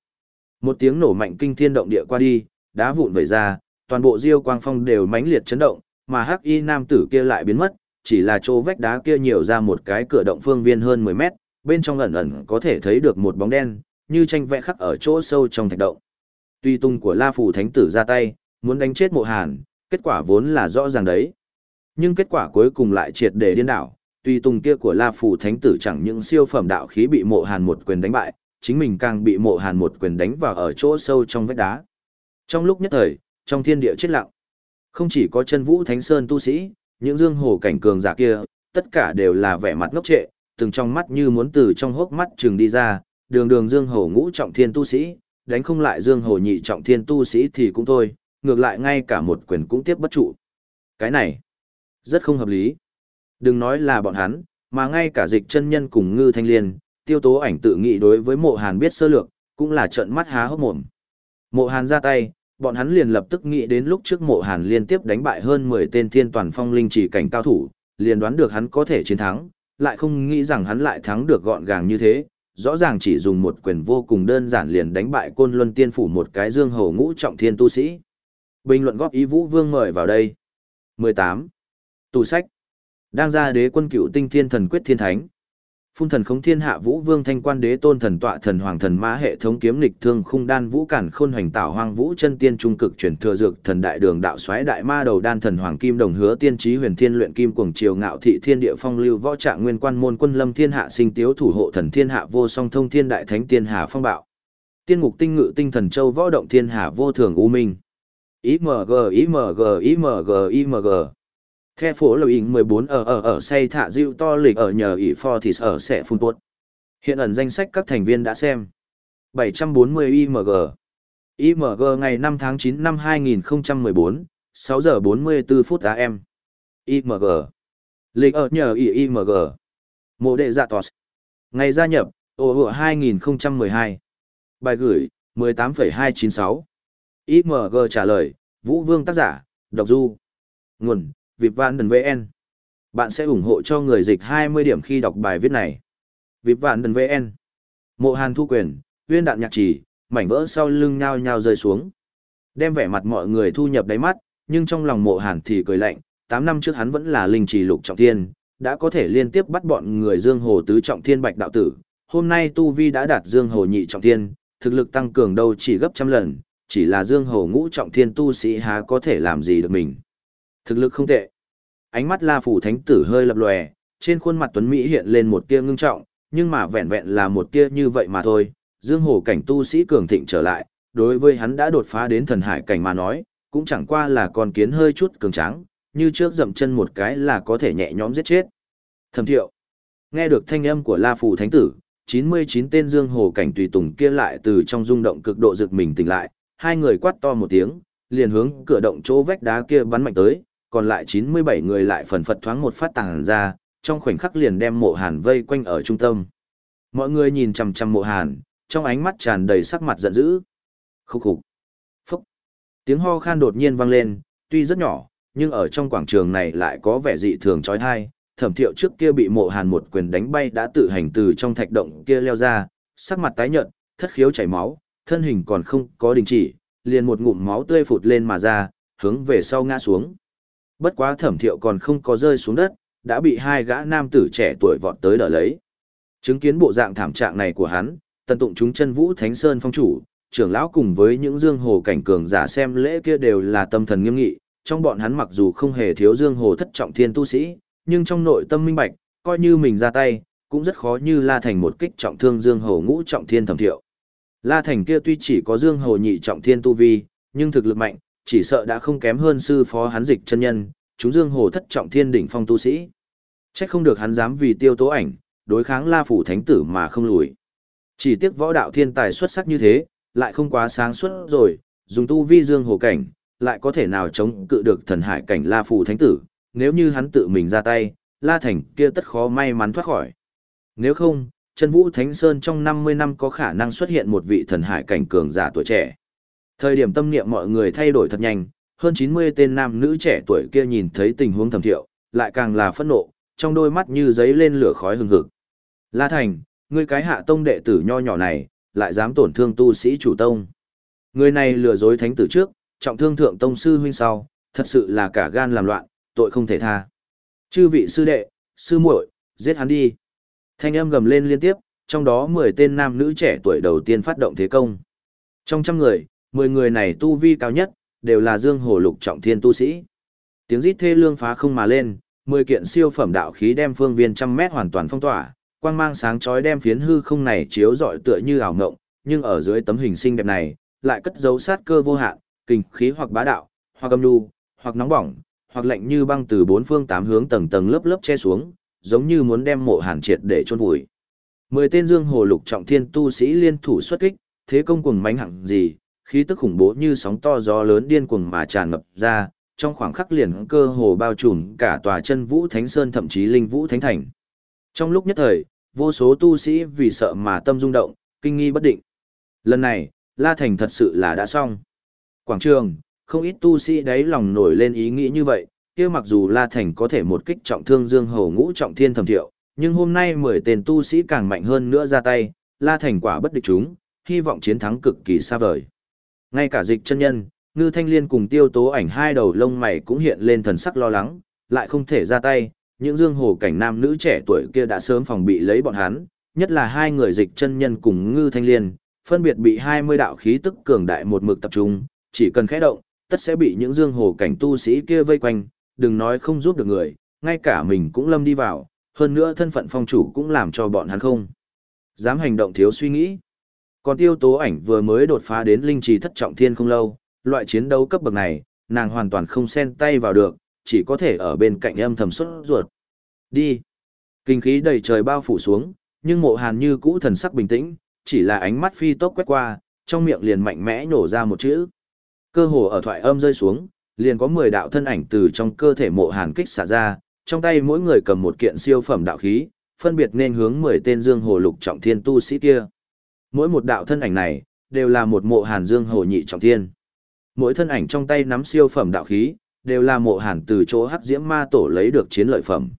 Một tiếng nổ mạnh kinh thiên động địa qua đi, đá vụn vẩy ra, toàn bộ diêu quang phong đều mãnh liệt chấn động, mà hắc y nam tử kia lại biến mất, chỉ là chỗ vách đá kia nhiều ra một cái cửa động phương viên hơn 10 mét, bên trong ẩn ẩn có thể thấy được một bóng đen, như tranh vẽ khắc ở chỗ sâu trong thạch động. Tuy tung của La phù Thánh Tử ra tay, muốn đánh chết mộ hàn, kết quả vốn là rõ ràng đấy. Nhưng kết quả cuối cùng lại triệt để điên đảo, tuy tung kia của La phù Thánh Tử chẳng những siêu phẩm đạo khí bị mộ hàn một quyền đánh bại, chính mình càng bị mộ hàn một quyền đánh vào ở chỗ sâu trong vách đá. Trong lúc nhất thời, trong thiên địa chết lặng, không chỉ có chân vũ thánh sơn tu sĩ, những dương hồ cảnh cường giả kia, tất cả đều là vẻ mặt ngốc trệ, từng trong mắt như muốn từ trong hốc mắt trừng đi ra, đường đường dương hồ ngũ trọng thiên tu sĩ, đánh không lại dương hồ nhị trọng thiên tu sĩ thì cũng thôi, ngược lại ngay cả một quyền cũng tiếp bất trụ. Cái này, rất không hợp lý. Đừng nói là bọn hắn, mà ngay cả dịch chân nhân cùng ngư thanh liên, tiêu tố ảnh tự nghĩ đối với mộ hàn biết sơ lược, cũng là trận mắt há hốc mồm. Mộ hàn ra tay, bọn hắn liền lập tức nghĩ đến lúc trước mộ hàn liên tiếp đánh bại hơn 10 tên thiên toàn phong linh chỉ cảnh cao thủ, liền đoán được hắn có thể chiến thắng, lại không nghĩ rằng hắn lại thắng được gọn gàng như thế, rõ ràng chỉ dùng một quyền vô cùng đơn giản liền đánh bại côn luân tiên phủ một cái dương hầu ngũ trọng thiên tu sĩ. Bình luận góp ý Vũ Vương mời vào đây. 18. Tù sách. Đang ra đế quân cựu tinh thiên thần quyết thiên thánh. Phun thần khống thiên hạ vũ vương thanh quan đế tôn thần tọa thần hoàng thần mã hệ thống kiếm lịch thương khung đan vũ cản khôn hoành tạo hoang vũ chân tiên trung cực chuyển thừa dược thần đại đường đạo xoáy đại ma đầu đan thần hoàng kim đồng hứa tiên trí huyền thiên luyện kim cuồng triều ngạo thị thiên địa phong lưu võ trạng nguyên quan môn quân lâm thiên hạ sinh tiếu thủ hộ thần thiên hạ vô song thông thiên đại thánh tiên hà phong bạo tiên ngục tinh ngự tinh thần châu võ động thiên hạ vô thường u minh IMG, IMG, IMG, IMG. The phố lầu ỉnh 14 ở ở ở say thạ dịu to lịch ở nhờ ỉ Fortis ở sẽ phun tuột. Hiện ẩn danh sách các thành viên đã xem. 740 IMG. IMG ngày 5 tháng 9 năm 2014, 6 giờ 44 phút AM. IMG. Lịch ở nhờ ỉ IMG. Mộ đệ dạ tos. Ngày gia nhập, ổ hựa 2012. Bài gửi, 18,296. IMG trả lời, Vũ Vương tác giả, đọc du. Nguồn, Vịp Vạn Đần VN. Bạn sẽ ủng hộ cho người dịch 20 điểm khi đọc bài viết này. Vịp Vạn Đần VN. Mộ Hàn thu quyền, viên đạn nhạc trì, mảnh vỡ sau lưng nhao nhao rơi xuống. Đem vẻ mặt mọi người thu nhập đáy mắt, nhưng trong lòng mộ Hàn thì cười lạnh, 8 năm trước hắn vẫn là linh trì lục trọng thiên, đã có thể liên tiếp bắt bọn người Dương Hồ tứ trọng thiên bạch đạo tử. Hôm nay Tu Vi đã đạt Dương Hồ nhị trọng thiên, thực lực tăng cường đâu chỉ gấp trăm lần, chỉ là Dương Hồ ngũ trọng thiên tu sĩ há có thể làm gì được mình. Thực lực không tệ. Ánh mắt La Phủ Thánh Tử hơi lập lòe, trên khuôn mặt Tuấn Mỹ hiện lên một tia ngưng trọng, nhưng mà vẹn vẹn là một tia như vậy mà thôi. Dương Hồ cảnh tu sĩ cường thịnh trở lại, đối với hắn đã đột phá đến thần hải cảnh mà nói, cũng chẳng qua là con kiến hơi chút cường tráng, như trước dậm chân một cái là có thể nhẹ nhõm giết chết. Thẩm thiệu. Nghe được thanh âm của La Phủ Thánh Tử, 99 tên Dương Hồ cảnh tùy tùng kia lại từ trong rung động cực độ giựt mình tỉnh lại, hai người quát to một tiếng, liền hướng cửa động chỗ vách đá kia bắn mạnh tới, còn lại 97 người lại phần phật thoáng một phát tàng ra, trong khoảnh khắc liền đem mộ hàn vây quanh ở trung tâm. Mọi người nhìn chằm chằm mộ hàn, trong ánh mắt tràn đầy sắc mặt giận dữ. Khúc khục. Phúc. Tiếng ho khan đột nhiên vang lên, tuy rất nhỏ, nhưng ở trong quảng trường này lại có vẻ dị thường trói thai. Thẩm thiệu trước kia bị mộ hàn một quyền đánh bay đã tự hành từ trong thạch động kia leo ra, sắc mặt tái nhợt, thất khiếu chảy máu, thân hình còn không có đình chỉ, liền một ngụm máu tươi phụt lên mà ra, hướng về sau ngã xuống. Bất quá thẩm thiệu còn không có rơi xuống đất, đã bị hai gã nam tử trẻ tuổi vọt tới đỡ lấy. Chứng kiến bộ dạng thảm trạng này của hắn, tần tụng chúng chân vũ thánh sơn phong chủ, trưởng lão cùng với những dương hồ cảnh cường giả xem lễ kia đều là tâm thần nghiêm nghị, trong bọn hắn mặc dù không hề thiếu dương hồ thất trọng thiên tu sĩ, nhưng trong nội tâm minh bạch, coi như mình ra tay, cũng rất khó như la thành một kích trọng thương dương hồ ngũ trọng thiên thẩm thiệu. La thành kia tuy chỉ có dương hồ nhị trọng thiên tu vi, nhưng thực lực mạnh, chỉ sợ đã không kém hơn sư phó hắn dịch chân nhân, chúng dương hồ thất trọng thiên đỉnh phong tu sĩ. Chắc không được hắn dám vì tiêu tố ảnh, đối kháng la phủ thánh tử mà không lùi. Chỉ tiếc võ đạo thiên tài xuất sắc như thế, lại không quá sáng suốt rồi, dùng tu vi dương hồ cảnh, lại có thể nào chống cự được thần hải cảnh la phủ thánh tử, nếu như hắn tự mình ra tay, la thành kia tất khó may mắn thoát khỏi. Nếu không, chân vũ thánh sơn trong 50 năm có khả năng xuất hiện một vị thần hải cảnh cường giả tuổi trẻ. Thời điểm tâm niệm mọi người thay đổi thật nhanh, hơn 90 tên nam nữ trẻ tuổi kia nhìn thấy tình huống thầm thiệu, lại càng là phẫn nộ, trong đôi mắt như giấy lên lửa khói hừng hực. La Thành, ngươi cái hạ tông đệ tử nho nhỏ này, lại dám tổn thương tu sĩ chủ tông. Người này lừa dối thánh tử trước, trọng thương thượng tông sư huynh sau, thật sự là cả gan làm loạn, tội không thể tha. Chư vị sư đệ, sư muội, giết hắn đi. Thanh âm gầm lên liên tiếp, trong đó 10 tên nam nữ trẻ tuổi đầu tiên phát động thế công. Trong trăm người, 10 người này tu vi cao nhất, đều là dương hồ lục trọng thiên tu sĩ. Tiếng rít thê lương phá không mà lên, 10 kiện siêu phẩm đạo khí đem phương viên trăm mét hoàn toàn phong tỏa, quang mang sáng chói đem phiến hư không này chiếu rọi tựa như ảo ngộng, nhưng ở dưới tấm hình sinh đẹp này, lại cất dấu sát cơ vô hạn, kinh khí hoặc bá đạo, hoặc âm nhu, hoặc nóng bỏng, hoặc lạnh như băng từ bốn phương tám hướng tầng tầng lớp lớp che xuống, giống như muốn đem mộ hàn triệt để chôn vùi. Mười tên dương hồ lục trọng thiên tu sĩ liên thủ xuất kích, thế công cùng mánh hẳn gì, khí tức khủng bố như sóng to gió lớn điên cuồng mà tràn ngập ra, trong khoảng khắc liền cơ hồ bao trùm cả tòa chân vũ thánh sơn thậm chí linh vũ thánh thành. Trong lúc nhất thời, vô số tu sĩ vì sợ mà tâm rung động, kinh nghi bất định. Lần này, La Thành thật sự là đã xong. Quảng trường, không ít tu sĩ đấy lòng nổi lên ý nghĩ như vậy, kia mặc dù La Thành có thể một kích trọng thương Dương Hầu ngũ trọng thiên thầm thiệu, nhưng hôm nay 10 tên tu sĩ càng mạnh hơn nữa ra tay, La Thành quả bất địch chúng, hy vọng chiến thắng cực kỳ xa vời. Ngay cả dịch chân nhân, ngư thanh liên cùng tiêu tố ảnh hai đầu lông mày cũng hiện lên thần sắc lo lắng, lại không thể ra tay, những dương hồ cảnh nam nữ trẻ tuổi kia đã sớm phòng bị lấy bọn hắn, nhất là hai người dịch chân nhân cùng ngư thanh liên, phân biệt bị 20 đạo khí tức cường đại một mực tập trung, chỉ cần khẽ động, tất sẽ bị những dương hồ cảnh tu sĩ kia vây quanh, đừng nói không giúp được người, ngay cả mình cũng lâm đi vào, hơn nữa thân phận phong chủ cũng làm cho bọn hắn không. Dám hành động thiếu suy nghĩ. Còn tiêu tố ảnh vừa mới đột phá đến linh trì thất trọng thiên không lâu, loại chiến đấu cấp bậc này, nàng hoàn toàn không xen tay vào được, chỉ có thể ở bên cạnh âm thầm xuất ruột. Đi. Kinh khí đầy trời bao phủ xuống, nhưng mộ hàn như cũ thần sắc bình tĩnh, chỉ là ánh mắt phi tốc quét qua, trong miệng liền mạnh mẽ nổ ra một chữ. Cơ hồ ở thoại âm rơi xuống, liền có 10 đạo thân ảnh từ trong cơ thể mộ hàn kích xả ra, trong tay mỗi người cầm một kiện siêu phẩm đạo khí, phân biệt nên hướng 10 tên dương hồ lục trọng thiên tu sĩ kia. Mỗi một đạo thân ảnh này, đều là một mộ hàn dương hồ nhị trọng thiên. Mỗi thân ảnh trong tay nắm siêu phẩm đạo khí, đều là mộ hàn từ chỗ hắc diễm ma tổ lấy được chiến lợi phẩm.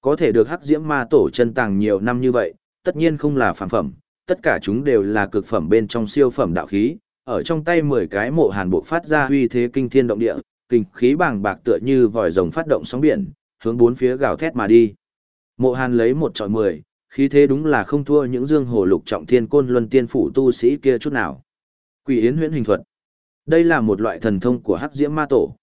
Có thể được hắc diễm ma tổ chân tàng nhiều năm như vậy, tất nhiên không là phản phẩm, tất cả chúng đều là cực phẩm bên trong siêu phẩm đạo khí, ở trong tay 10 cái mộ hàn buộc phát ra uy thế kinh thiên động địa, kinh khí bàng bạc tựa như vòi rồng phát động sóng biển, hướng bốn phía gào thét mà đi. Mộ hàn lấy một trọi 10, khí thế đúng là không thua những dương hồ lục trọng thiên côn luân tiên phủ tu sĩ kia chút nào. Quỷ yến huyễn hình thuật. Đây là một loại thần thông của hắc diễm ma tổ.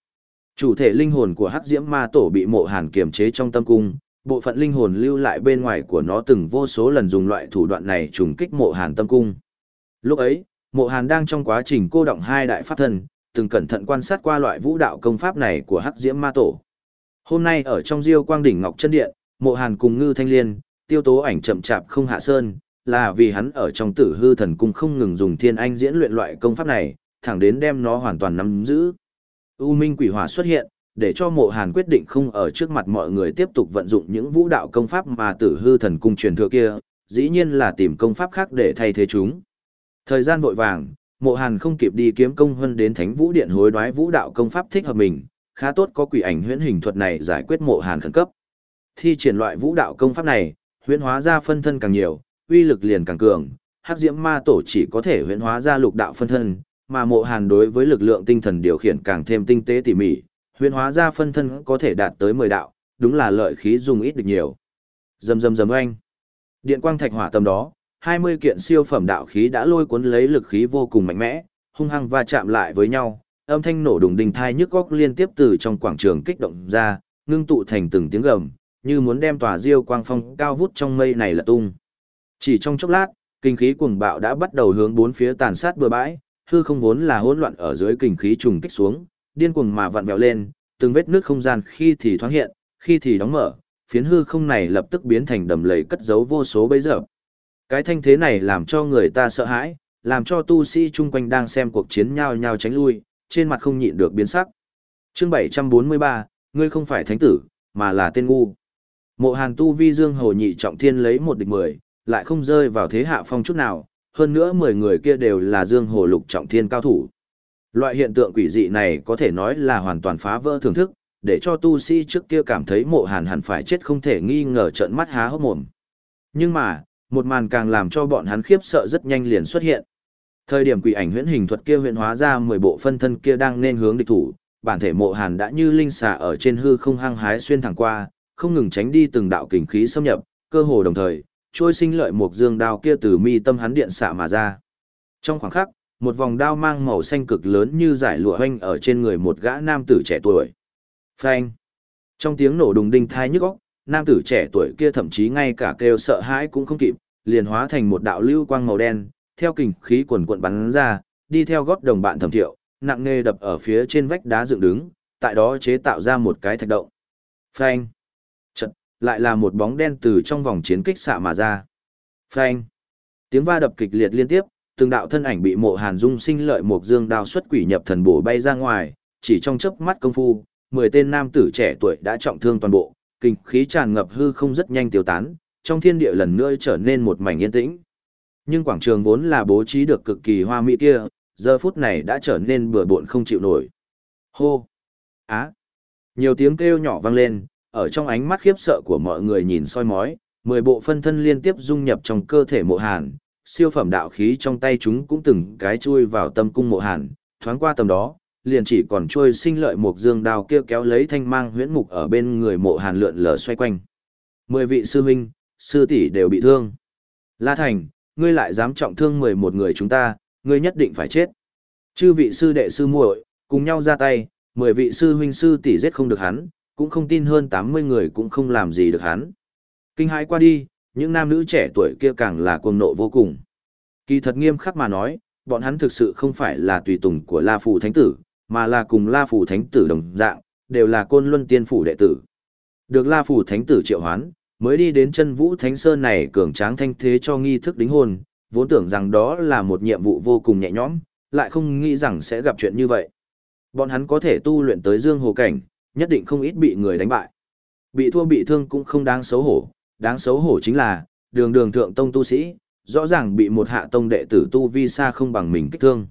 Chủ thể linh hồn của hắc diễm ma tổ bị mộ hàn kiềm chế trong tâm cung, bộ phận linh hồn lưu lại bên ngoài của nó từng vô số lần dùng loại thủ đoạn này trùng kích mộ hàn tâm cung. Lúc ấy, mộ hàn đang trong quá trình cô động hai đại pháp thân, từng cẩn thận quan sát qua loại vũ đạo công pháp này của hắc diễm ma tổ. Hôm nay ở trong diêu quang đỉnh Ngọc Chân Điện, mộ hàn cùng ngư thanh liên, tiêu tố ảnh chậm chạp không hạ sơn, là vì hắn ở trong tử hư thần cung không ngừng dùng thiên anh diễn luyện loại công pháp này, thẳng đến đem nó hoàn toàn nắm giữ. U minh quỷ hỏa xuất hiện, để cho mộ hàn quyết định không ở trước mặt mọi người tiếp tục vận dụng những vũ đạo công pháp mà tử hư thần cung truyền thừa kia, dĩ nhiên là tìm công pháp khác để thay thế chúng. Thời gian vội vàng, mộ hàn không kịp đi kiếm công hơn đến thánh vũ điện hối đoái vũ đạo công pháp thích hợp mình, khá tốt có quỷ ảnh huyễn hình thuật này giải quyết mộ hàn khẩn cấp. Thi triển loại vũ đạo công pháp này, huyễn hóa ra phân thân càng nhiều, uy lực liền càng cường, hắc diễm ma tổ chỉ có thể huyễn hóa ra lục đạo phân thân, mà mộ hàn đối với lực lượng tinh thần điều khiển càng thêm tinh tế tỉ mỉ, huyễn hóa ra phân thân có thể đạt tới 10 đạo, đúng là lợi khí dùng ít được nhiều. Dầm dầm dầm anh. Điện quang thạch hỏa tầm đó, 20 kiện siêu phẩm đạo khí đã lôi cuốn lấy lực khí vô cùng mạnh mẽ, hung hăng va chạm lại với nhau, âm thanh nổ đùng đình thai nhức góc liên tiếp từ trong quảng trường kích động ra, ngưng tụ thành từng tiếng gầm, như muốn đem tòa diêu quang phong cao vút trong mây này là tung. Chỉ trong chốc lát, kinh khí cuồng bạo đã bắt đầu hướng bốn phía tàn sát bừa bãi, hư không vốn là hỗn loạn ở dưới kinh khí trùng kích xuống, điên cuồng mà vặn vẹo lên, từng vết nước không gian khi thì thoáng hiện, khi thì đóng mở, phiến hư không này lập tức biến thành đầm lầy cất giấu vô số bấy giờ. Cái thanh thế này làm cho người ta sợ hãi, làm cho tu sĩ chung quanh đang xem cuộc chiến nhau nhau tránh lui, trên mặt không nhịn được biến sắc. Chương 743, ngươi không phải thánh tử, mà là tên ngu. Mộ Hàn tu vi dương hồ nhị trọng thiên lấy một địch mười, lại không rơi vào thế hạ phong chút nào, hơn nữa 10 người kia đều là dương hồ lục trọng thiên cao thủ. Loại hiện tượng quỷ dị này có thể nói là hoàn toàn phá vỡ thưởng thức, để cho tu sĩ trước kia cảm thấy mộ hàn hẳn phải chết không thể nghi ngờ trận mắt há hốc mồm. Nhưng mà, một màn càng làm cho bọn hắn khiếp sợ rất nhanh liền xuất hiện. Thời điểm quỷ ảnh huyễn hình thuật kia huyễn hóa ra 10 bộ phân thân kia đang nên hướng địch thủ, bản thể mộ hàn đã như linh xà ở trên hư không hăng hái xuyên thẳng qua, không ngừng tránh đi từng đạo kình khí xâm nhập, cơ hồ đồng thời, trôi sinh lợi một dương đao kia từ mi tâm hắn điện xạ mà ra. Trong khoảng khắc, một vòng đao mang màu xanh cực lớn như giải lụa hoanh ở trên người một gã nam tử trẻ tuổi. Phanh! Trong tiếng nổ đùng đinh thai nhức óc, nam tử trẻ tuổi kia thậm chí ngay cả kêu sợ hãi cũng không kịp, liền hóa thành một đạo lưu quang màu đen, theo kình khí quần cuộn bắn ra, đi theo gót đồng bạn thẩm thiệu, nặng nề đập ở phía trên vách đá dựng đứng, tại đó chế tạo ra một cái thạch động. Phanh! Lại là một bóng đen từ trong vòng chiến kích xạ mà ra. Phanh! Tiếng va đập kịch liệt liên tiếp, từng đạo thân ảnh bị mộ hàn dung sinh lợi một dương đao xuất quỷ nhập thần bổ bay ra ngoài, chỉ trong chớp mắt công phu, 10 tên nam tử trẻ tuổi đã trọng thương toàn bộ, kinh khí tràn ngập hư không rất nhanh tiêu tán, trong thiên địa lần nữa trở nên một mảnh yên tĩnh. Nhưng quảng trường vốn là bố trí được cực kỳ hoa mỹ kia, giờ phút này đã trở nên bừa bộn không chịu nổi. Hô! Á! Nhiều tiếng kêu nhỏ vang lên, ở trong ánh mắt khiếp sợ của mọi người nhìn soi mói, mười bộ phân thân liên tiếp dung nhập trong cơ thể mộ hàn, siêu phẩm đạo khí trong tay chúng cũng từng cái chui vào tâm cung mộ hàn, thoáng qua tầm đó, liền chỉ còn trôi sinh lợi một dương đao kia kéo lấy thanh mang huyễn mục ở bên người mộ hàn lượn lờ xoay quanh. Mười vị sư huynh, sư tỷ đều bị thương. La Thành, ngươi lại dám trọng thương mười một người chúng ta, ngươi nhất định phải chết. Chư vị sư đệ sư muội, cùng nhau ra tay, mười vị sư huynh sư tỷ giết không được hắn, cũng không tin hơn tám mươi người cũng không làm gì được hắn. Kinh hãi qua đi, những nam nữ trẻ tuổi kia càng là cuồng nộ vô cùng. Kỳ thật nghiêm khắc mà nói, bọn hắn thực sự không phải là tùy tùng của La Phù Thánh Tử, mà là cùng La Phù Thánh Tử đồng dạng, đều là côn luân tiên phủ đệ tử. Được La Phù Thánh Tử triệu hoán, mới đi đến chân vũ Thánh Sơn này cường tráng thanh thế cho nghi thức đính hôn, vốn tưởng rằng đó là một nhiệm vụ vô cùng nhẹ nhõm, lại không nghĩ rằng sẽ gặp chuyện như vậy. Bọn hắn có thể tu luyện tới dương hồ cảnh, nhất định không ít bị người đánh bại. Bị thua bị thương cũng không đáng xấu hổ, đáng xấu hổ chính là, đường đường thượng tông tu sĩ, rõ ràng bị một hạ tông đệ tử tu vi xa không bằng mình kích thương.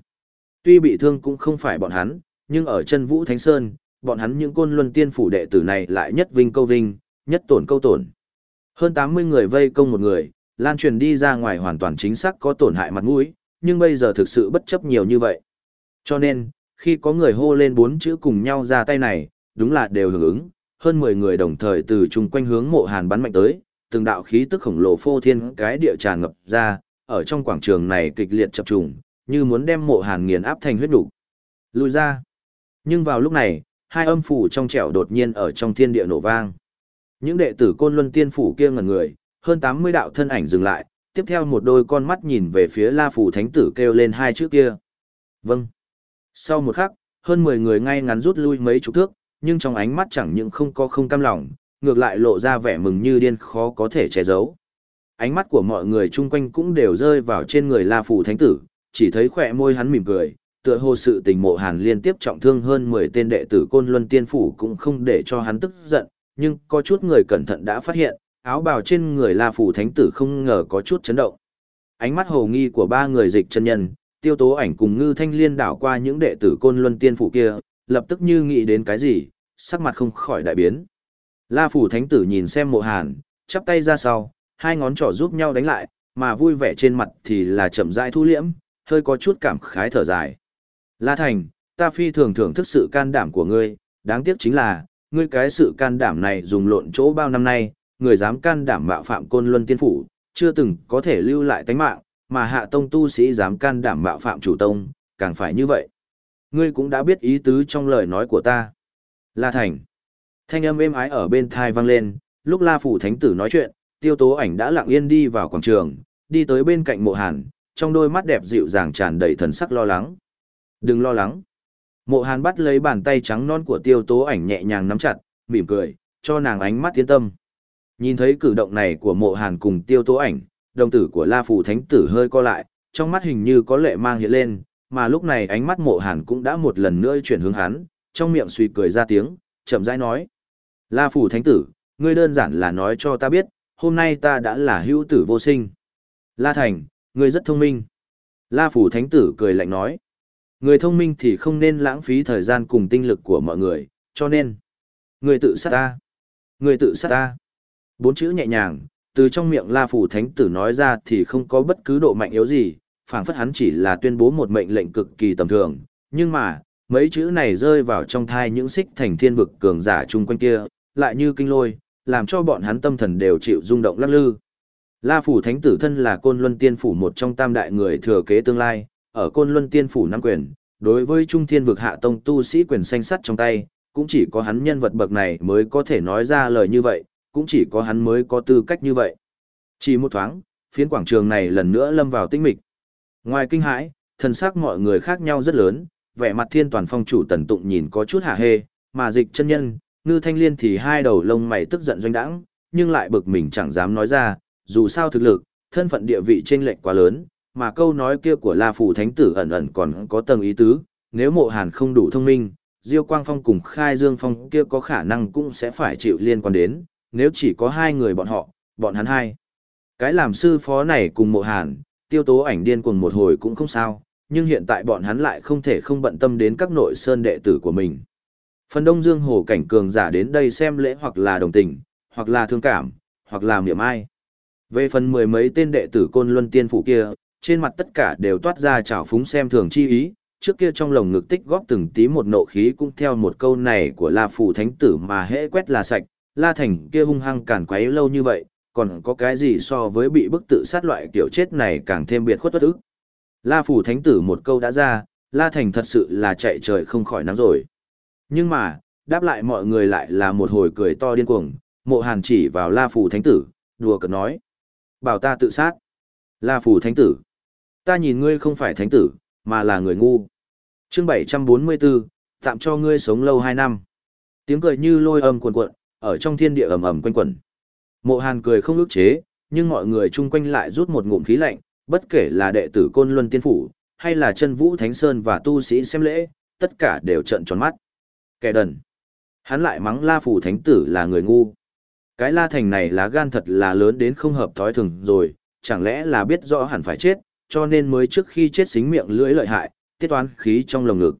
Tuy bị thương cũng không phải bọn hắn, nhưng ở chân vũ thánh sơn, bọn hắn những côn luân tiên phủ đệ tử này lại nhất vinh câu vinh, nhất tổn câu tổn. Hơn 80 người vây công một người, lan truyền đi ra ngoài hoàn toàn chính xác có tổn hại mặt mũi, nhưng bây giờ thực sự bất chấp nhiều như vậy. Cho nên, khi có người hô lên bốn chữ cùng nhau ra tay này, đúng là đều hưởng ứng, hơn 10 người đồng thời từ chung quanh hướng mộ hàn bắn mạnh tới, từng đạo khí tức khổng lồ phô thiên cái địa tràn ngập ra, ở trong quảng trường này kịch liệt chập trùng, như muốn đem mộ hàn nghiền áp thành huyết đủ. Lùi ra. Nhưng vào lúc này, hai âm phủ trong trẻo đột nhiên ở trong thiên địa nổ vang. Những đệ tử côn luân tiên phủ kia ngẩn người, hơn 80 đạo thân ảnh dừng lại, tiếp theo một đôi con mắt nhìn về phía La Phủ Thánh Tử kêu lên hai chữ kia. Vâng. Sau một khắc, hơn 10 người ngay ngắn rút lui mấy chục thước, nhưng trong ánh mắt chẳng những không có không cam lòng, ngược lại lộ ra vẻ mừng như điên khó có thể che giấu. Ánh mắt của mọi người chung quanh cũng đều rơi vào trên người La Phủ Thánh Tử, chỉ thấy khỏe môi hắn mỉm cười, tựa hồ sự tình mộ hàn liên tiếp trọng thương hơn 10 tên đệ tử côn luân tiên phủ cũng không để cho hắn tức giận, nhưng có chút người cẩn thận đã phát hiện, áo bào trên người La Phủ Thánh Tử không ngờ có chút chấn động. Ánh mắt hồ nghi của ba người dịch chân nhân, tiêu tố ảnh cùng ngư thanh liên đảo qua những đệ tử côn luân tiên phủ kia, lập tức như nghĩ đến cái gì, sắc mặt không khỏi đại biến. La Phủ Thánh Tử nhìn xem mộ hàn, chắp tay ra sau, hai ngón trỏ giúp nhau đánh lại, mà vui vẻ trên mặt thì là chậm rãi thu liễm, hơi có chút cảm khái thở dài. La Thành, ta phi thường thưởng thức sự can đảm của ngươi, đáng tiếc chính là, ngươi cái sự can đảm này dùng lộn chỗ bao năm nay, người dám can đảm mạo phạm côn luân tiên phủ, chưa từng có thể lưu lại tánh mạng, mà hạ tông tu sĩ dám can đảm mạo phạm chủ tông, càng phải như vậy. Ngươi cũng đã biết ý tứ trong lời nói của ta. La Thành. Thanh âm êm ái ở bên thai vang lên, lúc La Phủ Thánh Tử nói chuyện, tiêu tố ảnh đã lặng yên đi vào quảng trường, đi tới bên cạnh mộ hàn, trong đôi mắt đẹp dịu dàng tràn đầy thần sắc lo lắng. Đừng lo lắng. Mộ hàn bắt lấy bàn tay trắng non của tiêu tố ảnh nhẹ nhàng nắm chặt, mỉm cười, cho nàng ánh mắt tiến tâm. Nhìn thấy cử động này của mộ hàn cùng tiêu tố ảnh, đồng tử của La Phủ Thánh Tử hơi co lại, trong mắt hình như có lệ mang hiện lên, mà lúc này ánh mắt mộ hàn cũng đã một lần nữa chuyển hướng hắn, trong miệng suy cười ra tiếng, chậm rãi nói. La Phủ Thánh Tử, ngươi đơn giản là nói cho ta biết, hôm nay ta đã là hữu tử vô sinh. La Thành, ngươi rất thông minh. La Phủ Thánh Tử cười lạnh nói. Người thông minh thì không nên lãng phí thời gian cùng tinh lực của mọi người, cho nên. Người tự sát ta. Người tự sát ta. Bốn chữ nhẹ nhàng, từ trong miệng La Phủ Thánh Tử nói ra thì không có bất cứ độ mạnh yếu gì, phảng phất hắn chỉ là tuyên bố một mệnh lệnh cực kỳ tầm thường, nhưng mà, mấy chữ này rơi vào trong thai những xích thành thiên vực cường giả chung quanh kia, lại như kinh lôi, làm cho bọn hắn tâm thần đều chịu rung động lắc lư. La Phủ Thánh Tử thân là Côn Luân Tiên Phủ một trong tam đại người thừa kế tương lai, ở Côn Luân Tiên Phủ nắm quyền, đối với Trung Thiên vực hạ tông tu sĩ quyền xanh sắt trong tay, cũng chỉ có hắn nhân vật bậc này mới có thể nói ra lời như vậy, cũng chỉ có hắn mới có tư cách như vậy. Chỉ một thoáng, phiến quảng trường này lần nữa lâm vào tinh mịch. Ngoài kinh hãi, thần sắc mọi người khác nhau rất lớn, vẻ mặt thiên toàn phong chủ tần tụng nhìn có chút hạ hê, mà dịch chân nhân, ngư thanh liên thì hai đầu lông mày tức giận doanh đãng, nhưng lại bực mình chẳng dám nói ra, dù sao thực lực, thân phận địa vị trên lệch quá lớn, mà câu nói kia của La Phủ Thánh Tử ẩn ẩn còn có tầng ý tứ, nếu mộ hàn không đủ thông minh, Diêu Quang Phong cùng Khai Dương Phong kia có khả năng cũng sẽ phải chịu liên quan đến, nếu chỉ có hai người bọn họ, bọn hắn hai. Cái làm sư phó này cùng mộ hàn, tiêu tố ảnh điên cuồng một hồi cũng không sao, nhưng hiện tại bọn hắn lại không thể không bận tâm đến các nội sơn đệ tử của mình. Phần Đông Dương Hồ cảnh cường giả đến đây xem lễ hoặc là đồng tình, hoặc là thương cảm, hoặc là miệng ai. Về phần mười mấy tên đệ tử côn luân tiên phủ kia, trên mặt tất cả đều toát ra trào phúng xem thường chi ý, trước kia trong lồng ngực tích góp từng tí một nộ khí cũng theo một câu này của La Phủ Thánh Tử mà hễ quét là sạch, La Thành kia hung hăng cản quấy lâu như vậy, còn có cái gì so với bị bức tự sát loại kiểu chết này càng thêm biệt khuất bất ức. La Phủ Thánh Tử một câu đã ra, La Thành thật sự là chạy trời không khỏi nắng rồi. Nhưng mà, đáp lại mọi người lại là một hồi cười to điên cuồng, mộ hàn chỉ vào La Phủ Thánh Tử, đùa cợt nói. Bảo ta tự sát. La Phủ Thánh Tử. Ta nhìn ngươi không phải Thánh Tử, mà là người ngu. Chương 744, tạm cho ngươi sống lâu 2 năm. Tiếng cười như lôi âm cuồn cuộn, ở trong thiên địa ầm ầm quanh quẩn. Mộ Hàn cười không ức chế, nhưng mọi người chung quanh lại rút một ngụm khí lạnh, bất kể là đệ tử Côn Luân Tiên phủ, hay là chân Vũ Thánh Sơn và tu sĩ xem lễ, tất cả đều trợn tròn mắt. Kẻ đần. Hắn lại mắng La phủ thánh tử là người ngu. Cái La thành này lá gan thật là lớn đến không hợp thói thường rồi, chẳng lẽ là biết rõ hẳn phải chết, cho nên mới trước khi chết xính miệng lưỡi lợi hại, tiết toán khí trong lồng ngực.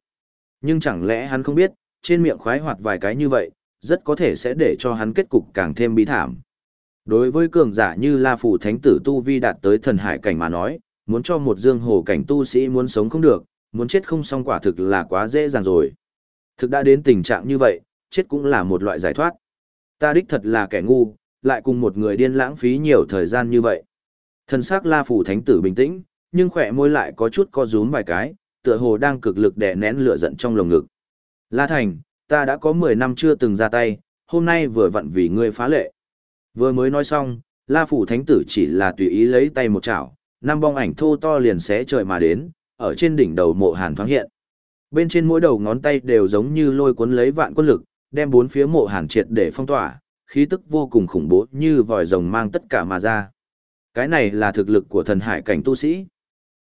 Nhưng chẳng lẽ hắn không biết, trên miệng khoái hoạt vài cái như vậy, rất có thể sẽ để cho hắn kết cục càng thêm bí thảm. Đối với cường giả như La Phủ Thánh Tử Tu Vi đạt tới thần hải cảnh mà nói, muốn cho một dương hồ cảnh tu sĩ muốn sống không được, muốn chết không xong quả thực là quá dễ dàng rồi. Thực đã đến tình trạng như vậy, chết cũng là một loại giải thoát. Ta đích thật là kẻ ngu, lại cùng một người điên lãng phí nhiều thời gian như vậy. Thần sắc La Phủ Thánh Tử bình tĩnh, nhưng khỏe môi lại có chút co rúm vài cái, tựa hồ đang cực lực đè nén lửa giận trong lồng ngực. La Thành, ta đã có 10 năm chưa từng ra tay, hôm nay vừa vặn vì ngươi phá lệ. Vừa mới nói xong, La Phủ Thánh Tử chỉ là tùy ý lấy tay một chảo, năm bong ảnh thô to liền xé trời mà đến, ở trên đỉnh đầu mộ hàn thoáng hiện. Bên trên mỗi đầu ngón tay đều giống như lôi cuốn lấy vạn quân lực, đem bốn phía mộ hàn triệt để phong tỏa, khí tức vô cùng khủng bố như vòi rồng mang tất cả mà ra. Cái này là thực lực của thần hải cảnh tu sĩ.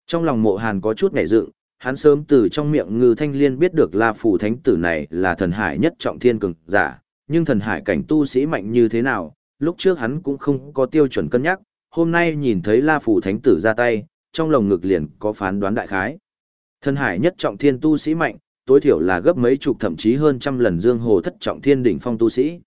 Trong lòng mộ hàn có chút ngảy dựng, hắn sớm từ trong miệng ngư thanh liên biết được La Phủ Thánh Tử này là thần hải nhất trọng thiên cường giả, nhưng thần hải cảnh tu sĩ mạnh như thế nào, lúc trước hắn cũng không có tiêu chuẩn cân nhắc, hôm nay nhìn thấy La Phủ Thánh Tử ra tay, trong lồng ngực liền có phán đoán đại khái. Thân hải nhất trọng thiên tu sĩ mạnh, tối thiểu là gấp mấy chục thậm chí hơn trăm lần dương hồ thất trọng thiên đỉnh phong tu sĩ.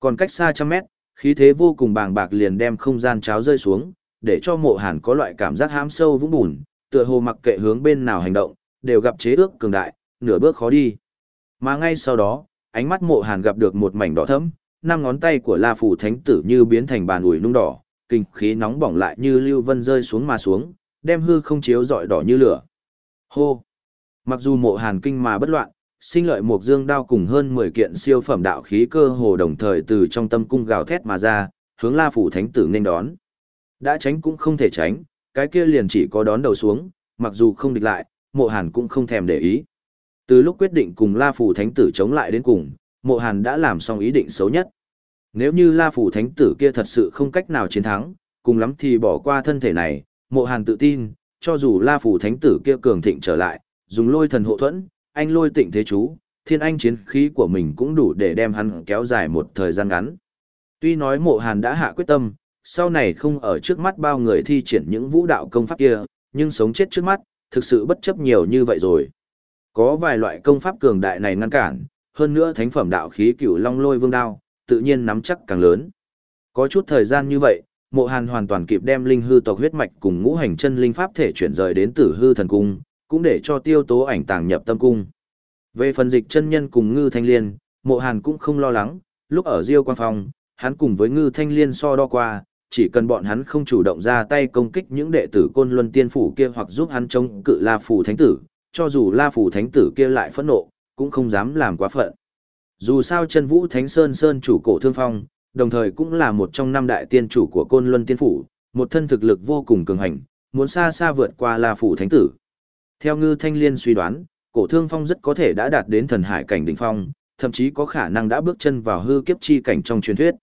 Còn cách xa trăm mét, khí thế vô cùng bàng bạc liền đem không gian cháo rơi xuống, để cho mộ hàn có loại cảm giác hãm sâu vũng bùn, tựa hồ mặc kệ hướng bên nào hành động, đều gặp chế ước cường đại, nửa bước khó đi. Mà ngay sau đó, ánh mắt mộ hàn gặp được một mảnh đỏ thẫm, năm ngón tay của La Phủ Thánh Tử như biến thành bàn ủi nung đỏ, kinh khí nóng bỏng lại như lưu vân rơi xuống mà xuống, đem hư không chiếu rọi đỏ như lửa. Hô! Mặc dù mộ hàn kinh mà bất loạn, sinh lợi một dương đao cùng hơn 10 kiện siêu phẩm đạo khí cơ hồ đồng thời từ trong tâm cung gào thét mà ra, hướng La Phủ Thánh Tử nên đón. Đã tránh cũng không thể tránh, cái kia liền chỉ có đón đầu xuống, mặc dù không địch lại, mộ hàn cũng không thèm để ý. Từ lúc quyết định cùng La Phủ Thánh Tử chống lại đến cùng, mộ hàn đã làm xong ý định xấu nhất. Nếu như La Phủ Thánh Tử kia thật sự không cách nào chiến thắng, cùng lắm thì bỏ qua thân thể này, mộ hàn tự tin, cho dù La Phủ Thánh Tử kia cường thịnh trở lại, dùng lôi thần hộ thuẫn, anh lôi tịnh thế chú, thiên anh chiến khí của mình cũng đủ để đem hắn kéo dài một thời gian ngắn. Tuy nói mộ hàn đã hạ quyết tâm, sau này không ở trước mắt bao người thi triển những vũ đạo công pháp kia, nhưng sống chết trước mắt, thực sự bất chấp nhiều như vậy rồi. Có vài loại công pháp cường đại này ngăn cản, hơn nữa thánh phẩm đạo khí cửu long lôi vương đao, tự nhiên nắm chắc càng lớn. Có chút thời gian như vậy, mộ hàn hoàn toàn kịp đem linh hư tộc huyết mạch cùng ngũ hành chân linh pháp thể chuyển rời đến tử hư thần cung, cũng để cho tiêu tố ảnh tàng nhập tâm cung. Về phần dịch chân nhân cùng ngư thanh liên, mộ hàn cũng không lo lắng, lúc ở Diêu quan Phong, hắn cùng với ngư thanh liên so đo qua, chỉ cần bọn hắn không chủ động ra tay công kích những đệ tử côn luân tiên phủ kia hoặc giúp hắn chống cự la phủ thánh tử, cho dù la phủ thánh tử kia lại phẫn nộ, cũng không dám làm quá phận. Dù sao chân vũ thánh sơn sơn chủ cổ thương phong, đồng thời cũng là một trong năm đại tiên chủ của côn luân tiên phủ, một thân thực lực vô cùng cường hành, muốn xa xa vượt qua la phủ thánh tử. Theo ngư thanh liên suy đoán, cổ thương phong rất có thể đã đạt đến thần hải cảnh đỉnh phong, thậm chí có khả năng đã bước chân vào hư kiếp chi cảnh trong truyền thuyết.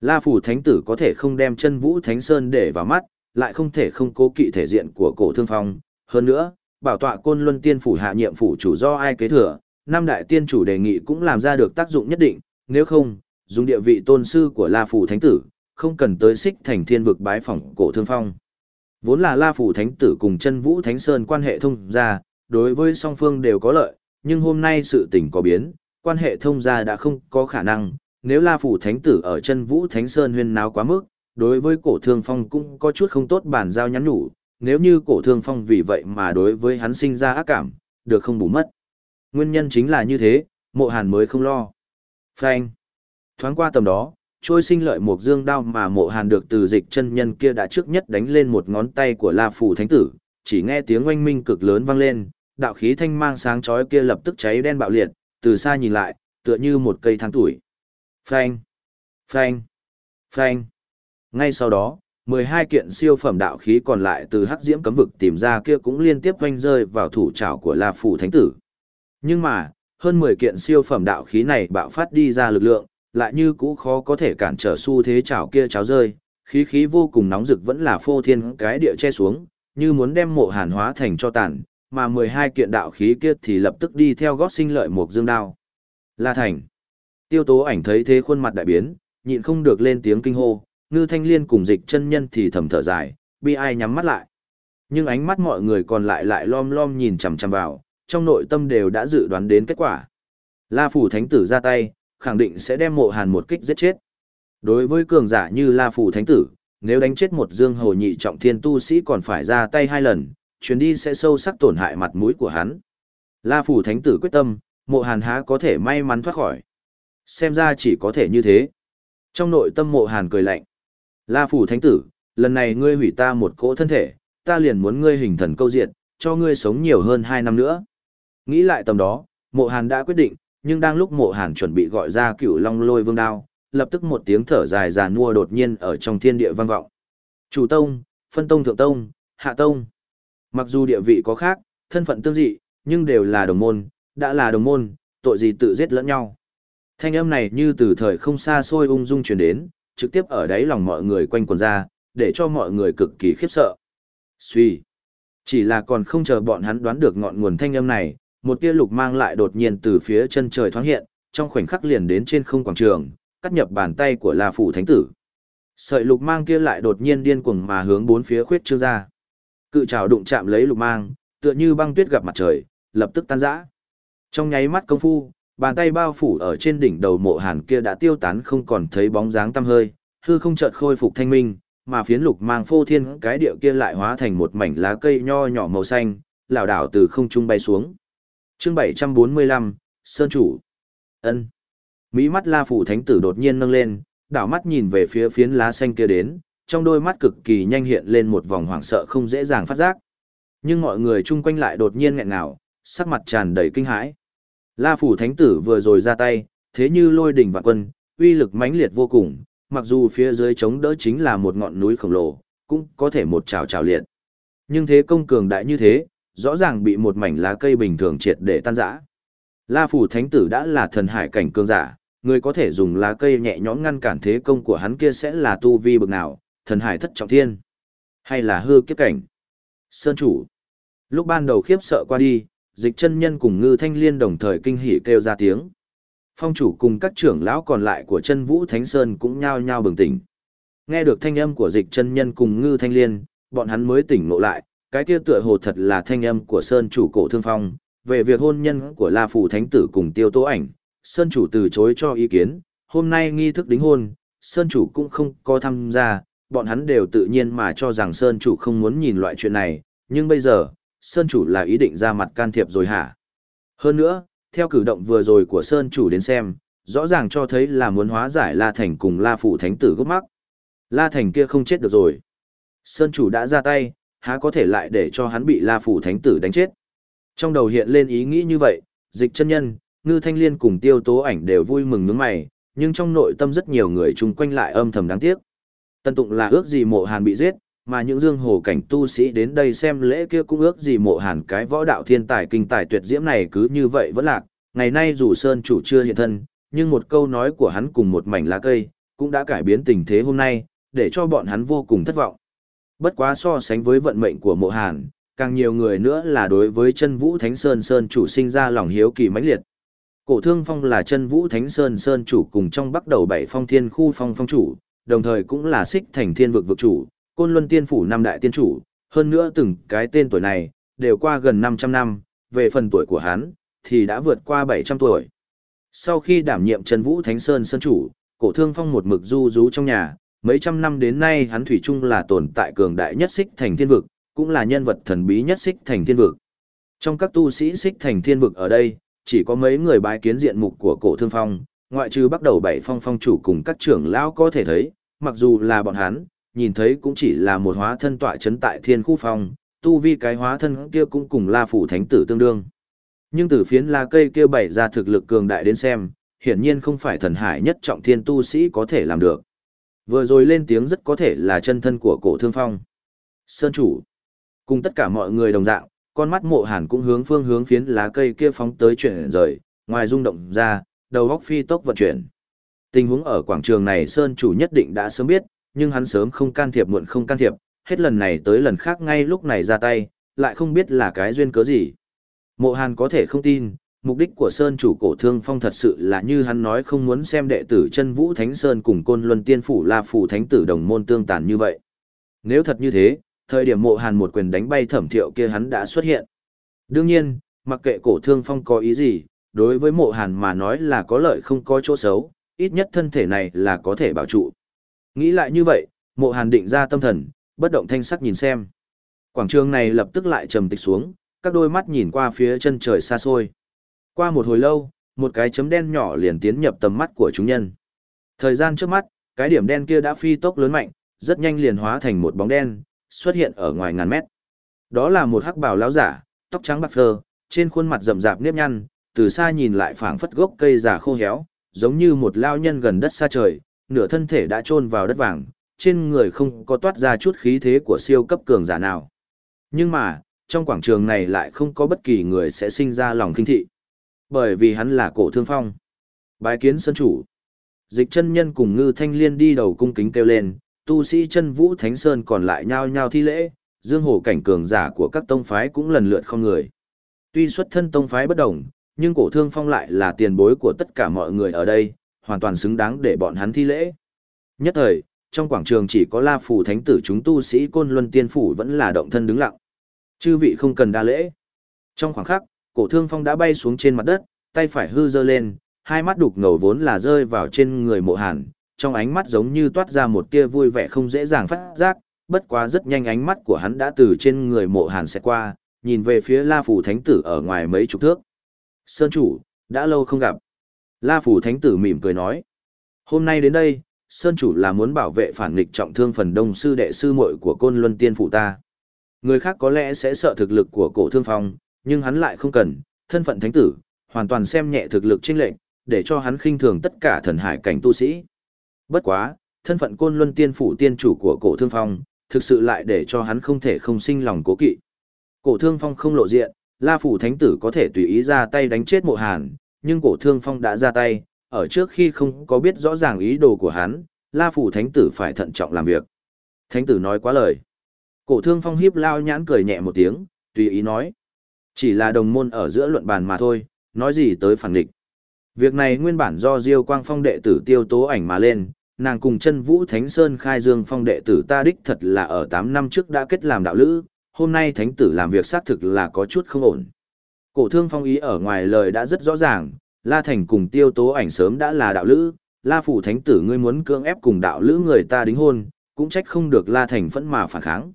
La Phủ Thánh Tử có thể không đem chân vũ Thánh Sơn để vào mắt, lại không thể không cố kỵ thể diện của cổ thương phong. Hơn nữa, bảo tọa côn luân tiên phủ hạ nhiệm phủ chủ do ai kế thừa, năm đại tiên chủ đề nghị cũng làm ra được tác dụng nhất định, nếu không, dùng địa vị tôn sư của La Phủ Thánh Tử, không cần tới xích thành thiên vực bái phỏng cổ thương phong. Vốn là La Phủ Thánh Tử cùng chân vũ Thánh Sơn quan hệ thông gia, đối với song phương đều có lợi, nhưng hôm nay sự tình có biến, quan hệ thông gia đã không có khả năng, nếu La Phủ Thánh Tử ở chân Vũ Thánh Sơn huyên náo quá mức, đối với cổ thương phong cũng có chút không tốt bản giao nhắn nhủ, nếu như cổ thương phong vì vậy mà đối với hắn sinh ra ác cảm, được không bù mất. Nguyên nhân chính là như thế, mộ hàn mới không lo. Phanh. Thoáng qua tầm đó, trôi sinh lợi một dương đao mà mộ hàn được từ dịch chân nhân kia đã trước nhất đánh lên một ngón tay của La Phủ Thánh Tử, chỉ nghe tiếng oanh minh cực lớn vang lên, đạo khí thanh mang sáng chói kia lập tức cháy đen bạo liệt, từ xa nhìn lại, tựa như một cây tháng tuổi. Phanh, phanh, phanh. Ngay sau đó, 12 kiện siêu phẩm đạo khí còn lại từ hắc diễm cấm vực tìm ra kia cũng liên tiếp quanh rơi vào thủ trảo của La Phủ Thánh Tử. Nhưng mà, hơn 10 kiện siêu phẩm đạo khí này bạo phát đi ra lực lượng, lại như cũ khó có thể cản trở xu thế chảo kia cháo rơi, khí khí vô cùng nóng rực vẫn là phô thiên cái địa che xuống, như muốn đem mộ hàn hóa thành cho tàn, mà 12 kiện đạo khí kia thì lập tức đi theo gót sinh lợi một dương đao. La Thành. Tiêu tố ảnh thấy thế khuôn mặt đại biến, nhịn không được lên tiếng kinh hô, ngư thanh liên cùng dịch chân nhân thì thầm thở dài, bi ai nhắm mắt lại. Nhưng ánh mắt mọi người còn lại lại lom lom nhìn chằm chằm vào, trong nội tâm đều đã dự đoán đến kết quả. La Phủ Thánh Tử ra tay, khẳng định sẽ đem mộ hàn một kích giết chết. Đối với cường giả như La Phủ Thánh Tử, nếu đánh chết một dương hồ nhị trọng thiên tu sĩ còn phải ra tay hai lần, chuyến đi sẽ sâu sắc tổn hại mặt mũi của hắn. La Phủ Thánh Tử quyết tâm, mộ hàn há có thể may mắn thoát khỏi. Xem ra chỉ có thể như thế. Trong nội tâm mộ hàn cười lạnh. La Phủ Thánh Tử, lần này ngươi hủy ta một cỗ thân thể, ta liền muốn ngươi hình thần câu diệt, cho ngươi sống nhiều hơn hai năm nữa. Nghĩ lại tầm đó, mộ hàn đã quyết định, nhưng đang lúc mộ hàn chuẩn bị gọi ra cựu long lôi vương đao, lập tức một tiếng thở dài già nua đột nhiên ở trong thiên địa vang vọng. Chủ tông, phân tông thượng tông, hạ tông. Mặc dù địa vị có khác, thân phận tương dị, nhưng đều là đồng môn, đã là đồng môn, tội gì tự giết lẫn nhau. Thanh âm này như từ thời không xa xôi ung dung truyền đến, trực tiếp ở đáy lòng mọi người quanh quần ra, để cho mọi người cực kỳ khiếp sợ. Suy. Chỉ là còn không chờ bọn hắn đoán được ngọn nguồn thanh âm này, một tia lục mang lại đột nhiên từ phía chân trời thoáng hiện, trong khoảnh khắc liền đến trên không quảng trường, cắt nhập bàn tay của La phủ thánh tử. Sợi lục mang kia lại đột nhiên điên cuồng mà hướng bốn phía khuyết trương ra. Cự trảo đụng chạm lấy lục mang, tựa như băng tuyết gặp mặt trời, lập tức tan rã. Trong nháy mắt công phu, bàn tay bao phủ ở trên đỉnh đầu mộ hàn kia đã tiêu tán không còn thấy bóng dáng tăm hơi, hư không chợt khôi phục thanh minh, mà phiến lục mang phô thiên cái điệu kia lại hóa thành một mảnh lá cây nho nhỏ màu xanh, lảo đảo từ không trung bay xuống. Chương 745, Sơn chủ. Ân. Mỹ mắt La phủ thánh tử đột nhiên nâng lên, đảo mắt nhìn về phía phiến lá xanh kia đến, trong đôi mắt cực kỳ nhanh hiện lên một vòng hoảng sợ không dễ dàng phát giác. Nhưng mọi người chung quanh lại đột nhiên nghẹn ngào, sắc mặt tràn đầy kinh hãi. La phủ thánh tử vừa rồi ra tay, thế như lôi đỉnh vạn quân, uy lực mãnh liệt vô cùng, mặc dù phía dưới chống đỡ chính là một ngọn núi khổng lồ, cũng có thể một trào trào liệt. Nhưng thế công cường đại như thế, rõ ràng bị một mảnh lá cây bình thường triệt để tan rã. La phủ thánh tử đã là thần hải cảnh cường giả, người có thể dùng lá cây nhẹ nhõm ngăn cản thế công của hắn kia sẽ là tu vi bực nào, thần hải thất trọng thiên, hay là hư kiếp cảnh. Sơn chủ. Lúc ban đầu khiếp sợ qua đi, dịch chân nhân cùng ngư thanh liên đồng thời kinh hỉ kêu ra tiếng. Phong chủ cùng các trưởng lão còn lại của chân vũ thánh sơn cũng nhao nhao bừng tỉnh. Nghe được thanh âm của dịch chân nhân cùng ngư thanh liên, bọn hắn mới tỉnh ngộ lại, cái kia tựa hồ thật là thanh âm của sơn chủ cổ thương phong, về việc hôn nhân của La Phủ Thánh Tử cùng tiêu tố ảnh, sơn chủ từ chối cho ý kiến, hôm nay nghi thức đính hôn, sơn chủ cũng không có tham gia, bọn hắn đều tự nhiên mà cho rằng sơn chủ không muốn nhìn loại chuyện này, nhưng bây giờ, Sơn chủ là ý định ra mặt can thiệp rồi hả? Hơn nữa, theo cử động vừa rồi của Sơn chủ đến xem, rõ ràng cho thấy là muốn hóa giải La Thành cùng La Phủ Thánh tử gốc mắc. La Thành kia không chết được rồi. Sơn chủ đã ra tay, há có thể lại để cho hắn bị La Phủ Thánh tử đánh chết. Trong đầu hiện lên ý nghĩ như vậy, dịch chân nhân, ngư thanh liên cùng tiêu tố ảnh đều vui mừng nhướng mày, nhưng trong nội tâm rất nhiều người chung quanh lại âm thầm đáng tiếc. Tân tụng là ước gì mộ hàn bị giết, mà những dương hồ cảnh tu sĩ đến đây xem lễ kia cũng ước gì mộ hàn cái võ đạo thiên tài kinh tài tuyệt diễm này cứ như vậy vẫn lạc, ngày nay dù Sơn chủ chưa hiện thân, nhưng một câu nói của hắn cùng một mảnh lá cây, cũng đã cải biến tình thế hôm nay, để cho bọn hắn vô cùng thất vọng. Bất quá so sánh với vận mệnh của mộ hàn, càng nhiều người nữa là đối với chân vũ thánh sơn sơn chủ sinh ra lòng hiếu kỳ mãnh liệt. Cổ thương phong là chân vũ thánh sơn sơn chủ cùng trong bắt đầu bảy phong thiên khu phong phong chủ, đồng thời cũng là xích thành thiên vực vực chủ, côn luân tiên phủ năm đại tiên chủ, hơn nữa từng cái tên tuổi này, đều qua gần 500 năm, về phần tuổi của hắn, thì đã vượt qua 700 tuổi. Sau khi đảm nhiệm Trần Vũ Thánh Sơn Sơn Chủ, cổ thương phong một mực du rú trong nhà, mấy trăm năm đến nay hắn thủy chung là tồn tại cường đại nhất xích thành thiên vực, cũng là nhân vật thần bí nhất xích thành thiên vực. Trong các tu sĩ xích thành thiên vực ở đây, chỉ có mấy người bái kiến diện mục của cổ thương phong, ngoại trừ bắt đầu bảy phong phong chủ cùng các trưởng lão có thể thấy, mặc dù là bọn hắn, nhìn thấy cũng chỉ là một hóa thân tọa chấn tại thiên khu phong, tu vi cái hóa thân kia cũng cùng la phủ thánh tử tương đương. Nhưng từ phiến la cây kia bày ra thực lực cường đại đến xem, hiển nhiên không phải thần hải nhất trọng thiên tu sĩ có thể làm được. Vừa rồi lên tiếng rất có thể là chân thân của cổ thương phong. Sơn chủ. Cùng tất cả mọi người đồng dạng, con mắt mộ hàn cũng hướng phương hướng phiến lá cây kia phóng tới chuyển rời, ngoài rung động ra, đầu góc phi tốc vận chuyển. Tình huống ở quảng trường này Sơn chủ nhất định đã sớm biết, nhưng hắn sớm không can thiệp muộn không can thiệp, hết lần này tới lần khác ngay lúc này ra tay, lại không biết là cái duyên cớ gì. Mộ Hàn có thể không tin, mục đích của Sơn chủ cổ thương phong thật sự là như hắn nói không muốn xem đệ tử chân vũ Thánh Sơn cùng côn luân tiên phủ la phủ thánh tử đồng môn tương tàn như vậy. Nếu thật như thế, thời điểm mộ hàn một quyền đánh bay thẩm thiệu kia hắn đã xuất hiện. Đương nhiên, mặc kệ cổ thương phong có ý gì, đối với mộ hàn mà nói là có lợi không có chỗ xấu, ít nhất thân thể này là có thể bảo trụ. Nghĩ lại như vậy, mộ hàn định ra tâm thần, bất động thanh sắc nhìn xem. Quảng trường này lập tức lại trầm tịch xuống, các đôi mắt nhìn qua phía chân trời xa xôi. Qua một hồi lâu, một cái chấm đen nhỏ liền tiến nhập tầm mắt của chúng nhân. Thời gian trước mắt, cái điểm đen kia đã phi tốc lớn mạnh, rất nhanh liền hóa thành một bóng đen, xuất hiện ở ngoài ngàn mét. Đó là một hắc bào lão giả, tóc trắng bạc phơ, trên khuôn mặt rậm rạp nếp nhăn, từ xa nhìn lại phảng phất gốc cây già khô héo, giống như một lao nhân gần đất xa trời, nửa thân thể đã chôn vào đất vàng, trên người không có toát ra chút khí thế của siêu cấp cường giả nào. Nhưng mà, trong quảng trường này lại không có bất kỳ người sẽ sinh ra lòng kinh thị. Bởi vì hắn là cổ thương phong. Bái kiến sân chủ. Dịch chân nhân cùng ngư thanh liên đi đầu cung kính kêu lên, tu sĩ chân vũ thánh sơn còn lại nhao nhao thi lễ, dương hồ cảnh cường giả của các tông phái cũng lần lượt không người. Tuy xuất thân tông phái bất đồng, nhưng cổ thương phong lại là tiền bối của tất cả mọi người ở đây, hoàn toàn xứng đáng để bọn hắn thi lễ. Nhất thời, trong quảng trường chỉ có la phủ thánh tử chúng tu sĩ côn luân tiên phủ vẫn là động thân đứng lặng. Chư vị không cần đa lễ. Trong khoảng khắc, cổ thương phong đã bay xuống trên mặt đất, tay phải hư dơ lên, hai mắt đục ngầu vốn là rơi vào trên người mộ hàn, trong ánh mắt giống như toát ra một tia vui vẻ không dễ dàng phát giác, bất quá rất nhanh ánh mắt của hắn đã từ trên người mộ hàn sẽ qua, nhìn về phía La Phủ Thánh Tử ở ngoài mấy chục thước. Sơn chủ, đã lâu không gặp. La Phủ Thánh Tử mỉm cười nói. Hôm nay đến đây, Sơn chủ là muốn bảo vệ phản nghịch trọng thương phần đông sư đệ sư muội của côn luân tiên phụ ta. Người khác có lẽ sẽ sợ thực lực của cổ thương phong, nhưng hắn lại không cần, thân phận thánh tử, hoàn toàn xem nhẹ thực lực chênh lệnh, để cho hắn khinh thường tất cả thần hải cảnh tu sĩ. Bất quá, thân phận côn luân tiên phủ tiên chủ của cổ thương phong, thực sự lại để cho hắn không thể không sinh lòng cố kỵ. Cổ thương phong không lộ diện, la phủ thánh tử có thể tùy ý ra tay đánh chết mộ hàn, nhưng cổ thương phong đã ra tay, ở trước khi không có biết rõ ràng ý đồ của hắn, la phủ thánh tử phải thận trọng làm việc. Thánh tử nói quá lời. Cổ thương phong hiếp lao nhãn cười nhẹ một tiếng, tùy ý nói. Chỉ là đồng môn ở giữa luận bàn mà thôi, nói gì tới phản địch. Việc này nguyên bản do Diêu Quang Phong đệ tử tiêu tố ảnh mà lên, nàng cùng chân vũ Thánh Sơn khai dương phong đệ tử ta đích thật là ở 8 năm trước đã kết làm đạo lữ, hôm nay thánh tử làm việc xác thực là có chút không ổn. Cổ thương phong ý ở ngoài lời đã rất rõ ràng, La Thành cùng tiêu tố ảnh sớm đã là đạo lữ, La Phủ thánh tử ngươi muốn cưỡng ép cùng đạo lữ người ta đính hôn, cũng trách không được La Thành phẫn mà phản kháng.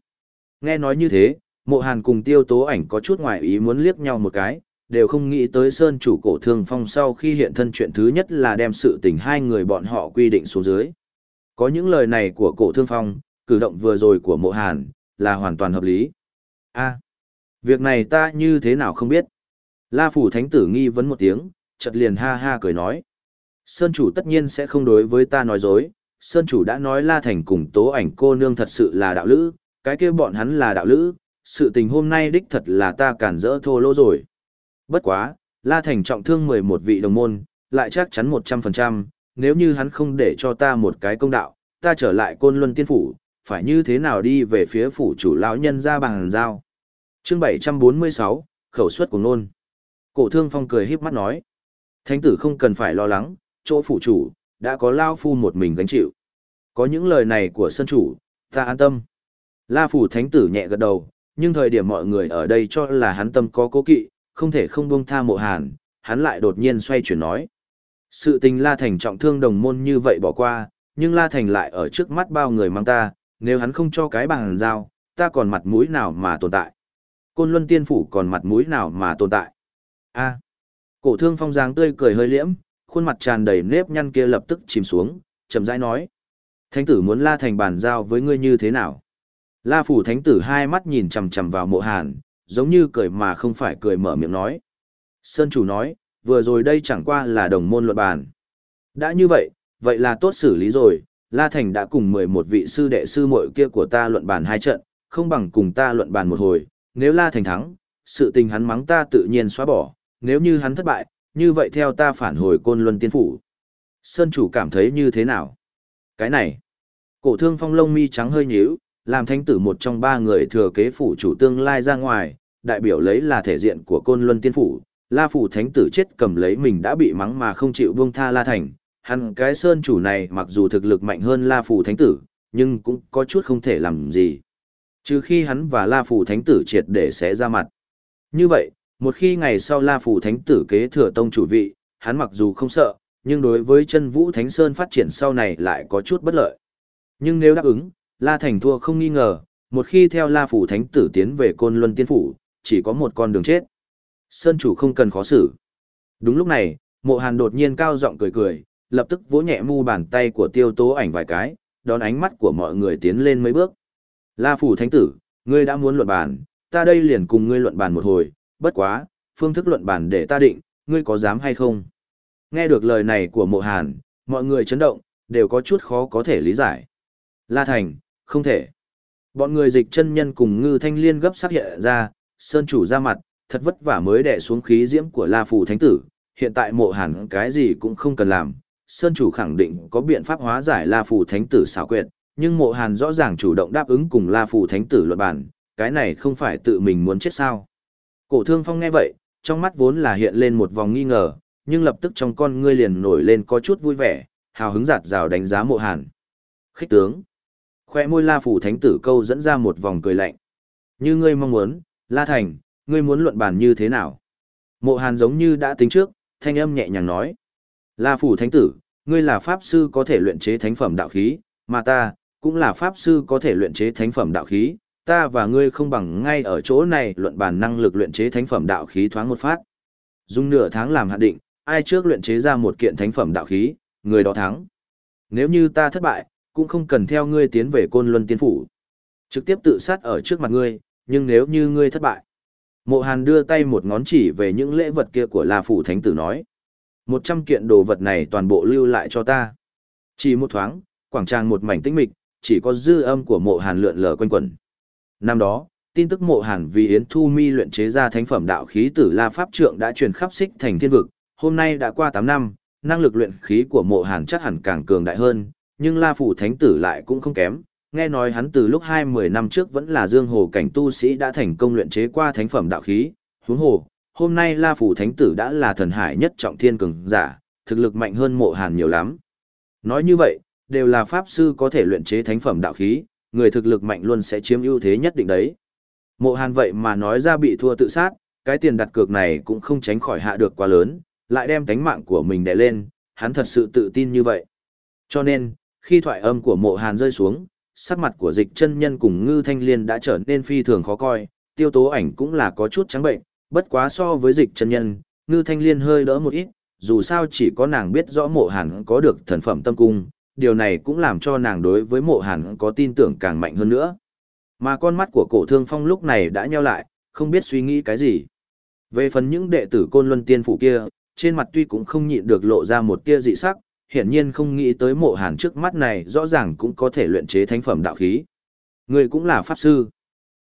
Nghe nói như thế, mộ hàn cùng tiêu tố ảnh có chút ngoài ý muốn liếc nhau một cái, đều không nghĩ tới Sơn chủ cổ thương phong sau khi hiện thân chuyện thứ nhất là đem sự tình hai người bọn họ quy định xuống dưới. Có những lời này của cổ thương phong, cử động vừa rồi của mộ hàn, là hoàn toàn hợp lý. a việc này ta như thế nào không biết. La Phủ Thánh Tử nghi vấn một tiếng, chợt liền ha ha cười nói. Sơn chủ tất nhiên sẽ không đối với ta nói dối, Sơn chủ đã nói La Thành cùng tố ảnh cô nương thật sự là đạo lữ, cái kia bọn hắn là đạo lữ, sự tình hôm nay đích thật là ta cản rỡ thô lỗ rồi. Bất quá, La Thành trọng thương 11 vị đồng môn, lại chắc chắn 100%, nếu như hắn không để cho ta một cái công đạo, ta trở lại côn luân tiên phủ, phải như thế nào đi về phía phủ chủ lão nhân ra bằng giao. chương 746, khẩu suất của nôn. Cổ thương phong cười híp mắt nói. Thánh tử không cần phải lo lắng, chỗ phủ chủ, đã có lao phu một mình gánh chịu. Có những lời này của sân chủ, ta an tâm. La phủ thánh tử nhẹ gật đầu, nhưng thời điểm mọi người ở đây cho là hắn tâm có cố kỵ, không thể không buông tha mộ hàn, hắn lại đột nhiên xoay chuyển nói. Sự tình La Thành trọng thương đồng môn như vậy bỏ qua, nhưng La Thành lại ở trước mắt bao người mang ta, nếu hắn không cho cái bằng giao, ta còn mặt mũi nào mà tồn tại. Côn Luân Tiên Phủ còn mặt mũi nào mà tồn tại. a cổ thương phong dáng tươi cười hơi liễm, khuôn mặt tràn đầy nếp nhăn kia lập tức chìm xuống, chậm rãi nói. Thánh tử muốn La Thành bàn giao với ngươi như thế nào? La Phủ Thánh tử hai mắt nhìn chằm chằm vào mộ hàn, giống như cười mà không phải cười mở miệng nói. Sơn chủ nói, vừa rồi đây chẳng qua là đồng môn luận bàn. Đã như vậy, vậy là tốt xử lý rồi, La Thành đã cùng 11 vị sư đệ sư muội kia của ta luận bàn hai trận, không bằng cùng ta luận bàn một hồi, nếu La Thành thắng, sự tình hắn mắng ta tự nhiên xóa bỏ, nếu như hắn thất bại, như vậy theo ta phản hồi côn luân tiên phủ. Sơn chủ cảm thấy như thế nào? Cái này, cổ thương phong lông mi trắng hơi nhíu, làm thánh tử một trong ba người thừa kế phủ chủ tương lai ra ngoài, đại biểu lấy là thể diện của côn luân tiên phủ, la phủ thánh tử chết cầm lấy mình đã bị mắng mà không chịu buông tha la thành, hắn cái sơn chủ này mặc dù thực lực mạnh hơn la phủ thánh tử, nhưng cũng có chút không thể làm gì. Trừ khi hắn và la phủ thánh tử triệt để sẽ ra mặt. Như vậy, một khi ngày sau La Phủ Thánh tử kế thừa tông chủ vị, hắn mặc dù không sợ, nhưng đối với chân vũ Thánh Sơn phát triển sau này lại có chút bất lợi. Nhưng nếu đáp ứng, La Thành thua không nghi ngờ, một khi theo La Phủ Thánh tử tiến về Côn Luân Tiên Phủ, chỉ có một con đường chết. Sơn chủ không cần khó xử. Đúng lúc này, mộ hàn đột nhiên cao giọng cười cười, lập tức vỗ nhẹ mu bàn tay của tiêu tố ảnh vài cái, đón ánh mắt của mọi người tiến lên mấy bước. La Phủ Thánh tử, ngươi đã muốn luận bàn, ta đây liền cùng ngươi luận bàn một hồi, bất quá, phương thức luận bàn để ta định, ngươi có dám hay không? Nghe được lời này của mộ hàn, mọi người chấn động, đều có chút khó có thể lý giải. La Thành, không thể. Bọn người dịch chân nhân cùng ngư thanh liên gấp xác hiện ra, sơn chủ ra mặt, thật vất vả mới đè xuống khí diễm của La Phù Thánh Tử, hiện tại mộ hàn cái gì cũng không cần làm. Sơn chủ khẳng định có biện pháp hóa giải La Phù Thánh Tử xảo quyệt, nhưng mộ hàn rõ ràng chủ động đáp ứng cùng La Phù Thánh Tử luận bản, cái này không phải tự mình muốn chết sao. Cổ thương phong nghe vậy, trong mắt vốn là hiện lên một vòng nghi ngờ, nhưng lập tức trong con ngươi liền nổi lên có chút vui vẻ, hào hứng giạt rào đánh giá mộ hàn. Khích tướng. Khoe môi la phủ thánh tử câu dẫn ra một vòng cười lạnh. Như ngươi mong muốn, la thành, ngươi muốn luận bàn như thế nào? Mộ hàn giống như đã tính trước, thanh âm nhẹ nhàng nói. La phủ thánh tử, ngươi là pháp sư có thể luyện chế thánh phẩm đạo khí, mà ta, cũng là pháp sư có thể luyện chế thánh phẩm đạo khí, ta và ngươi không bằng ngay ở chỗ này luận bàn năng lực luyện chế thánh phẩm đạo khí thoáng một phát. Dùng nửa tháng làm hạn định, ai trước luyện chế ra một kiện thánh phẩm đạo khí, người đó thắng. Nếu như ta thất bại, cũng không cần theo ngươi tiến về côn luân tiên phủ. Trực tiếp tự sát ở trước mặt ngươi, nhưng nếu như ngươi thất bại. Mộ Hàn đưa tay một ngón chỉ về những lễ vật kia của La Phủ Thánh Tử nói. Một trăm kiện đồ vật này toàn bộ lưu lại cho ta. Chỉ một thoáng, quảng trang một mảnh tĩnh mịch, chỉ có dư âm của mộ Hàn lượn lờ quanh quẩn. Năm đó, tin tức mộ hàn vì Yến Thu Mi luyện chế ra thánh phẩm đạo khí tử La Pháp Trượng đã truyền khắp xích thành thiên vực, hôm nay đã qua tám năm, năng lực luyện khí của mộ hàn chắc hẳn càng cường đại hơn, nhưng La Phủ Thánh Tử lại cũng không kém. Nghe nói hắn từ lúc 20 năm trước vẫn là dương hồ cảnh tu sĩ đã thành công luyện chế qua thánh phẩm đạo khí, huống hồ, hôm nay La Phủ Thánh Tử đã là thần hải nhất trọng thiên cường giả, thực lực mạnh hơn mộ hàn nhiều lắm. Nói như vậy, đều là pháp sư có thể luyện chế thánh phẩm đạo khí, người thực lực mạnh luôn sẽ chiếm ưu thế nhất định đấy. Mộ Hàn vậy mà nói ra bị thua tự sát, cái tiền đặt cược này cũng không tránh khỏi hạ được quá lớn, lại đem tánh mạng của mình đè lên, hắn thật sự tự tin như vậy. Cho nên, khi thoại âm của mộ Hàn rơi xuống, sắc mặt của dịch chân nhân cùng ngư thanh liên đã trở nên phi thường khó coi, tiêu tố ảnh cũng là có chút trắng bệnh, bất quá so với dịch chân nhân, ngư thanh liên hơi đỡ một ít, dù sao chỉ có nàng biết rõ mộ Hàn có được thần phẩm tâm cung, điều này cũng làm cho nàng đối với mộ hàn có tin tưởng càng mạnh hơn nữa. Mà con mắt của cổ thương phong lúc này đã nheo lại, không biết suy nghĩ cái gì. Về phần những đệ tử côn luân tiên phủ kia, trên mặt tuy cũng không nhịn được lộ ra một tia dị sắc, hiển nhiên không nghĩ tới mộ hàn trước mắt này rõ ràng cũng có thể luyện chế thánh phẩm đạo khí. Người cũng là pháp sư.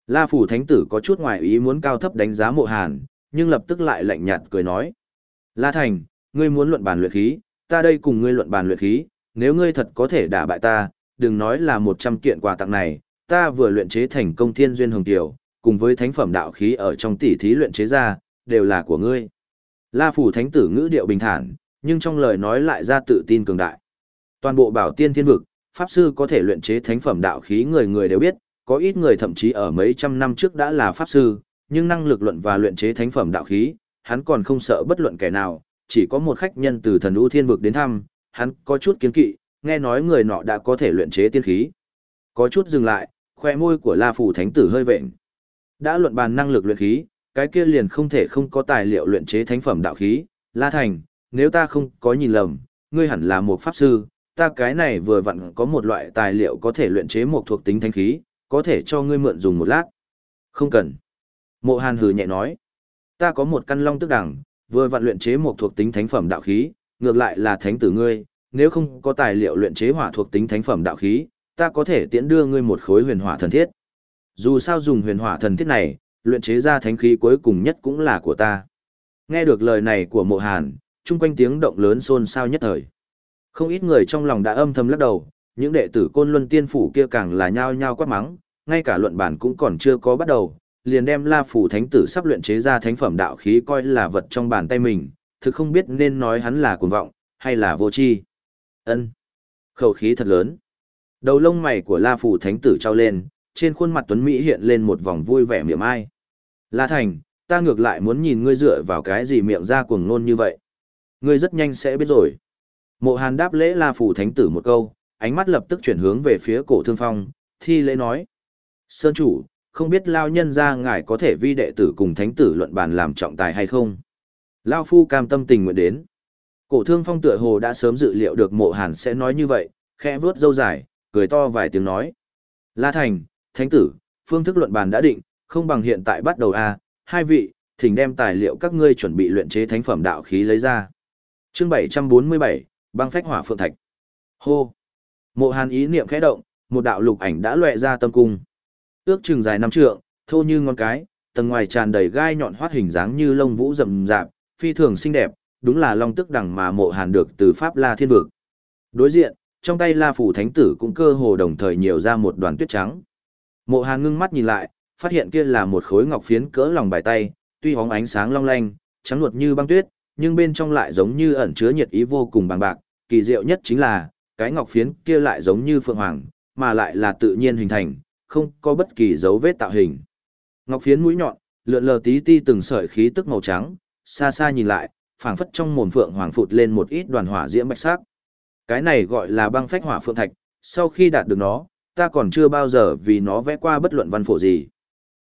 La phủ thánh tử có chút ngoài ý muốn cao thấp đánh giá mộ hàn, nhưng lập tức lại lạnh nhạt cười nói. La thành, ngươi muốn luận bàn luyện khí, ta đây cùng ngươi luận bàn luyện khí, nếu ngươi thật có thể đả bại ta, đừng nói là một trăm kiện quà tặng này, ta vừa luyện chế thành công thiên duyên hồng tiểu, cùng với thánh phẩm đạo khí ở trong tỷ thí luyện chế ra, đều là của ngươi. La phủ thánh tử ngữ điệu bình thản, nhưng trong lời nói lại ra tự tin cường đại. Toàn bộ bảo tiên thiên vực, pháp sư có thể luyện chế thánh phẩm đạo khí người người đều biết, có ít người thậm chí ở mấy trăm năm trước đã là pháp sư, nhưng năng lực luận và luyện chế thánh phẩm đạo khí, hắn còn không sợ bất luận kẻ nào, chỉ có một khách nhân từ thần u thiên vực đến thăm, hắn có chút kiến kỵ, nghe nói người nọ đã có thể luyện chế tiên khí. Có chút dừng lại, khoe môi của La Phủ Thánh Tử hơi vện. Đã luận bàn năng lực luyện khí, cái kia liền không thể không có tài liệu luyện chế thánh phẩm đạo khí. La Thành, nếu ta không có nhìn lầm, ngươi hẳn là một pháp sư, ta cái này vừa vặn có một loại tài liệu có thể luyện chế một thuộc tính thánh khí, có thể cho ngươi mượn dùng một lát. Không cần. Mộ Hàn hừ nhẹ nói, ta có một căn long tức đẳng, vừa vặn luyện chế một thuộc tính thánh phẩm đạo khí, ngược lại là thánh tử ngươi, nếu không có tài liệu luyện chế hỏa thuộc tính thánh phẩm đạo khí, ta có thể tiễn đưa ngươi một khối huyền hỏa thần thiết. Dù sao dùng huyền hỏa thần thiết này, luyện chế ra thánh khí cuối cùng nhất cũng là của ta. Nghe được lời này của mộ hàn, chung quanh tiếng động lớn xôn xao nhất thời. Không ít người trong lòng đã âm thầm lắc đầu, những đệ tử côn luân tiên phủ kia càng là nhao nhao quát mắng, ngay cả luận bản cũng còn chưa có bắt đầu, liền đem la phủ thánh tử sắp luyện chế ra thánh phẩm đạo khí coi là vật trong bàn tay mình, thực không biết nên nói hắn là cuồng vọng, hay là vô tri. Ân, Khẩu khí thật lớn. Đầu lông mày của la phủ thánh tử trao lên, trên khuôn mặt tuấn Mỹ hiện lên một vòng vui vẻ miệng ai. La Thành, ta ngược lại muốn nhìn ngươi dựa vào cái gì miệng ra cuồng nôn như vậy. Ngươi rất nhanh sẽ biết rồi. Mộ Hàn đáp lễ La Phủ Thánh Tử một câu, ánh mắt lập tức chuyển hướng về phía cổ thương phong, thi lễ nói. Sơn chủ, không biết Lao nhân ra ngài có thể vi đệ tử cùng Thánh Tử luận bàn làm trọng tài hay không? Lao Phu cam tâm tình nguyện đến. Cổ thương phong tựa hồ đã sớm dự liệu được mộ hàn sẽ nói như vậy, khẽ vuốt dâu dài, cười to vài tiếng nói. La Thành, Thánh Tử, phương thức luận bàn đã định, không bằng hiện tại bắt đầu a hai vị, thỉnh đem tài liệu các ngươi chuẩn bị luyện chế thánh phẩm đạo khí lấy ra. Chương 747, băng phách hỏa phượng thạch. Hô. Mộ Hàn ý niệm khẽ động, một đạo lục ảnh đã lệ ra tâm cung. Ước chừng dài năm trượng, thô như ngón cái, tầng ngoài tràn đầy gai nhọn hoắt hình dáng như lông vũ rậm rạp, phi thường xinh đẹp, đúng là long tức đằng mà Mộ Hàn được từ Pháp La Thiên vực. Đối diện, trong tay La phủ thánh tử cũng cơ hồ đồng thời nhiều ra một đoàn tuyết trắng. Mộ Hàn ngưng mắt nhìn lại, phát hiện kia là một khối ngọc phiến cỡ lòng bài tay, tuy hóng ánh sáng long lanh, trắng luột như băng tuyết, nhưng bên trong lại giống như ẩn chứa nhiệt ý vô cùng bằng bạc, kỳ diệu nhất chính là, cái ngọc phiến kia lại giống như phượng hoàng, mà lại là tự nhiên hình thành, không có bất kỳ dấu vết tạo hình. Ngọc phiến mũi nhọn, lượn lờ tí ti từng sợi khí tức màu trắng, xa xa nhìn lại, phảng phất trong mồm phượng hoàng phụt lên một ít đoàn hỏa diễm bạch sắc. Cái này gọi là băng phách hỏa phượng thạch, sau khi đạt được nó, ta còn chưa bao giờ vì nó vẽ qua bất luận văn phổ gì.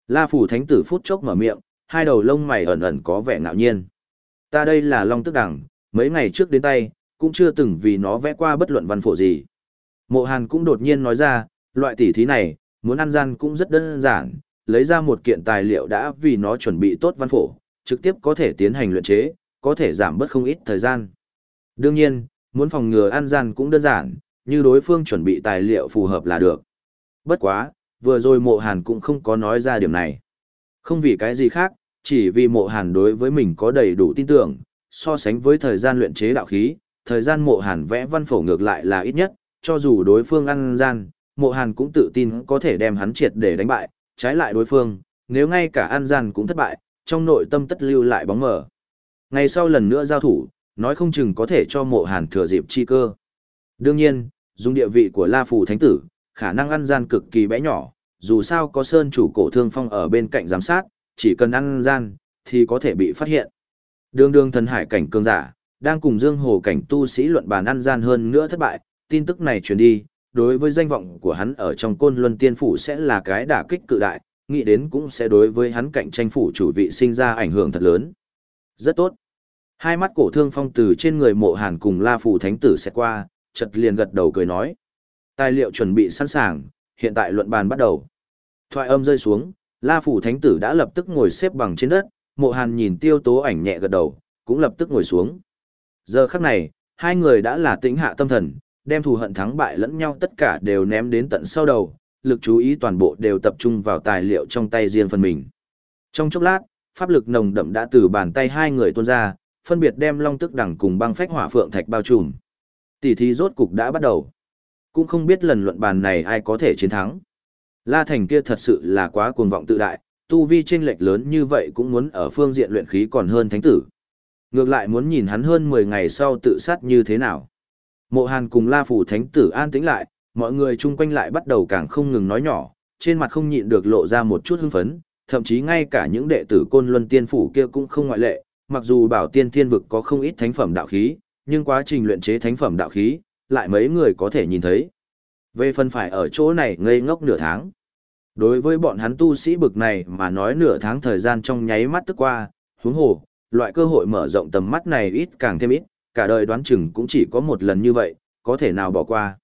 La phủ thánh tử phút chốc mở miệng, hai đầu lông mày ẩn ẩn có vẻ ngạo nhiên. Ta đây là Long Tức Đẳng, mấy ngày trước đến tay, cũng chưa từng vì nó vẽ qua bất luận văn phổ gì. Mộ Hàn cũng đột nhiên nói ra, loại tỉ thí này, muốn ăn gian cũng rất đơn giản, lấy ra một kiện tài liệu đã vì nó chuẩn bị tốt văn phổ, trực tiếp có thể tiến hành luyện chế, có thể giảm bớt không ít thời gian. Đương nhiên, muốn phòng ngừa ăn gian cũng đơn giản, như đối phương chuẩn bị tài liệu phù hợp là được. Bất quá, vừa rồi mộ hàn cũng không có nói ra điểm này. Không vì cái gì khác, chỉ vì mộ hàn đối với mình có đầy đủ tin tưởng, so sánh với thời gian luyện chế đạo khí, thời gian mộ hàn vẽ văn phổ ngược lại là ít nhất, cho dù đối phương ăn gian, mộ hàn cũng tự tin có thể đem hắn triệt để đánh bại, trái lại đối phương, nếu ngay cả ăn gian cũng thất bại, trong nội tâm tất lưu lại bóng mở. Ngày sau lần nữa giao thủ, nói không chừng có thể cho mộ hàn thừa dịp chi cơ. Đương nhiên, dùng địa vị của La Phù Thánh Tử, khả năng ăn gian cực kỳ bé nhỏ, dù sao có sơn chủ cổ thương phong ở bên cạnh giám sát, chỉ cần ăn gian, thì có thể bị phát hiện. Đường đường thần hải cảnh cường giả, đang cùng dương hồ cảnh tu sĩ luận bàn ăn gian hơn nữa thất bại, tin tức này truyền đi, đối với danh vọng của hắn ở trong côn luân tiên phủ sẽ là cái đả kích cự đại, nghĩ đến cũng sẽ đối với hắn cạnh tranh phủ chủ vị sinh ra ảnh hưởng thật lớn. Rất tốt. Hai mắt cổ thương phong từ trên người mộ hàn cùng la phủ thánh tử sẽ qua, chật liền gật đầu cười nói. Tài liệu chuẩn bị sẵn sàng, hiện tại luận bàn bắt đầu. Thoại âm rơi xuống, La Phủ Thánh Tử đã lập tức ngồi xếp bằng trên đất, mộ hàn nhìn tiêu tố ảnh nhẹ gật đầu, cũng lập tức ngồi xuống. Giờ khắc này, hai người đã là tĩnh hạ tâm thần, đem thù hận thắng bại lẫn nhau tất cả đều ném đến tận sau đầu, lực chú ý toàn bộ đều tập trung vào tài liệu trong tay riêng phần mình. Trong chốc lát, pháp lực nồng đậm đã từ bàn tay hai người tuôn ra, phân biệt đem long tức đẳng cùng băng phách hỏa phượng thạch bao trùm. Tỷ thí rốt cục đã bắt đầu. Cũng không biết lần luận bàn này ai có thể chiến thắng. La Thành kia thật sự là quá cuồng vọng tự đại, tu vi chênh lệch lớn như vậy cũng muốn ở phương diện luyện khí còn hơn thánh tử. Ngược lại muốn nhìn hắn hơn 10 ngày sau tự sát như thế nào. Mộ Hàn cùng La Phủ thánh tử an tĩnh lại, mọi người chung quanh lại bắt đầu càng không ngừng nói nhỏ, trên mặt không nhịn được lộ ra một chút hưng phấn, thậm chí ngay cả những đệ tử côn luân tiên phủ kia cũng không ngoại lệ, mặc dù bảo tiên thiên vực có không ít thánh phẩm đạo khí, nhưng quá trình luyện chế thánh phẩm đạo khí, lại mấy người có thể nhìn thấy. Về phần phải ở chỗ này ngây ngốc nửa tháng. Đối với bọn hắn tu sĩ bực này mà nói nửa tháng thời gian trong nháy mắt tức qua, huống hồ, loại cơ hội mở rộng tầm mắt này ít càng thêm ít, cả đời đoán chừng cũng chỉ có một lần như vậy, có thể nào bỏ qua.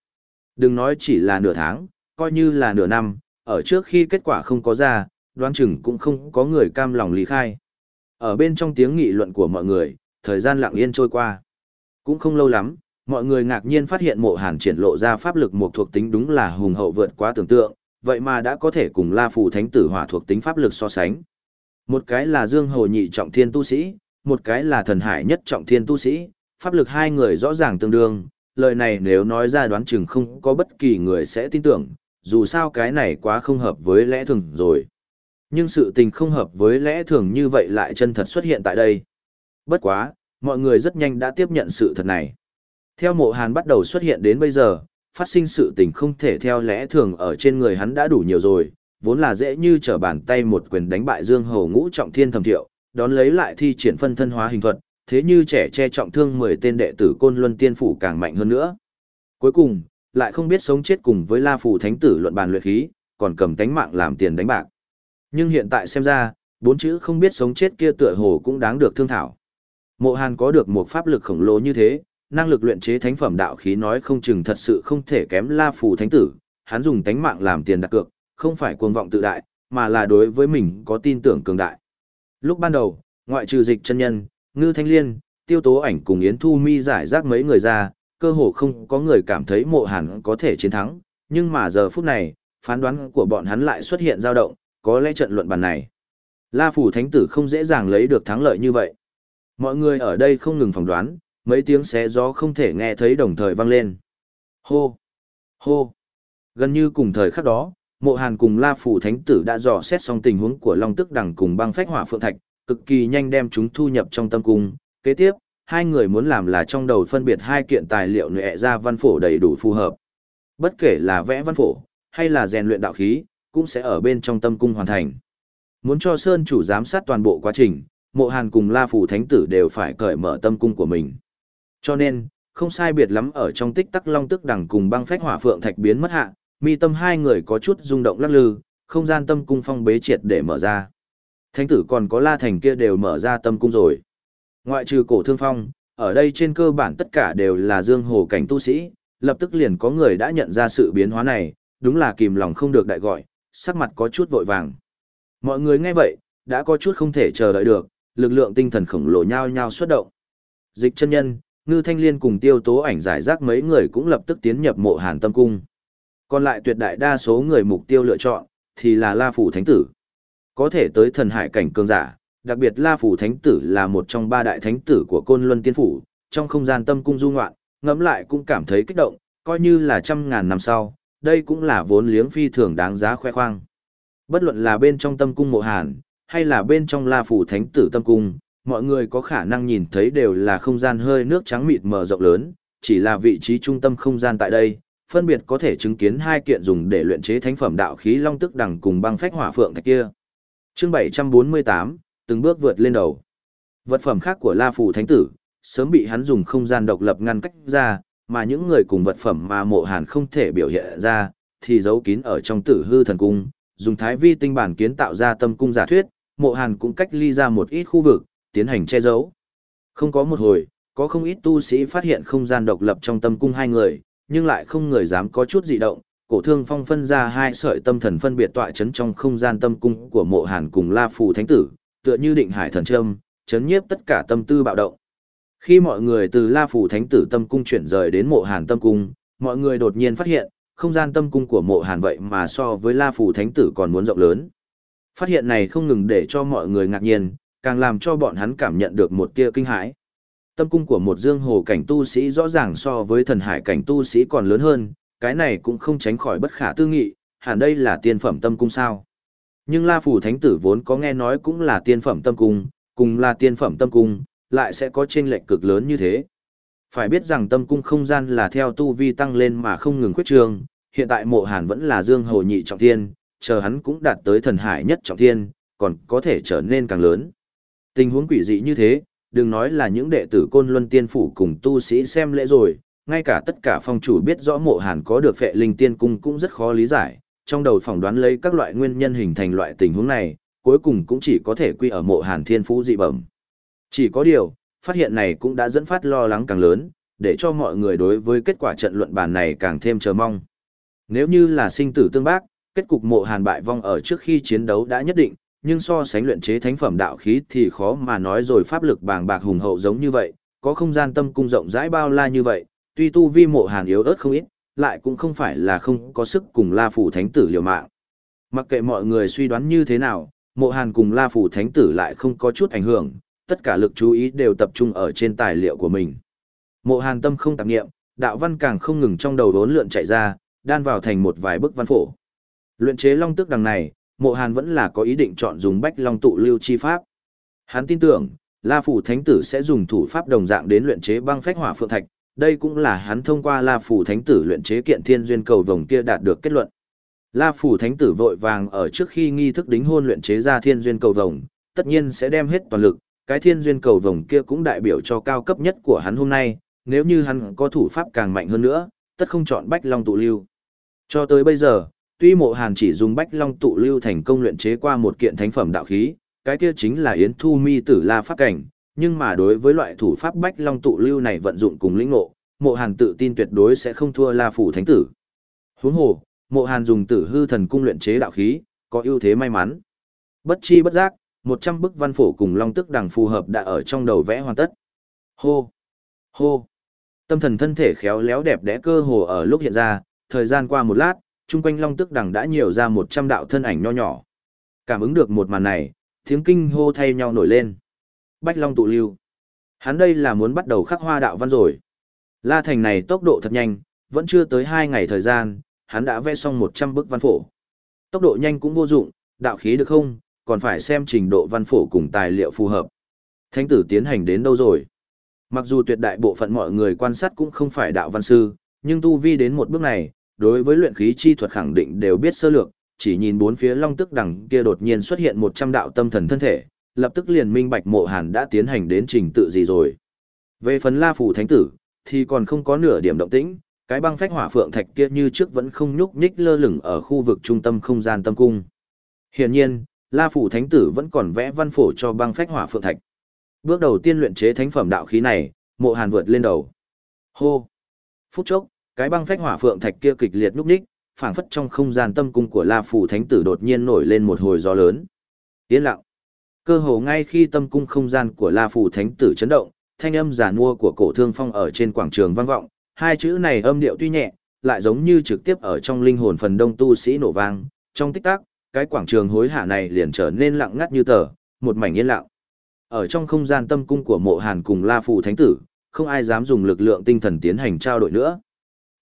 Đừng nói chỉ là nửa tháng, coi như là nửa năm, ở trước khi kết quả không có ra, đoán chừng cũng không có người cam lòng lý khai. Ở bên trong tiếng nghị luận của mọi người, thời gian lặng yên trôi qua. Cũng không lâu lắm, Mọi người ngạc nhiên phát hiện mộ hàn triển lộ ra pháp lực một thuộc tính đúng là hùng hậu vượt quá tưởng tượng, vậy mà đã có thể cùng La Phù Thánh Tử hỏa thuộc tính pháp lực so sánh. Một cái là Dương Hồ nhị trọng thiên tu sĩ, một cái là thần hải nhất trọng thiên tu sĩ, pháp lực hai người rõ ràng tương đương, lời này nếu nói ra đoán chừng không có bất kỳ người sẽ tin tưởng, dù sao cái này quá không hợp với lẽ thường rồi. Nhưng sự tình không hợp với lẽ thường như vậy lại chân thật xuất hiện tại đây. Bất quá, mọi người rất nhanh đã tiếp nhận sự thật này. Theo mộ hàn bắt đầu xuất hiện đến bây giờ, phát sinh sự tình không thể theo lẽ thường ở trên người hắn đã đủ nhiều rồi, vốn là dễ như trở bàn tay một quyền đánh bại Dương Hầu ngũ trọng thiên thầm thiệu, đón lấy lại thi triển phân thân hóa hình thuật, thế như trẻ che trọng thương 10 tên đệ tử côn luân tiên phủ càng mạnh hơn nữa. Cuối cùng, lại không biết sống chết cùng với La Phủ Thánh tử luận bàn luyện khí, còn cầm tánh mạng làm tiền đánh bạc. Nhưng hiện tại xem ra, bốn chữ không biết sống chết kia tựa hồ cũng đáng được thương thảo. Mộ Hàn có được một pháp lực khổng lồ như thế, năng lực luyện chế thánh phẩm đạo khí nói không chừng thật sự không thể kém La Phủ Thánh tử, hắn dùng tánh mạng làm tiền đặt cược, không phải cuồng vọng tự đại, mà là đối với mình có tin tưởng cường đại. Lúc ban đầu, ngoại trừ dịch chân nhân, ngư thanh liên, tiêu tố ảnh cùng Yến Thu Mi giải rác mấy người ra, cơ hồ không có người cảm thấy mộ hàn có thể chiến thắng, nhưng mà giờ phút này, phán đoán của bọn hắn lại xuất hiện dao động, có lẽ trận luận bàn này. La Phủ Thánh Tử không dễ dàng lấy được thắng lợi như vậy. Mọi người ở đây không ngừng phỏng đoán, mấy tiếng xé gió không thể nghe thấy đồng thời vang lên. Hô! Hô! Gần như cùng thời khắc đó, Mộ Hàn cùng La Phủ Thánh Tử đã dò xét xong tình huống của Long Tức Đằng cùng băng phách hỏa phượng thạch, cực kỳ nhanh đem chúng thu nhập trong tâm cung. Kế tiếp, hai người muốn làm là trong đầu phân biệt hai kiện tài liệu nệ ra văn phổ đầy đủ phù hợp. Bất kể là vẽ văn phổ, hay là rèn luyện đạo khí, cũng sẽ ở bên trong tâm cung hoàn thành. Muốn cho Sơn chủ giám sát toàn bộ quá trình, mộ hàn cùng La Phủ Thánh Tử đều phải cởi mở tâm cung của mình. Cho nên, không sai biệt lắm ở trong tích tắc long tức đằng cùng băng phách hỏa phượng thạch biến mất hạ, mi tâm hai người có chút rung động lắc lư, không gian tâm cung phong bế triệt để mở ra. Thánh tử còn có La Thành kia đều mở ra tâm cung rồi. Ngoại trừ cổ thương phong, ở đây trên cơ bản tất cả đều là dương hồ cảnh tu sĩ, lập tức liền có người đã nhận ra sự biến hóa này, đúng là kìm lòng không được đại gọi, sắc mặt có chút vội vàng. Mọi người nghe vậy, đã có chút không thể chờ đợi được, lực lượng tinh thần khổng lồ nhao nhao xuất động. Dịch chân nhân, ngư thanh liên cùng tiêu tố ảnh giải rác mấy người cũng lập tức tiến nhập mộ hàn tâm cung. Còn lại tuyệt đại đa số người mục tiêu lựa chọn, thì là La Phủ Thánh Tử. Có thể tới thần hải cảnh cường giả, đặc biệt La Phủ Thánh Tử là một trong ba đại thánh tử của Côn Luân Tiên Phủ, trong không gian tâm cung du ngoạn, ngẫm lại cũng cảm thấy kích động, coi như là trăm ngàn năm sau, đây cũng là vốn liếng phi thường đáng giá khoe khoang. Bất luận là bên trong tâm cung mộ hàn, hay là bên trong La Phủ Thánh Tử tâm cung, mọi người có khả năng nhìn thấy đều là không gian hơi nước trắng mịt mờ rộng lớn, chỉ là vị trí trung tâm không gian tại đây, phân biệt có thể chứng kiến hai kiện dùng để luyện chế thánh phẩm đạo khí long tức đằng cùng băng phách hỏa phượng thạch kia. Chương 748, từng bước vượt lên đầu. Vật phẩm khác của La phủ Thánh Tử, sớm bị hắn dùng không gian độc lập ngăn cách ra, mà những người cùng vật phẩm mà mộ hàn không thể biểu hiện ra, thì giấu kín ở trong tử hư thần cung, dùng thái vi tinh bản kiến tạo ra tâm cung giả thuyết, mộ hàn cũng cách ly ra một ít khu vực, tiến hành che giấu. Không có một hồi, có không ít tu sĩ phát hiện không gian độc lập trong tâm cung hai người, nhưng lại không người dám có chút dị động. Cổ thương phong phân ra hai sợi tâm thần phân biệt tọa chấn trong không gian tâm cung của mộ hàn cùng La Phù Thánh Tử, tựa như định hải thần trâm, chấn nhiếp tất cả tâm tư bạo động. Khi mọi người từ La Phù Thánh Tử tâm cung chuyển rời đến mộ hàn tâm cung, mọi người đột nhiên phát hiện, không gian tâm cung của mộ hàn vậy mà so với La Phù Thánh Tử còn muốn rộng lớn. Phát hiện này không ngừng để cho mọi người ngạc nhiên, càng làm cho bọn hắn cảm nhận được một tia kinh hãi. Tâm cung của một dương hồ cảnh tu sĩ rõ ràng so với thần hải cảnh tu sĩ còn lớn hơn, cái này cũng không tránh khỏi bất khả tư nghị, hẳn đây là tiên phẩm tâm cung sao. Nhưng La Phủ Thánh Tử vốn có nghe nói cũng là tiên phẩm tâm cung, cùng là tiên phẩm tâm cung, lại sẽ có chênh lệch cực lớn như thế. Phải biết rằng tâm cung không gian là theo tu vi tăng lên mà không ngừng khuyết trường, hiện tại mộ hàn vẫn là dương hồ nhị trọng thiên, chờ hắn cũng đạt tới thần hải nhất trọng thiên, còn có thể trở nên càng lớn. Tình huống quỷ dị như thế, đừng nói là những đệ tử côn luân tiên phủ cùng tu sĩ xem lễ rồi, ngay cả tất cả phong chủ biết rõ mộ hàn có được phệ linh tiên cung cũng rất khó lý giải, trong đầu phỏng đoán lấy các loại nguyên nhân hình thành loại tình huống này, cuối cùng cũng chỉ có thể quy ở mộ hàn thiên phú dị bẩm. Chỉ có điều, phát hiện này cũng đã dẫn phát lo lắng càng lớn, để cho mọi người đối với kết quả trận luận bàn này càng thêm chờ mong. Nếu như là sinh tử tương bác, kết cục mộ hàn bại vong ở trước khi chiến đấu đã nhất định, nhưng so sánh luyện chế thánh phẩm đạo khí thì khó mà nói rồi pháp lực bàng bạc hùng hậu giống như vậy, có không gian tâm cung rộng rãi bao la như vậy, Tuy tu vi mộ hàn yếu ớt không ít, lại cũng không phải là không có sức cùng La Phủ Thánh Tử liều mạng. Mặc kệ mọi người suy đoán như thế nào, mộ hàn cùng La Phủ Thánh Tử lại không có chút ảnh hưởng, tất cả lực chú ý đều tập trung ở trên tài liệu của mình. Mộ hàn tâm không tạp nghiệm, đạo văn càng không ngừng trong đầu đốn lượn chạy ra, đan vào thành một vài bức văn phổ. Luyện chế long tức đằng này, mộ hàn vẫn là có ý định chọn dùng bách long tụ lưu chi pháp. Hắn tin tưởng, La Phủ Thánh Tử sẽ dùng thủ pháp đồng dạng đến luyện chế băng phách hỏa phượng thạch, đây cũng là hắn thông qua La Phủ Thánh Tử luyện chế kiện thiên duyên cầu vồng kia đạt được kết luận. La Phủ Thánh Tử vội vàng ở trước khi nghi thức đính hôn luyện chế ra thiên duyên cầu vồng, tất nhiên sẽ đem hết toàn lực, cái thiên duyên cầu vồng kia cũng đại biểu cho cao cấp nhất của hắn hôm nay, nếu như hắn có thủ pháp càng mạnh hơn nữa, tất không chọn Bách Long tụ lưu. Cho tới bây giờ, tuy mộ hàn chỉ dùng Bách Long tụ lưu thành công luyện chế qua một kiện thánh phẩm đạo khí, cái kia chính là Yến Thu Mi Tử La Pháp Cảnh, nhưng mà đối với loại thủ pháp Bách Long tụ lưu này vận dụng cùng lĩnh ngộ, mộ hàn tự tin tuyệt đối sẽ không thua La Phủ Thánh Tử. Huống hồ, mộ hàn dùng tử hư thần cung luyện chế đạo khí, có ưu thế may mắn. Bất chi bất giác, 100 bức văn phổ cùng long tức đằng phù hợp đã ở trong đầu vẽ hoàn tất. Hô! Hô! Tâm thần thân thể khéo léo đẹp đẽ cơ hồ ở lúc hiện ra, thời gian qua một lát, chung quanh long tức đằng đã nhiều ra 100 đạo thân ảnh nho nhỏ. Cảm ứng được một màn này, tiếng kinh hô thay nhau nổi lên. Bách long tụ lưu. Hắn đây là muốn bắt đầu khắc hoa đạo văn rồi. La Thành này tốc độ thật nhanh, vẫn chưa tới hai ngày thời gian, hắn đã vẽ xong 100 bức văn phổ. Tốc độ nhanh cũng vô dụng, đạo khí được không, còn phải xem trình độ văn phổ cùng tài liệu phù hợp. Thánh tử tiến hành đến đâu rồi? Mặc dù tuyệt đại bộ phận mọi người quan sát cũng không phải đạo văn sư, nhưng tu vi đến một bước này, đối với luyện khí chi thuật khẳng định đều biết sơ lược, chỉ nhìn bốn phía long tức đằng kia đột nhiên xuất hiện 100 đạo tâm thần thân thể, lập tức liền minh bạch mộ hàn đã tiến hành đến trình tự gì rồi. Về phần la phủ thánh tử, thì còn không có nửa điểm động tĩnh, cái băng phách hỏa phượng thạch kia như trước vẫn không nhúc nhích lơ lửng ở khu vực trung tâm không gian tâm cung. Hiển nhiên, La phủ thánh tử vẫn còn vẽ văn phổ cho băng phách hỏa phượng thạch. Bước đầu tiên luyện chế thánh phẩm đạo khí này, Mộ Hàn vượt lên đầu. Hô. Phút chốc, cái băng phách hỏa phượng thạch kia kịch liệt nhúc nhích, phảng phất trong không gian tâm cung của La phủ thánh tử đột nhiên nổi lên một hồi gió lớn. Yên lặng. Cơ hồ ngay khi tâm cung không gian của La phủ thánh tử chấn động, thanh âm giả mua của cổ thương phong ở trên quảng trường vang vọng, hai chữ này âm điệu tuy nhẹ, lại giống như trực tiếp ở trong linh hồn phần đông tu sĩ nổ vang, trong tích tắc, cái quảng trường hối hả này liền trở nên lặng ngắt như tờ, một mảnh yên lặng. Ở trong không gian tâm cung của mộ hàn cùng La Phù Thánh Tử, không ai dám dùng lực lượng tinh thần tiến hành trao đổi nữa.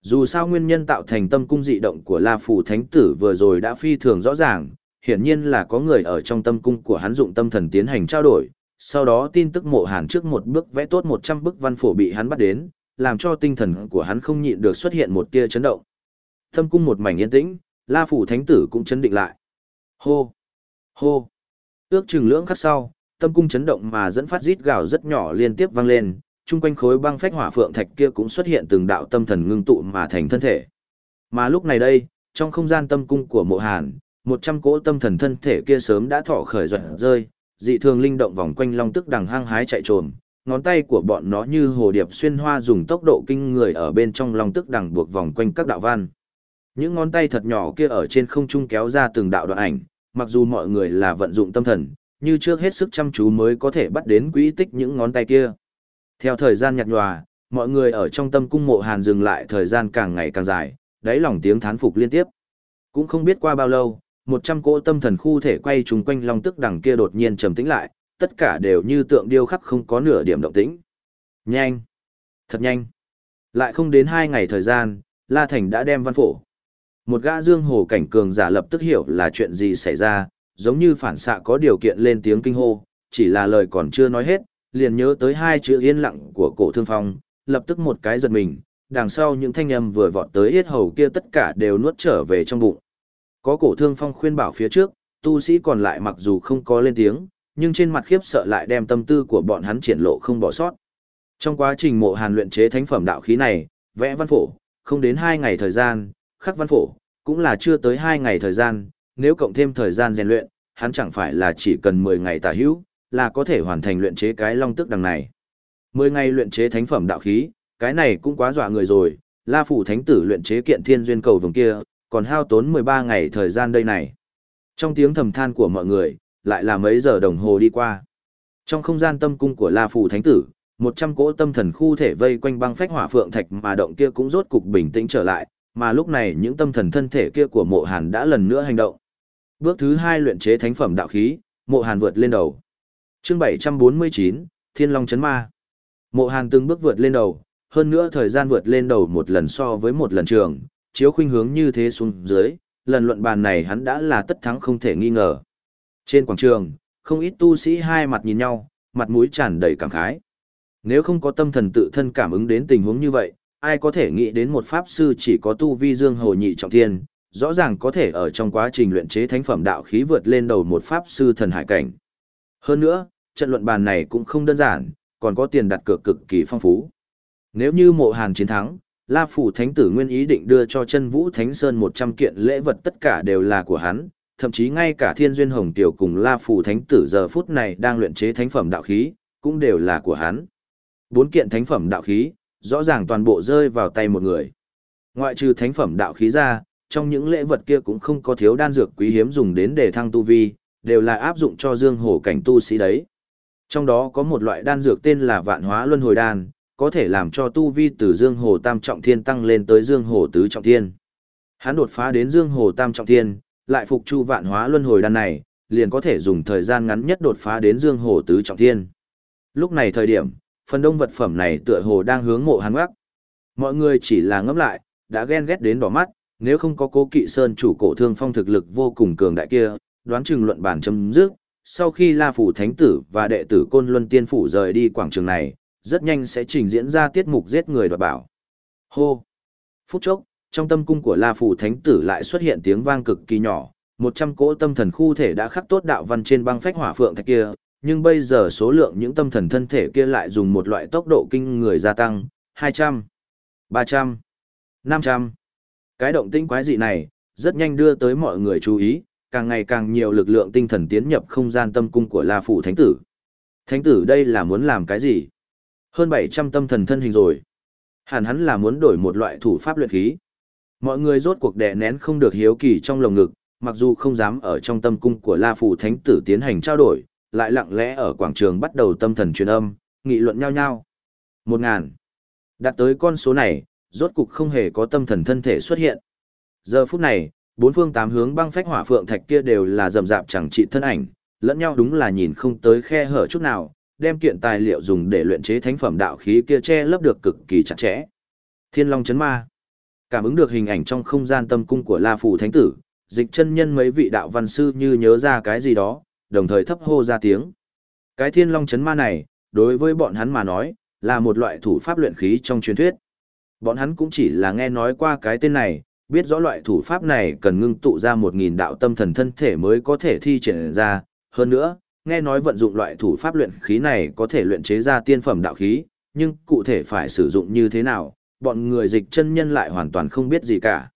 Dù sao nguyên nhân tạo thành tâm cung dị động của La Phù Thánh Tử vừa rồi đã phi thường rõ ràng, hiển nhiên là có người ở trong tâm cung của hắn dụng tâm thần tiến hành trao đổi, sau đó tin tức mộ hàn trước một bước vẽ tốt 100 bức văn phổ bị hắn bắt đến, làm cho tinh thần của hắn không nhịn được xuất hiện một tia chấn động. Tâm cung một mảnh yên tĩnh, La Phủ Thánh Tử cũng chấn định lại. Hô! Hô! Ước chừng lưỡng khắc sau, tâm cung chấn động mà dẫn phát rít gào rất nhỏ liên tiếp vang lên, chung quanh khối băng phách hỏa phượng thạch kia cũng xuất hiện từng đạo tâm thần ngưng tụ mà thành thân thể. Mà lúc này đây, trong không gian tâm cung của mộ hàn, một trăm cỗ tâm thần thân thể kia sớm đã thọ khởi giật rơi, dị thường linh động vòng quanh long tức đằng hang hái chạy trồm, ngón tay của bọn nó như hồ điệp xuyên hoa dùng tốc độ kinh người ở bên trong long tức đằng buộc vòng quanh các đạo văn. Những ngón tay thật nhỏ kia ở trên không trung kéo ra từng đạo đoạn ảnh, mặc dù mọi người là vận dụng tâm thần, như trước hết sức chăm chú mới có thể bắt đến quỹ tích những ngón tay kia. Theo thời gian nhạt nhòa, mọi người ở trong tâm cung mộ hàn dừng lại thời gian càng ngày càng dài, đáy lòng tiếng thán phục liên tiếp. Cũng không biết qua bao lâu, một trăm cỗ tâm thần khu thể quay trùng quanh long tức đằng kia đột nhiên trầm tĩnh lại, tất cả đều như tượng điêu khắc không có nửa điểm động tĩnh. Nhanh! Thật nhanh! Lại không đến hai ngày thời gian, La Thành đã đem văn phổ. Một gã dương hồ cảnh cường giả lập tức hiểu là chuyện gì xảy ra, giống như phản xạ có điều kiện lên tiếng kinh hô, chỉ là lời còn chưa nói hết, liền nhớ tới hai chữ yên lặng của cổ thương phong, lập tức một cái giật mình, đằng sau những thanh âm vừa vọt tới yết hầu kia tất cả đều nuốt trở về trong bụng. Có cổ thương phong khuyên bảo phía trước, tu sĩ còn lại mặc dù không có lên tiếng, nhưng trên mặt khiếp sợ lại đem tâm tư của bọn hắn triển lộ không bỏ sót. Trong quá trình mộ hàn luyện chế thánh phẩm đạo khí này, vẽ văn phổ, không đến 2 ngày thời gian, khắc văn phổ, cũng là chưa tới 2 ngày thời gian, nếu cộng thêm thời gian rèn luyện, hắn chẳng phải là chỉ cần 10 ngày tả hữu, là có thể hoàn thành luyện chế cái long tức đằng này. 10 ngày luyện chế thánh phẩm đạo khí, cái này cũng quá dọa người rồi, La phủ thánh tử luyện chế kiện thiên duyên cầu vùng kia, còn hao tốn 13 ngày thời gian đây này. Trong tiếng thầm than của mọi người, lại là mấy giờ đồng hồ đi qua. Trong không gian tâm cung của La phủ thánh tử, một trăm cỗ tâm thần khu thể vây quanh băng phách hỏa phượng thạch mà động kia cũng rốt cục bình tĩnh trở lại, mà lúc này những tâm thần thân thể kia của mộ hàn đã lần nữa hành động. Bước thứ hai luyện chế thánh phẩm đạo khí, mộ hàn vượt lên đầu chương 749, Thiên Long Chấn Ma. Mộ hàn từng bước vượt lên đầu, hơn nữa thời gian vượt lên đầu một lần so với một lần trường, chiếu khuynh hướng như thế xuống dưới, lần luận bàn này hắn đã là tất thắng không thể nghi ngờ. Trên quảng trường, không ít tu sĩ hai mặt nhìn nhau, mặt mũi tràn đầy cảm khái. Nếu không có tâm thần tự thân cảm ứng đến tình huống như vậy, ai có thể nghĩ đến một pháp sư chỉ có tu vi dương hồ nhị trọng thiên, rõ ràng có thể ở trong quá trình luyện chế thánh phẩm đạo khí vượt lên đầu một pháp sư thần hải cảnh. Hơn nữa, trận luận bàn này cũng không đơn giản, còn có tiền đặt cược cực kỳ phong phú. Nếu như mộ hàn chiến thắng, La Phủ Thánh Tử nguyên ý định đưa cho chân Vũ Thánh Sơn 100 kiện lễ vật tất cả đều là của hắn, thậm chí ngay cả Thiên Duyên Hồng Tiểu cùng La Phủ Thánh Tử giờ phút này đang luyện chế thánh phẩm đạo khí, cũng đều là của hắn. Bốn kiện thánh phẩm đạo khí, rõ ràng toàn bộ rơi vào tay một người. Ngoại trừ thánh phẩm đạo khí ra, trong những lễ vật kia cũng không có thiếu đan dược quý hiếm dùng đến để thăng tu vi, đều là áp dụng cho dương hổ cảnh tu sĩ đấy. Trong đó có một loại đan dược tên là vạn hóa luân hồi đan, có thể làm cho tu vi từ dương hồ tam trọng thiên tăng lên tới dương hồ tứ trọng thiên. Hắn đột phá đến dương hồ tam trọng thiên, lại phục chu vạn hóa luân hồi đan này, liền có thể dùng thời gian ngắn nhất đột phá đến dương hồ tứ trọng thiên. Lúc này thời điểm, phần đông vật phẩm này tựa hồ đang hướng mộ hắn ngoắc. Mọi người chỉ là ngẫm lại, đã ghen ghét đến đỏ mắt, nếu không có cố kỵ sơn chủ cổ thương phong thực lực vô cùng cường đại kia, đoán chừng luận bản chấm dứt. Sau khi La Phủ Thánh Tử và đệ tử Côn Luân Tiên Phủ rời đi quảng trường này, rất nhanh sẽ trình diễn ra tiết mục giết người đoạt bảo. Hô! Phút chốc, trong tâm cung của La Phủ Thánh Tử lại xuất hiện tiếng vang cực kỳ nhỏ, một trăm cỗ tâm thần khu thể đã khắc tốt đạo văn trên băng phách hỏa phượng thạch kia, nhưng bây giờ số lượng những tâm thần thân thể kia lại dùng một loại tốc độ kinh người gia tăng, 200, 300, 500. Cái động tĩnh quái dị này, rất nhanh đưa tới mọi người chú ý, càng ngày càng nhiều lực lượng tinh thần tiến nhập không gian tâm cung của La Phủ Thánh Tử. Thánh Tử đây là muốn làm cái gì? Hơn 700 tâm thần thân hình rồi. Hẳn hắn là muốn đổi một loại thủ pháp luyện khí. Mọi người rốt cuộc đè nén không được hiếu kỳ trong lồng ngực, mặc dù không dám ở trong tâm cung của La Phủ Thánh Tử tiến hành trao đổi, lại lặng lẽ ở quảng trường bắt đầu tâm thần truyền âm, nghị luận nhau nhau. Một ngàn. Đạt tới con số này, rốt cục không hề có tâm thần thân thể xuất hiện. Giờ phút này, bốn phương tám hướng băng phách hỏa phượng thạch kia đều là rầm rạp chẳng trị thân ảnh, lẫn nhau đúng là nhìn không tới khe hở chút nào, đem kiện tài liệu dùng để luyện chế thánh phẩm đạo khí kia che lấp được cực kỳ chặt chẽ. Thiên Long chấn ma. Cảm ứng được hình ảnh trong không gian tâm cung của La Phủ Thánh Tử, dịch chân nhân mấy vị đạo văn sư như nhớ ra cái gì đó, đồng thời thấp hô ra tiếng. Cái thiên long chấn ma này, đối với bọn hắn mà nói, là một loại thủ pháp luyện khí trong truyền thuyết. Bọn hắn cũng chỉ là nghe nói qua cái tên này, biết rõ loại thủ pháp này cần ngưng tụ ra một nghìn đạo tâm thần thân thể mới có thể thi triển ra. Hơn nữa, nghe nói vận dụng loại thủ pháp luyện khí này có thể luyện chế ra tiên phẩm đạo khí, nhưng cụ thể phải sử dụng như thế nào, bọn người dịch chân nhân lại hoàn toàn không biết gì cả.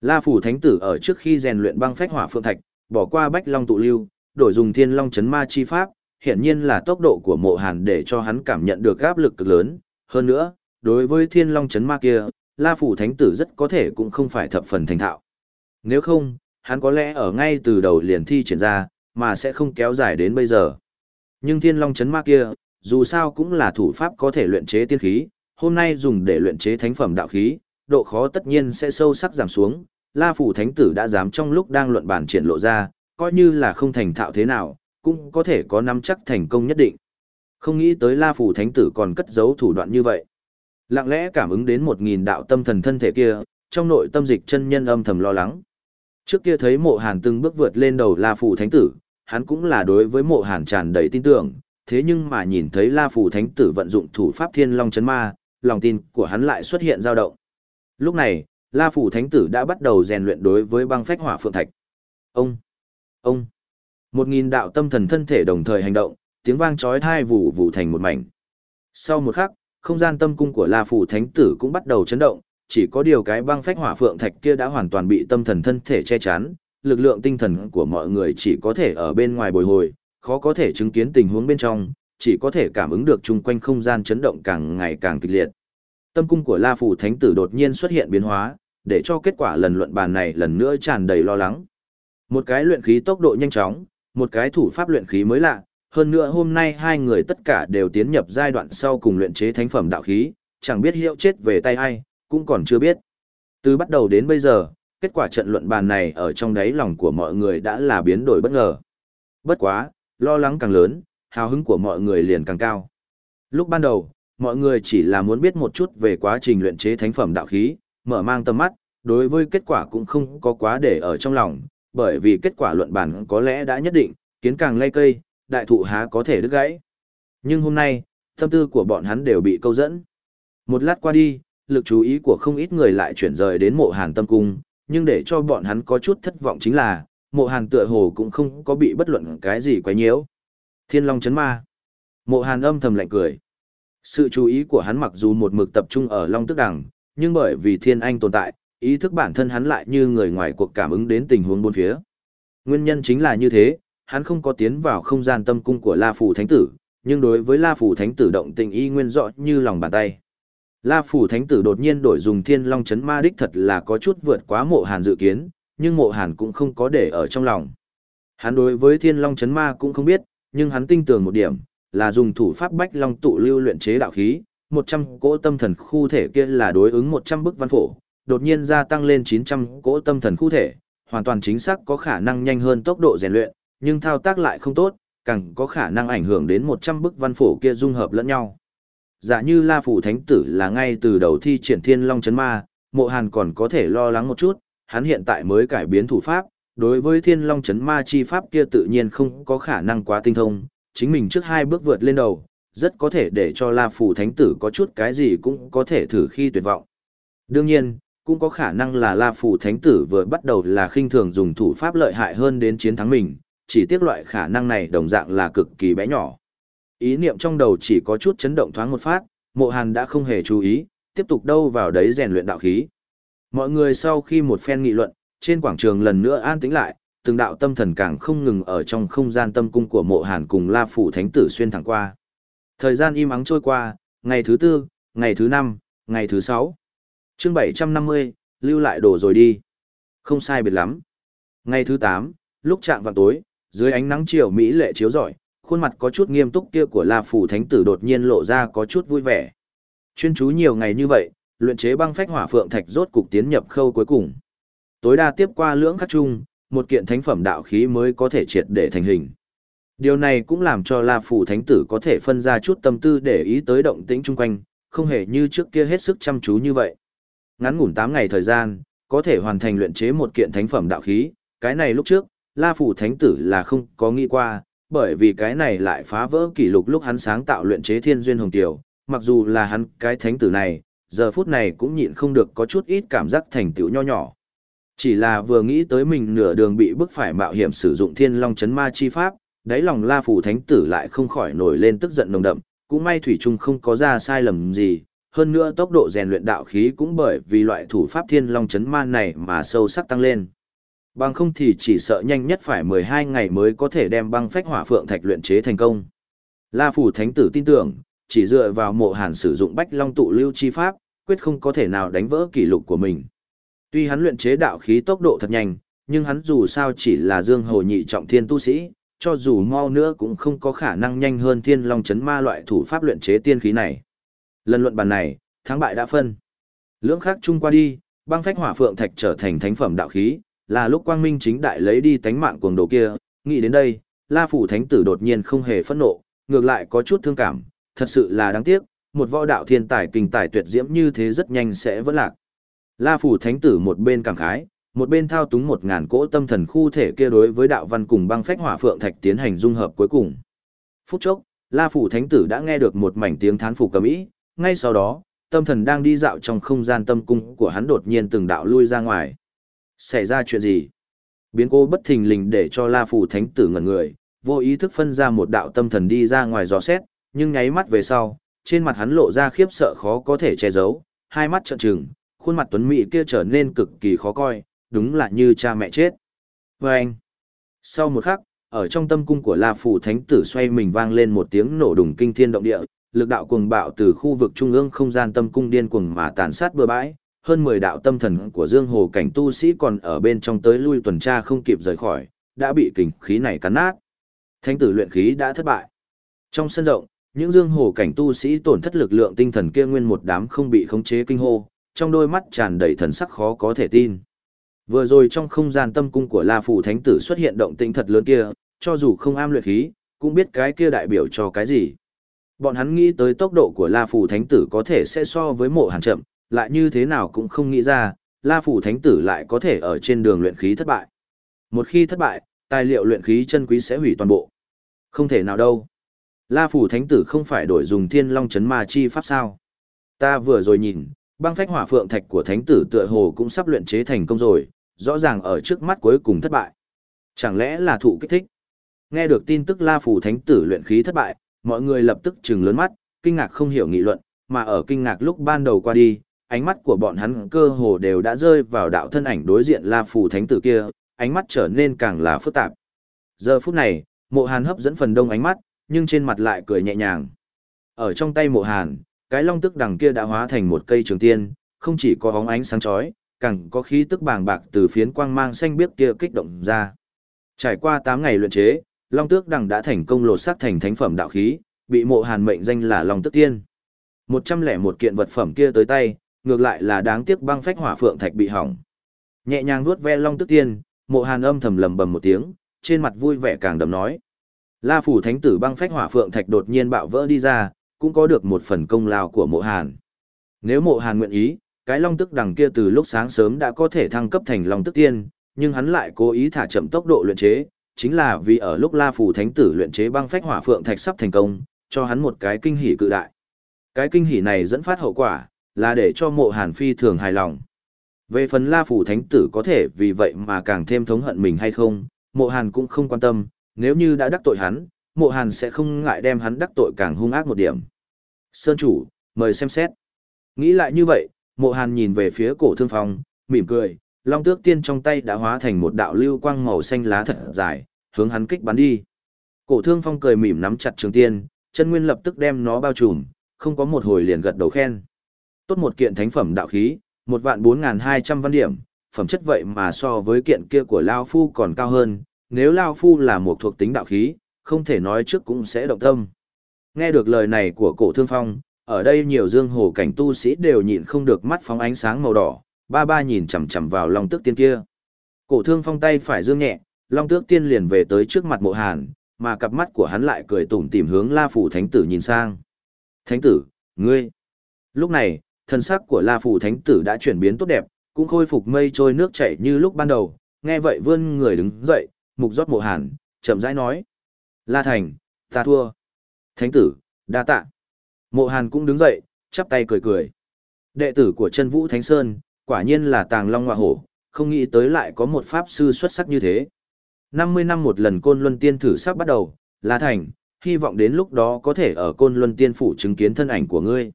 La Phủ Thánh Tử ở trước khi rèn luyện băng phách hỏa phượng thạch, bỏ qua bách long tụ lưu, đổi dùng thiên long chấn ma chi pháp, hiện nhiên là tốc độ của mộ hàn để cho hắn cảm nhận được áp lực cực lớn. Hơn nữa, đối với thiên long chấn ma kia, La Phủ Thánh Tử rất có thể cũng không phải thập phần thành thạo. Nếu không, hắn có lẽ ở ngay từ đầu liền thi triển ra, mà sẽ không kéo dài đến bây giờ. Nhưng thiên long chấn ma kia, dù sao cũng là thủ pháp có thể luyện chế tiên khí, hôm nay dùng để luyện chế thánh phẩm đạo khí, độ khó tất nhiên sẽ sâu sắc giảm xuống. La Phủ Thánh Tử đã dám trong lúc đang luận bản triển lộ ra, coi như là không thành thạo thế nào, cũng có thể có nắm chắc thành công nhất định. Không nghĩ tới La Phủ Thánh Tử còn cất giấu thủ đoạn như vậy. Lặng lẽ cảm ứng đến một nghìn đạo tâm thần thân thể kia, trong nội tâm dịch chân nhân âm thầm lo lắng. Trước kia thấy mộ hàn từng bước vượt lên đầu La Phủ Thánh Tử, hắn cũng là đối với mộ hàn tràn đầy tin tưởng, thế nhưng mà nhìn thấy La Phủ Thánh Tử vận dụng thủ pháp thiên long chấn ma, lòng tin của hắn lại xuất hiện dao động. Lúc này, La Phủ Thánh Tử đã bắt đầu rèn luyện đối với băng phách hỏa phượng thạch. Ông! Ông! Một nghìn đạo tâm thần thân thể đồng thời hành động, tiếng vang chói tai vụ vụ thành một mảnh. Sau một khắc, không gian tâm cung của La Phủ Thánh Tử cũng bắt đầu chấn động, chỉ có điều cái băng phách hỏa phượng thạch kia đã hoàn toàn bị tâm thần thân thể che chắn, lực lượng tinh thần của mọi người chỉ có thể ở bên ngoài bồi hồi, khó có thể chứng kiến tình huống bên trong, chỉ có thể cảm ứng được chung quanh không gian chấn động càng ngày càng kịch liệt. Tâm cung của La Phủ Thánh Tử đột nhiên xuất hiện biến hóa, để cho kết quả lần luận bàn này lần nữa tràn đầy lo lắng. Một cái luyện khí tốc độ nhanh chóng, một cái thủ pháp luyện khí mới lạ, hơn nữa hôm nay hai người tất cả đều tiến nhập giai đoạn sau cùng luyện chế thánh phẩm đạo khí, chẳng biết hiệu chết về tay ai, cũng còn chưa biết. Từ bắt đầu đến bây giờ, kết quả trận luận bàn này ở trong đáy lòng của mọi người đã là biến đổi bất ngờ. Bất quá, lo lắng càng lớn, hào hứng của mọi người liền càng cao. Lúc ban đầu, mọi người chỉ là muốn biết một chút về quá trình luyện chế thánh phẩm đạo khí, mở mang tầm mắt, đối với kết quả cũng không có quá để ở trong lòng, bởi vì kết quả luận bàn có lẽ đã nhất định, kiến càng lay cây, đại thụ há có thể đứt gãy. Nhưng hôm nay, tâm tư của bọn hắn đều bị câu dẫn. Một lát qua đi, lực chú ý của không ít người lại chuyển rời đến mộ hàn tâm cung, nhưng để cho bọn hắn có chút thất vọng chính là, mộ hàn tựa hồ cũng không có bị bất luận cái gì quấy nhiễu. Thiên Long chấn ma. Mộ hàn âm thầm lạnh cười. Sự chú ý của hắn mặc dù một mực tập trung ở Long Tức Đằng, nhưng bởi vì Thiên Anh tồn tại, ý thức bản thân hắn lại như người ngoài cuộc cảm ứng đến tình huống bốn phía. Nguyên nhân chính là như thế, hắn không có tiến vào không gian tâm cung của La Phủ Thánh Tử, nhưng đối với La Phủ Thánh Tử động tình y nguyên rõ như lòng bàn tay. La Phủ Thánh Tử đột nhiên đổi dùng Thiên Long chấn ma đích thật là có chút vượt quá mộ hàn dự kiến, nhưng mộ hàn cũng không có để ở trong lòng. Hắn đối với Thiên Long chấn ma cũng không biết, nhưng hắn tinh tường một điểm, là dùng thủ pháp bách long tụ lưu luyện chế đạo khí, 100 cỗ tâm thần khu thể kia là đối ứng 100 bức văn phổ, đột nhiên gia tăng lên 900 cỗ tâm thần khu thể, hoàn toàn chính xác có khả năng nhanh hơn tốc độ rèn luyện, nhưng thao tác lại không tốt, càng có khả năng ảnh hưởng đến 100 bức văn phổ kia dung hợp lẫn nhau. Giả như La Phủ Thánh Tử là ngay từ đầu thi triển Thiên Long Chấn Ma, Mộ Hàn còn có thể lo lắng một chút, hắn hiện tại mới cải biến thủ pháp, đối với Thiên Long Chấn Ma chi pháp kia tự nhiên không có khả năng quá tinh thông, chính mình trước hai bước vượt lên đầu, rất có thể để cho La Phủ Thánh Tử có chút cái gì cũng có thể thử khi tuyệt vọng. Đương nhiên, cũng có khả năng là La Phủ Thánh Tử vừa bắt đầu là khinh thường dùng thủ pháp lợi hại hơn đến chiến thắng mình, chỉ tiếc loại khả năng này đồng dạng là cực kỳ bé nhỏ. Ý niệm trong đầu chỉ có chút chấn động thoáng một phát, mộ hàn đã không hề chú ý, tiếp tục đâu vào đấy rèn luyện đạo khí. Mọi người sau khi một phen nghị luận, trên quảng trường lần nữa an tĩnh lại, từng đạo tâm thần càng không ngừng ở trong không gian tâm cung của mộ hàn cùng La Phủ Thánh Tử xuyên thẳng qua. Thời gian im ắng trôi qua, ngày thứ tư, ngày thứ năm, ngày thứ sáu. chương 750, lưu lại đồ rồi đi. Không sai biệt lắm. Ngày thứ tám, lúc chạm vào tối, dưới ánh nắng chiều Mỹ lệ chiếu rọi, khuôn mặt có chút nghiêm túc kia của La Phủ Thánh Tử đột nhiên lộ ra có chút vui vẻ. Chuyên chú nhiều ngày như vậy, luyện chế băng phách hỏa phượng thạch rốt cục tiến nhập khâu cuối cùng. Tối đa tiếp qua lưỡng khắc chung, một kiện thánh phẩm đạo khí mới có thể triệt để thành hình. Điều này cũng làm cho La Phủ Thánh Tử có thể phân ra chút tâm tư để ý tới động tĩnh chung quanh, không hề như trước kia hết sức chăm chú như vậy. Ngắn ngủn 8 ngày thời gian, có thể hoàn thành luyện chế một kiện thánh phẩm đạo khí, cái này lúc trước, La Phủ Thánh Tử là không có nghĩ qua, bởi vì cái này lại phá vỡ kỷ lục lúc hắn sáng tạo luyện chế thiên duyên hồng tiểu, mặc dù là hắn cái thánh tử này, giờ phút này cũng nhịn không được có chút ít cảm giác thành tựu nho nhỏ. Chỉ là vừa nghĩ tới mình nửa đường bị bức phải mạo hiểm sử dụng thiên long chấn ma chi pháp, đáy lòng la phủ thánh tử lại không khỏi nổi lên tức giận nồng đậm, cũng may thủy trung không có ra sai lầm gì, hơn nữa tốc độ rèn luyện đạo khí cũng bởi vì loại thủ pháp thiên long chấn ma này mà sâu sắc tăng lên. Bằng không thì chỉ sợ nhanh nhất phải 12 ngày mới có thể đem băng phách hỏa phượng thạch luyện chế thành công. La phủ thánh tử tin tưởng, chỉ dựa vào mộ hàn sử dụng bách long tụ lưu chi pháp, quyết không có thể nào đánh vỡ kỷ lục của mình. Tuy hắn luyện chế đạo khí tốc độ thật nhanh, nhưng hắn dù sao chỉ là dương hồ nhị trọng thiên tu sĩ, cho dù mau nữa cũng không có khả năng nhanh hơn thiên long chấn ma loại thủ pháp luyện chế tiên khí này. Lần luận bàn này, thắng bại đã phân. Lưỡng khác chung qua đi, băng phách hỏa phượng thạch trở thành thánh phẩm đạo khí, là lúc quang minh chính đại lấy đi tánh mạng cuồng đồ kia, nghĩ đến đây, La phủ thánh tử đột nhiên không hề phẫn nộ, ngược lại có chút thương cảm, thật sự là đáng tiếc, một võ đạo thiên tài kinh tài tuyệt diễm như thế rất nhanh sẽ vỡ lạc. La phủ thánh tử một bên cảm khái, một bên thao túng một ngàn cỗ tâm thần khu thể kia đối với đạo văn cùng băng phách hỏa phượng thạch tiến hành dung hợp cuối cùng. Phút chốc, La phủ thánh tử đã nghe được một mảnh tiếng thán phục cầm ý, ngay sau đó, tâm thần đang đi dạo trong không gian tâm cung của hắn đột nhiên từng đạo lui ra ngoài. Xảy ra chuyện gì? Biến cố bất thình lình để cho La phủ thánh tử ngẩn người, vô ý thức phân ra một đạo tâm thần đi ra ngoài dò xét, nhưng nháy mắt về sau, trên mặt hắn lộ ra khiếp sợ khó có thể che giấu, hai mắt trợn trừng, khuôn mặt tuấn mỹ kia trở nên cực kỳ khó coi, đúng là như cha mẹ chết. Và anh, sau một khắc, ở trong tâm cung của La Phủ Thánh Tử xoay mình vang lên một tiếng nổ đùng kinh thiên động địa, lực đạo cuồng bạo từ khu vực trung ương không gian tâm cung điên cuồng mà tàn sát bừa bãi, hơn 10 đạo tâm thần của Dương Hồ cảnh tu sĩ còn ở bên trong tới lui tuần tra không kịp rời khỏi, đã bị kình khí này cắn nát. Thánh tử luyện khí đã thất bại. Trong sân rộng, những dương hồ cảnh tu sĩ tổn thất lực lượng tinh thần kia nguyên một đám không bị khống chế kinh hô, trong đôi mắt tràn đầy thần sắc khó có thể tin. Vừa rồi trong không gian tâm cung của La Phủ Thánh tử xuất hiện động tĩnh thật lớn kia, cho dù không am luyện khí, cũng biết cái kia đại biểu cho cái gì. Bọn hắn nghĩ tới tốc độ của La Phủ Thánh tử có thể sẽ so với mộ hàn chậm, lại như thế nào cũng không nghĩ ra, La Phủ Thánh tử lại có thể ở trên đường luyện khí thất bại. Một khi thất bại, tài liệu luyện khí chân quý sẽ hủy toàn bộ. Không thể nào đâu. La Phủ Thánh tử không phải đổi dùng thiên long chấn ma chi pháp sao. Ta vừa rồi nhìn, băng phách hỏa phượng thạch của Thánh tử tựa hồ cũng sắp luyện chế thành công rồi, rõ ràng ở trước mắt cuối cùng thất bại. Chẳng lẽ là thụ kích thích? Nghe được tin tức La Phủ Thánh tử luyện khí thất bại, mọi người lập tức trừng lớn mắt, kinh ngạc không hiểu nghị luận, mà ở kinh ngạc lúc ban đầu qua đi, ánh mắt của bọn hắn cơ hồ đều đã rơi vào đạo thân ảnh đối diện La Phủ Thánh tử kia, ánh mắt trở nên càng là phức tạp. Giờ phút này, mộ hàn hấp dẫn phần đông ánh mắt, nhưng trên mặt lại cười nhẹ nhàng. Ở trong tay mộ hàn, cái long tức đằng kia đã hóa thành một cây trường tiên, không chỉ có hóng ánh sáng chói, càng có khí tức bàng bạc từ phiến quang mang xanh biếc kia kích động ra. Trải qua 8 ngày luyện chế, long tước đằng đã thành công lột xác thành thánh phẩm đạo khí, bị mộ hàn mệnh danh là long tước tiên. 101 kiện vật phẩm kia tới tay, ngược lại là đáng tiếc băng phách hỏa phượng thạch bị hỏng. Nhẹ nhàng vuốt ve long tức tiên, mộ hàn âm thầm lầm bầm một tiếng, trên mặt vui vẻ càng đầm nói. La phủ thánh tử băng phách hỏa phượng thạch đột nhiên bạo vỡ đi ra, cũng có được một phần công lao của mộ hàn. Nếu mộ hàn nguyện ý, cái long tức đằng kia từ lúc sáng sớm đã có thể thăng cấp thành long tức tiên, nhưng hắn lại cố ý thả chậm tốc độ luyện chế, chính là vì ở lúc La phủ thánh tử luyện chế băng phách hỏa phượng thạch sắp thành công, cho hắn một cái kinh hỉ cự đại. Cái kinh hỉ này dẫn phát hậu quả, là để cho mộ hàn phi thường hài lòng. Về phần La phủ thánh tử có thể vì vậy mà càng thêm thống hận mình hay không, mộ hàn cũng không quan tâm, nếu như đã đắc tội hắn, mộ hàn sẽ không ngại đem hắn đắc tội càng hung ác một điểm. Sơn chủ, mời xem xét. Nghĩ lại như vậy, mộ hàn nhìn về phía cổ thương phong, mỉm cười, long tước tiên trong tay đã hóa thành một đạo lưu quang màu xanh lá thật dài, hướng hắn kích bắn đi. Cổ thương phong cười mỉm nắm chặt trường tiên, chân nguyên lập tức đem nó bao trùm, không có một hồi liền gật đầu khen. Tốt một kiện thánh phẩm đạo khí, một vạn bốn ngàn hai trăm văn điểm, phẩm chất vậy mà so với kiện kia của Lao Phu còn cao hơn, nếu Lao Phu là một thuộc tính đạo khí, không thể nói trước cũng sẽ động tâm. Nghe được lời này của cổ thương phong, ở đây nhiều dương hồ cảnh tu sĩ đều nhịn không được mắt phóng ánh sáng màu đỏ, ba ba nhìn chằm chằm vào long tước tiên kia. Cổ thương phong tay phải dương nhẹ, long tước tiên liền về tới trước mặt mộ hàn, mà cặp mắt của hắn lại cười tủm tìm hướng La Phủ Thánh Tử nhìn sang. Thánh Tử, ngươi! Lúc này, thân sắc của La Phủ Thánh Tử đã chuyển biến tốt đẹp, cũng khôi phục mây trôi nước chảy như lúc ban đầu, nghe vậy vươn người đứng dậy, mục rót mộ hàn, chậm rãi nói. La Thành, ta thua. Thánh tử, đa tạ. Mộ hàn cũng đứng dậy, chắp tay cười cười. Đệ tử của chân vũ Thánh Sơn, quả nhiên là tàng long ngọa hổ, không nghĩ tới lại có một pháp sư xuất sắc như thế. 50 năm một lần côn luân tiên thử sắp bắt đầu, La Thành, hy vọng đến lúc đó có thể ở côn luân tiên phủ chứng kiến thân ảnh của ngươi.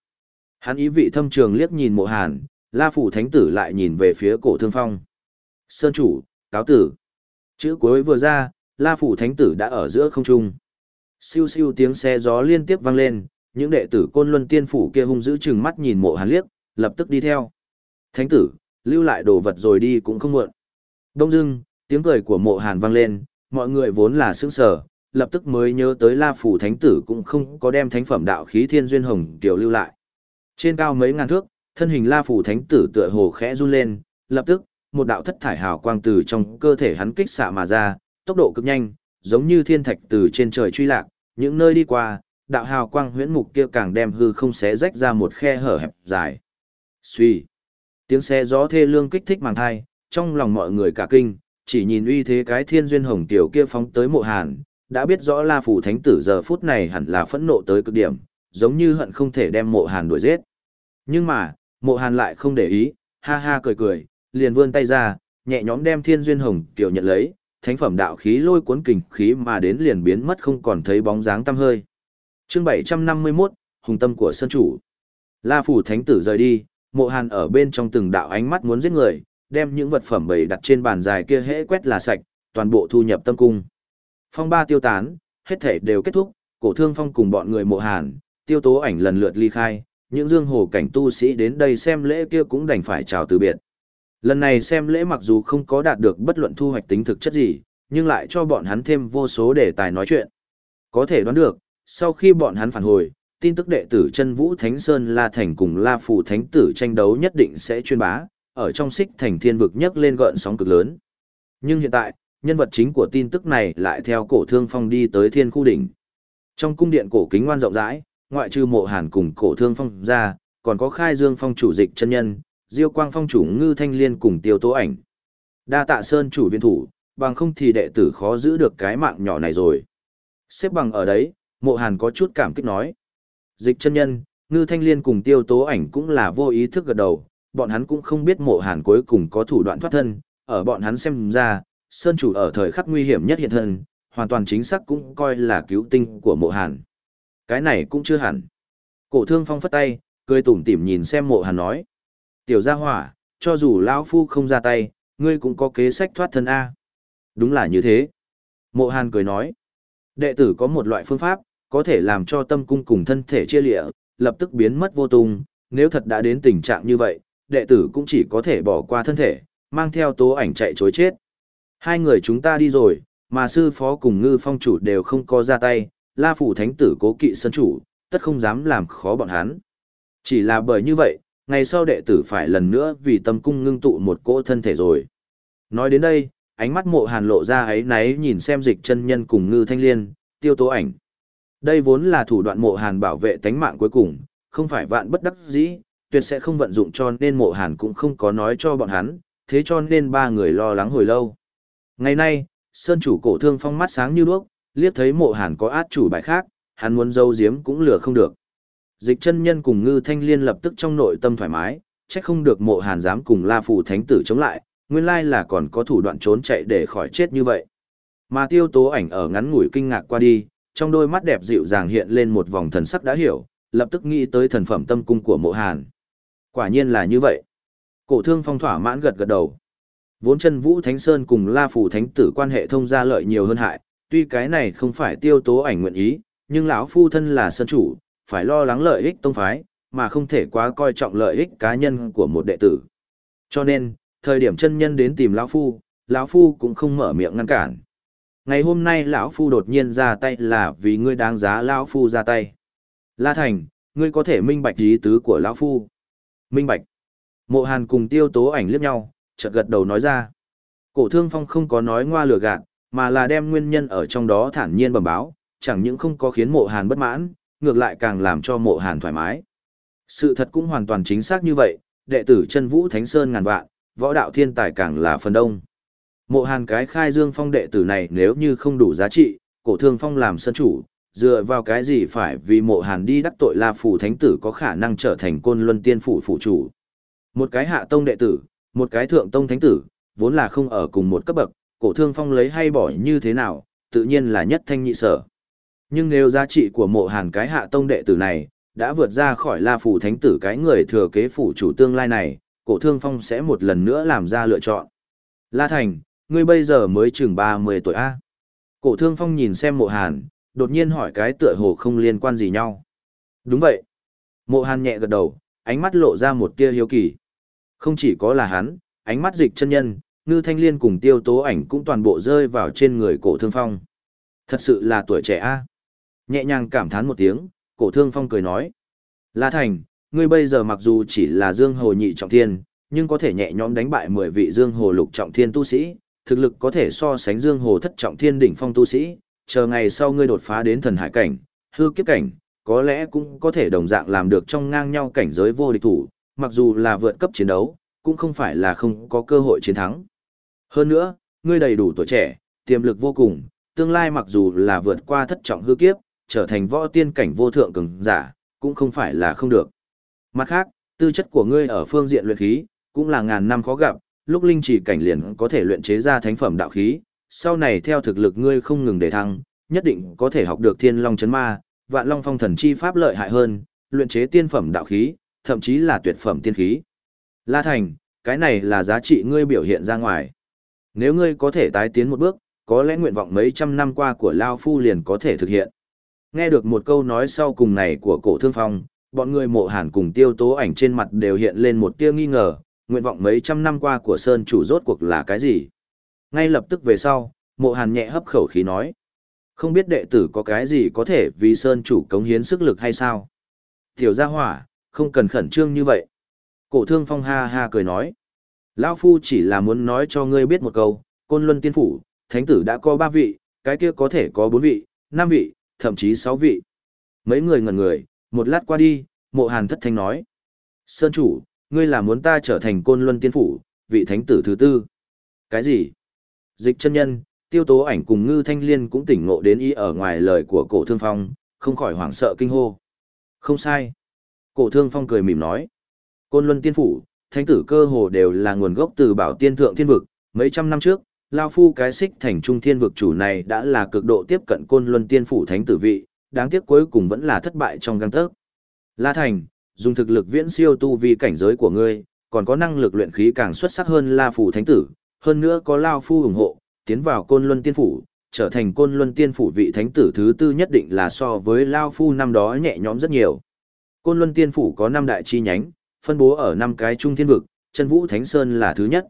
Hắn ý vị thâm trường liếc nhìn mộ hàn, La Phủ Thánh Tử lại nhìn về phía cổ thương phong. Sơn chủ, cáo tử. Chữ cuối vừa ra, La Phủ Thánh Tử đã ở giữa không trung. Siêu siêu tiếng xe gió liên tiếp vang lên, những đệ tử côn luân tiên phủ kia hung dữ chừng mắt nhìn mộ hàn liếc, lập tức đi theo. Thánh tử, lưu lại đồ vật rồi đi cũng không muộn. Đông dưng, tiếng cười của mộ hàn vang lên, mọi người vốn là sững sở, lập tức mới nhớ tới La Phủ Thánh Tử cũng không có đem thánh phẩm đạo khí thiên duyên hồng tiểu lưu lại. Trên cao mấy ngàn thước, thân hình La Phủ Thánh Tử tựa hồ khẽ run lên, lập tức, một đạo thất thải hào quang từ trong cơ thể hắn kích xạ mà ra, tốc độ cực nhanh, giống như thiên thạch từ trên trời truy lạc, những nơi đi qua, đạo hào quang huyễn mục kia càng đem hư không xé rách ra một khe hở hẹp dài. Suy. Tiếng xe gió thê lương kích thích màng thai, trong lòng mọi người cả kinh, chỉ nhìn uy thế cái thiên duyên hồng tiểu kia phóng tới mộ hàn, đã biết rõ La Phủ Thánh Tử giờ phút này hẳn là phẫn nộ tới cực điểm, giống như hận không thể đem mộ hàn đuổi giết. Nhưng mà, mộ hàn lại không để ý, ha ha cười cười, liền vươn tay ra, nhẹ nhõm đem thiên duyên hồng tiểu nhận lấy, thánh phẩm đạo khí lôi cuốn kình khí mà đến liền biến mất không còn thấy bóng dáng tăm hơi. Chương 751, Hùng tâm của sơn chủ. La phủ thánh tử rời đi, Mộ Hàn ở bên trong từng đạo ánh mắt muốn giết người, đem những vật phẩm bày đặt trên bàn dài kia hễ quét là sạch, toàn bộ thu nhập tâm cung. Phong ba tiêu tán, hết thể đều kết thúc, Cổ Thương Phong cùng bọn người Mộ Hàn, Tiêu Tố Ảnh lần lượt ly khai, những dương hồ cảnh tu sĩ đến đây xem lễ kia cũng đành phải chào từ biệt. Lần này xem lễ mặc dù không có đạt được bất luận thu hoạch tính thực chất gì, nhưng lại cho bọn hắn thêm vô số đề tài nói chuyện, Có thể đoán được, sau khi bọn hắn phản hồi, tin tức đệ tử chân vũ Thánh Sơn La Thành cùng La Phù Thánh Tử tranh đấu nhất định sẽ chuyên bá, ở trong xích thành thiên vực nhấc lên gợn sóng cực lớn. Nhưng hiện tại, nhân vật chính của tin tức này lại theo cổ thương phong đi tới thiên khu đỉnh. Trong cung điện cổ kính ngoan rộng rãi, ngoại trừ mộ hàn cùng cổ thương phong ra, còn có khai dương phong chủ dịch chân nhân, diêu quang phong chủ ngư thanh liên cùng tiêu tố ảnh. Đa tạ sơn chủ viên thủ, bằng không thì đệ tử khó giữ được cái mạng nhỏ này rồi. Xếp bằng ở đấy, mộ hàn có chút cảm kích nói. Dịch chân nhân, ngư thanh liên cùng tiêu tố ảnh cũng là vô ý thức gật đầu, bọn hắn cũng không biết mộ hàn cuối cùng có thủ đoạn thoát thân, ở bọn hắn xem ra, Sơn chủ ở thời khắc nguy hiểm nhất hiện thân, hoàn toàn chính xác cũng coi là cứu tinh của mộ hàn. Cái này cũng chưa hẳn. Cổ thương phong phất tay, cười tủm tỉm nhìn xem mộ hàn nói. Tiểu gia hỏa, cho dù lão phu không ra tay, ngươi cũng có kế sách thoát thân A. Đúng là như thế. Mộ hàn cười nói. Đệ tử có một loại phương pháp, có thể làm cho tâm cung cùng thân thể chia lịa, lập tức biến mất vô tung. Nếu thật đã đến tình trạng như vậy, đệ tử cũng chỉ có thể bỏ qua thân thể, mang theo tố ảnh chạy chối chết. Hai người chúng ta đi rồi, mà sư phó cùng ngư phong chủ đều không có ra tay, la phủ thánh tử cố kỵ sân chủ, tất không dám làm khó bọn hắn. Chỉ là bởi như vậy, ngày sau đệ tử phải lần nữa vì tâm cung ngưng tụ một cỗ thân thể rồi. Nói đến đây, ánh mắt mộ hàn lộ ra ấy náy nhìn xem dịch chân nhân cùng ngư thanh liên, tiêu tố ảnh. Đây vốn là thủ đoạn mộ hàn bảo vệ tánh mạng cuối cùng, không phải vạn bất đắc dĩ, tuyệt sẽ không vận dụng cho nên mộ hàn cũng không có nói cho bọn hắn, thế cho nên ba người lo lắng hồi lâu. Ngày nay, Sơn chủ cổ thương phong mắt sáng như đuốc, liếc thấy mộ hàn có át chủ bài khác, hắn muốn dâu diếm cũng lừa không được. Dịch chân nhân cùng ngư thanh liên lập tức trong nội tâm thoải mái, trách không được mộ hàn dám cùng la phù thánh tử chống lại, nguyên lai là còn có thủ đoạn trốn chạy để khỏi chết như vậy. Mà tiêu tố ảnh ở ngắn ngủi kinh ngạc qua đi, trong đôi mắt đẹp dịu dàng hiện lên một vòng thần sắc đã hiểu, lập tức nghĩ tới thần phẩm tâm cung của mộ hàn. Quả nhiên là như vậy. Cổ thương phong thỏa mãn gật gật đầu. Vốn chân vũ thánh sơn cùng la phủ thánh tử quan hệ thông gia lợi nhiều hơn hại, tuy cái này không phải tiêu tố ảnh nguyện ý, nhưng lão phu thân là sơn chủ, phải lo lắng lợi ích tông phái, mà không thể quá coi trọng lợi ích cá nhân của một đệ tử. Cho nên, thời điểm chân nhân đến tìm lão phu, lão phu cũng không mở miệng ngăn cản. Ngày hôm nay lão phu đột nhiên ra tay là vì ngươi đáng giá lão phu ra tay. La Thành, ngươi có thể minh bạch ý tứ của lão phu. Minh bạch. Mộ Hàn cùng Tiêu Tố ảnh liếc nhau, chợt gật đầu nói ra. Cổ Thương Phong không có nói ngoa lừa gạt, mà là đem nguyên nhân ở trong đó thản nhiên bẩm báo, chẳng những không có khiến Mộ Hàn bất mãn, ngược lại càng làm cho Mộ Hàn thoải mái. Sự thật cũng hoàn toàn chính xác như vậy, đệ tử chân vũ Thánh Sơn ngàn vạn, võ đạo thiên tài càng là phần đông. Mộ Hàn cái khai dương phong đệ tử này nếu như không đủ giá trị, cổ thương phong làm sân chủ, dựa vào cái gì phải vì mộ Hàn đi đắc tội là Phủ Thánh Tử có khả năng trở thành côn luân tiên phủ phụ chủ. Một cái hạ tông đệ tử, một cái thượng tông thánh tử, vốn là không ở cùng một cấp bậc, cổ thương phong lấy hay bỏ như thế nào, tự nhiên là nhất thanh nhị sở. Nhưng nếu giá trị của mộ hàn cái hạ tông đệ tử này, đã vượt ra khỏi la phủ thánh tử cái người thừa kế phủ chủ tương lai này, cổ thương phong sẽ một lần nữa làm ra lựa chọn. La Thành, ngươi bây giờ mới chừng 30 tuổi A. Cổ thương phong nhìn xem mộ hàn, đột nhiên hỏi cái tựa hồ không liên quan gì nhau. Đúng vậy. Mộ hàn nhẹ gật đầu, ánh mắt lộ ra một tia hiếu kỳ. Không chỉ có là hắn, ánh mắt dịch chân nhân, ngư thanh liên cùng tiêu tố ảnh cũng toàn bộ rơi vào trên người cổ thương phong. Thật sự là tuổi trẻ a Nhẹ nhàng cảm thán một tiếng, cổ thương phong cười nói. La Thành, ngươi bây giờ mặc dù chỉ là dương hồ nhị trọng thiên, nhưng có thể nhẹ nhõm đánh bại 10 vị dương hồ lục trọng thiên tu sĩ, thực lực có thể so sánh dương hồ thất trọng thiên đỉnh phong tu sĩ, chờ ngày sau ngươi đột phá đến thần hải cảnh, hư kiếp cảnh, có lẽ cũng có thể đồng dạng làm được trong ngang nhau cảnh giới vô địch thủ, mặc dù là vượt cấp chiến đấu, cũng không phải là không có cơ hội chiến thắng. Hơn nữa, ngươi đầy đủ tuổi trẻ, tiềm lực vô cùng, tương lai mặc dù là vượt qua thất trọng hư kiếp, trở thành võ tiên cảnh vô thượng cường giả, cũng không phải là không được. Mặt khác, tư chất của ngươi ở phương diện luyện khí, cũng là ngàn năm khó gặp, lúc linh chỉ cảnh liền có thể luyện chế ra thánh phẩm đạo khí, sau này theo thực lực ngươi không ngừng để thăng, nhất định có thể học được thiên long chấn ma, vạn long phong thần chi pháp lợi hại hơn, luyện chế tiên phẩm đạo khí, thậm chí là tuyệt phẩm tiên khí. La Thành, cái này là giá trị ngươi biểu hiện ra ngoài. Nếu ngươi có thể tái tiến một bước, có lẽ nguyện vọng mấy trăm năm qua của Lao Phu liền có thể thực hiện. Nghe được một câu nói sau cùng này của cổ thương phong, bọn người mộ hàn cùng tiêu tố ảnh trên mặt đều hiện lên một tia nghi ngờ, nguyện vọng mấy trăm năm qua của Sơn chủ rốt cuộc là cái gì? Ngay lập tức về sau, mộ hàn nhẹ hấp khẩu khí nói. Không biết đệ tử có cái gì có thể vì Sơn chủ cống hiến sức lực hay sao? Tiểu gia hỏa, không cần khẩn trương như vậy. Cổ thương phong ha ha cười nói. Lão Phu chỉ là muốn nói cho ngươi biết một câu, côn luân tiên phủ, thánh tử đã có ba vị, cái kia có thể có bốn vị, năm vị, thậm chí sáu vị. Mấy người ngẩn người, một lát qua đi, mộ hàn thất thanh nói. Sơn chủ, ngươi là muốn ta trở thành côn luân tiên phủ, vị thánh tử thứ tư. Cái gì? Dịch chân nhân, tiêu tố ảnh cùng ngư thanh liên cũng tỉnh ngộ đến ý ở ngoài lời của cổ thương phong, không khỏi hoảng sợ kinh hô. Không sai. Cổ thương phong cười mỉm nói. Côn luân tiên phủ, thánh tử cơ hồ đều là nguồn gốc từ bảo tiên thượng thiên vực, mấy trăm năm trước, Lao Phu cái xích thành trung thiên vực chủ này đã là cực độ tiếp cận côn luân tiên phủ thánh tử vị, đáng tiếc cuối cùng vẫn là thất bại trong găng tớc. La Thành, dùng thực lực viễn siêu tu vi cảnh giới của ngươi, còn có năng lực luyện khí càng xuất sắc hơn La Phủ Thánh Tử, hơn nữa có Lao Phu ủng hộ, tiến vào Côn Luân Tiên Phủ, trở thành Côn Luân Tiên Phủ vị Thánh Tử thứ tư nhất định là so với Lao Phu năm đó nhẹ nhõm rất nhiều. Côn Luân Tiên Phủ có năm đại chi nhánh, phân bố ở năm cái trung thiên vực, chân vũ Thánh Sơn là thứ nhất.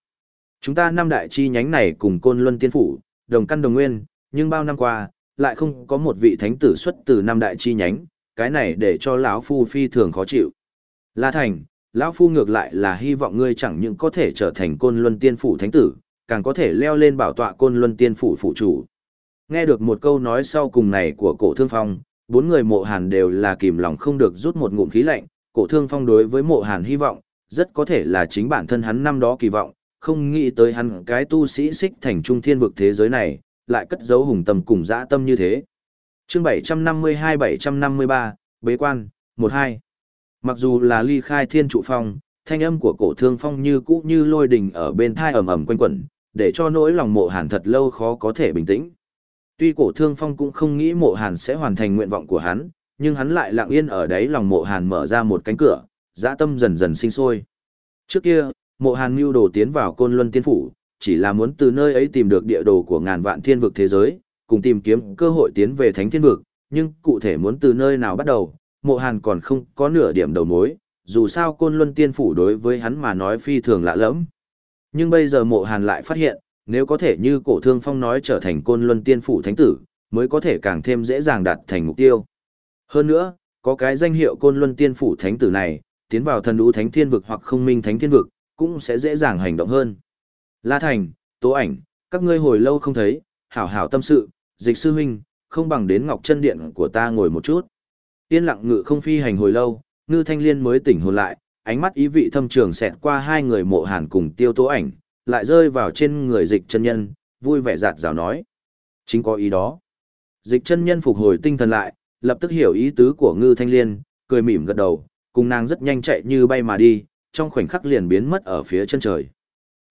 Chúng ta năm đại chi nhánh này cùng Côn Luân Tiên Phủ, đồng căn đồng nguyên, nhưng bao năm qua, lại không có một vị thánh tử xuất từ năm đại chi nhánh, cái này để cho lão phu phi thường khó chịu. La Thành, lão phu ngược lại là hy vọng ngươi chẳng những có thể trở thành Côn Luân Tiên phủ thánh tử, càng có thể leo lên bảo tọa Côn Luân Tiên phủ phụ chủ. Nghe được một câu nói sau cùng này của Cổ Thương Phong, bốn người Mộ Hàn đều là kìm lòng không được rút một ngụm khí lạnh, Cổ Thương Phong đối với Mộ Hàn hy vọng, rất có thể là chính bản thân hắn năm đó kỳ vọng, không nghĩ tới hắn cái tu sĩ xích thành trung thiên vực thế giới này, lại cất giấu hùng tâm cùng dã tâm như thế. chương 752-753, Bế quan, 1-2. Mặc dù là ly khai thiên trụ phong, thanh âm của cổ thương phong như cũ như lôi đình ở bên thai ầm ầm quanh quẩn, để cho nỗi lòng mộ hàn thật lâu khó có thể bình tĩnh. Tuy cổ thương phong cũng không nghĩ mộ hàn sẽ hoàn thành nguyện vọng của hắn, nhưng hắn lại lặng yên ở đấy lòng mộ hàn mở ra một cánh cửa, dã tâm dần dần sinh sôi. Trước kia, mộ hàn mưu đồ tiến vào côn luân tiên phủ, chỉ là muốn từ nơi ấy tìm được địa đồ của ngàn vạn thiên vực thế giới, cùng tìm kiếm cơ hội tiến về thánh thiên vực, nhưng cụ thể muốn từ nơi nào bắt đầu, mộ hàn còn không có nửa điểm đầu mối, dù sao côn luân tiên phủ đối với hắn mà nói phi thường lạ lẫm. Nhưng bây giờ mộ hàn lại phát hiện, nếu có thể như cổ thương phong nói trở thành côn luân tiên phủ thánh tử, mới có thể càng thêm dễ dàng đạt thành mục tiêu. Hơn nữa, có cái danh hiệu côn luân tiên phủ thánh tử này, tiến vào thần đũ thánh thiên vực hoặc không minh thánh thiên vực, cũng sẽ dễ dàng hành động hơn. La Thành, Tố Ảnh, các ngươi hồi lâu không thấy, hảo hảo tâm sự, dịch sư huynh, không bằng đến ngọc chân điện của ta ngồi một chút. Yên lặng ngự không phi hành hồi lâu, ngư thanh liên mới tỉnh hồn lại, ánh mắt ý vị thâm trường xẹt qua hai người mộ hàn cùng tiêu tố ảnh, lại rơi vào trên người dịch chân nhân, vui vẻ giạt rào nói. Chính có ý đó. Dịch chân nhân phục hồi tinh thần lại, lập tức hiểu ý tứ của ngư thanh liên, cười mỉm gật đầu, cùng nàng rất nhanh chạy như bay mà đi, trong khoảnh khắc liền biến mất ở phía chân trời.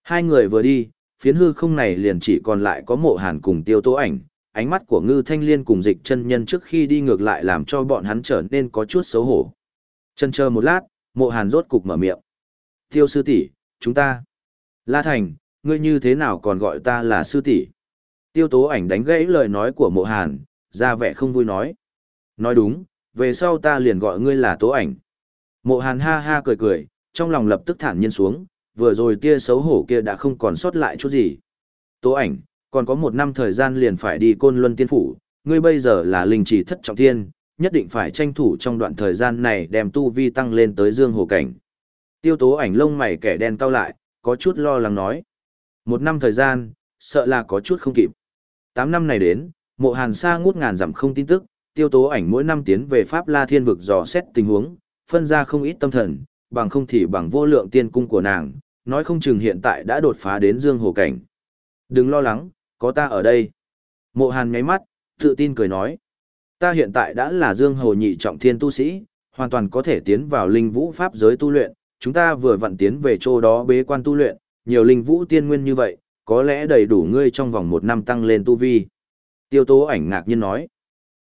Hai người vừa đi, phiến hư không này liền chỉ còn lại có mộ hàn cùng tiêu tố ảnh, ánh mắt của ngư thanh liên cùng dịch chân nhân trước khi đi ngược lại làm cho bọn hắn trở nên có chút xấu hổ. Chân chờ một lát, mộ hàn rốt cục mở miệng. Tiêu sư tỷ chúng ta. La Thành, ngươi như thế nào còn gọi ta là sư tỷ Tiêu tố ảnh đánh gãy lời nói của mộ hàn, ra vẻ không vui nói. Nói đúng, về sau ta liền gọi ngươi là tố ảnh. Mộ hàn ha ha cười cười, trong lòng lập tức thản nhiên xuống, vừa rồi tia xấu hổ kia đã không còn sót lại chút gì. Tố ảnh, còn có một năm thời gian liền phải đi côn luân tiên phủ, ngươi bây giờ là linh chỉ thất trọng thiên, nhất định phải tranh thủ trong đoạn thời gian này đem tu vi tăng lên tới dương hồ cảnh. Tiêu tố ảnh lông mày kẻ đen cao lại, có chút lo lắng nói. Một năm thời gian, sợ là có chút không kịp. Tám năm này đến, mộ hàn xa ngút ngàn dặm không tin tức, tiêu tố ảnh mỗi năm tiến về Pháp La Thiên vực dò xét tình huống, phân ra không ít tâm thần, bằng không thì bằng vô lượng tiên cung của nàng, nói không chừng hiện tại đã đột phá đến dương hồ cảnh. Đừng lo lắng, có ta ở đây. Mộ hàn nháy mắt, tự tin cười nói. Ta hiện tại đã là dương hồ nhị trọng thiên tu sĩ, hoàn toàn có thể tiến vào linh vũ pháp giới tu luyện, chúng ta vừa vặn tiến về chỗ đó bế quan tu luyện, nhiều linh vũ tiên nguyên như vậy, có lẽ đầy đủ ngươi trong vòng một năm tăng lên tu vi. Tiêu tố ảnh ngạc nhiên nói,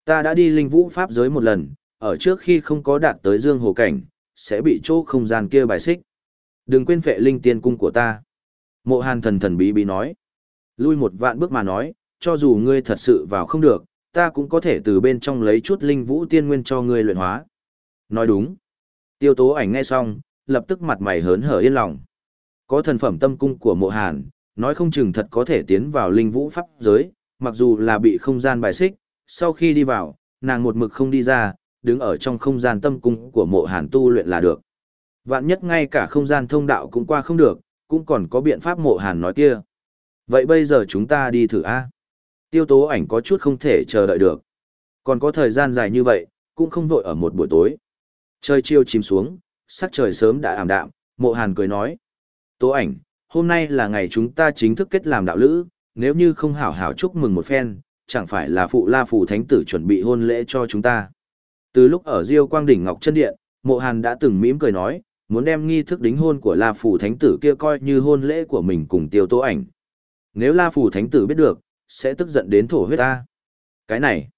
ta đã đi linh vũ pháp giới một lần, ở trước khi không có đạt tới dương hồ cảnh, sẽ bị chỗ không gian kia bài xích. Đừng quên phệ linh tiên cung của ta. Mộ hàn thần thần bí bí nói. Lui một vạn bước mà nói, cho dù ngươi thật sự vào không được, ta cũng có thể từ bên trong lấy chút linh vũ tiên nguyên cho ngươi luyện hóa. Nói đúng. Tiêu tố ảnh nghe xong, lập tức mặt mày hớn hở yên lòng. Có thần phẩm tâm cung của mộ hàn, nói không chừng thật có thể tiến vào linh vũ pháp giới, mặc dù là bị không gian bài xích, sau khi đi vào, nàng một mực không đi ra, đứng ở trong không gian tâm cung của mộ hàn tu luyện là được. Vạn nhất ngay cả không gian thông đạo cũng qua không được, cũng còn có biện pháp mộ hàn nói kia. Vậy bây giờ chúng ta đi thử A. Tiêu tố ảnh có chút không thể chờ đợi được. Còn có thời gian dài như vậy, cũng không vội ở một buổi tối. Trời chiều chìm xuống, sắc trời sớm đã ảm đạm, mộ hàn cười nói. Tố ảnh, hôm nay là ngày chúng ta chính thức kết làm đạo lữ, nếu như không hảo hảo chúc mừng một phen, chẳng phải là phụ la phù thánh tử chuẩn bị hôn lễ cho chúng ta. Từ lúc ở Diêu Quang Đỉnh Ngọc Chân Điện, mộ hàn đã từng mỉm cười nói, muốn đem nghi thức đính hôn của la phù thánh tử kia coi như hôn lễ của mình cùng tiêu tố ảnh. Nếu la phù thánh tử biết được, sẽ tức giận đến thổ huyết ta. Cái này,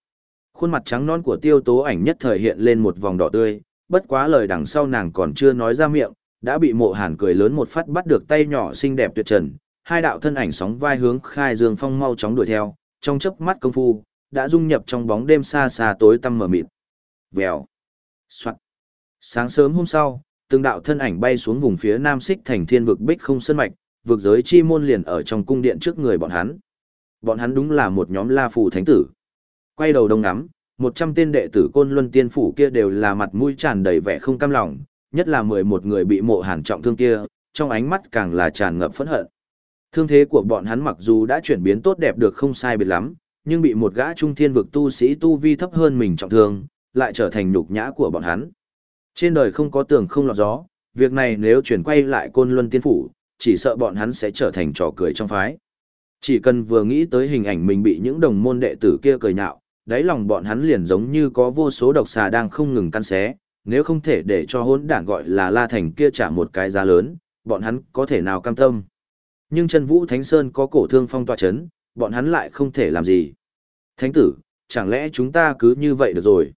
khuôn mặt trắng non của tiêu tố ảnh nhất thời hiện lên một vòng đỏ tươi, bất quá lời đằng sau nàng còn chưa nói ra miệng, đã bị mộ hàn cười lớn một phát bắt được tay nhỏ xinh đẹp tuyệt trần, hai đạo thân ảnh sóng vai hướng khai dương phong mau chóng đuổi theo, trong chớp mắt công phu, đã dung nhập trong bóng đêm xa xa tối tăm mờ mịt. Vèo. Soạn. Sáng sớm hôm sau, từng đạo thân ảnh bay xuống vùng phía nam xích thành thiên vực bích không sơn mạch, vực giới chi môn liền ở trong cung điện trước người bọn hắn. Bọn hắn đúng là một nhóm la phù thánh tử. Quay đầu đông ngắm, một trăm tên đệ tử côn luân tiên phủ kia đều là mặt mũi tràn đầy vẻ không cam lòng, nhất là mười một người bị mộ hàn trọng thương kia, trong ánh mắt càng là tràn ngập phẫn hận. Thương thế của bọn hắn mặc dù đã chuyển biến tốt đẹp được không sai biệt lắm, nhưng bị một gã trung thiên vực tu sĩ tu vi thấp hơn mình trọng thương, lại trở thành nhục nhã của bọn hắn. Trên đời không có tường không lọt gió, việc này nếu chuyển quay lại côn luân tiên phủ, chỉ sợ bọn hắn sẽ trở thành trò cười trong phái. Chỉ cần vừa nghĩ tới hình ảnh mình bị những đồng môn đệ tử kia cười nhạo, đáy lòng bọn hắn liền giống như có vô số độc xà đang không ngừng căn xé, nếu không thể để cho hỗn đảng gọi là La Thành kia trả một cái giá lớn, bọn hắn có thể nào cam tâm. Nhưng chân vũ Thánh Sơn có cổ thương phong tọa chấn, bọn hắn lại không thể làm gì. Thánh tử, chẳng lẽ chúng ta cứ như vậy được rồi?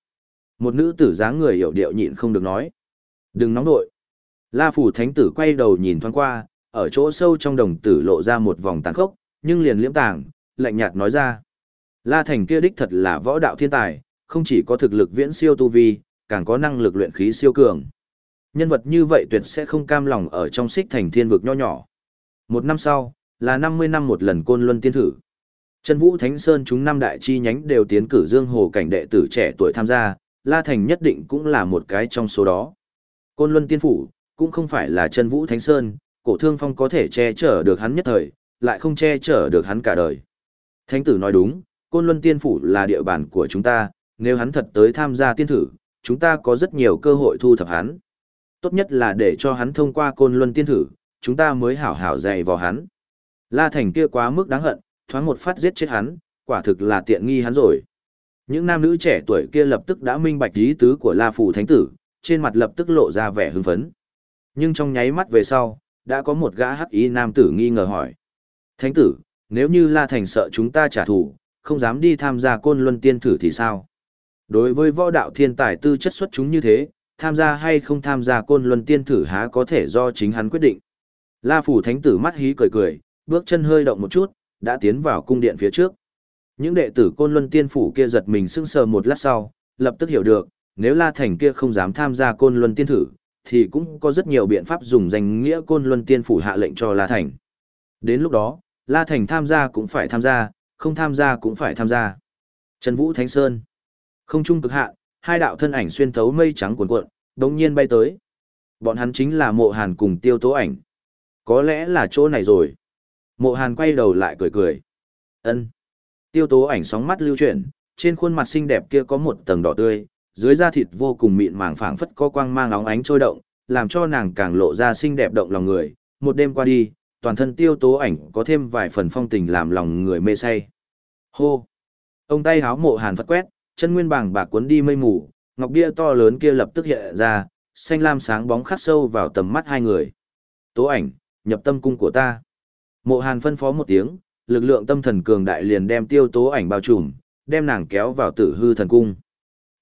Một nữ tử dáng người hiểu điệu nhịn không được nói. Đừng nóng nội. La Phủ Thánh tử quay đầu nhìn thoáng qua, ở chỗ sâu trong đồng tử lộ ra một vòng tàn khốc, nhưng liền liễm tàng, lạnh nhạt nói ra. La Thành kia đích thật là võ đạo thiên tài, không chỉ có thực lực viễn siêu tu vi, càng có năng lực luyện khí siêu cường. Nhân vật như vậy tuyệt sẽ không cam lòng ở trong xích thành thiên vực nho nhỏ. Một năm sau, là 50 năm một lần côn luân tiên thử. Chân Vũ Thánh Sơn chúng năm đại chi nhánh đều tiến cử Dương Hồ cảnh đệ tử trẻ tuổi tham gia, La Thành nhất định cũng là một cái trong số đó. Côn Luân Tiên Phủ, cũng không phải là chân Vũ Thánh Sơn, cổ thương phong có thể che chở được hắn nhất thời, lại không che chở được hắn cả đời. Thánh tử nói đúng, Côn Luân Tiên Phủ là địa bàn của chúng ta, nếu hắn thật tới tham gia tiên thử, chúng ta có rất nhiều cơ hội thu thập hắn. Tốt nhất là để cho hắn thông qua Côn Luân Tiên thử, chúng ta mới hảo hảo dạy vào hắn. La Thành kia quá mức đáng hận, thoáng một phát giết chết hắn, quả thực là tiện nghi hắn rồi. Những nam nữ trẻ tuổi kia lập tức đã minh bạch ý tứ của La Phù Thánh Tử, trên mặt lập tức lộ ra vẻ hưng phấn. Nhưng trong nháy mắt về sau, đã có một gã hắc ý nam tử nghi ngờ hỏi. Thánh tử, nếu như La Thành sợ chúng ta trả thù, không dám đi tham gia côn luân tiên thử thì sao? Đối với võ đạo thiên tài tư chất xuất chúng như thế, tham gia hay không tham gia côn luân tiên thử há có thể do chính hắn quyết định. La Phủ Thánh tử mắt hí cười cười, bước chân hơi động một chút, đã tiến vào cung điện phía trước. Những đệ tử côn luân tiên phủ kia giật mình sững sờ một lát sau, lập tức hiểu được, nếu La Thành kia không dám tham gia côn luân tiên thử, thì cũng có rất nhiều biện pháp dùng danh nghĩa côn luân tiên phủ hạ lệnh cho La Thành. Đến lúc đó, La Thành tham gia cũng phải tham gia, không tham gia cũng phải tham gia. Trần Vũ Thánh Sơn. Không trung cực hạ, hai đạo thân ảnh xuyên thấu mây trắng cuồn cuộn, đống nhiên bay tới. Bọn hắn chính là mộ hàn cùng tiêu tố ảnh. Có lẽ là chỗ này rồi. Mộ hàn quay đầu lại cười cười. ân Tiêu tố ảnh sóng mắt lưu chuyển, trên khuôn mặt xinh đẹp kia có một tầng đỏ tươi, dưới da thịt vô cùng mịn màng phảng phất có quang mang óng ánh trôi động, làm cho nàng càng lộ ra xinh đẹp động lòng người. Một đêm qua đi, toàn thân tiêu tố ảnh có thêm vài phần phong tình làm lòng người mê say. Hô! Ông tay háo mộ hàn phất quét, chân nguyên bảng bạc cuốn đi mây mù, ngọc bia to lớn kia lập tức hiện ra, xanh lam sáng bóng khắc sâu vào tầm mắt hai người. Tố ảnh, nhập tâm cung của ta. Mộ hàn phân phó một tiếng, lực lượng tâm thần cường đại liền đem tiêu tố ảnh bao trùm, đem nàng kéo vào tử hư thần cung.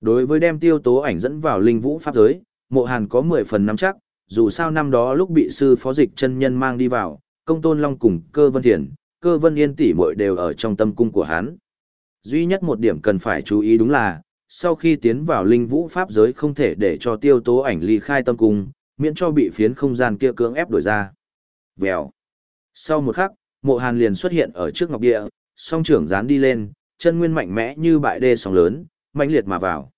Đối với đem tiêu tố ảnh dẫn vào linh vũ pháp giới, mộ hàn có 10 phần nắm chắc, dù sao năm đó lúc bị sư phó dịch chân nhân mang đi vào, công tôn long cùng cơ vân thiền, cơ vân yên tỷ muội đều ở trong tâm cung của hắn. Duy nhất một điểm cần phải chú ý đúng là, sau khi tiến vào linh vũ pháp giới không thể để cho tiêu tố ảnh ly khai tâm cung, miễn cho bị phiến không gian kia cưỡng ép đổi ra. Vèo. Sau một khắc, mộ hàn liền xuất hiện ở trước ngọc địa, song trưởng dán đi lên, chân nguyên mạnh mẽ như bại đê sóng lớn, mạnh liệt mà vào.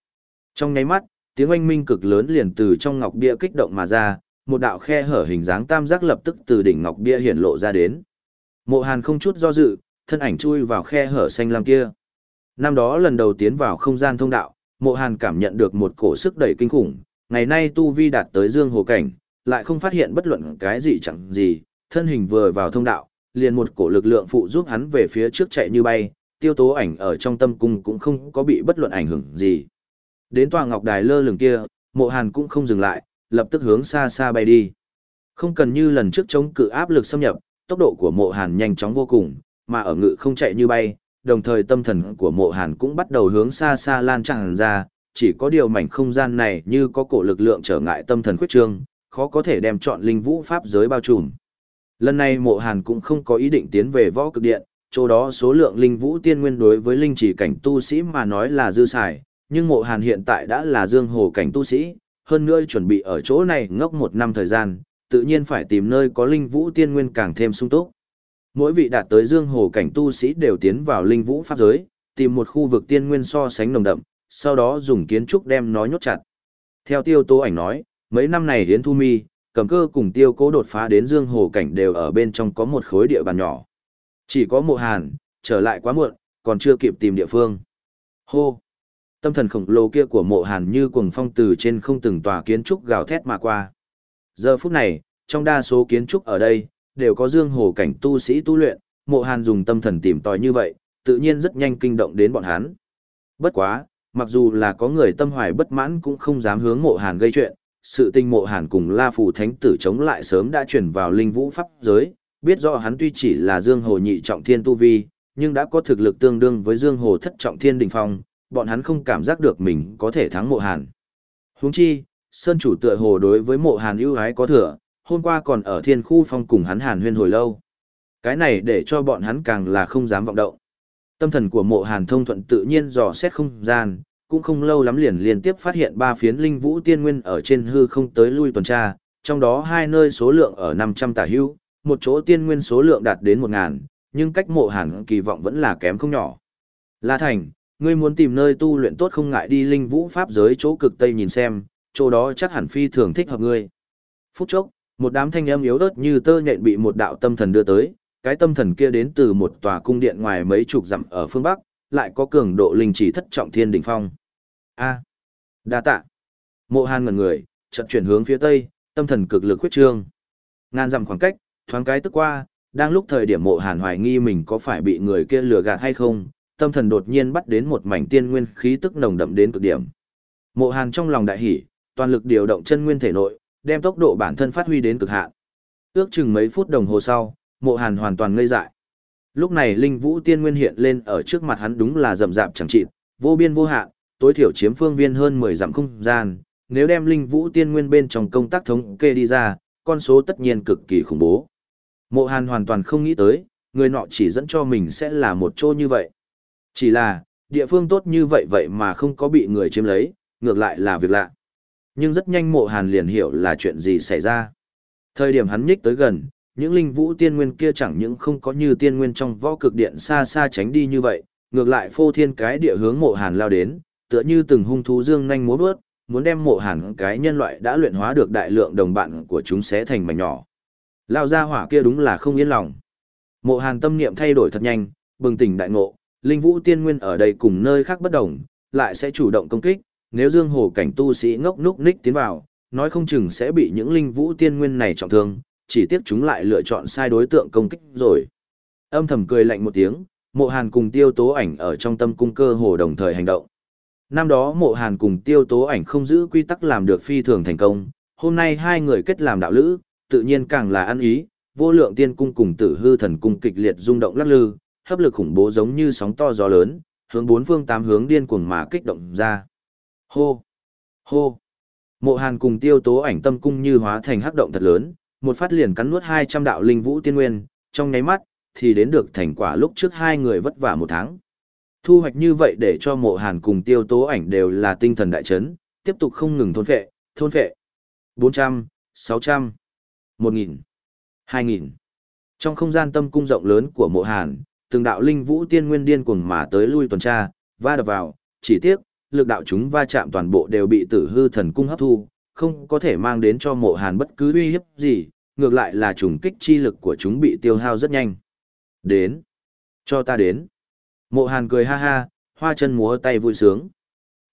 Trong nháy mắt, tiếng oanh minh cực lớn liền từ trong ngọc bia kích động mà ra, một đạo khe hở hình dáng tam giác lập tức từ đỉnh ngọc bia hiển lộ ra đến. Mộ Hàn không chút do dự, thân ảnh chui vào khe hở xanh lam kia. Năm đó lần đầu tiến vào không gian thông đạo, Mộ Hàn cảm nhận được một cổ sức đẩy kinh khủng, ngày nay tu vi đạt tới dương hồ cảnh, lại không phát hiện bất luận cái gì chẳng gì, thân hình vừa vào thông đạo, liền một cổ lực lượng phụ giúp hắn về phía trước chạy như bay, tiêu tố ảnh ở trong tâm cung cũng không có bị bất luận ảnh hưởng gì. Đến tòa ngọc đài lơ lửng kia, mộ hàn cũng không dừng lại, lập tức hướng xa xa bay đi. Không cần như lần trước chống cự áp lực xâm nhập, tốc độ của mộ hàn nhanh chóng vô cùng, mà ở ngự không chạy như bay, đồng thời tâm thần của mộ hàn cũng bắt đầu hướng xa xa lan tràn ra, chỉ có điều mảnh không gian này như có cổ lực lượng trở ngại tâm thần khuyết trương, khó có thể đem chọn linh vũ pháp giới bao trùm. Lần này mộ hàn cũng không có ý định tiến về võ cực điện, chỗ đó số lượng linh vũ tiên nguyên đối với linh chỉ cảnh tu sĩ mà nói là dư xài, nhưng mộ hàn hiện tại đã là dương hồ cảnh tu sĩ, hơn nữa chuẩn bị ở chỗ này ngốc một năm thời gian, tự nhiên phải tìm nơi có linh vũ tiên nguyên càng thêm sung túc. Mỗi vị đạt tới dương hồ cảnh tu sĩ đều tiến vào linh vũ pháp giới, tìm một khu vực tiên nguyên so sánh nồng đậm, sau đó dùng kiến trúc đem nó nhốt chặt. Theo tiêu tố ảnh nói, mấy năm này hiến thu mi, cầm cơ cùng tiêu cố đột phá đến dương hồ cảnh đều ở bên trong có một khối địa bàn nhỏ. Chỉ có mộ hàn, trở lại quá muộn, còn chưa kịp tìm địa phương. Hô! Tâm thần khổng lồ kia của mộ hàn như cuồng phong từ trên không từng tòa kiến trúc gào thét mà qua. Giờ phút này, trong đa số kiến trúc ở đây, đều có dương hồ cảnh tu sĩ tu luyện, mộ hàn dùng tâm thần tìm tòi như vậy, tự nhiên rất nhanh kinh động đến bọn hắn. Bất quá, mặc dù là có người tâm hoài bất mãn cũng không dám hướng mộ hàn gây chuyện, sự tinh mộ hàn cùng La Phù Thánh tử chống lại sớm đã chuyển vào linh vũ pháp giới, biết rõ hắn tuy chỉ là Dương Hồ nhị trọng thiên tu vi, nhưng đã có thực lực tương đương với Dương Hồ thất trọng thiên đỉnh phong, bọn hắn không cảm giác được mình có thể thắng mộ hàn. Huống chi, Sơn chủ tựa hồ đối với mộ hàn ưu ái có thừa, hôm qua còn ở thiên khu phong cùng hắn hàn huyên hồi lâu. Cái này để cho bọn hắn càng là không dám vọng động. Tâm thần của mộ hàn thông thuận tự nhiên dò xét không gian, cũng không lâu lắm liền liên tiếp phát hiện ba phiến linh vũ tiên nguyên ở trên hư không tới lui tuần tra, trong đó hai nơi số lượng ở 500 tả hữu, một chỗ tiên nguyên số lượng đạt đến 1000, nhưng cách mộ hàn kỳ vọng vẫn là kém không nhỏ. La Thành, ngươi muốn tìm nơi tu luyện tốt không ngại đi linh vũ pháp giới chỗ cực tây nhìn xem, chỗ đó chắc hẳn phi thường thích hợp ngươi. Phút chốc, một đám thanh âm yếu ớt như tơ nhện bị một đạo tâm thần đưa tới, cái tâm thần kia đến từ một tòa cung điện ngoài mấy chục dặm ở phương bắc, lại có cường độ linh chỉ thất trọng thiên đỉnh phong a. Đa tạ. Mộ hàn ngần người, chợt chuyển hướng phía tây, tâm thần cực lực khuyết trương. Ngàn dặm khoảng cách, thoáng cái tức qua, đang lúc thời điểm mộ hàn hoài nghi mình có phải bị người kia lừa gạt hay không, tâm thần đột nhiên bắt đến một mảnh tiên nguyên khí tức nồng đậm đến cực điểm. Mộ hàn trong lòng đại hỷ toàn lực điều động chân nguyên thể nội, đem tốc độ bản thân phát huy đến cực hạn. Ước chừng mấy phút đồng hồ sau, mộ hàn hoàn toàn ngây dại. Lúc này linh vũ tiên nguyên hiện lên ở trước mặt hắn đúng là rậm rạp chẳng chịt, vô biên vô hạn tối thiểu chiếm phương viên hơn 10 dặm không gian, nếu đem linh vũ tiên nguyên bên trong công tác thống kê đi ra, con số tất nhiên cực kỳ khủng bố. Mộ Hàn hoàn toàn không nghĩ tới, người nọ chỉ dẫn cho mình sẽ là một chỗ như vậy. Chỉ là, địa phương tốt như vậy vậy mà không có bị người chiếm lấy, ngược lại là việc lạ. Nhưng rất nhanh mộ Hàn liền hiểu là chuyện gì xảy ra. Thời điểm hắn nhích tới gần, những linh vũ tiên nguyên kia chẳng những không có như tiên nguyên trong võ cực điện xa xa tránh đi như vậy, ngược lại phô thiên cái địa hướng mộ Hàn lao đến, tựa như từng hung thú dương nhanh múa vớt, muốn đem mộ hàn cái nhân loại đã luyện hóa được đại lượng đồng bạn của chúng sẽ thành mảnh nhỏ. Lao ra hỏa kia đúng là không yên lòng. Mộ hàn tâm niệm thay đổi thật nhanh, bừng tỉnh đại ngộ, linh vũ tiên nguyên ở đây cùng nơi khác bất đồng, lại sẽ chủ động công kích, nếu dương hồ cảnh tu sĩ ngốc núc ních tiến vào, nói không chừng sẽ bị những linh vũ tiên nguyên này trọng thương, chỉ tiếc chúng lại lựa chọn sai đối tượng công kích rồi. Âm thầm cười lạnh một tiếng, mộ hàn cùng tiêu tố ảnh ở trong tâm cung cơ hồ đồng thời hành động. Năm đó mộ hàn cùng tiêu tố ảnh không giữ quy tắc làm được phi thường thành công, hôm nay hai người kết làm đạo lữ, tự nhiên càng là ăn ý, vô lượng tiên cung cùng tử hư thần cung kịch liệt rung động lắc lư, hấp lực khủng bố giống như sóng to gió lớn, hướng bốn phương tám hướng điên cuồng mà kích động ra. Hô! Hô! Mộ hàn cùng tiêu tố ảnh tâm cung như hóa thành hắc động thật lớn, một phát liền cắn nuốt 200 đạo linh vũ tiên nguyên, trong nháy mắt, thì đến được thành quả lúc trước hai người vất vả một tháng. Thu hoạch như vậy để cho mộ hàn cùng tiêu tố ảnh đều là tinh thần đại chấn, tiếp tục không ngừng thôn phệ, thôn phệ. 400, 600, 1000, 2000. Trong không gian tâm cung rộng lớn của mộ hàn, từng đạo linh vũ tiên nguyên điên cuồng mà tới lui tuần tra, va đập vào, chỉ tiếc, lực đạo chúng va chạm toàn bộ đều bị tử hư thần cung hấp thu, không có thể mang đến cho mộ hàn bất cứ uy hiếp gì, ngược lại là trùng kích chi lực của chúng bị tiêu hao rất nhanh. Đến. Cho ta đến. Mộ hàn cười ha ha, hoa chân múa tay vui sướng.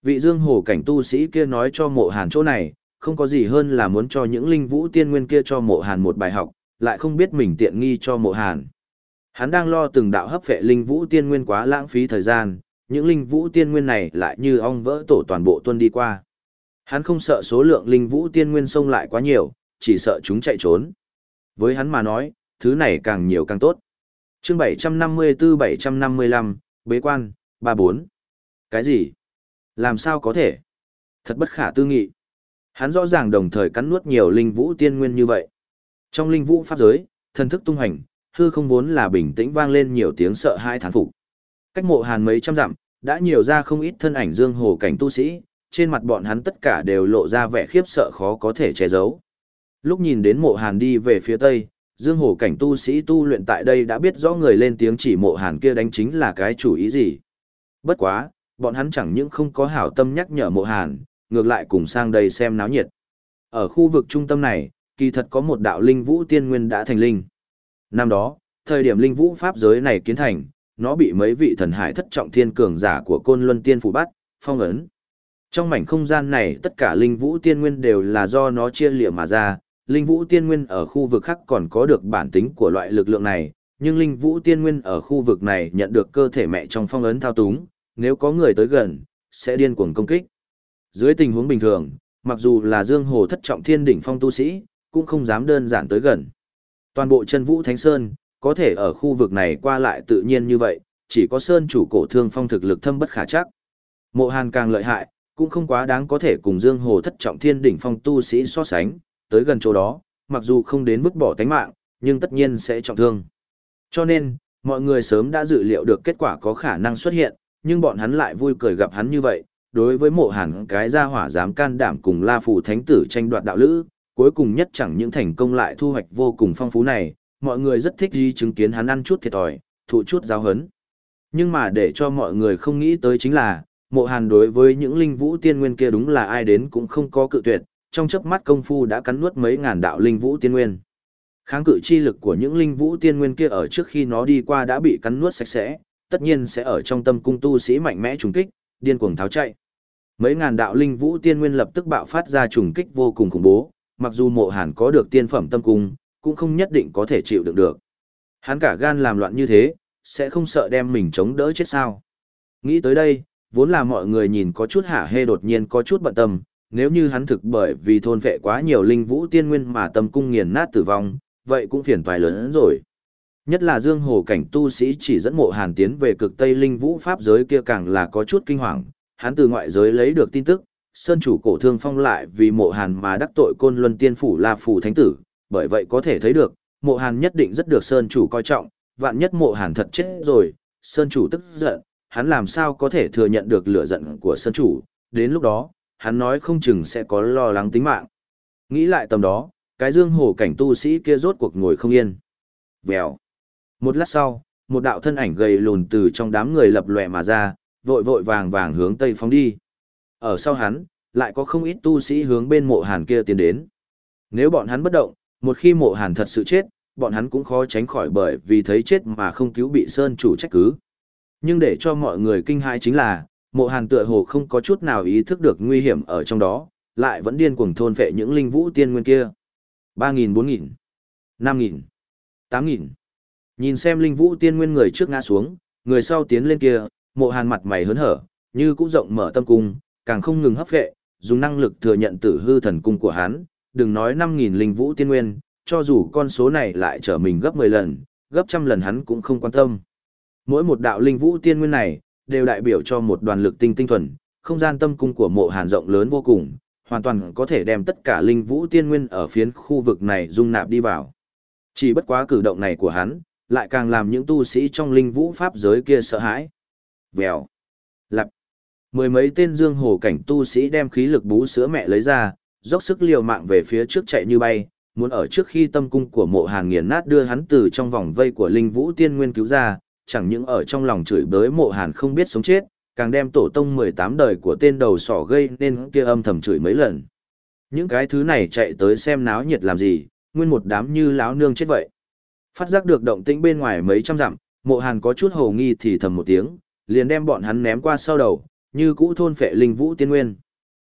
Vị dương hồ cảnh tu sĩ kia nói cho mộ hàn chỗ này, không có gì hơn là muốn cho những linh vũ tiên nguyên kia cho mộ hàn một bài học, lại không biết mình tiện nghi cho mộ hàn. Hắn đang lo từng đạo hấp phệ linh vũ tiên nguyên quá lãng phí thời gian, những linh vũ tiên nguyên này lại như ong vỡ tổ toàn bộ tuân đi qua. Hắn không sợ số lượng linh vũ tiên nguyên xông lại quá nhiều, chỉ sợ chúng chạy trốn. Với hắn mà nói, thứ này càng nhiều càng tốt. chương 754-755, bế quan, 34. Cái gì? Làm sao có thể? Thật bất khả tư nghị. Hắn rõ ràng đồng thời cắn nuốt nhiều linh vũ tiên nguyên như vậy. Trong linh vũ pháp giới, thần thức tung hành, hư không vốn là bình tĩnh vang lên nhiều tiếng sợ hãi thán phục. Cách mộ hàn mấy trăm dặm, đã nhiều ra không ít thân ảnh dương hồ cảnh tu sĩ, trên mặt bọn hắn tất cả đều lộ ra vẻ khiếp sợ khó có thể che giấu. Lúc nhìn đến mộ hàn đi về phía tây, dương Hổ cảnh tu sĩ tu luyện tại đây đã biết rõ người lên tiếng chỉ mộ hàn kia đánh chính là cái chủ ý gì. Bất quá, bọn hắn chẳng những không có hảo tâm nhắc nhở mộ hàn, ngược lại cùng sang đây xem náo nhiệt. Ở khu vực trung tâm này, kỳ thật có một đạo linh vũ tiên nguyên đã thành linh. Năm đó, thời điểm linh vũ pháp giới này kiến thành, nó bị mấy vị thần hải thất trọng thiên cường giả của côn luân tiên phủ bắt, phong ấn. Trong mảnh không gian này tất cả linh vũ tiên nguyên đều là do nó chia liệm mà ra, linh vũ tiên nguyên ở khu vực khác còn có được bản tính của loại lực lượng này, nhưng linh vũ tiên nguyên ở khu vực này nhận được cơ thể mẹ trong phong ấn thao túng, nếu có người tới gần, sẽ điên cuồng công kích. Dưới tình huống bình thường, mặc dù là Dương Hồ thất trọng thiên đỉnh phong tu sĩ, cũng không dám đơn giản tới gần. Toàn bộ chân vũ thánh sơn, có thể ở khu vực này qua lại tự nhiên như vậy, chỉ có sơn chủ cổ thương phong thực lực thâm bất khả chắc. Mộ Hàn càng lợi hại, cũng không quá đáng có thể cùng Dương Hồ thất trọng thiên đỉnh phong tu sĩ so sánh, tới gần chỗ đó, mặc dù không đến vứt bỏ tánh mạng, nhưng tất nhiên sẽ trọng thương. Cho nên, mọi người sớm đã dự liệu được kết quả có khả năng xuất hiện, nhưng bọn hắn lại vui cười gặp hắn như vậy, đối với mộ hàn cái gia hỏa dám can đảm cùng La Phù Thánh Tử tranh đoạt đạo lữ, cuối cùng nhất chẳng những thành công lại thu hoạch vô cùng phong phú này, mọi người rất thích đi chứng kiến hắn ăn chút thiệt thòi, thụ chút giáo hấn. Nhưng mà để cho mọi người không nghĩ tới chính là, mộ hàn đối với những linh vũ tiên nguyên kia đúng là ai đến cũng không có cự tuyệt, trong chớp mắt công phu đã cắn nuốt mấy ngàn đạo linh vũ tiên nguyên. Kháng cự chi lực của những linh vũ tiên nguyên kia ở trước khi nó đi qua đã bị cắn nuốt sạch sẽ, tất nhiên sẽ ở trong tâm cung tu sĩ mạnh mẽ trùng kích, điên cuồng tháo chạy. Mấy ngàn đạo linh vũ tiên nguyên lập tức bạo phát ra trùng kích vô cùng khủng bố, mặc dù mộ hàn có được tiên phẩm tâm cung, cũng không nhất định có thể chịu đựng được. Hắn cả gan làm loạn như thế, sẽ không sợ đem mình chống đỡ chết sao. Nghĩ tới đây, vốn là mọi người nhìn có chút hả hê đột nhiên có chút bận tâm, nếu như hắn thực bởi vì thôn vệ quá nhiều linh vũ tiên nguyên mà tâm cung nghiền nát tử vong, vậy cũng phiền toái lớn hơn rồi. Nhất là Dương Hồ cảnh tu sĩ chỉ dẫn mộ hàn tiến về cực Tây Linh Vũ Pháp giới kia càng là có chút kinh hoàng, hắn từ ngoại giới lấy được tin tức, Sơn chủ cổ thương phong lại vì mộ hàn mà đắc tội côn luân tiên phủ là phủ thánh tử, bởi vậy có thể thấy được, mộ hàn nhất định rất được Sơn chủ coi trọng, vạn nhất mộ hàn thật chết rồi, Sơn chủ tức giận, hắn làm sao có thể thừa nhận được lửa giận của Sơn chủ, đến lúc đó, hắn nói không chừng sẽ có lo lắng tính mạng. Nghĩ lại tầm đó, cái dương hồ cảnh tu sĩ kia rốt cuộc ngồi không yên. Vèo. Một lát sau, một đạo thân ảnh gầy lùn từ trong đám người lập lòe mà ra, vội vội vàng vàng hướng tây phóng đi. Ở sau hắn, lại có không ít tu sĩ hướng bên mộ hàn kia tiến đến. Nếu bọn hắn bất động, một khi mộ hàn thật sự chết, bọn hắn cũng khó tránh khỏi bởi vì thấy chết mà không cứu bị sơn chủ trách cứ. Nhưng để cho mọi người kinh hãi chính là, mộ hàn tựa hồ không có chút nào ý thức được nguy hiểm ở trong đó, lại vẫn điên cuồng thôn phệ những linh vũ tiên nguyên kia. 3.000, 4.000, 5.000, 8.000. Nhìn xem linh vũ tiên nguyên người trước ngã xuống, người sau tiến lên kia, mộ hàn mặt mày hớn hở, như cũng rộng mở tâm cung, càng không ngừng hấp phệ, dùng năng lực thừa nhận tử hư thần cung của hắn, đừng nói 5.000 linh vũ tiên nguyên, cho dù con số này lại trở mình gấp 10 lần, gấp trăm lần hắn cũng không quan tâm. Mỗi một đạo linh vũ tiên nguyên này, đều đại biểu cho một đoàn lực tinh tinh thuần, không gian tâm cung của mộ hàn rộng lớn vô cùng, hoàn toàn có thể đem tất cả linh vũ tiên nguyên ở phiến khu vực này dung nạp đi vào. Chỉ bất quá cử động này của hắn, lại càng làm những tu sĩ trong linh vũ pháp giới kia sợ hãi. Vèo, lặp, mười mấy tên dương hồ cảnh tu sĩ đem khí lực bú sữa mẹ lấy ra, dốc sức liều mạng về phía trước chạy như bay, muốn ở trước khi tâm cung của mộ hàn nghiền nát đưa hắn từ trong vòng vây của linh vũ tiên nguyên cứu ra, chẳng những ở trong lòng chửi bới mộ hàn không biết sống chết, càng đem tổ tông 18 đời của tên đầu sỏ gây nên kia âm thầm chửi mấy lần. Những cái thứ này chạy tới xem náo nhiệt làm gì, nguyên một đám như láo nương chết vậy. Phát giác được động tĩnh bên ngoài mấy trăm dặm, mộ hàn có chút hồ nghi thì thầm một tiếng, liền đem bọn hắn ném qua sau đầu, như cũ thôn phệ linh vũ tiên nguyên.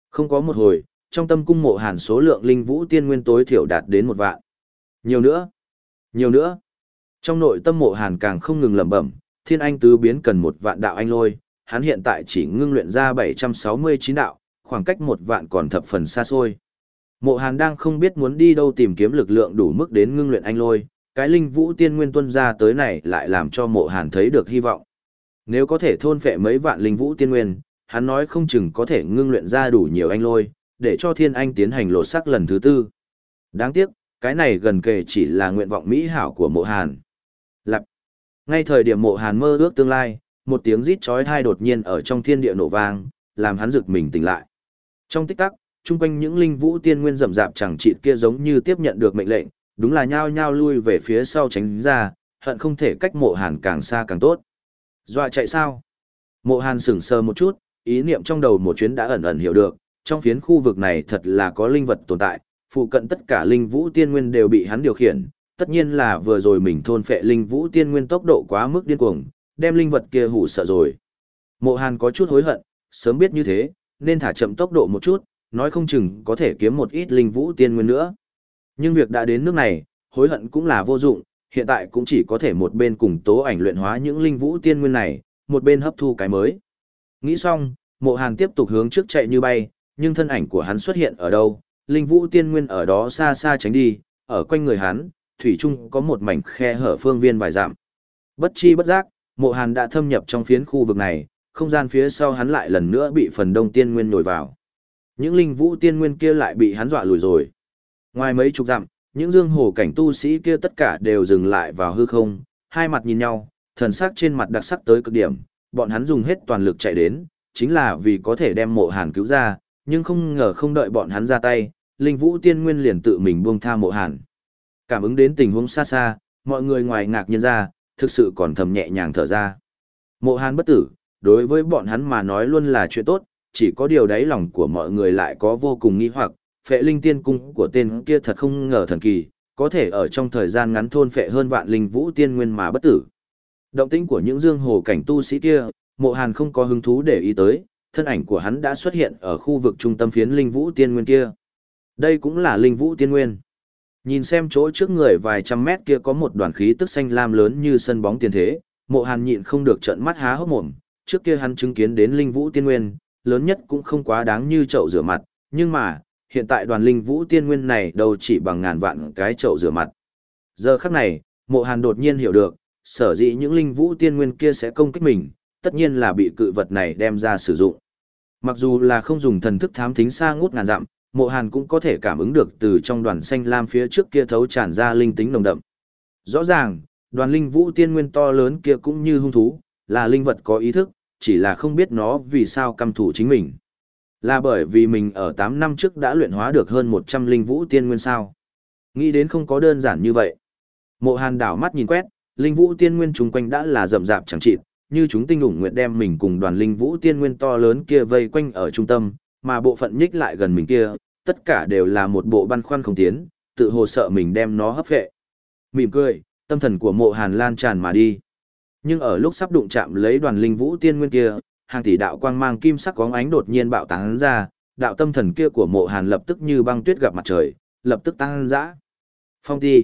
Không có một hồi, trong tâm cung mộ hàn số lượng linh vũ tiên nguyên tối thiểu đạt đến một vạn. Nhiều nữa, nhiều nữa. Trong nội tâm mộ hàn càng không ngừng lẩm bẩm, thiên anh tứ biến cần một vạn đạo anh lôi, hắn hiện tại chỉ ngưng luyện ra 769 đạo, khoảng cách một vạn còn thập phần xa xôi. Mộ hàn đang không biết muốn đi đâu tìm kiếm lực lượng đủ mức đến ngưng luyện anh lôi, cái linh vũ tiên nguyên tuân ra tới này lại làm cho mộ hàn thấy được hy vọng. Nếu có thể thôn phệ mấy vạn linh vũ tiên nguyên, hắn nói không chừng có thể ngưng luyện ra đủ nhiều anh lôi, để cho thiên anh tiến hành lộ sắc lần thứ tư. Đáng tiếc, cái này gần kề chỉ là nguyện vọng mỹ hảo của mộ hàn. Lặp. Ngay thời điểm mộ hàn mơ ước tương lai, một tiếng rít chói tai đột nhiên ở trong thiên địa nổ vang, làm hắn giật mình tỉnh lại. Trong tích tắc, chung quanh những linh vũ tiên nguyên rậm rạp chẳng chịt kia giống như tiếp nhận được mệnh lệnh, đúng là nhao nhao lui về phía sau tránh ra, hận không thể cách mộ hàn càng xa càng tốt. Dọa chạy sao? Mộ hàn sửng sờ một chút, ý niệm trong đầu một chuyến đã ẩn ẩn hiểu được, trong phiến khu vực này thật là có linh vật tồn tại, phụ cận tất cả linh vũ tiên nguyên đều bị hắn điều khiển, tất nhiên là vừa rồi mình thôn phệ linh vũ tiên nguyên tốc độ quá mức điên cuồng, đem linh vật kia hủ sợ rồi. Mộ Hàn có chút hối hận, sớm biết như thế, nên thả chậm tốc độ một chút, nói không chừng có thể kiếm một ít linh vũ tiên nguyên nữa. Nhưng việc đã đến nước này, hối hận cũng là vô dụng, hiện tại cũng chỉ có thể một bên cùng tố ảnh luyện hóa những linh vũ tiên nguyên này, một bên hấp thu cái mới. Nghĩ xong, mộ hàn tiếp tục hướng trước chạy như bay, nhưng thân ảnh của hắn xuất hiện ở đâu, linh vũ tiên nguyên ở đó xa xa tránh đi, ở quanh người hắn, thủy chung có một mảnh khe hở phương viên vài dặm. Bất chi bất giác, mộ hàn đã thâm nhập trong phiến khu vực này, không gian phía sau hắn lại lần nữa bị phần đông tiên nguyên nổi vào. Những linh vũ tiên nguyên kia lại bị hắn dọa lùi rồi. Ngoài mấy chục dặm, những dương hồ cảnh tu sĩ kia tất cả đều dừng lại vào hư không, hai mặt nhìn nhau, thần sắc trên mặt đặc sắc tới cực điểm, bọn hắn dùng hết toàn lực chạy đến, chính là vì có thể đem mộ hàn cứu ra, nhưng không ngờ không đợi bọn hắn ra tay, linh vũ tiên nguyên liền tự mình buông tha mộ hàn. Cảm ứng đến tình huống xa xa, mọi người ngoài ngạc nhiên ra, thực sự còn thầm nhẹ nhàng thở ra. Mộ hàn bất tử, đối với bọn hắn mà nói luôn là chuyện tốt, chỉ có điều đáy lòng của mọi người lại có vô cùng nghi hoặc, phệ linh tiên cung của tên kia thật không ngờ thần kỳ, có thể ở trong thời gian ngắn thôn phệ hơn vạn linh vũ tiên nguyên mà bất tử. Động tĩnh của những dương hồ cảnh tu sĩ kia, mộ hàn không có hứng thú để ý tới, thân ảnh của hắn đã xuất hiện ở khu vực trung tâm phiến linh vũ tiên nguyên kia. Đây cũng là linh vũ tiên nguyên. Nhìn xem chỗ trước người vài trăm mét kia có một đoàn khí tức xanh lam lớn như sân bóng tiền thế, mộ hàn nhịn không được trận mắt há hốc mồm, trước kia hắn chứng kiến đến linh vũ tiên nguyên, lớn nhất cũng không quá đáng như chậu rửa mặt, nhưng mà, hiện tại đoàn linh vũ tiên nguyên này đâu chỉ bằng ngàn vạn cái chậu rửa mặt. Giờ khắc này, mộ hàn đột nhiên hiểu được, sở dĩ những linh vũ tiên nguyên kia sẽ công kích mình, tất nhiên là bị cự vật này đem ra sử dụng. Mặc dù là không dùng thần thức thám thính xa ngút ngàn dặm, mộ hàn cũng có thể cảm ứng được từ trong đoàn xanh lam phía trước kia thấu tràn ra linh tính nồng đậm. Rõ ràng, đoàn linh vũ tiên nguyên to lớn kia cũng như hung thú, là linh vật có ý thức, chỉ là không biết nó vì sao căm thủ chính mình. Là bởi vì mình ở 8 năm trước đã luyện hóa được hơn 100 linh vũ tiên nguyên sao. Nghĩ đến không có đơn giản như vậy. Mộ hàn đảo mắt nhìn quét, linh vũ tiên nguyên chung quanh đã là rậm rạp chẳng chịt, như chúng tinh ủng nguyệt đem mình cùng đoàn linh vũ tiên nguyên to lớn kia vây quanh ở trung tâm, mà bộ phận nhích lại gần mình kia, tất cả đều là một bộ băn khoăn không tiến, tự hồ sợ mình đem nó hấp vệ. Mỉm cười, tâm thần của mộ hàn lan tràn mà đi. Nhưng ở lúc sắp đụng chạm lấy đoàn linh vũ tiên nguyên kia, hàng tỷ đạo quang mang kim sắc có ánh đột nhiên bạo tán ra, đạo tâm thần kia của mộ hàn lập tức như băng tuyết gặp mặt trời, lập tức tăng dã. Phong ti.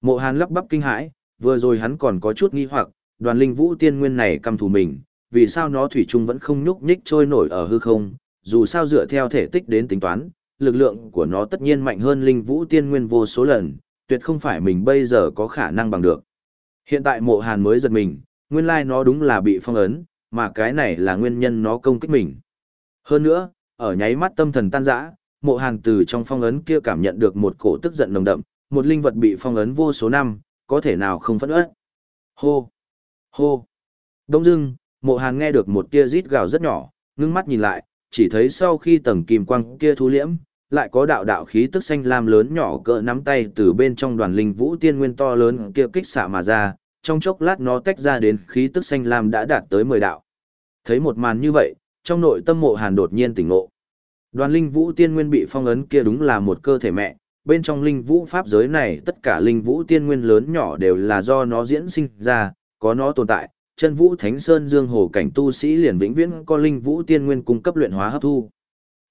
Mộ hàn lắp bắp kinh hãi, vừa rồi hắn còn có chút nghi hoặc, đoàn linh vũ tiên nguyên này căm thù mình, vì sao nó thủy chung vẫn không nhúc nhích trôi nổi ở hư không, dù sao dựa theo thể tích đến tính toán, lực lượng của nó tất nhiên mạnh hơn linh vũ tiên nguyên vô số lần, tuyệt không phải mình bây giờ có khả năng bằng được. Hiện tại mộ hàn mới giật mình, nguyên lai nó đúng là bị phong ấn, mà cái này là nguyên nhân nó công kích mình. Hơn nữa, ở nháy mắt tâm thần tan rã, mộ hàn từ trong phong ấn kia cảm nhận được một cổ tức giận nồng đậm, một linh vật bị phong ấn vô số năm, có thể nào không phẫn ớt. Hô! Hô! Đông dưng, mộ hàn nghe được một tia rít gào rất nhỏ, ngưng mắt nhìn lại, chỉ thấy sau khi tầng kim quang kia thu liễm, lại có đạo đạo khí tức xanh lam lớn nhỏ cỡ nắm tay từ bên trong đoàn linh vũ tiên nguyên to lớn kia kích xạ mà ra, trong chốc lát nó tách ra đến khí tức xanh lam đã đạt tới 10 đạo. Thấy một màn như vậy, trong nội tâm mộ hàn đột nhiên tỉnh ngộ. Đoàn linh vũ tiên nguyên bị phong ấn kia đúng là một cơ thể mẹ, bên trong linh vũ pháp giới này tất cả linh vũ tiên nguyên lớn nhỏ đều là do nó diễn sinh ra, có nó tồn tại, chân vũ thánh sơn dương hồ cảnh tu sĩ liền vĩnh viễn có linh vũ tiên nguyên cung cấp luyện hóa hấp thu.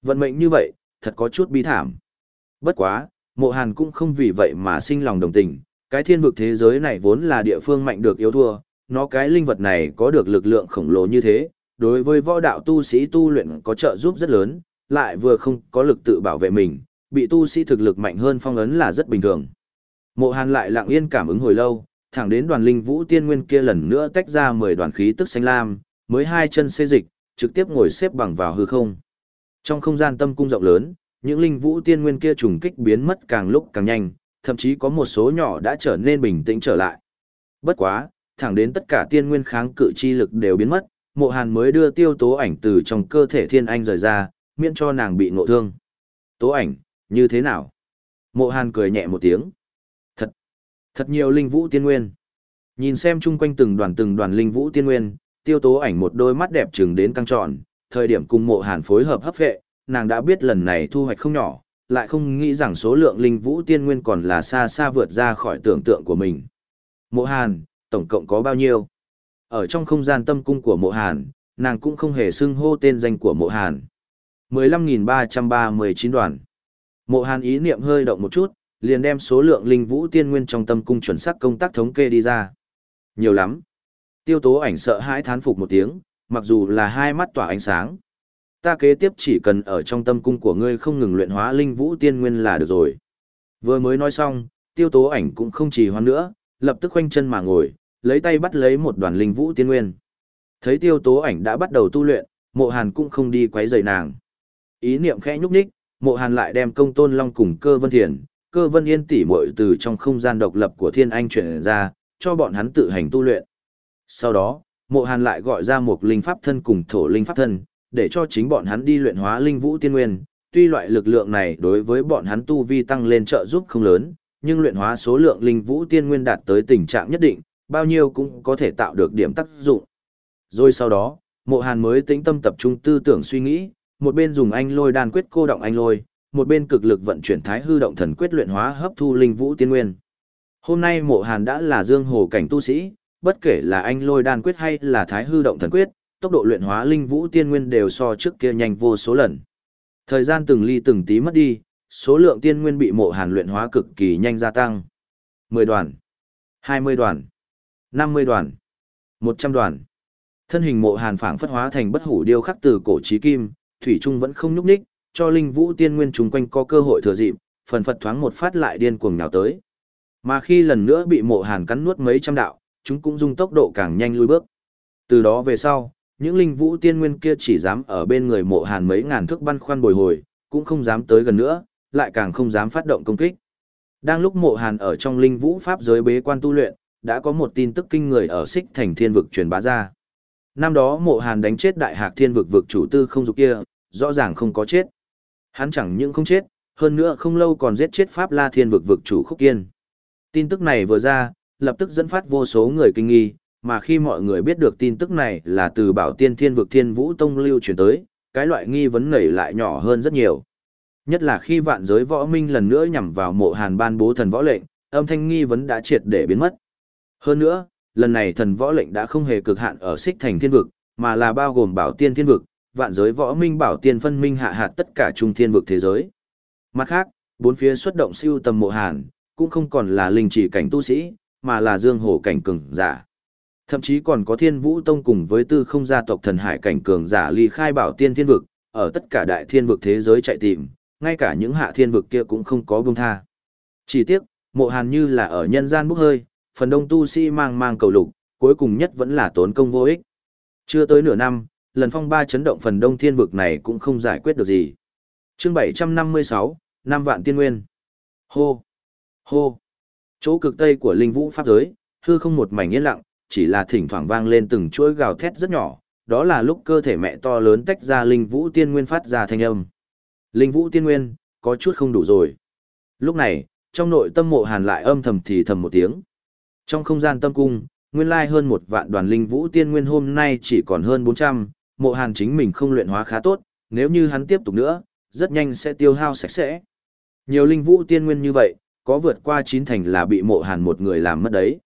Vận mệnh như vậy, thật có chút bi thảm. Bất quá, mộ hàn cũng không vì vậy mà sinh lòng đồng tình, cái thiên vực thế giới này vốn là địa phương mạnh được yếu thua, nó cái linh vật này có được lực lượng khổng lồ như thế, đối với võ đạo tu sĩ tu luyện có trợ giúp rất lớn, lại vừa không có lực tự bảo vệ mình, bị tu sĩ thực lực mạnh hơn phong ấn là rất bình thường. Mộ Hàn lại lặng yên cảm ứng hồi lâu, thẳng đến đoàn linh vũ tiên nguyên kia lần nữa tách ra 10 đoàn khí tức xanh lam, mới hai chân xê dịch, trực tiếp ngồi xếp bằng vào hư không. Trong không gian tâm cung rộng lớn, những linh vũ tiên nguyên kia trùng kích biến mất càng lúc càng nhanh, thậm chí có một số nhỏ đã trở nên bình tĩnh trở lại. Bất quá, thẳng đến tất cả tiên nguyên kháng cự chi lực đều biến mất, mộ hàn mới đưa tiêu tố ảnh từ trong cơ thể thiên anh rời ra, miễn cho nàng bị ngộ thương. Tố ảnh, như thế nào? Mộ hàn cười nhẹ một tiếng. Thật, thật nhiều linh vũ tiên nguyên. Nhìn xem chung quanh từng đoàn từng đoàn linh vũ tiên nguyên, tiêu tố ảnh một đôi mắt đẹp trừng đến căng tròn, thời điểm cùng mộ hàn phối hợp hấp vệ, nàng đã biết lần này thu hoạch không nhỏ, lại không nghĩ rằng số lượng linh vũ tiên nguyên còn là xa xa vượt ra khỏi tưởng tượng của mình. Mộ hàn, tổng cộng có bao nhiêu? Ở trong không gian tâm cung của mộ hàn, nàng cũng không hề xưng hô tên danh của mộ hàn. 15.339 đoàn. Mộ hàn ý niệm hơi động một chút, liền đem số lượng linh vũ tiên nguyên trong tâm cung chuẩn xác công tác thống kê đi ra. Nhiều lắm. Tiêu tố ảnh sợ hãi thán phục một tiếng, mặc dù là hai mắt tỏa ánh sáng. Ta kế tiếp chỉ cần ở trong tâm cung của ngươi không ngừng luyện hóa linh vũ tiên nguyên là được rồi. Vừa mới nói xong, tiêu tố ảnh cũng không trì hoãn nữa, lập tức khoanh chân mà ngồi, lấy tay bắt lấy một đoàn linh vũ tiên nguyên. Thấy tiêu tố ảnh đã bắt đầu tu luyện, mộ hàn cũng không đi quấy rầy nàng. Ý niệm khẽ nhúc nhích, mộ hàn lại đem công tôn long cùng cơ vân thiền, cơ vân yên tỉ muội từ trong không gian độc lập của thiên anh chuyển ra, cho bọn hắn tự hành tu luyện. Sau đó, mộ hàn lại gọi ra một linh pháp thân cùng thổ linh pháp thân, để cho chính bọn hắn đi luyện hóa linh vũ tiên nguyên. Tuy loại lực lượng này đối với bọn hắn tu vi tăng lên trợ giúp không lớn, nhưng luyện hóa số lượng linh vũ tiên nguyên đạt tới tình trạng nhất định, bao nhiêu cũng có thể tạo được điểm tác dụng. Rồi sau đó, mộ hàn mới tĩnh tâm tập trung tư tưởng suy nghĩ, một bên dùng anh lôi đan quyết cô động anh lôi, một bên cực lực vận chuyển thái hư động thần quyết luyện hóa hấp thu linh vũ tiên nguyên. Hôm nay mộ hàn đã là dương hồ cảnh tu sĩ, bất kể là anh lôi đan quyết hay là thái hư động thần quyết, tốc độ luyện hóa linh vũ tiên nguyên đều so trước kia nhanh vô số lần. Thời gian từng ly từng tí mất đi, số lượng tiên nguyên bị mộ hàn luyện hóa cực kỳ nhanh gia tăng. 10 đoàn, 20 đoàn, 50 đoàn, 100 đoàn. Thân hình mộ hàn phảng phất hóa thành bất hủ điêu khắc từ cổ chí kim, thủy trung vẫn không nhúc nhích, cho linh vũ tiên nguyên chúng quanh có cơ hội thừa dịp, phần phật thoáng một phát lại điên cuồng nhào tới. Mà khi lần nữa bị mộ hàn cắn nuốt mấy trăm đạo, chúng cũng dùng tốc độ càng nhanh lui bước. Từ đó về sau, những linh vũ tiên nguyên kia chỉ dám ở bên người mộ hàn mấy ngàn thước băn khoăn bồi hồi, cũng không dám tới gần nữa, lại càng không dám phát động công kích. Đang lúc mộ hàn ở trong linh vũ pháp giới bế quan tu luyện, đã có một tin tức kinh người ở xích thành thiên vực truyền bá ra. Năm đó mộ hàn đánh chết đại hạc thiên vực vực chủ tư không dục kia, rõ ràng không có chết. Hắn chẳng những không chết, hơn nữa không lâu còn giết chết Pháp La thiên vực vực chủ khúc kiên. Tin tức này vừa ra, lập tức dẫn phát vô số người kinh nghi, mà khi mọi người biết được tin tức này là từ bảo tiên thiên vực thiên vũ tông lưu truyền tới, cái loại nghi vấn nảy lại nhỏ hơn rất nhiều. Nhất là khi vạn giới võ minh lần nữa nhằm vào mộ hàn ban bố thần võ lệnh, âm thanh nghi vấn đã triệt để biến mất. Hơn nữa, lần này thần võ lệnh đã không hề cực hạn ở xích thành thiên vực, mà là bao gồm bảo tiên thiên vực, vạn giới võ minh bảo tiên phân minh hạ hạt tất cả trung thiên vực thế giới. Mặt khác, bốn phía xuất động siêu tầm mộ hàn, cũng không còn là linh chỉ cảnh tu sĩ, mà là dương hổ cảnh cường giả. Thậm chí còn có thiên vũ tông cùng với tư không gia tộc thần hải cảnh cường giả ly khai bảo tiên thiên vực, ở tất cả đại thiên vực thế giới chạy tìm, ngay cả những hạ thiên vực kia cũng không có buông tha. Chỉ tiếc, mộ hàn như là ở nhân gian bốc hơi, phần đông tu sĩ mang mang cầu lục, cuối cùng nhất vẫn là tốn công vô ích. Chưa tới nửa năm, lần phong ba chấn động phần đông thiên vực này cũng không giải quyết được gì. chương 756, năm vạn tiên nguyên. Hô! Hô! Chỗ cực tây của linh vũ pháp giới, hư không một mảnh yên lặng, chỉ là thỉnh thoảng vang lên từng chuỗi gào thét rất nhỏ, đó là lúc cơ thể mẹ to lớn tách ra linh vũ tiên nguyên phát ra thanh âm. Linh vũ tiên nguyên, có chút không đủ rồi. Lúc này, trong nội tâm mộ hàn lại âm thầm thì thầm một tiếng. Trong không gian tâm cung, nguyên lai hơn một vạn đoàn linh vũ tiên nguyên hôm nay chỉ còn hơn 400, mộ hàn chính mình không luyện hóa khá tốt, nếu như hắn tiếp tục nữa, rất nhanh sẽ tiêu hao sạch sẽ. Nhiều linh vũ tiên nguyên như vậy, có vượt qua chín thành là bị mộ hàn một người làm mất đấy.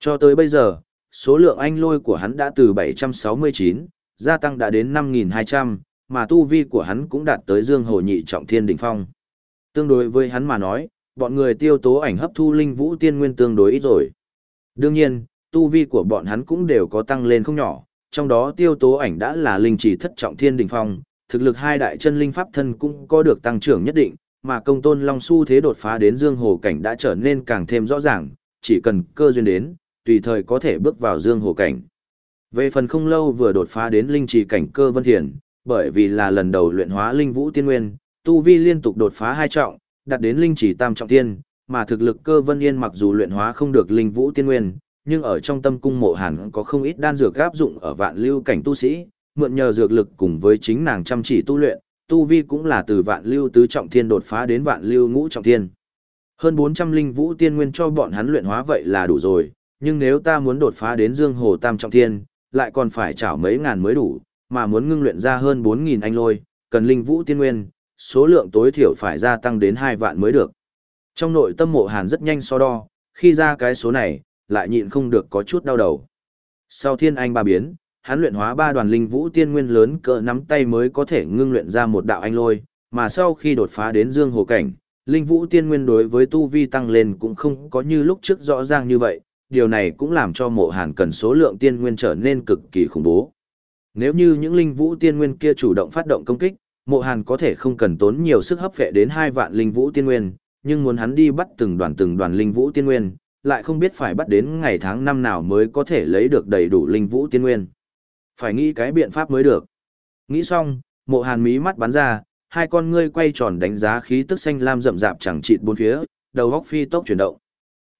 Cho tới bây giờ, số lượng anh lôi của hắn đã từ 769, gia tăng đã đến 5.200, mà tu vi của hắn cũng đạt tới dương hồ nhị trọng thiên đỉnh phong. Tương đối với hắn mà nói, bọn người tiêu tố ảnh hấp thu linh vũ tiên nguyên tương đối ít rồi. Đương nhiên, tu vi của bọn hắn cũng đều có tăng lên không nhỏ, trong đó tiêu tố ảnh đã là linh chỉ thất trọng thiên đỉnh phong, thực lực hai đại chân linh pháp thân cũng có được tăng trưởng nhất định, mà công tôn long su thế đột phá đến dương hồ cảnh đã trở nên càng thêm rõ ràng, chỉ cần cơ duyên đến, tùy thời có thể bước vào dương hồ cảnh. Về phần không lâu vừa đột phá đến linh trì cảnh cơ vân thiền, bởi vì là lần đầu luyện hóa linh vũ tiên nguyên, tu vi liên tục đột phá hai trọng, đạt đến linh trì tam trọng tiên, mà thực lực cơ vân yên mặc dù luyện hóa không được linh vũ tiên nguyên, nhưng ở trong tâm cung mộ hàn có không ít đan dược áp dụng ở vạn lưu cảnh tu sĩ, mượn nhờ dược lực cùng với chính nàng chăm chỉ tu luyện, tu vi cũng là từ vạn lưu tứ trọng thiên đột phá đến vạn lưu ngũ trọng thiên. Hơn 400 linh vũ tiên nguyên cho bọn hắn luyện hóa vậy là đủ rồi, nhưng nếu ta muốn đột phá đến dương hồ tam trọng thiên, lại còn phải chảo mấy ngàn mới đủ, mà muốn ngưng luyện ra hơn 4.000 anh lôi, cần linh vũ tiên nguyên, số lượng tối thiểu phải gia tăng đến 2 vạn mới được. Trong nội tâm mộ hàn rất nhanh so đo, khi ra cái số này, lại nhịn không được có chút đau đầu. Sau thiên anh ba biến, hắn luyện hóa ba đoàn linh vũ tiên nguyên lớn cỡ nắm tay mới có thể ngưng luyện ra một đạo anh lôi, mà sau khi đột phá đến dương hồ cảnh, linh vũ tiên nguyên đối với tu vi tăng lên cũng không có như lúc trước rõ ràng như vậy, điều này cũng làm cho mộ hàn cần số lượng tiên nguyên trở nên cực kỳ khủng bố. Nếu như những linh vũ tiên nguyên kia chủ động phát động công kích, mộ hàn có thể không cần tốn nhiều sức hấp vệ đến hai vạn linh vũ tiên nguyên, nhưng muốn hắn đi bắt từng đoàn từng đoàn linh vũ tiên nguyên, lại không biết phải bắt đến ngày tháng năm nào mới có thể lấy được đầy đủ linh vũ tiên nguyên. Phải nghĩ cái biện pháp mới được. Nghĩ xong, mộ hàn mí mắt bắn ra, hai con ngươi quay tròn đánh giá khí tức xanh lam rậm rạp chẳng chịt bốn phía, đầu góc phi tốc chuyển động.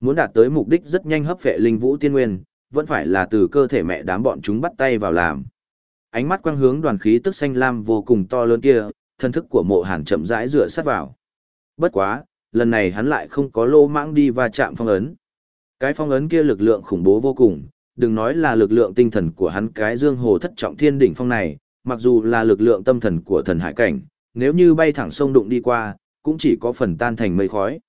Muốn đạt tới mục đích rất nhanh hấp vệ linh vũ tiên nguyên, vẫn phải là từ cơ thể mẹ đám bọn chúng bắt tay vào làm. Ánh mắt quang hướng đoàn khí tức xanh lam vô cùng to lớn kia, thân thức của mộ hàn chậm rãi dựa sát vào. Bất quá, lần này hắn lại không có lô mãng đi và chạm phong ấn. Cái phong ấn kia lực lượng khủng bố vô cùng, đừng nói là lực lượng tinh thần của hắn cái dương hồ thất trọng thiên đỉnh phong này, mặc dù là lực lượng tâm thần của thần hải cảnh, nếu như bay thẳng sông đụng đi qua, cũng chỉ có phần tan thành mây khói.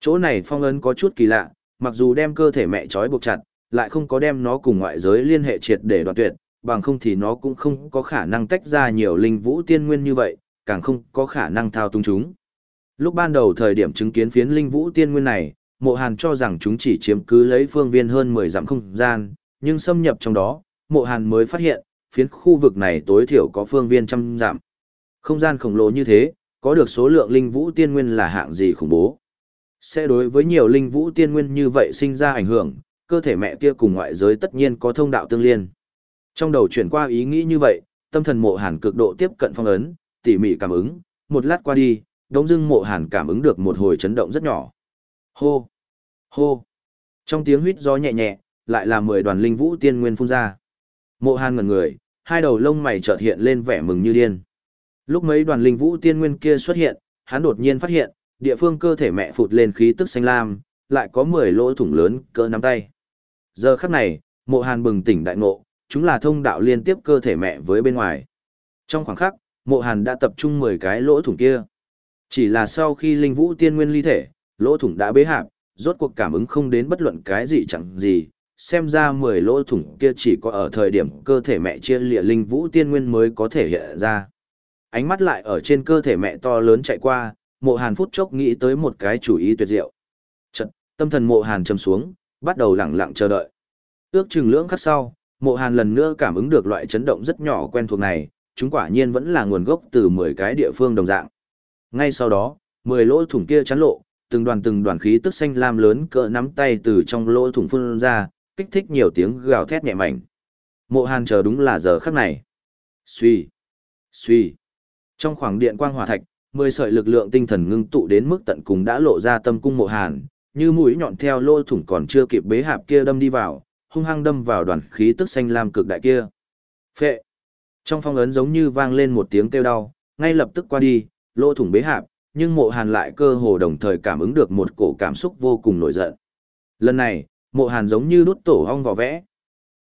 Chỗ này phong ấn có chút kỳ lạ, mặc dù đem cơ thể mẹ trói buộc chặt, lại không có đem nó cùng ngoại giới liên hệ triệt để đoạn tuyệt, bằng không thì nó cũng không có khả năng tách ra nhiều linh vũ tiên nguyên như vậy, càng không có khả năng thao túng chúng. Lúc ban đầu thời điểm chứng kiến phiến linh vũ tiên nguyên này, mộ hàn cho rằng chúng chỉ chiếm cứ lấy phương viên hơn 10 dặm không gian, nhưng xâm nhập trong đó, mộ hàn mới phát hiện, phiến khu vực này tối thiểu có phương viên trăm giảm, Không gian khổng lồ như thế, có được số lượng linh vũ tiên nguyên là hạng gì khủng bố. Sẽ đối với nhiều linh vũ tiên nguyên như vậy sinh ra ảnh hưởng, cơ thể mẹ kia cùng ngoại giới tất nhiên có thông đạo tương liên. Trong đầu chuyển qua ý nghĩ như vậy, tâm thần mộ hàn cực độ tiếp cận phong ấn, tỉ mỉ cảm ứng, một lát qua đi, đống dưng mộ hàn cảm ứng được một hồi chấn động rất nhỏ. Hô! Hô! Trong tiếng huyết gió nhẹ nhẹ, lại là mười đoàn linh vũ tiên nguyên phun ra. Mộ hàn ngẩn người, hai đầu lông mày chợt hiện lên vẻ mừng như điên. Lúc mấy đoàn linh vũ tiên nguyên kia xuất hiện, hắn đột nhiên phát hiện, địa phương cơ thể mẹ phụt lên khí tức xanh lam, lại có 10 lỗ thủng lớn cỡ nắm tay. Giờ khắc này, mộ hàn bừng tỉnh đại ngộ, chúng là thông đạo liên tiếp cơ thể mẹ với bên ngoài. Trong khoảng khắc, mộ hàn đã tập trung 10 cái lỗ thủng kia. Chỉ là sau khi linh vũ tiên nguyên ly thể, lỗ thủng đã bế hạp, rốt cuộc cảm ứng không đến bất luận cái gì chẳng gì, xem ra 10 lỗ thủng kia chỉ có ở thời điểm cơ thể mẹ chia lịa linh vũ tiên nguyên mới có thể hiện ra. Ánh mắt lại ở trên cơ thể mẹ to lớn chạy qua, mộ hàn phút chốc nghĩ tới một cái chủ ý tuyệt diệu. Chật, tâm thần mộ hàn chầm xuống, bắt đầu lặng lặng chờ đợi. Ước chừng lưỡng khắc sau, mộ hàn lần nữa cảm ứng được loại chấn động rất nhỏ quen thuộc này, chúng quả nhiên vẫn là nguồn gốc từ 10 cái địa phương đồng dạng. Ngay sau đó, 10 lỗ thủng kia chắn lộ, từng đoàn từng đoàn khí tức xanh lam lớn cỡ nắm tay từ trong lỗ thủng phun ra, kích thích nhiều tiếng gào thét nhẹ mảnh. Mộ Hàn chờ đúng là giờ khắc này. Suy, suy. Trong khoảng điện quang hỏa thạch, mười sợi lực lượng tinh thần ngưng tụ đến mức tận cùng đã lộ ra tâm cung Mộ Hàn, như mũi nhọn theo lỗ thủng còn chưa kịp bế hạp kia đâm đi vào, hung hăng đâm vào đoàn khí tức xanh lam cực đại kia. Phệ. Trong phong ấn giống như vang lên một tiếng kêu đau, ngay lập tức qua đi, lỗ thủng bế hạp, nhưng mộ hàn lại cơ hồ đồng thời cảm ứng được một cổ cảm xúc vô cùng nổi giận. Lần này, Mộ Hàn giống như đút tổ hong vỏ vẽ.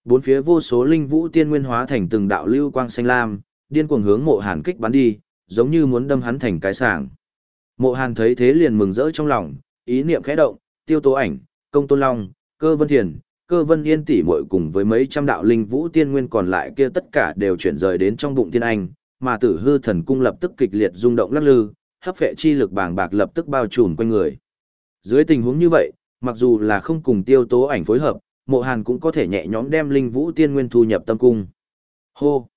Bốn phía vô số linh vũ tiên nguyên hóa thành từng đạo lưu quang xanh lam, điên cuồng hướng Mộ Hàn kích bắn đi, giống như muốn đâm hắn thành cái sàng. Mộ Hàn thấy thế liền mừng rỡ trong lòng, ý niệm khẽ động, tiêu tố ảnh, công tôn long, cơ vân thiền, cơ vân yên tỷ muội cùng với mấy trăm đạo linh vũ tiên nguyên còn lại kia tất cả đều chuyển rời đến trong bụng tiên anh, mà tử hư thần cung lập tức kịch liệt rung động lắc lư, hấp phệ chi lực bàng bạc lập tức bao trùm quanh người. Dưới tình huống như vậy, mặc dù là không cùng tiêu tố ảnh phối hợp, mộ hàn cũng có thể nhẹ nhõm đem linh vũ tiên nguyên thu nhập tâm cung. Hô!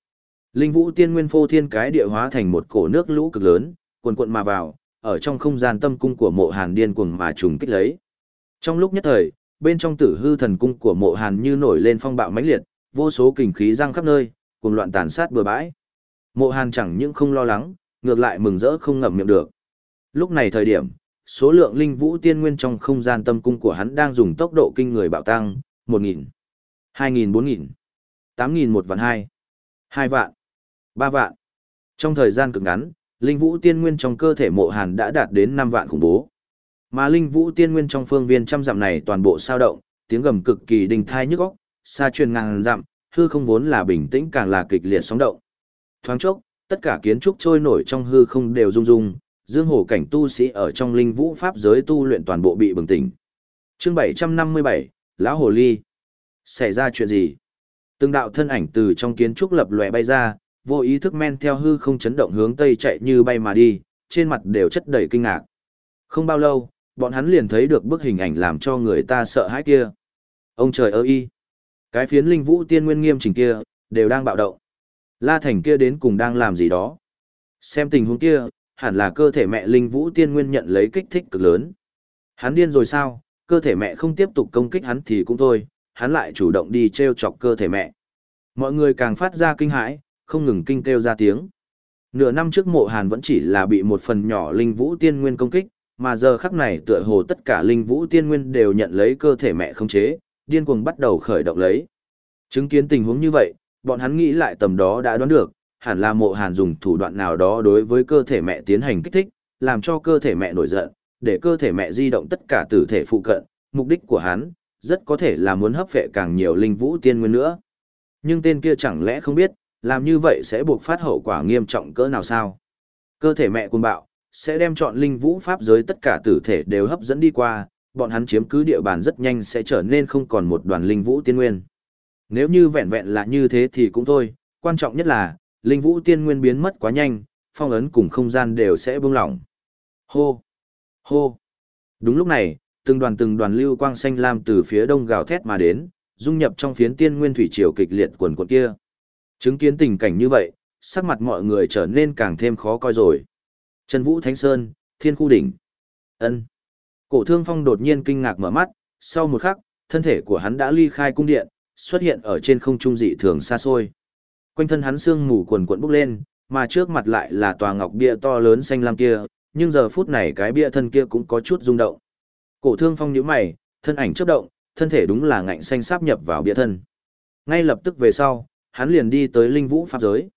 Linh vũ tiên nguyên phô thiên cái địa hóa thành một cổ nước lũ cực lớn, cuồn cuộn mà vào, ở trong không gian tâm cung của mộ hàn điên cuồng mà trùng kích lấy. Trong lúc nhất thời, bên trong tử hư thần cung của mộ hàn như nổi lên phong bạo mãnh liệt, vô số kình khí răng khắp nơi, cùng loạn tàn sát bừa bãi. Mộ hàn chẳng những không lo lắng, ngược lại mừng rỡ không ngậm miệng được. Lúc này thời điểm, số lượng linh vũ tiên nguyên trong không gian tâm cung của hắn đang dùng tốc độ kinh người bạo tăng, 1.000, 2.000 4.000, 8.000 1 vạn 2, 2 vạn, 3 vạn. Trong thời gian cực ngắn, linh vũ tiên nguyên trong cơ thể mộ hàn đã đạt đến 5 vạn khủng bố. Mà linh vũ tiên nguyên trong phương viên trăm dặm này toàn bộ sao động, tiếng gầm cực kỳ đình thai nhức óc, xa truyền ngàn dặm, hư không vốn là bình tĩnh càng là kịch liệt sóng động. Thoáng chốc, tất cả kiến trúc trôi nổi trong hư không đều rung rung, dương hồ cảnh tu sĩ ở trong linh vũ pháp giới tu luyện toàn bộ bị bừng tỉnh. Chương 757, lão hồ ly. Xảy ra chuyện gì? Từng đạo thân ảnh từ trong kiến trúc lập lòe bay ra, vô ý thức men theo hư không chấn động hướng tây chạy như bay mà đi, trên mặt đều chất đầy kinh ngạc. Không bao lâu, bọn hắn liền thấy được bức hình ảnh làm cho người ta sợ hãi kia. Ông trời ơi! Cái phiến linh vũ tiên nguyên nghiêm chỉnh kia, đều đang bạo động. La Thành kia đến cùng đang làm gì đó. Xem tình huống kia, hẳn là cơ thể mẹ linh vũ tiên nguyên nhận lấy kích thích cực lớn. Hắn điên rồi sao, cơ thể mẹ không tiếp tục công kích hắn thì cũng thôi, hắn lại chủ động đi treo chọc cơ thể mẹ. Mọi người càng phát ra kinh hãi, không ngừng kinh kêu ra tiếng. Nửa năm trước mộ hàn vẫn chỉ là bị một phần nhỏ linh vũ tiên nguyên công kích, mà giờ khắc này tựa hồ tất cả linh vũ tiên nguyên đều nhận lấy cơ thể mẹ không chế, điên cuồng bắt đầu khởi động lấy. Chứng kiến tình huống như vậy, bọn hắn nghĩ lại tầm đó đã đoán được, hẳn là mộ hàn dùng thủ đoạn nào đó đối với cơ thể mẹ tiến hành kích thích, làm cho cơ thể mẹ nổi giận, để cơ thể mẹ di động tất cả tử thể phụ cận, mục đích của hắn, rất có thể là muốn hấp phệ càng nhiều linh vũ tiên nguyên nữa. Nhưng tên kia chẳng lẽ không biết, làm như vậy sẽ buộc phát hậu quả nghiêm trọng cỡ nào sao? Cơ thể mẹ cuồng bạo, sẽ đem chọn linh vũ pháp giới tất cả tử thể đều hấp dẫn đi qua, bọn hắn chiếm cứ địa bàn rất nhanh sẽ trở nên không còn một đoàn linh vũ tiên nguyên. Nếu như vẹn vẹn là như thế thì cũng thôi, quan trọng nhất là, linh vũ tiên nguyên biến mất quá nhanh, phong ấn cùng không gian đều sẽ buông lỏng. Hô! Hô! Đúng lúc này, từng đoàn từng đoàn lưu quang xanh lam từ phía đông gào thét mà đến, dung nhập trong phiến tiên nguyên thủy triều kịch liệt quần quần kia. Chứng kiến tình cảnh như vậy, sắc mặt mọi người trở nên càng thêm khó coi rồi. Trần Vũ Thánh Sơn, Thiên Khu Đỉnh. ân Cổ thương phong đột nhiên kinh ngạc mở mắt, sau một khắc, thân thể của hắn đã ly khai cung điện, xuất hiện ở trên không trung dị thường xa xôi. Quanh thân hắn sương mù quần cuộn bốc lên, mà trước mặt lại là tòa ngọc bia to lớn xanh lam kia, nhưng giờ phút này cái bia thân kia cũng có chút rung động. Cổ thương phong nhíu mày, thân ảnh chớp động, thân thể đúng là ngạnh xanh sáp nhập vào bia thân. Ngay lập tức về sau, hắn liền đi tới linh vũ pháp giới.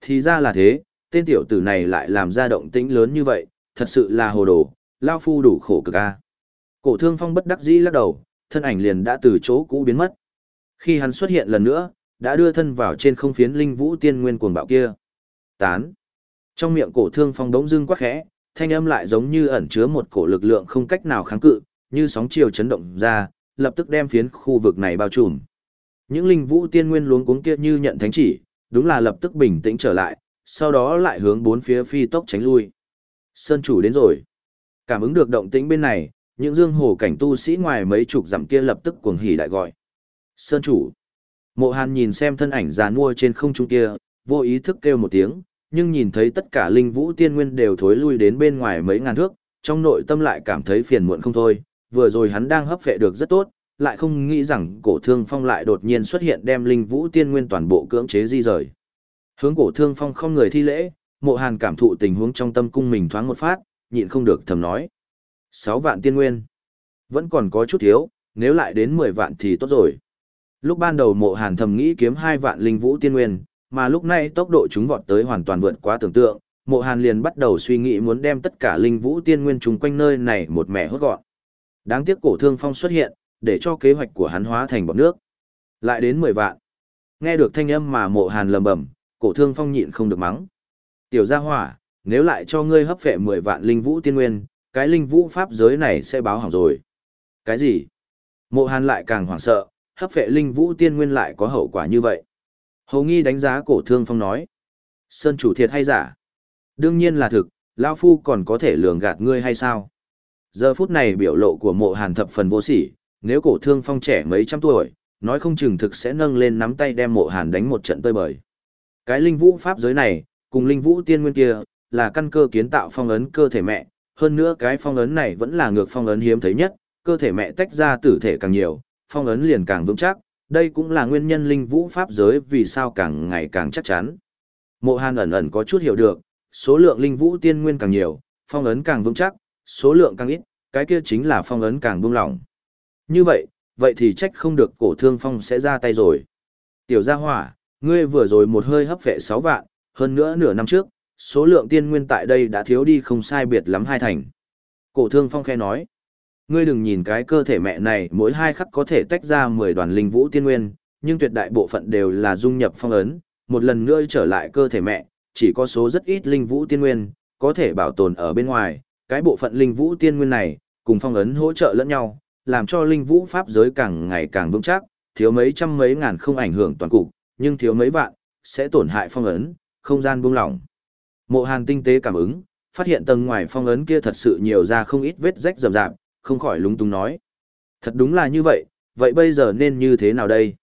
Thì ra là thế, tên tiểu tử này lại làm ra động tĩnh lớn như vậy, thật sự là hồ đồ, lao phu đủ khổ cực a. Cổ thương phong bất đắc dĩ lắc đầu, thân ảnh liền đã từ chỗ cũ biến mất. Khi hắn xuất hiện lần nữa, đã đưa thân vào trên không phiến linh vũ tiên nguyên cuồng bạo kia. Tán. Trong miệng cổ thương phong đống dưng quắc khẽ, thanh âm lại giống như ẩn chứa một cổ lực lượng không cách nào kháng cự, như sóng chiều chấn động ra, lập tức đem phiến khu vực này bao trùm. Những linh vũ tiên nguyên luống cuống kia như nhận thánh chỉ, đúng là lập tức bình tĩnh trở lại, sau đó lại hướng bốn phía phi tốc tránh lui. Sơn chủ đến rồi. Cảm ứng được động tĩnh bên này, những dương hồ cảnh tu sĩ ngoài mấy chục dặm kia lập tức cuồng hỉ đại gọi. Sơn chủ. Mộ Hàn nhìn xem thân ảnh già nua trên không trung kia, vô ý thức kêu một tiếng, nhưng nhìn thấy tất cả linh vũ tiên nguyên đều thối lui đến bên ngoài mấy ngàn thước, trong nội tâm lại cảm thấy phiền muộn không thôi, vừa rồi hắn đang hấp phệ được rất tốt, lại không nghĩ rằng cổ thương phong lại đột nhiên xuất hiện đem linh vũ tiên nguyên toàn bộ cưỡng chế di rời. Hướng cổ thương phong không người thi lễ, mộ hàn cảm thụ tình huống trong tâm cung mình thoáng một phát, nhịn không được thầm nói. sáu vạn tiên nguyên. Vẫn còn có chút thiếu, nếu lại đến mười vạn thì tốt rồi. Lúc ban đầu mộ hàn thầm nghĩ kiếm hai vạn linh vũ tiên nguyên, mà lúc này tốc độ chúng vọt tới hoàn toàn vượt quá tưởng tượng, mộ hàn liền bắt đầu suy nghĩ muốn đem tất cả linh vũ tiên nguyên chung quanh nơi này một mẻ hốt gọn. Đáng tiếc cổ thương phong xuất hiện, để cho kế hoạch của hắn hóa thành bọt nước. Lại đến 10 vạn. Nghe được thanh âm mà mộ hàn lầm bầm, cổ thương phong nhịn không được mắng. Tiểu gia hỏa, nếu lại cho ngươi hấp phệ 10 vạn linh vũ tiên nguyên, cái linh vũ pháp giới này sẽ báo hỏng rồi. Cái gì? Mộ hàn lại càng hoảng sợ, hấp phệ linh vũ tiên nguyên lại có hậu quả như vậy. Hầu nghi đánh giá cổ thương phong nói. Sơn chủ thiệt hay giả? Đương nhiên là thực, Lão Phu còn có thể lường gạt ngươi hay sao? Giờ phút này biểu lộ của mộ hàn thập phần vô sỉ, nếu cổ thương phong trẻ mấy trăm tuổi, nói không chừng thực sẽ nâng lên nắm tay đem mộ hàn đánh một trận tơi bời. Cái linh vũ pháp giới này, cùng linh vũ tiên nguyên kia, là căn cơ kiến tạo phong ấn cơ thể mẹ, hơn nữa cái phong ấn này vẫn là ngược phong ấn hiếm thấy nhất, cơ thể mẹ tách ra tử thể càng nhiều, phong ấn liền càng vững chắc, đây cũng là nguyên nhân linh vũ pháp giới vì sao càng ngày càng chắc chắn. Mộ Hàn ẩn ẩn có chút hiểu được, số lượng linh vũ tiên nguyên càng nhiều, phong ấn càng vững chắc, số lượng càng ít, cái kia chính là phong ấn càng buông lỏng. Như vậy, vậy thì trách không được cổ thương phong sẽ ra tay rồi. Tiểu gia hỏa, ngươi vừa rồi một hơi hấp vệ 6 vạn, hơn nữa nửa năm trước, số lượng tiên nguyên tại đây đã thiếu đi không sai biệt lắm hai thành. Cổ thương phong khe nói, ngươi đừng nhìn cái cơ thể mẹ này mỗi hai khắc có thể tách ra 10 đoàn linh vũ tiên nguyên, nhưng tuyệt đại bộ phận đều là dung nhập phong ấn, một lần nữa trở lại cơ thể mẹ, chỉ có số rất ít linh vũ tiên nguyên, có thể bảo tồn ở bên ngoài, cái bộ phận linh vũ tiên nguyên này, cùng phong ấn hỗ trợ lẫn nhau, làm cho linh vũ pháp giới càng ngày càng vững chắc, thiếu mấy trăm mấy ngàn không ảnh hưởng toàn cục, nhưng thiếu mấy vạn, sẽ tổn hại phong ấn, không gian buông lỏng. Mộ Hàn tinh tế cảm ứng, phát hiện tầng ngoài phong ấn kia thật sự nhiều ra không ít vết rách rầm rạp, không khỏi lúng túng nói. Thật đúng là như vậy, vậy bây giờ nên như thế nào đây?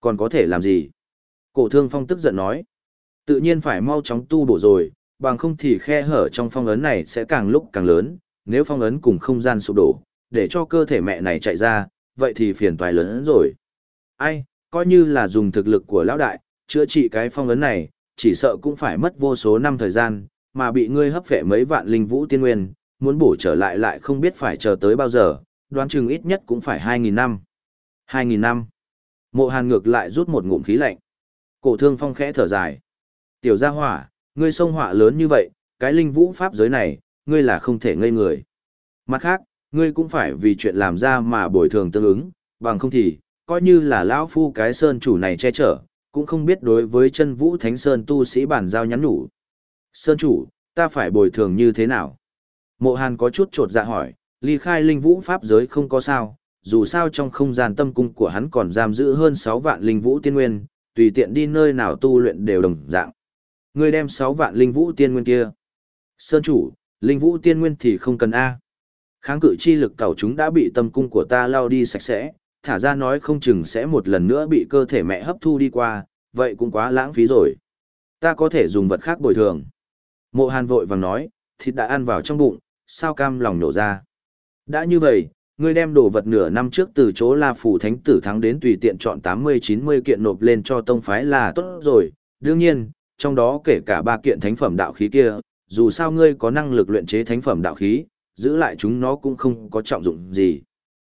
Còn có thể làm gì? Cổ thương phong tức giận nói. Tự nhiên phải mau chóng tu bổ rồi, bằng không thì khe hở trong phong ấn này sẽ càng lúc càng lớn, nếu phong ấn cùng không gian sụp đổ, để cho cơ thể mẹ này chạy ra, vậy thì phiền toái lớn hơn rồi. Ai, coi như là dùng thực lực của lão đại, chữa trị cái phong ấn này, chỉ sợ cũng phải mất vô số năm thời gian, mà bị ngươi hấp phệ mấy vạn linh vũ tiên nguyên, muốn bổ trở lại lại không biết phải chờ tới bao giờ, đoán chừng ít nhất cũng phải 2.000 năm. 2.000 năm. Mộ hàn ngược lại rút một ngụm khí lạnh. Cổ thương phong khẽ thở dài. Tiểu gia hỏa, ngươi sông hỏa lớn như vậy, cái linh vũ pháp giới này, ngươi là không thể ngây người. Mặt khác, ngươi cũng phải vì chuyện làm ra mà bồi thường tương ứng, bằng không thì, coi như là lão phu cái sơn chủ này che chở, cũng không biết đối với chân vũ thánh sơn tu sĩ bản giao nhắn nhủ. Sơn chủ, ta phải bồi thường như thế nào? Mộ hàn có chút trột dạ hỏi, ly khai linh vũ pháp giới không có sao, dù sao trong không gian tâm cung của hắn còn giam giữ hơn 6 vạn linh vũ tiên nguyên, tùy tiện đi nơi nào tu luyện đều đồng dạng. người đem 6 vạn linh vũ tiên nguyên kia. Sơn chủ, linh vũ tiên nguyên thì không cần A. Kháng cự chi lực cầu chúng đã bị tâm cung của ta lao đi sạch sẽ, thả ra nói không chừng sẽ một lần nữa bị cơ thể mẹ hấp thu đi qua, vậy cũng quá lãng phí rồi. Ta có thể dùng vật khác bồi thường. Mộ hàn vội vàng nói, thịt đã ăn vào trong bụng, sao cam lòng nổ ra. Đã như vậy, ngươi đem đồ vật nửa năm trước từ chỗ La Phủ Thánh Tử thắng đến tùy tiện chọn 80-90 kiện nộp lên cho tông phái là tốt rồi. Đương nhiên, trong đó kể cả ba kiện thánh phẩm đạo khí kia, dù sao ngươi có năng lực luyện chế thánh phẩm đạo khí, giữ lại chúng nó cũng không có trọng dụng gì.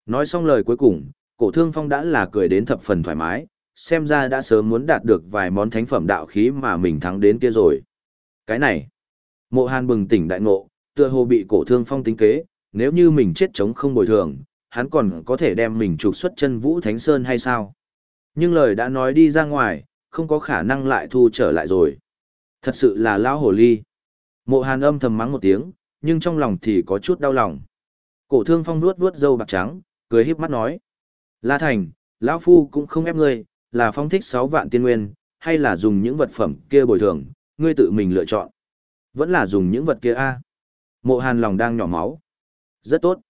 Nói xong lời cuối cùng, cổ thương phong đã là cười đến thập phần thoải mái, xem ra đã sớm muốn đạt được vài món thánh phẩm đạo khí mà mình thắng đến kia rồi. Cái này, mộ hàn bừng tỉnh đại ngộ, tựa hồ bị cổ thương phong tính kế, nếu như mình chết chống không bồi thường, hắn còn có thể đem mình trục xuất chân vũ thánh sơn hay sao? Nhưng lời đã nói đi ra ngoài, không có khả năng lại thu trở lại rồi. Thật sự là lão hồ ly. Mộ hàn âm thầm mắng một tiếng, nhưng trong lòng thì có chút đau lòng. Cổ thương phong nuốt vuốt dâu bạc trắng, cười híp mắt nói. La Thành, lão Phu cũng không ép ngươi, là phong thích 6 vạn tiên nguyên, hay là dùng những vật phẩm kia bồi thường, ngươi tự mình lựa chọn. Vẫn là dùng những vật kia a Mộ hàn lòng đang nhỏ máu. Rất tốt.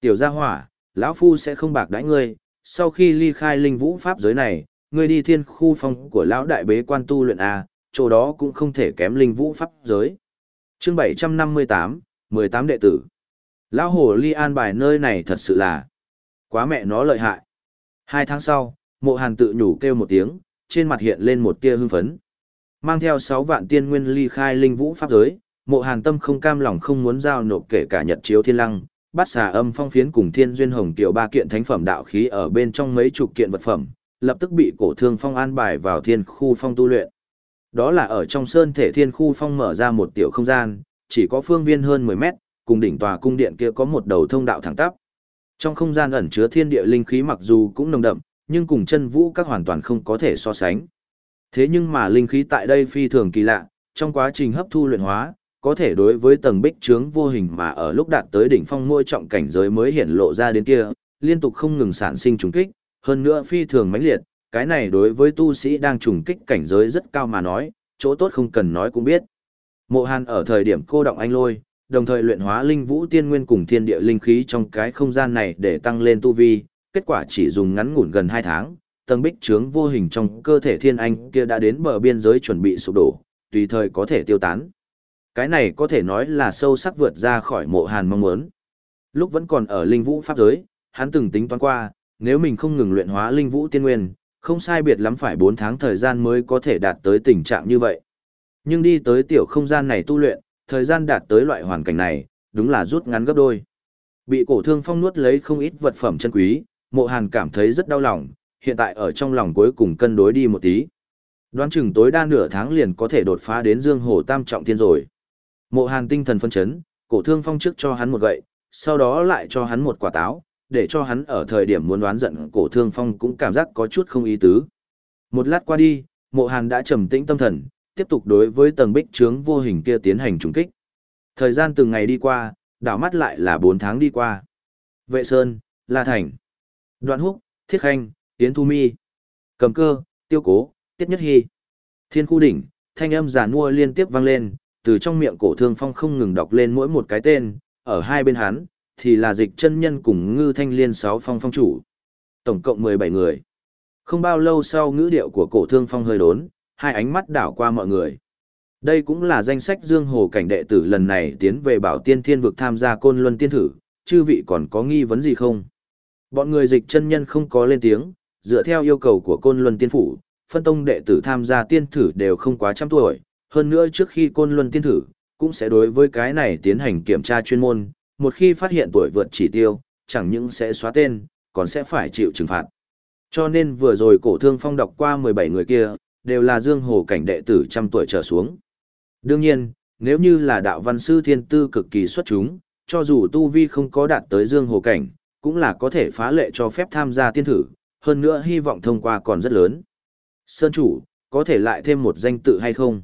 Tiểu gia hỏa, lão Phu sẽ không bạc đãi ngươi, sau khi ly khai linh vũ pháp giới này, ngươi đi thiên khu phong của lão đại bế quan tu luyện a chỗ đó cũng không thể kém linh vũ pháp giới. chương 758, 18 đệ tử. Lão hồ ly an bài nơi này thật sự là quá mẹ nó lợi hại. Hai tháng sau, mộ hàn tự nhủ kêu một tiếng, trên mặt hiện lên một tia hưng phấn. Mang theo 6 vạn tiên nguyên ly khai linh vũ pháp giới, mộ hàn tâm không cam lòng không muốn giao nộp kể cả nhật chiếu thiên lăng, bát xà âm phong phiến cùng thiên duyên hồng tiểu ba kiện thánh phẩm đạo khí ở bên trong mấy chục kiện vật phẩm, lập tức bị cổ thương phong an bài vào thiên khu phong tu luyện. Đó là ở trong sơn thể thiên khu phong mở ra một tiểu không gian, chỉ có phương viên hơn 10 mét, cùng đỉnh tòa cung điện kia có một đầu thông đạo thẳng tắp. Trong không gian ẩn chứa thiên địa linh khí mặc dù cũng nồng đậm, nhưng cùng chân vũ các hoàn toàn không có thể so sánh. Thế nhưng mà linh khí tại đây phi thường kỳ lạ, trong quá trình hấp thu luyện hóa, có thể đối với tầng bích trướng vô hình mà ở lúc đạt tới đỉnh phong môi trọng cảnh giới mới hiện lộ ra đến kia, liên tục không ngừng sản sinh trùng kích, hơn nữa phi thường mãnh liệt, cái này đối với tu sĩ đang trùng kích cảnh giới rất cao mà nói, chỗ tốt không cần nói cũng biết. Mộ Hàn ở thời điểm cô động anh lôi, đồng thời luyện hóa linh vũ tiên nguyên cùng thiên địa linh khí trong cái không gian này để tăng lên tu vi, kết quả chỉ dùng ngắn ngủn gần 2 tháng, tầng bích trướng vô hình trong cơ thể thiên anh kia đã đến bờ biên giới chuẩn bị sụp đổ, tùy thời có thể tiêu tán. Cái này có thể nói là sâu sắc vượt ra khỏi mộ hàn mong muốn. Lúc vẫn còn ở linh vũ pháp giới, hắn từng tính toán qua, nếu mình không ngừng luyện hóa linh vũ tiên nguyên, không sai biệt lắm phải 4 tháng thời gian mới có thể đạt tới tình trạng như vậy. Nhưng đi tới tiểu không gian này tu luyện, thời gian đạt tới loại hoàn cảnh này, đúng là rút ngắn gấp đôi. Bị cổ thương phong nuốt lấy không ít vật phẩm chân quý, mộ hàn cảm thấy rất đau lòng, hiện tại ở trong lòng cuối cùng cân đối đi một tí. Đoán chừng tối đa nửa tháng liền có thể đột phá đến dương hồ tam trọng thiên rồi. Mộ hàn tinh thần phân chấn, cổ thương phong trước cho hắn một gậy, sau đó lại cho hắn một quả táo, để cho hắn ở thời điểm muốn đoán giận cổ thương phong cũng cảm giác có chút không ý tứ. Một lát qua đi, mộ hàn đã trầm tĩnh tâm thần, tiếp tục đối với tầng bích trướng vô hình kia tiến hành trùng kích. Thời gian từng ngày đi qua, đảo mắt lại là 4 tháng đi qua. Vệ Sơn, La Thành, Đoạn Húc, Thiết Khanh, Tiến Thu Mi, Cầm Cơ, Tiêu Cố, Tiết Nhất Hy, Thiên Khu Đỉnh, thanh âm giả nua liên tiếp vang lên, từ trong miệng cổ thương phong không ngừng đọc lên mỗi một cái tên, ở hai bên hắn, thì là dịch chân nhân cùng ngư thanh liên sáu phong phong chủ. Tổng cộng 17 người. Không bao lâu sau ngữ điệu của cổ thương phong hơi đốn, hai ánh mắt đảo qua mọi người. Đây cũng là danh sách Dương Hồ cảnh đệ tử lần này tiến về bảo tiên thiên vực tham gia côn luân tiên thử, chư vị còn có nghi vấn gì không? Bọn người dịch chân nhân không có lên tiếng, dựa theo yêu cầu của côn luân tiên phủ, phân tông đệ tử tham gia tiên thử đều không quá trăm tuổi, hơn nữa trước khi côn luân tiên thử, cũng sẽ đối với cái này tiến hành kiểm tra chuyên môn, một khi phát hiện tuổi vượt chỉ tiêu, chẳng những sẽ xóa tên, còn sẽ phải chịu trừng phạt. Cho nên vừa rồi cổ thương phong đọc qua 17 người kia, đều là dương hồ cảnh đệ tử trăm tuổi trở xuống. Đương nhiên, nếu như là đạo văn sư thiên tư cực kỳ xuất chúng, cho dù tu vi không có đạt tới dương hồ cảnh, cũng là có thể phá lệ cho phép tham gia tiên thử, hơn nữa hy vọng thông qua còn rất lớn. Sơn chủ, có thể lại thêm một danh tự hay không?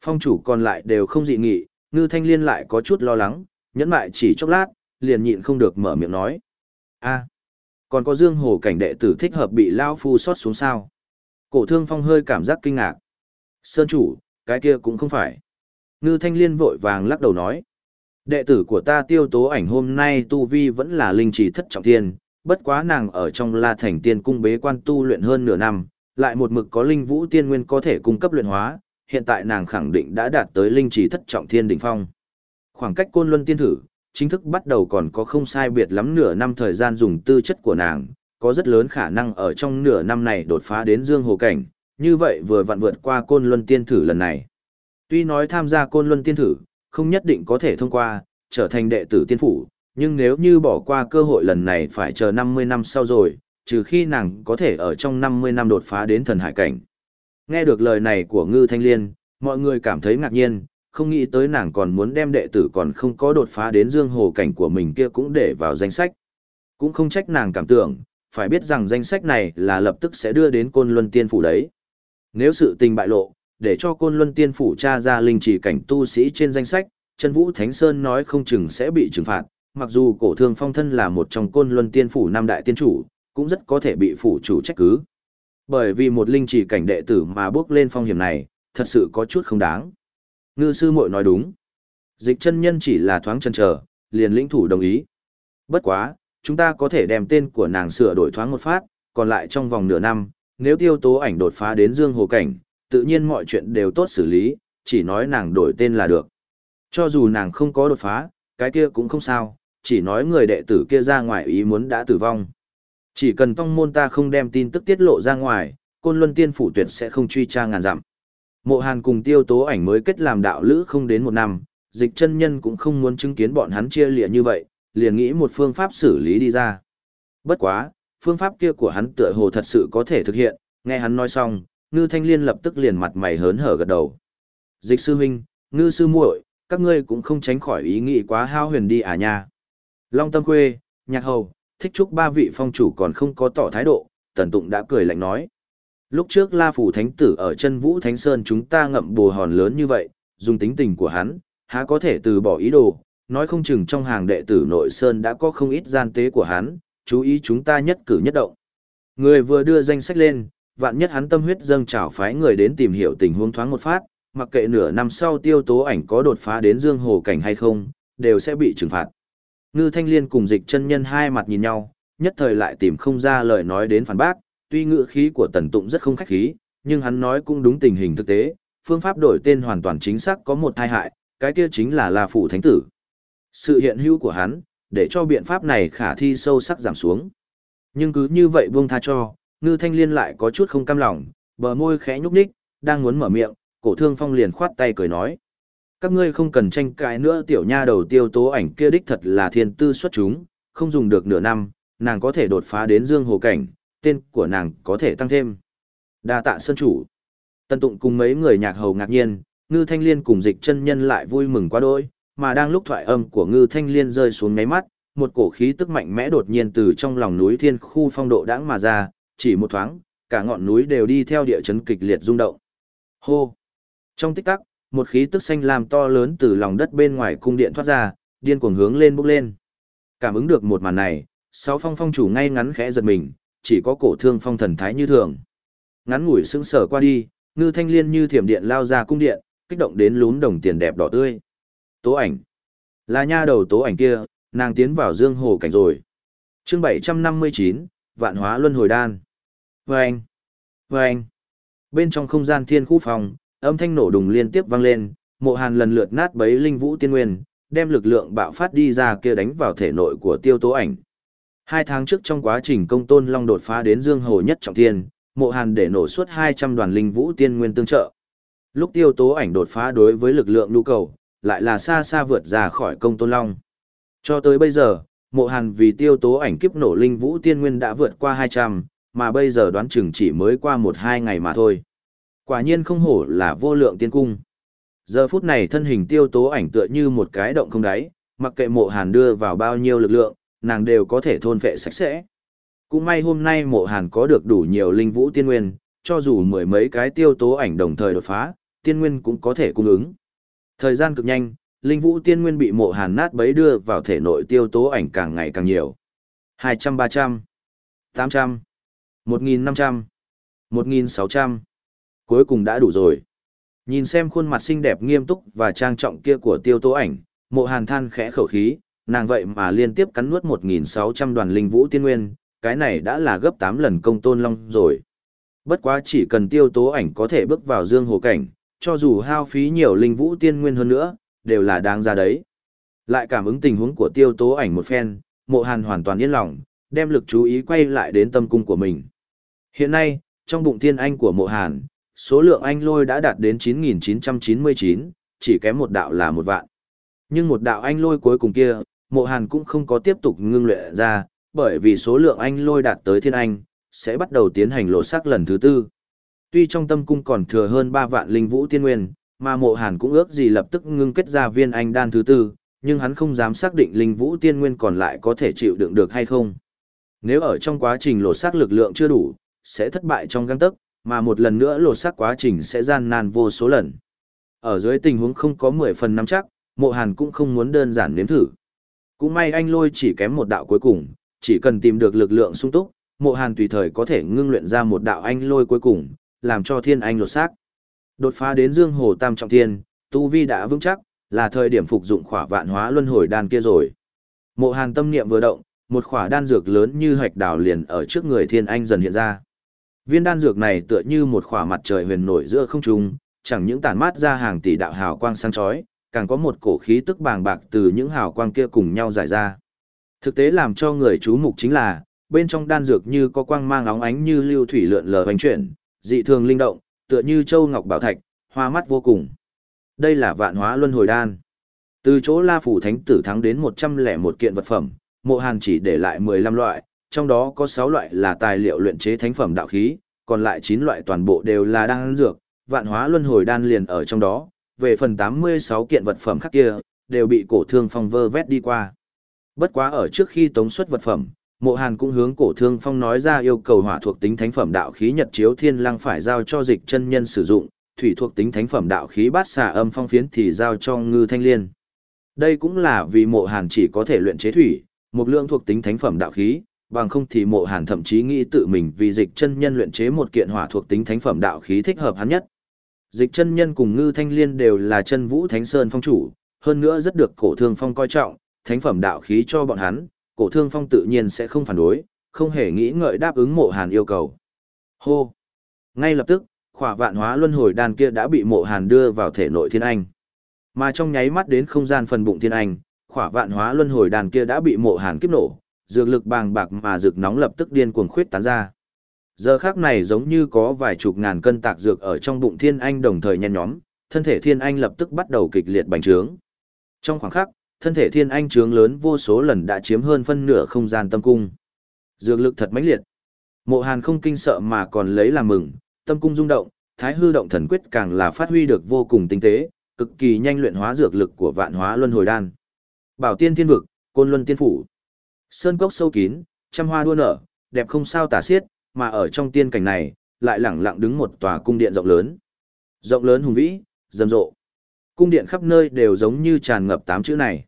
Phong chủ còn lại đều không dị nghị, ngư thanh liên lại có chút lo lắng, nhẫn mại chỉ chốc lát, liền nhịn không được mở miệng nói. a còn có dương hồ cảnh đệ tử thích hợp bị lao phu xót xuống sao? Cổ thương phong hơi cảm giác kinh ngạc. Sơn chủ, cái kia cũng không phải. Ngư thanh liên vội vàng lắc đầu nói. Đệ tử của ta tiêu tố ảnh hôm nay tu vi vẫn là linh trì thất trọng thiên, bất quá nàng ở trong la thành tiên cung bế quan tu luyện hơn nửa năm, lại một mực có linh vũ tiên nguyên có thể cung cấp luyện hóa, hiện tại nàng khẳng định đã đạt tới linh trì thất trọng thiên đỉnh phong. Khoảng cách côn luân tiên thử, chính thức bắt đầu còn có không sai biệt lắm nửa năm thời gian dùng tư chất của nàng, có rất lớn khả năng ở trong nửa năm này đột phá đến dương hồ cảnh, như vậy vừa vặn vượt qua côn luân tiên thử lần này. Tuy nói tham gia côn luân tiên thử, không nhất định có thể thông qua, trở thành đệ tử tiên phủ, nhưng nếu như bỏ qua cơ hội lần này phải chờ 50 năm sau rồi, trừ khi nàng có thể ở trong 50 năm đột phá đến thần hải cảnh. Nghe được lời này của Ngư Thanh Liên, mọi người cảm thấy ngạc nhiên, không nghĩ tới nàng còn muốn đem đệ tử còn không có đột phá đến dương hồ cảnh của mình kia cũng để vào danh sách. Cũng không trách nàng cảm tưởng, phải biết rằng danh sách này là lập tức sẽ đưa đến côn luân tiên phủ đấy. Nếu sự tình bại lộ, để cho côn luân tiên phủ tra ra linh chỉ cảnh tu sĩ trên danh sách, Trần vũ Thánh Sơn nói không chừng sẽ bị trừng phạt, mặc dù cổ thương phong thân là một trong côn luân tiên phủ Nam đại tiên chủ, cũng rất có thể bị phủ chủ trách cứ. Bởi vì một linh chỉ cảnh đệ tử mà bước lên phong hiểm này, thật sự có chút không đáng. Ngư sư muội nói đúng. Dịch chân nhân chỉ là thoáng chân chờ, liền lĩnh thủ đồng ý. Bất quá, chúng ta có thể đem tên của nàng sửa đổi thoáng một phát, còn lại trong vòng nửa năm, nếu tiêu tố ảnh đột phá đến dương hồ cảnh, tự nhiên mọi chuyện đều tốt xử lý, chỉ nói nàng đổi tên là được. Cho dù nàng không có đột phá, cái kia cũng không sao, chỉ nói người đệ tử kia ra ngoài ý muốn đã tử vong. Chỉ cần tông môn ta không đem tin tức tiết lộ ra ngoài, côn luân tiên phủ tuyệt sẽ không truy tra ngàn dặm. Mộ Hàn cùng tiêu tố ảnh mới kết làm đạo lữ không đến một năm, dịch chân nhân cũng không muốn chứng kiến bọn hắn chia lịa như vậy, liền nghĩ một phương pháp xử lý đi ra. Bất quá, phương pháp kia của hắn tựa hồ thật sự có thể thực hiện, nghe hắn nói xong, ngư thanh liên lập tức liền mặt mày hớn hở gật đầu. Dịch sư huynh, ngư sư muội, các ngươi cũng không tránh khỏi ý nghĩ quá hao huyền đi à nha. Long tâm khuê, nhạc hầu, thích chúc ba vị phong chủ còn không có tỏ thái độ, Tần Tụng đã cười lạnh nói. Lúc trước La Phủ Thánh Tử ở chân Vũ Thánh Sơn chúng ta ngậm bồ hòn lớn như vậy, dùng tính tình của hắn, há có thể từ bỏ ý đồ, nói không chừng trong hàng đệ tử nội Sơn đã có không ít gian tế của hắn, chú ý chúng ta nhất cử nhất động. Người vừa đưa danh sách lên, vạn nhất hắn tâm huyết dâng trào phái người đến tìm hiểu tình huống thoáng một phát, mặc kệ nửa năm sau tiêu tố ảnh có đột phá đến dương hồ cảnh hay không, đều sẽ bị trừng phạt. Ngư Thanh Liên cùng dịch chân nhân hai mặt nhìn nhau, nhất thời lại tìm không ra lời nói đến phản bác, tuy ngữ khí của Tần Tụng rất không khách khí, nhưng hắn nói cũng đúng tình hình thực tế, phương pháp đổi tên hoàn toàn chính xác có một tai hại, cái kia chính là La Phủ Thánh Tử. Sự hiện hữu của hắn, để cho biện pháp này khả thi sâu sắc giảm xuống. Nhưng cứ như vậy buông tha cho, Ngư Thanh Liên lại có chút không cam lòng, bờ môi khẽ nhúc nhích, đang muốn mở miệng, cổ thương phong liền khoát tay cười nói. Các ngươi không cần tranh cãi nữa tiểu nha đầu tiêu tố ảnh kia đích thật là thiên tư xuất chúng, không dùng được nửa năm, nàng có thể đột phá đến dương hồ cảnh, tên của nàng có thể tăng thêm. đa tạ sơn chủ. Tân tụng cùng mấy người nhạc hầu ngạc nhiên, ngư thanh liên cùng dịch chân nhân lại vui mừng quá đôi, mà đang lúc thoại âm của ngư thanh liên rơi xuống ngáy mắt, một cổ khí tức mạnh mẽ đột nhiên từ trong lòng núi thiên khu phong độ đãng mà ra, chỉ một thoáng, cả ngọn núi đều đi theo địa chấn kịch liệt rung động. Hô! Trong tích tắc, một khí tức xanh lam to lớn từ lòng đất bên ngoài cung điện thoát ra, điên cuồng hướng lên bốc lên. Cảm ứng được một màn này, sáu phong phong chủ ngay ngắn khẽ giật mình, chỉ có cổ thương phong thần thái như thường. Ngắn ngủi sững sờ qua đi, ngư thanh liên như thiểm điện lao ra cung điện, kích động đến lún đồng tiền đẹp đỏ tươi. Tố ảnh. Là nha đầu tố ảnh kia, nàng tiến vào dương hồ cảnh rồi. chương 759, vạn hóa luân hồi đan. Vâng! Vâng! Bên trong không gian thiên khu phòng, âm thanh nổ đùng liên tiếp vang lên, mộ hàn lần lượt nát bấy linh vũ tiên nguyên, đem lực lượng bạo phát đi ra kia đánh vào thể nội của tiêu tố ảnh. Hai tháng trước trong quá trình công tôn long đột phá đến dương hồ nhất trọng thiên, mộ hàn để nổ suốt 200 đoàn linh vũ tiên nguyên tương trợ. Lúc tiêu tố ảnh đột phá đối với lực lượng nhu cầu, lại là xa xa vượt ra khỏi công tôn long. Cho tới bây giờ, mộ hàn vì tiêu tố ảnh kiếp nổ linh vũ tiên nguyên đã vượt qua 200, mà bây giờ đoán chừng chỉ mới qua 1-2 ngày mà thôi. Quả nhiên không hổ là vô lượng tiên cung. Giờ phút này thân hình tiêu tố ảnh tựa như một cái động không đáy, mặc kệ mộ hàn đưa vào bao nhiêu lực lượng, nàng đều có thể thôn phệ sạch sẽ. Cũng may hôm nay mộ hàn có được đủ nhiều linh vũ tiên nguyên, cho dù mười mấy cái tiêu tố ảnh đồng thời đột phá, tiên nguyên cũng có thể cung ứng. Thời gian cực nhanh, linh vũ tiên nguyên bị mộ hàn nát bấy đưa vào thể nội tiêu tố ảnh càng ngày càng nhiều. 200-300, 800, 1.500, 1.600, cuối cùng đã đủ rồi. Nhìn xem khuôn mặt xinh đẹp nghiêm túc và trang trọng kia của tiêu tố ảnh, mộ hàn than khẽ khẩu khí, nàng vậy mà liên tiếp cắn nuốt 1.600 đoàn linh vũ tiên nguyên, cái này đã là gấp 8 lần công tôn long rồi. Bất quá chỉ cần tiêu tố ảnh có thể bước vào dương hồ cảnh, cho dù hao phí nhiều linh vũ tiên nguyên hơn nữa, đều là đáng ra đấy. Lại cảm ứng tình huống của tiêu tố ảnh một phen, mộ hàn hoàn toàn yên lòng, đem lực chú ý quay lại đến tâm cung của mình. Hiện nay, trong bụng thiên anh của mộ hàn, số lượng anh lôi đã đạt đến 9.999, chỉ kém một đạo là một vạn. Nhưng một đạo anh lôi cuối cùng kia, mộ hàn cũng không có tiếp tục ngưng luyện ra, bởi vì số lượng anh lôi đạt tới thiên anh, sẽ bắt đầu tiến hành lộ sắc lần thứ tư. Tuy trong tâm cung còn thừa hơn 3 vạn linh vũ tiên nguyên, mà mộ hàn cũng ước gì lập tức ngưng kết ra viên anh đan thứ tư, nhưng hắn không dám xác định linh vũ tiên nguyên còn lại có thể chịu đựng được hay không. Nếu ở trong quá trình lột xác lực lượng chưa đủ, sẽ thất bại trong găng tức, mà một lần nữa lột xác quá trình sẽ gian nan vô số lần. Ở dưới tình huống không có 10 phần nắm chắc, mộ hàn cũng không muốn đơn giản nếm thử. Cũng may anh lôi chỉ kém một đạo cuối cùng, chỉ cần tìm được lực lượng sung túc, mộ hàn tùy thời có thể ngưng luyện ra một đạo anh lôi cuối cùng, làm cho thiên anh lột xác. Đột phá đến dương hồ tam trọng thiên, tu vi đã vững chắc, là thời điểm phục dụng khỏa vạn hóa luân hồi đan kia rồi. Mộ hàn tâm niệm vừa động, một khỏa đan dược lớn như hạch đào liền ở trước người thiên anh dần hiện ra. Viên đan dược này tựa như một khỏa mặt trời huyền nổi giữa không trung, chẳng những tản mát ra hàng tỷ đạo hào quang sáng chói, càng có một cổ khí tức bàng bạc từ những hào quang kia cùng nhau giải ra. Thực tế làm cho người chú mục chính là, bên trong đan dược như có quang mang óng ánh như lưu thủy lượn lờ hoành chuyển, dị thường linh động, tựa như châu ngọc bảo thạch, hoa mắt vô cùng. Đây là vạn hóa luân hồi đan. Từ chỗ La phủ thánh tử thắng đến 101 kiện vật phẩm, Mộ Hàn chỉ để lại 15 loại, trong đó có 6 loại là tài liệu luyện chế thánh phẩm đạo khí, còn lại 9 loại toàn bộ đều là đan dược, vạn hóa luân hồi đan liền ở trong đó, về phần 86 kiện vật phẩm khác kia, đều bị cổ thương phong vơ vét đi qua. Bất quá ở trước khi tống xuất vật phẩm, Mộ Hàn cũng hướng cổ thương phong nói ra yêu cầu hỏa thuộc tính thánh phẩm đạo khí nhật chiếu thiên lăng phải giao cho dịch chân nhân sử dụng, thủy thuộc tính thánh phẩm đạo khí bát xà âm phong phiến thì giao cho ngư thanh liên. Đây cũng là vì mộ Hàn chỉ có thể luyện chế thủy, một lượng thuộc tính thánh phẩm đạo khí, bằng không thì mộ Hàn thậm chí nghĩ tự mình vì dịch chân nhân luyện chế một kiện hỏa thuộc tính thánh phẩm đạo khí thích hợp hắn nhất. Dịch chân nhân cùng ngư thanh liên đều là chân vũ thánh sơn phong chủ, hơn nữa rất được cổ thương phong coi trọng, thánh phẩm đạo khí cho bọn hắn, cổ thương phong tự nhiên sẽ không phản đối, không hề nghĩ ngợi đáp ứng mộ hàn yêu cầu. Hô! Ngay lập tức, khỏa vạn hóa luân hồi đan kia đã bị mộ hàn đưa vào thể nội thiên anh. Mà trong nháy mắt đến không gian phần bụng thiên anh, khỏa vạn hóa luân hồi đàn kia đã bị mộ hàn kiếp nổ, dược lực bàng bạc mà dược nóng lập tức điên cuồng khuyết tán ra. Giờ khác này giống như có vài chục ngàn cân tạc dược ở trong bụng thiên anh đồng thời nhen nhóm, thân thể thiên anh lập tức bắt đầu kịch liệt bành trướng. Trong khoảng khắc, thân thể thiên anh trướng lớn vô số lần đã chiếm hơn phân nửa không gian tâm cung. Dược lực thật mãnh liệt. Mộ Hàn không kinh sợ mà còn lấy làm mừng, tâm cung rung động, thái hư động thần quyết càng là phát huy được vô cùng tinh tế, cực kỳ nhanh luyện hóa dược lực của vạn hóa luân hồi đan. Bảo tiên thiên vực, côn luân tiên phủ. Sơn cốc sâu kín, trăm hoa đua nở, đẹp không sao tả xiết, mà ở trong tiên cảnh này, lại lẳng lặng đứng một tòa cung điện rộng lớn. Rộng lớn hùng vĩ, rầm rộ. Cung điện khắp nơi đều giống như tràn ngập tám chữ này.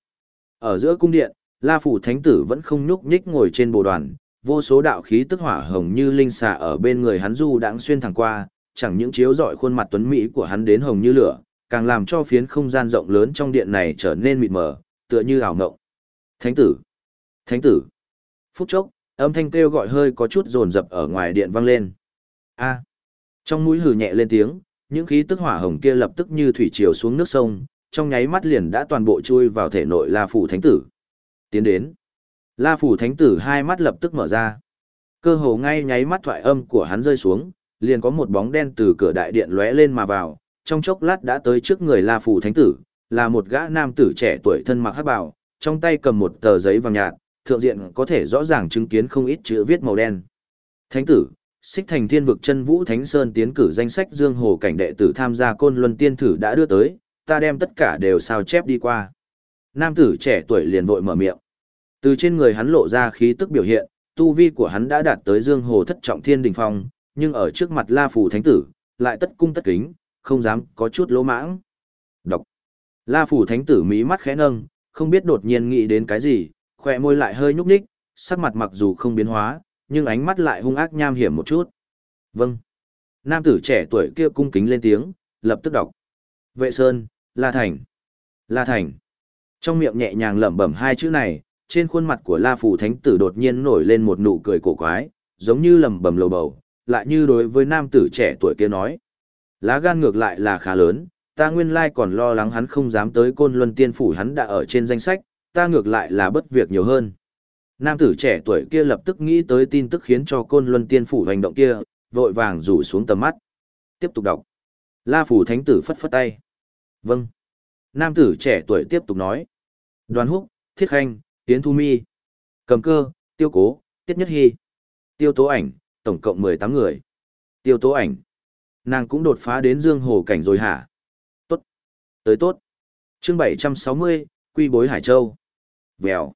Ở giữa cung điện, La Phủ Thánh Tử vẫn không nhúc nhích ngồi trên bồ đoàn, vô số đạo khí tức hỏa hồng như linh xà ở bên người hắn du đãng xuyên thẳng qua, chẳng những chiếu rọi khuôn mặt tuấn mỹ của hắn đến hồng như lửa, càng làm cho phiến không gian rộng lớn trong điện này trở nên mịt mờ, tựa như ảo ngộng. Thánh tử! Thánh tử! Phút chốc, âm thanh kêu gọi hơi có chút rồn rập ở ngoài điện vang lên. A! Trong mũi hừ nhẹ lên tiếng, những khí tức hỏa hồng kia lập tức như thủy triều xuống nước sông, trong nháy mắt liền đã toàn bộ chui vào thể nội La Phủ Thánh Tử. Tiến đến. La Phủ Thánh Tử hai mắt lập tức mở ra. Cơ hồ ngay nháy mắt thoại âm của hắn rơi xuống, liền có một bóng đen từ cửa đại điện lóe lên mà vào, trong chốc lát đã tới trước người La Phủ Thánh Tử, là một gã nam tử trẻ tuổi thân mặc hắc bào, trong tay cầm một tờ giấy vàng nhạt, thượng diện có thể rõ ràng chứng kiến không ít chữ viết màu đen. Thánh tử, xích thành thiên vực chân vũ thánh sơn tiến cử danh sách dương hồ cảnh đệ tử tham gia côn luân tiên thử đã đưa tới, ta đem tất cả đều sao chép đi qua. Nam tử trẻ tuổi liền vội mở miệng. Từ trên người hắn lộ ra khí tức biểu hiện, tu vi của hắn đã đạt tới dương hồ thất trọng thiên đỉnh phong, nhưng ở trước mặt La Phù Thánh Tử, lại tất cung tất kính, không dám có chút lỗ mãng. Đọc. La Phù Thánh Tử mí mắt khẽ nâng, không biết đột nhiên nghĩ đến cái gì, khỏe môi lại hơi nhúc nhích, sắc mặt mặc dù không biến hóa, nhưng ánh mắt lại hung ác nham hiểm một chút. Vâng. Nam tử trẻ tuổi kia cung kính lên tiếng, lập tức đọc. Vệ Sơn, La Thành. La Thành. Trong miệng nhẹ nhàng lẩm bẩm hai chữ này, trên khuôn mặt của La Phủ Thánh Tử đột nhiên nổi lên một nụ cười cổ quái, giống như lẩm bẩm lầu bầu, lại như đối với nam tử trẻ tuổi kia nói. Lá gan ngược lại là khá lớn, ta nguyên lai còn lo lắng hắn không dám tới côn luân tiên phủ hắn đã ở trên danh sách, ta ngược lại là bất việc nhiều hơn. Nam tử trẻ tuổi kia lập tức nghĩ tới tin tức khiến cho côn luân tiên phủ hành động kia, vội vàng rủ xuống tầm mắt. Tiếp tục đọc. La phủ thánh tử phất phất tay. Vâng. Nam tử trẻ tuổi tiếp tục nói. Đoàn húc, thiết khanh, tiến thu mi. Cầm cơ, tiêu cố, tiết nhất hy. Tiêu tố ảnh, tổng cộng 18 người. Tiêu tố ảnh. Nàng cũng đột phá đến dương hồ cảnh rồi hả? Tốt. Tới tốt. chương 760, Quy bối Hải Châu. Vèo.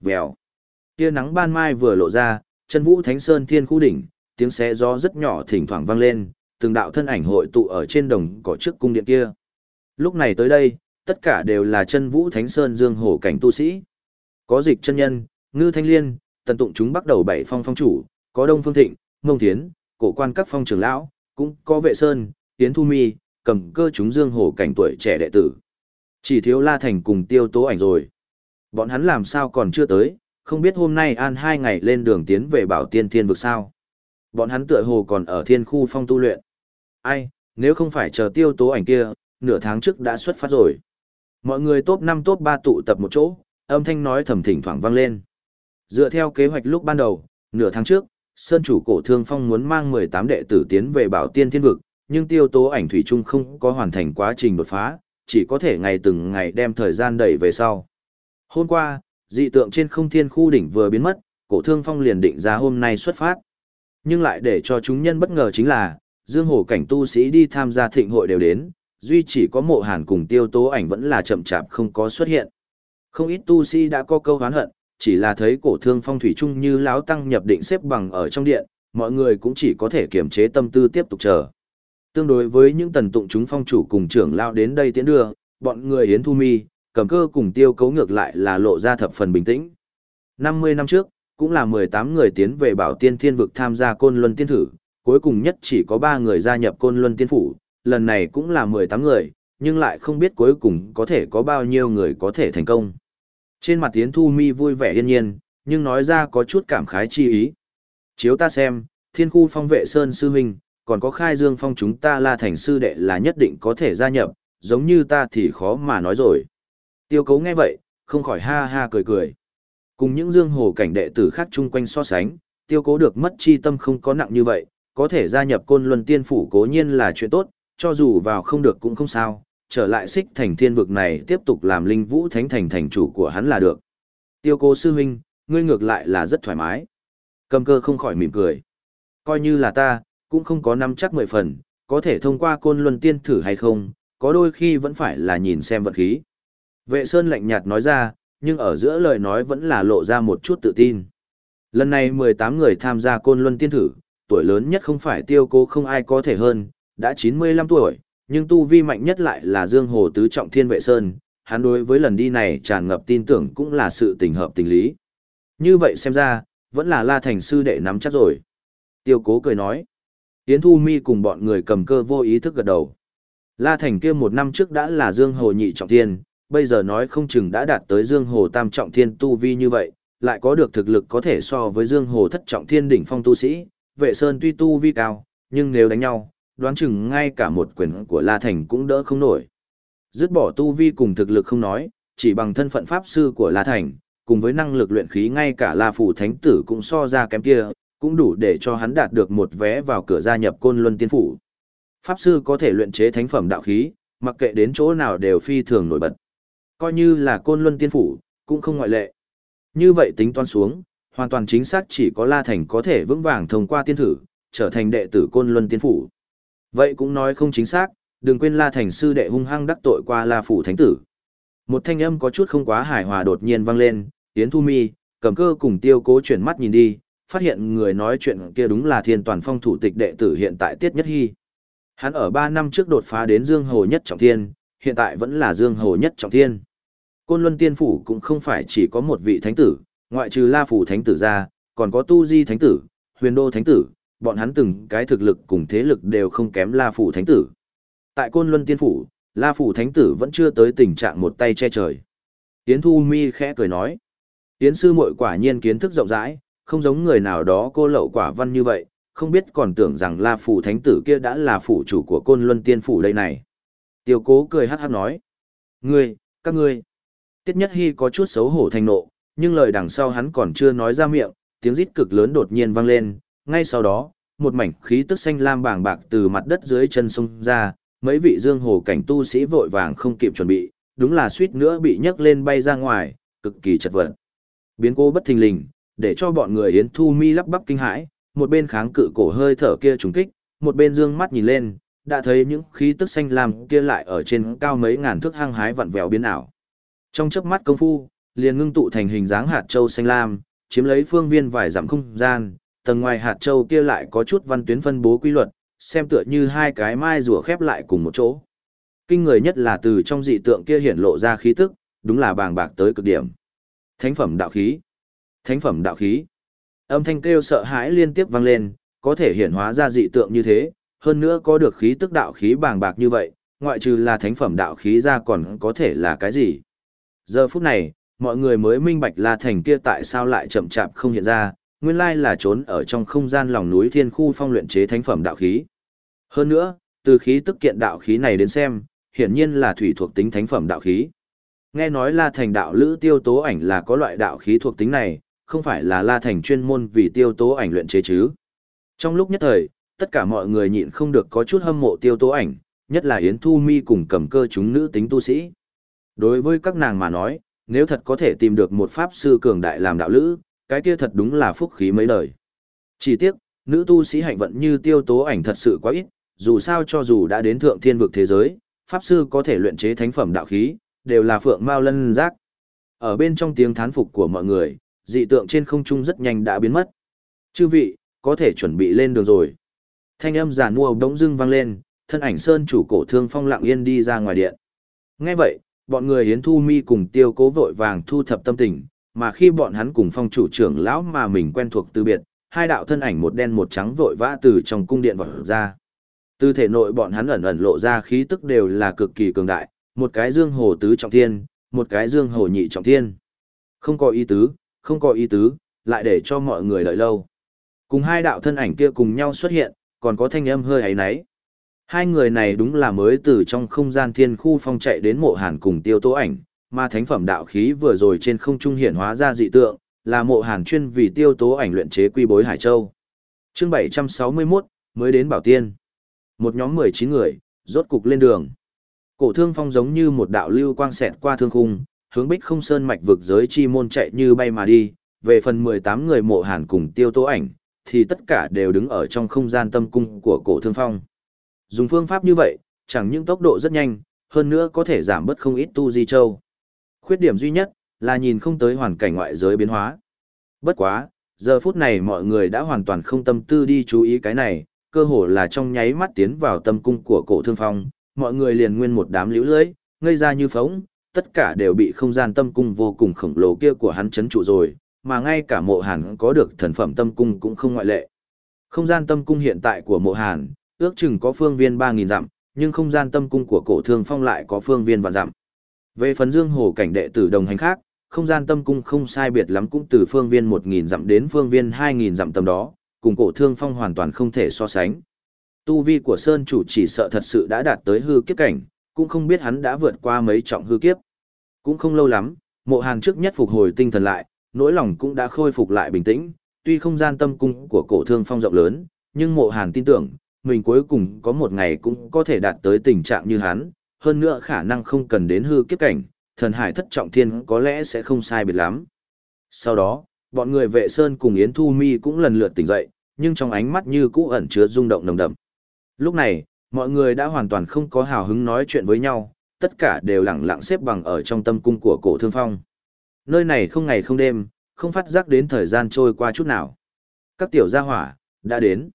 Vèo. Tia nắng ban mai vừa lộ ra, chân vũ thánh sơn thiên khu đỉnh, tiếng xé gió rất nhỏ thỉnh thoảng vang lên, từng đạo thân ảnh hội tụ ở trên đồng cỏ trước cung điện kia. Lúc này tới đây, tất cả đều là chân vũ thánh sơn dương hổ cảnh tu sĩ. Có dịch chân nhân, ngư thanh liên, tần tụng chúng bắt đầu bảy phong phong chủ, có đông phương thịnh, mông thiến, cổ quan các phong trưởng lão, cũng có vệ sơn, tiến thu mi, cầm cơ chúng dương hổ cảnh tuổi trẻ đệ tử. Chỉ thiếu la thành cùng tiêu tố ảnh rồi. Bọn hắn làm sao còn chưa tới, không biết hôm nay an hai ngày lên đường tiến về bảo tiên thiên vực sao. Bọn hắn tựa hồ còn ở thiên khu phong tu luyện. Ai, nếu không phải chờ tiêu tố ảnh kia, nửa tháng trước đã xuất phát rồi. Mọi người top 5 top 3 tụ tập một chỗ, âm thanh nói thầm thỉnh thoảng vang lên. Dựa theo kế hoạch lúc ban đầu, nửa tháng trước, Sơn chủ cổ thương phong muốn mang 18 đệ tử tiến về bảo tiên thiên vực, nhưng tiêu tố ảnh thủy chung không có hoàn thành quá trình đột phá, chỉ có thể ngày từng ngày đem thời gian đẩy về sau. Hôm qua, dị tượng trên không thiên khu đỉnh vừa biến mất, cổ thương phong liền định ra hôm nay xuất phát. Nhưng lại để cho chúng nhân bất ngờ chính là, dương hồ cảnh tu sĩ đi tham gia thịnh hội đều đến, duy chỉ có mộ hàn cùng tiêu tố ảnh vẫn là chậm chạp không có xuất hiện. Không ít tu sĩ đã có câu hán hận, chỉ là thấy cổ thương phong thủy chung như láo tăng nhập định xếp bằng ở trong điện, mọi người cũng chỉ có thể kiềm chế tâm tư tiếp tục chờ. Tương đối với những tần tụng chúng phong chủ cùng trưởng lao đến đây tiễn đưa, bọn người Yến Thu Mi, cầm cơ cùng tiêu cấu ngược lại là lộ ra thập phần bình tĩnh. 50 năm trước, cũng là 18 người tiến về bảo tiên thiên vực tham gia côn luân tiên thử, cuối cùng nhất chỉ có 3 người gia nhập côn luân tiên phủ, lần này cũng là 18 người, nhưng lại không biết cuối cùng có thể có bao nhiêu người có thể thành công. Trên mặt Yến Thu Mi vui vẻ yên nhiên, nhưng nói ra có chút cảm khái chi ý. Chiếu ta xem, thiên khu phong vệ Sơn Sư Huynh, còn có khai dương phong chúng ta la thành sư đệ là nhất định có thể gia nhập, giống như ta thì khó mà nói rồi. Tiêu cấu nghe vậy, không khỏi ha ha cười cười. Cùng những dương hồ cảnh đệ tử khác chung quanh so sánh, tiêu cố được mất chi tâm không có nặng như vậy, có thể gia nhập côn luân tiên phủ cố nhiên là chuyện tốt, cho dù vào không được cũng không sao, trở lại xích thành thiên vực này tiếp tục làm linh vũ thánh thành thành chủ của hắn là được. Tiêu cố sư huynh, ngươi ngược lại là rất thoải mái. Cầm cơ không khỏi mỉm cười. Coi như là ta, cũng không có năm chắc mười phần, có thể thông qua côn luân tiên thử hay không, có đôi khi vẫn phải là nhìn xem vật khí. Vệ Sơn lạnh nhạt nói ra, nhưng ở giữa lời nói vẫn là lộ ra một chút tự tin. Lần này 18 người tham gia côn luân tiên thử, tuổi lớn nhất không phải tiêu cố không ai có thể hơn, đã 95 tuổi, nhưng tu vi mạnh nhất lại là Dương Hồ Tứ Trọng Thiên Vệ Sơn, hắn đối với lần đi này tràn ngập tin tưởng cũng là sự tình hợp tình lý. Như vậy xem ra, vẫn là La Thành sư đệ nắm chắc rồi. Tiêu cố cười nói. Yến Thu Mi cùng bọn người cầm cơ vô ý thức gật đầu. La Thành kia một năm trước đã là Dương Hồ nhị trọng thiên, bây giờ nói không chừng đã đạt tới Dương Hồ tam trọng thiên tu vi như vậy, lại có được thực lực có thể so với Dương Hồ thất trọng thiên đỉnh phong tu sĩ, vệ sơn tuy tu vi cao, nhưng nếu đánh nhau, đoán chừng ngay cả một quyền của La Thành cũng đỡ không nổi. Dứt bỏ tu vi cùng thực lực không nói, chỉ bằng thân phận pháp sư của La Thành, cùng với năng lực luyện khí ngay cả La Phủ Thánh Tử cũng so ra kém kia, cũng đủ để cho hắn đạt được một vé vào cửa gia nhập Côn Luân Tiên Phủ. Pháp sư có thể luyện chế thánh phẩm đạo khí, mặc kệ đến chỗ nào đều phi thường nổi bật. Coi như là Côn Luân Tiên Phủ, cũng không ngoại lệ. Như vậy tính toán xuống, hoàn toàn chính xác chỉ có La Thành có thể vững vàng thông qua tiên thử, trở thành đệ tử Côn Luân Tiên Phủ. Vậy cũng nói không chính xác, đừng quên La Thành sư đệ hung hăng đắc tội qua La Phủ Thánh Tử. Một thanh âm có chút không quá hài hòa đột nhiên vang lên, Yến Thu Mi, cầm cơ cùng tiêu cố chuyển mắt nhìn đi, phát hiện người nói chuyện kia đúng là thiên toàn phong thủ tịch đệ tử hiện tại Tiết Nhất Hy. Hắn ở 3 năm trước đột phá đến Dương Hồ Nhất Trọng Thiên, hiện tại vẫn là Dương Hồ Nhất Trọng Thiên. Côn Luân Tiên Phủ cũng không phải chỉ có một vị thánh tử, ngoại trừ La Phủ Thánh tử ra, còn có Tu Di Thánh tử, Huyền Đô Thánh tử, bọn hắn từng cái thực lực cùng thế lực đều không kém La Phủ Thánh tử. Tại Côn Luân Tiên Phủ, La Phủ Thánh tử vẫn chưa tới tình trạng một tay che trời. Yến Thu Mi khẽ cười nói. Yến sư muội quả nhiên kiến thức rộng rãi, không giống người nào đó cô lậu quả văn như vậy, không biết còn tưởng rằng La Phủ Thánh tử kia đã là phủ chủ của Côn Luân Tiên Phủ đây này. Tiêu cố cười hát hát nói. Ngươi, các ngươi. Tiết Nhất Hy có chút xấu hổ thành nộ, nhưng lời đằng sau hắn còn chưa nói ra miệng, tiếng rít cực lớn đột nhiên vang lên, ngay sau đó, một mảnh khí tức xanh lam bàng bạc từ mặt đất dưới chân sông ra, mấy vị dương hồ cảnh tu sĩ vội vàng không kịp chuẩn bị, đúng là suýt nữa bị nhấc lên bay ra ngoài, cực kỳ chật vật. Biến cố bất thình lình, để cho bọn người Yến Thu Mi lắp bắp kinh hãi, một bên kháng cự cổ hơi thở kia trùng kích, một bên dương mắt nhìn lên, đã thấy những khí tức xanh lam kia lại ở trên cao mấy ngàn thước hăng hái vặn vẹo biến ảo. Trong chớp mắt công phu, liền ngưng tụ thành hình dáng hạt châu xanh lam, chiếm lấy phương viên vài dặm không gian, tầng ngoài hạt châu kia lại có chút văn tuyến phân bố quy luật, xem tựa như hai cái mai rùa khép lại cùng một chỗ. Kinh người nhất là từ trong dị tượng kia hiển lộ ra khí tức, đúng là bàng bạc tới cực điểm. Thánh phẩm đạo khí. Thánh phẩm đạo khí. Âm thanh kêu sợ hãi liên tiếp vang lên, có thể hiển hóa ra dị tượng như thế, hơn nữa có được khí tức đạo khí bàng bạc như vậy, ngoại trừ là thánh phẩm đạo khí ra còn có thể là cái gì. Giờ phút này, mọi người mới minh bạch La Thành kia tại sao lại chậm chạp không hiện ra, nguyên lai là trốn ở trong không gian lòng núi thiên khu phong luyện chế thánh phẩm đạo khí. Hơn nữa, từ khí tức kiện đạo khí này đến xem, hiển nhiên là thủy thuộc tính thánh phẩm đạo khí. Nghe nói La Thành đạo lữ tiêu tố ảnh là có loại đạo khí thuộc tính này, không phải là La Thành chuyên môn vì tiêu tố ảnh luyện chế chứ. Trong lúc nhất thời, tất cả mọi người nhịn không được có chút hâm mộ tiêu tố ảnh, nhất là Yến Thu Mi cùng cầm cơ chúng nữ tính tu sĩ. Đối với các nàng mà nói, nếu thật có thể tìm được một pháp sư cường đại làm đạo lữ, cái kia thật đúng là phúc khí mấy đời. Chỉ tiếc, nữ tu sĩ hạnh vận như tiêu tố ảnh thật sự quá ít, dù sao cho dù đã đến thượng thiên vực thế giới, pháp sư có thể luyện chế thánh phẩm đạo khí, đều là phượng mao lân giác. Ở bên trong tiếng thán phục của mọi người, dị tượng trên không trung rất nhanh đã biến mất. Chư vị, có thể chuẩn bị lên đường rồi. Thanh âm giàn mua bỗng dưng vang lên, thân ảnh sơn chủ cổ thương phong lặng yên đi ra ngoài điện. Nghe vậy, bọn người Yến Thu Mi cùng tiêu cố vội vàng thu thập tâm tình, mà khi bọn hắn cùng phong chủ trưởng lão mà mình quen thuộc từ biệt, hai đạo thân ảnh một đen một trắng vội vã từ trong cung điện vọt ra. Từ thể nội bọn hắn ẩn ẩn lộ ra khí tức đều là cực kỳ cường đại, một cái dương hồ tứ trọng thiên, một cái dương hồ nhị trọng thiên. Không có ý tứ, không có ý tứ, lại để cho mọi người đợi lâu. Cùng hai đạo thân ảnh kia cùng nhau xuất hiện, còn có thanh âm hơi ấy náy. Hai người này đúng là mới từ trong không gian thiên khu phong chạy đến mộ hàn cùng tiêu tố ảnh, mà thánh phẩm đạo khí vừa rồi trên không trung hiển hóa ra dị tượng, là mộ hàn chuyên vì tiêu tố ảnh luyện chế quy bối Hải Châu. chương 761, mới đến Bảo Tiên. Một nhóm 19 người, rốt cục lên đường. Cổ thương phong giống như một đạo lưu quang xẹt qua thương khung, hướng bích không sơn mạch vực giới chi môn chạy như bay mà đi, về phần 18 người mộ hàn cùng tiêu tố ảnh, thì tất cả đều đứng ở trong không gian tâm cung của cổ thương phong. Dùng phương pháp như vậy, chẳng những tốc độ rất nhanh, hơn nữa có thể giảm bớt không ít tu di châu. Khuyết điểm duy nhất, là nhìn không tới hoàn cảnh ngoại giới biến hóa. Bất quá, giờ phút này mọi người đã hoàn toàn không tâm tư đi chú ý cái này, cơ hồ là trong nháy mắt tiến vào tâm cung của cổ thương phong, mọi người liền nguyên một đám liễu lưới, ngây ra như phóng, tất cả đều bị không gian tâm cung vô cùng khổng lồ kia của hắn chấn trụ rồi, mà ngay cả mộ hàn có được thần phẩm tâm cung cũng không ngoại lệ. Không gian tâm cung hiện tại của mộ hàn, ước chừng có phương viên 3.000 dặm, nhưng không gian tâm cung của cổ thương phong lại có phương viên vạn dặm. Về phần dương hồ cảnh đệ tử đồng hành khác, không gian tâm cung không sai biệt lắm cũng từ phương viên 1.000 dặm đến phương viên 2.000 dặm tầm đó, cùng cổ thương phong hoàn toàn không thể so sánh. Tu vi của Sơn chủ chỉ sợ thật sự đã đạt tới hư kiếp cảnh, cũng không biết hắn đã vượt qua mấy trọng hư kiếp. Cũng không lâu lắm, mộ hàng trước nhất phục hồi tinh thần lại, nỗi lòng cũng đã khôi phục lại bình tĩnh, tuy không gian tâm cung của cổ thương phong rộng lớn, nhưng mộ hàn tin tưởng, mình cuối cùng có một ngày cũng có thể đạt tới tình trạng như hắn, hơn nữa khả năng không cần đến hư kiếp cảnh, thần hải thất trọng thiên có lẽ sẽ không sai biệt lắm. Sau đó, bọn người vệ sơn cùng Yến Thu Mi cũng lần lượt tỉnh dậy, nhưng trong ánh mắt như cũ ẩn chứa rung động nồng đậm. Lúc này, mọi người đã hoàn toàn không có hào hứng nói chuyện với nhau, tất cả đều lặng lặng xếp bằng ở trong tâm cung của cổ thương phong. Nơi này không ngày không đêm, không phát giác đến thời gian trôi qua chút nào. Các tiểu gia hỏa, đã đến.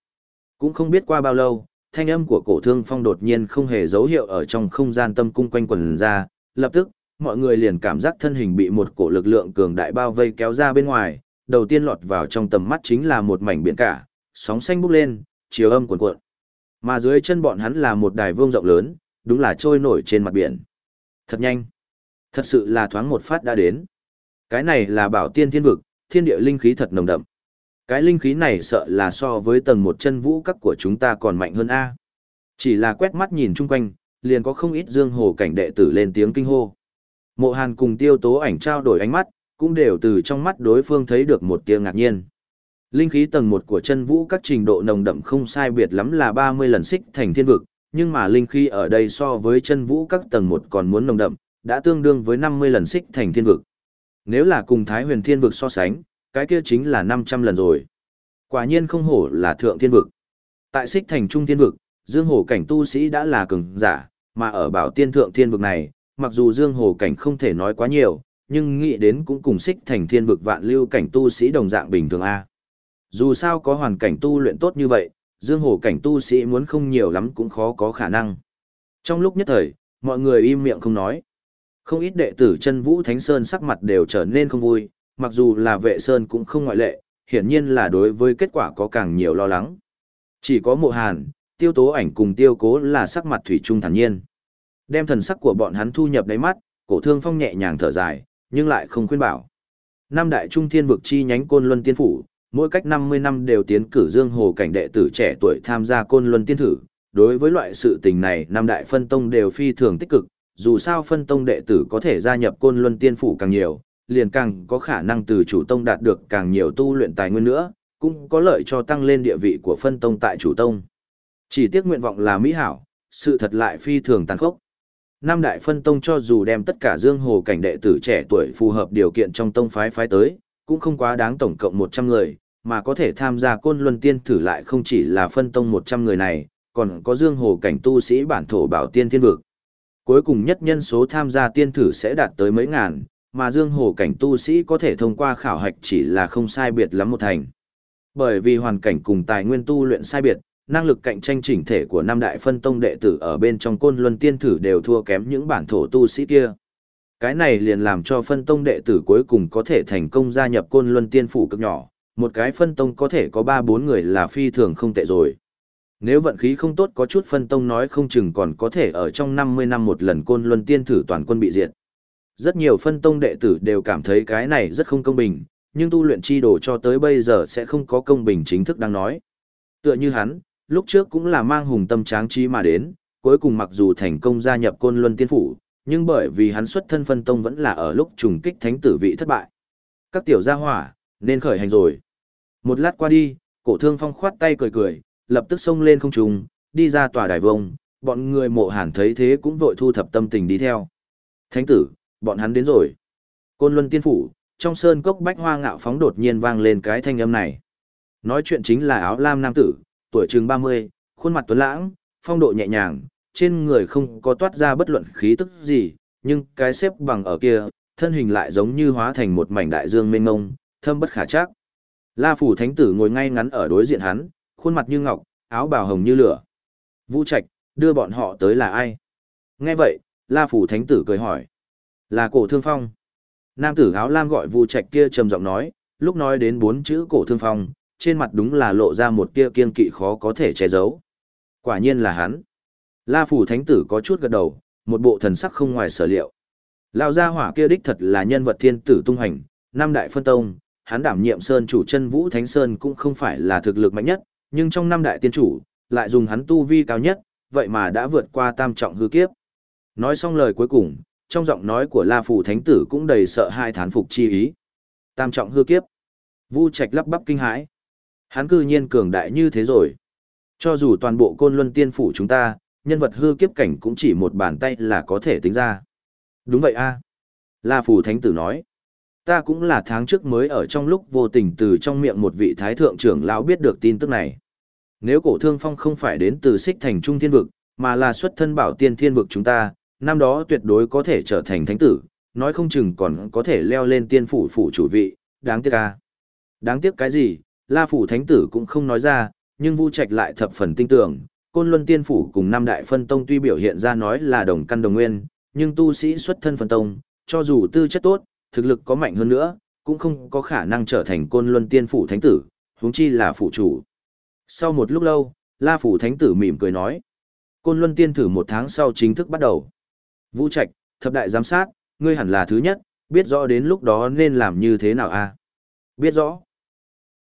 Cũng không biết qua bao lâu, thanh âm của cổ thương phong đột nhiên không hề dấu hiệu ở trong không gian tâm cung quanh quần ra, lập tức, mọi người liền cảm giác thân hình bị một cổ lực lượng cường đại bao vây kéo ra bên ngoài, đầu tiên lọt vào trong tầm mắt chính là một mảnh biển cả, sóng xanh bốc lên, chiều âm cuộn cuộn. Mà dưới chân bọn hắn là một đài vương rộng lớn, đúng là trôi nổi trên mặt biển. Thật nhanh. Thật sự là thoáng một phát đã đến. Cái này là bảo tiên thiên vực, thiên địa linh khí thật nồng đậm. Cái linh khí này sợ là so với tầng một chân vũ các của chúng ta còn mạnh hơn A. Chỉ là quét mắt nhìn chung quanh, liền có không ít dương hồ cảnh đệ tử lên tiếng kinh hô. Mộ Hàn cùng tiêu tố ảnh trao đổi ánh mắt, cũng đều từ trong mắt đối phương thấy được một tia ngạc nhiên. Linh khí tầng 1 của chân vũ các trình độ nồng đậm không sai biệt lắm là 30 lần xích thành thiên vực, nhưng mà linh khí ở đây so với chân vũ các tầng 1 còn muốn nồng đậm, đã tương đương với 50 lần xích thành thiên vực. Nếu là cùng Thái huyền thiên vực so sánh, cái kia chính là 500 lần rồi. Quả nhiên không hổ là thượng thiên vực. Tại xích thành trung thiên vực, dương hồ cảnh tu sĩ đã là cường giả, mà ở bảo tiên thượng thiên vực này, mặc dù dương hồ cảnh không thể nói quá nhiều, nhưng nghĩ đến cũng cùng xích thành thiên vực vạn lưu cảnh tu sĩ đồng dạng bình thường A. Dù sao có hoàn cảnh tu luyện tốt như vậy, dương hồ cảnh tu sĩ muốn không nhiều lắm cũng khó có khả năng. Trong lúc nhất thời, mọi người im miệng không nói. Không ít đệ tử chân vũ Thánh Sơn sắc mặt đều trở nên không vui, mặc dù là vệ Sơn cũng không ngoại lệ, hiển nhiên là đối với kết quả có càng nhiều lo lắng. Chỉ có mộ hàn, tiêu tố ảnh cùng tiêu cố là sắc mặt thủy trung thản nhiên. Đem thần sắc của bọn hắn thu nhập đáy mắt, cổ thương phong nhẹ nhàng thở dài, nhưng lại không khuyên bảo. Năm đại trung thiên vực chi nhánh côn luân tiên phủ, mỗi cách 50 năm đều tiến cử dương hồ cảnh đệ tử trẻ tuổi tham gia côn luân tiên thử. Đối với loại sự tình này, năm đại phân tông đều phi thường tích cực, dù sao phân tông đệ tử có thể gia nhập côn luân tiên phủ càng nhiều, liền càng có khả năng từ chủ tông đạt được càng nhiều tu luyện tài nguyên nữa, cũng có lợi cho tăng lên địa vị của phân tông tại chủ tông. Chỉ tiếc nguyện vọng là mỹ hảo, sự thật lại phi thường tàn khốc. Nam đại phân tông cho dù đem tất cả dương hồ cảnh đệ tử trẻ tuổi phù hợp điều kiện trong tông phái phái tới, cũng không quá đáng tổng cộng 100 người, mà có thể tham gia côn luân tiên thử lại không chỉ là phân tông 100 người này, còn có dương hồ cảnh tu sĩ bản thổ bảo tiên thiên vực. Cuối cùng nhất nhân số tham gia tiên thử sẽ đạt tới mấy ngàn, mà dương hồ cảnh tu sĩ có thể thông qua khảo hạch chỉ là không sai biệt lắm một thành. Bởi vì hoàn cảnh cùng tài nguyên tu luyện sai biệt, năng lực cạnh tranh chỉnh thể của năm đại phân tông đệ tử ở bên trong côn luân tiên thử đều thua kém những bản thổ tu sĩ kia. Cái này liền làm cho phân tông đệ tử cuối cùng có thể thành công gia nhập côn luân tiên phủ cực nhỏ, một cái phân tông có thể có 3-4 người là phi thường không tệ rồi. Nếu vận khí không tốt có chút phân tông nói không chừng còn có thể ở trong 50 năm một lần côn luân tiên thử toàn quân bị diệt. Rất nhiều phân tông đệ tử đều cảm thấy cái này rất không công bình, nhưng tu luyện chi đồ cho tới bây giờ sẽ không có công bình chính thức đang nói. Tựa như hắn, lúc trước cũng là mang hùng tâm tráng trí mà đến, cuối cùng mặc dù thành công gia nhập côn luân tiên phủ, nhưng bởi vì hắn xuất thân phân tông vẫn là ở lúc trùng kích thánh tử vị thất bại. Các tiểu gia hỏa, nên khởi hành rồi. Một lát qua đi, cổ thương phong khoát tay cười cười, lập tức xông lên không trùng, đi ra tòa đài vông, bọn người mộ hàn thấy thế cũng vội thu thập tâm tình đi theo. Thánh tử, bọn hắn đến rồi. Côn luân tiên phủ, trong sơn cốc bách hoa ngạo phóng đột nhiên vang lên cái thanh âm này. Nói chuyện chính là áo lam nam tử, tuổi chừng 30, khuôn mặt tuấn lãng, phong độ nhẹ nhàng, trên người không có toát ra bất luận khí tức gì, nhưng cái xếp bằng ở kia, thân hình lại giống như hóa thành một mảnh đại dương mênh mông, thâm bất khả chắc. La phủ thánh tử ngồi ngay ngắn ở đối diện hắn, khuôn mặt như ngọc, áo bào hồng như lửa. Vũ Trạch, đưa bọn họ tới là ai? Nghe vậy, La phủ thánh tử cười hỏi. Là cổ thương phong. Nam tử áo lam gọi Vu Trạch kia trầm giọng nói, lúc nói đến bốn chữ cổ thương phong, trên mặt đúng là lộ ra một tia kiên kỵ khó có thể che giấu. Quả nhiên là hắn. La phủ thánh tử có chút gật đầu, một bộ thần sắc không ngoài sở liệu. Lão gia hỏa kia đích thật là nhân vật thiên tử tung hành, năm đại phân tông, hắn đảm nhiệm sơn chủ chân vũ thánh sơn cũng không phải là thực lực mạnh nhất, nhưng trong năm đại tiên chủ, lại dùng hắn tu vi cao nhất, vậy mà đã vượt qua tam trọng hư kiếp. Nói xong lời cuối cùng, trong giọng nói của La phủ thánh tử cũng đầy sợ hai thán phục chi ý. Tam trọng hư kiếp. Vu Trạch lắp bắp kinh hãi. Hắn cư nhiên cường đại như thế rồi. Cho dù toàn bộ côn luân tiên phủ chúng ta, nhân vật hư kiếp cảnh cũng chỉ một bàn tay là có thể tính ra. Đúng vậy a La Phù Thánh Tử nói. Ta cũng là tháng trước mới ở trong lúc vô tình từ trong miệng một vị thái thượng trưởng lão biết được tin tức này. Nếu cổ thương phong không phải đến từ xích thành trung thiên vực, mà là xuất thân bảo tiên thiên vực chúng ta, năm đó tuyệt đối có thể trở thành thánh tử, nói không chừng còn có thể leo lên tiên phủ phủ chủ vị, đáng tiếc à? Đáng tiếc cái gì, La phủ thánh tử cũng không nói ra, nhưng Vu Trạch lại thập phần tinh tưởng, Côn Luân Tiên phủ cùng năm đại phân tông tuy biểu hiện ra nói là đồng căn đồng nguyên, nhưng tu sĩ xuất thân phân tông, cho dù tư chất tốt, thực lực có mạnh hơn nữa, cũng không có khả năng trở thành Côn Luân Tiên phủ thánh tử, huống chi là phụ chủ. Sau một lúc lâu, La phủ thánh tử mỉm cười nói: "Côn Luân Tiên thử một tháng sau chính thức bắt đầu. Vũ Trạch, thập đại giám sát, ngươi hẳn là thứ nhất, biết rõ đến lúc đó nên làm như thế nào a?" "Biết rõ."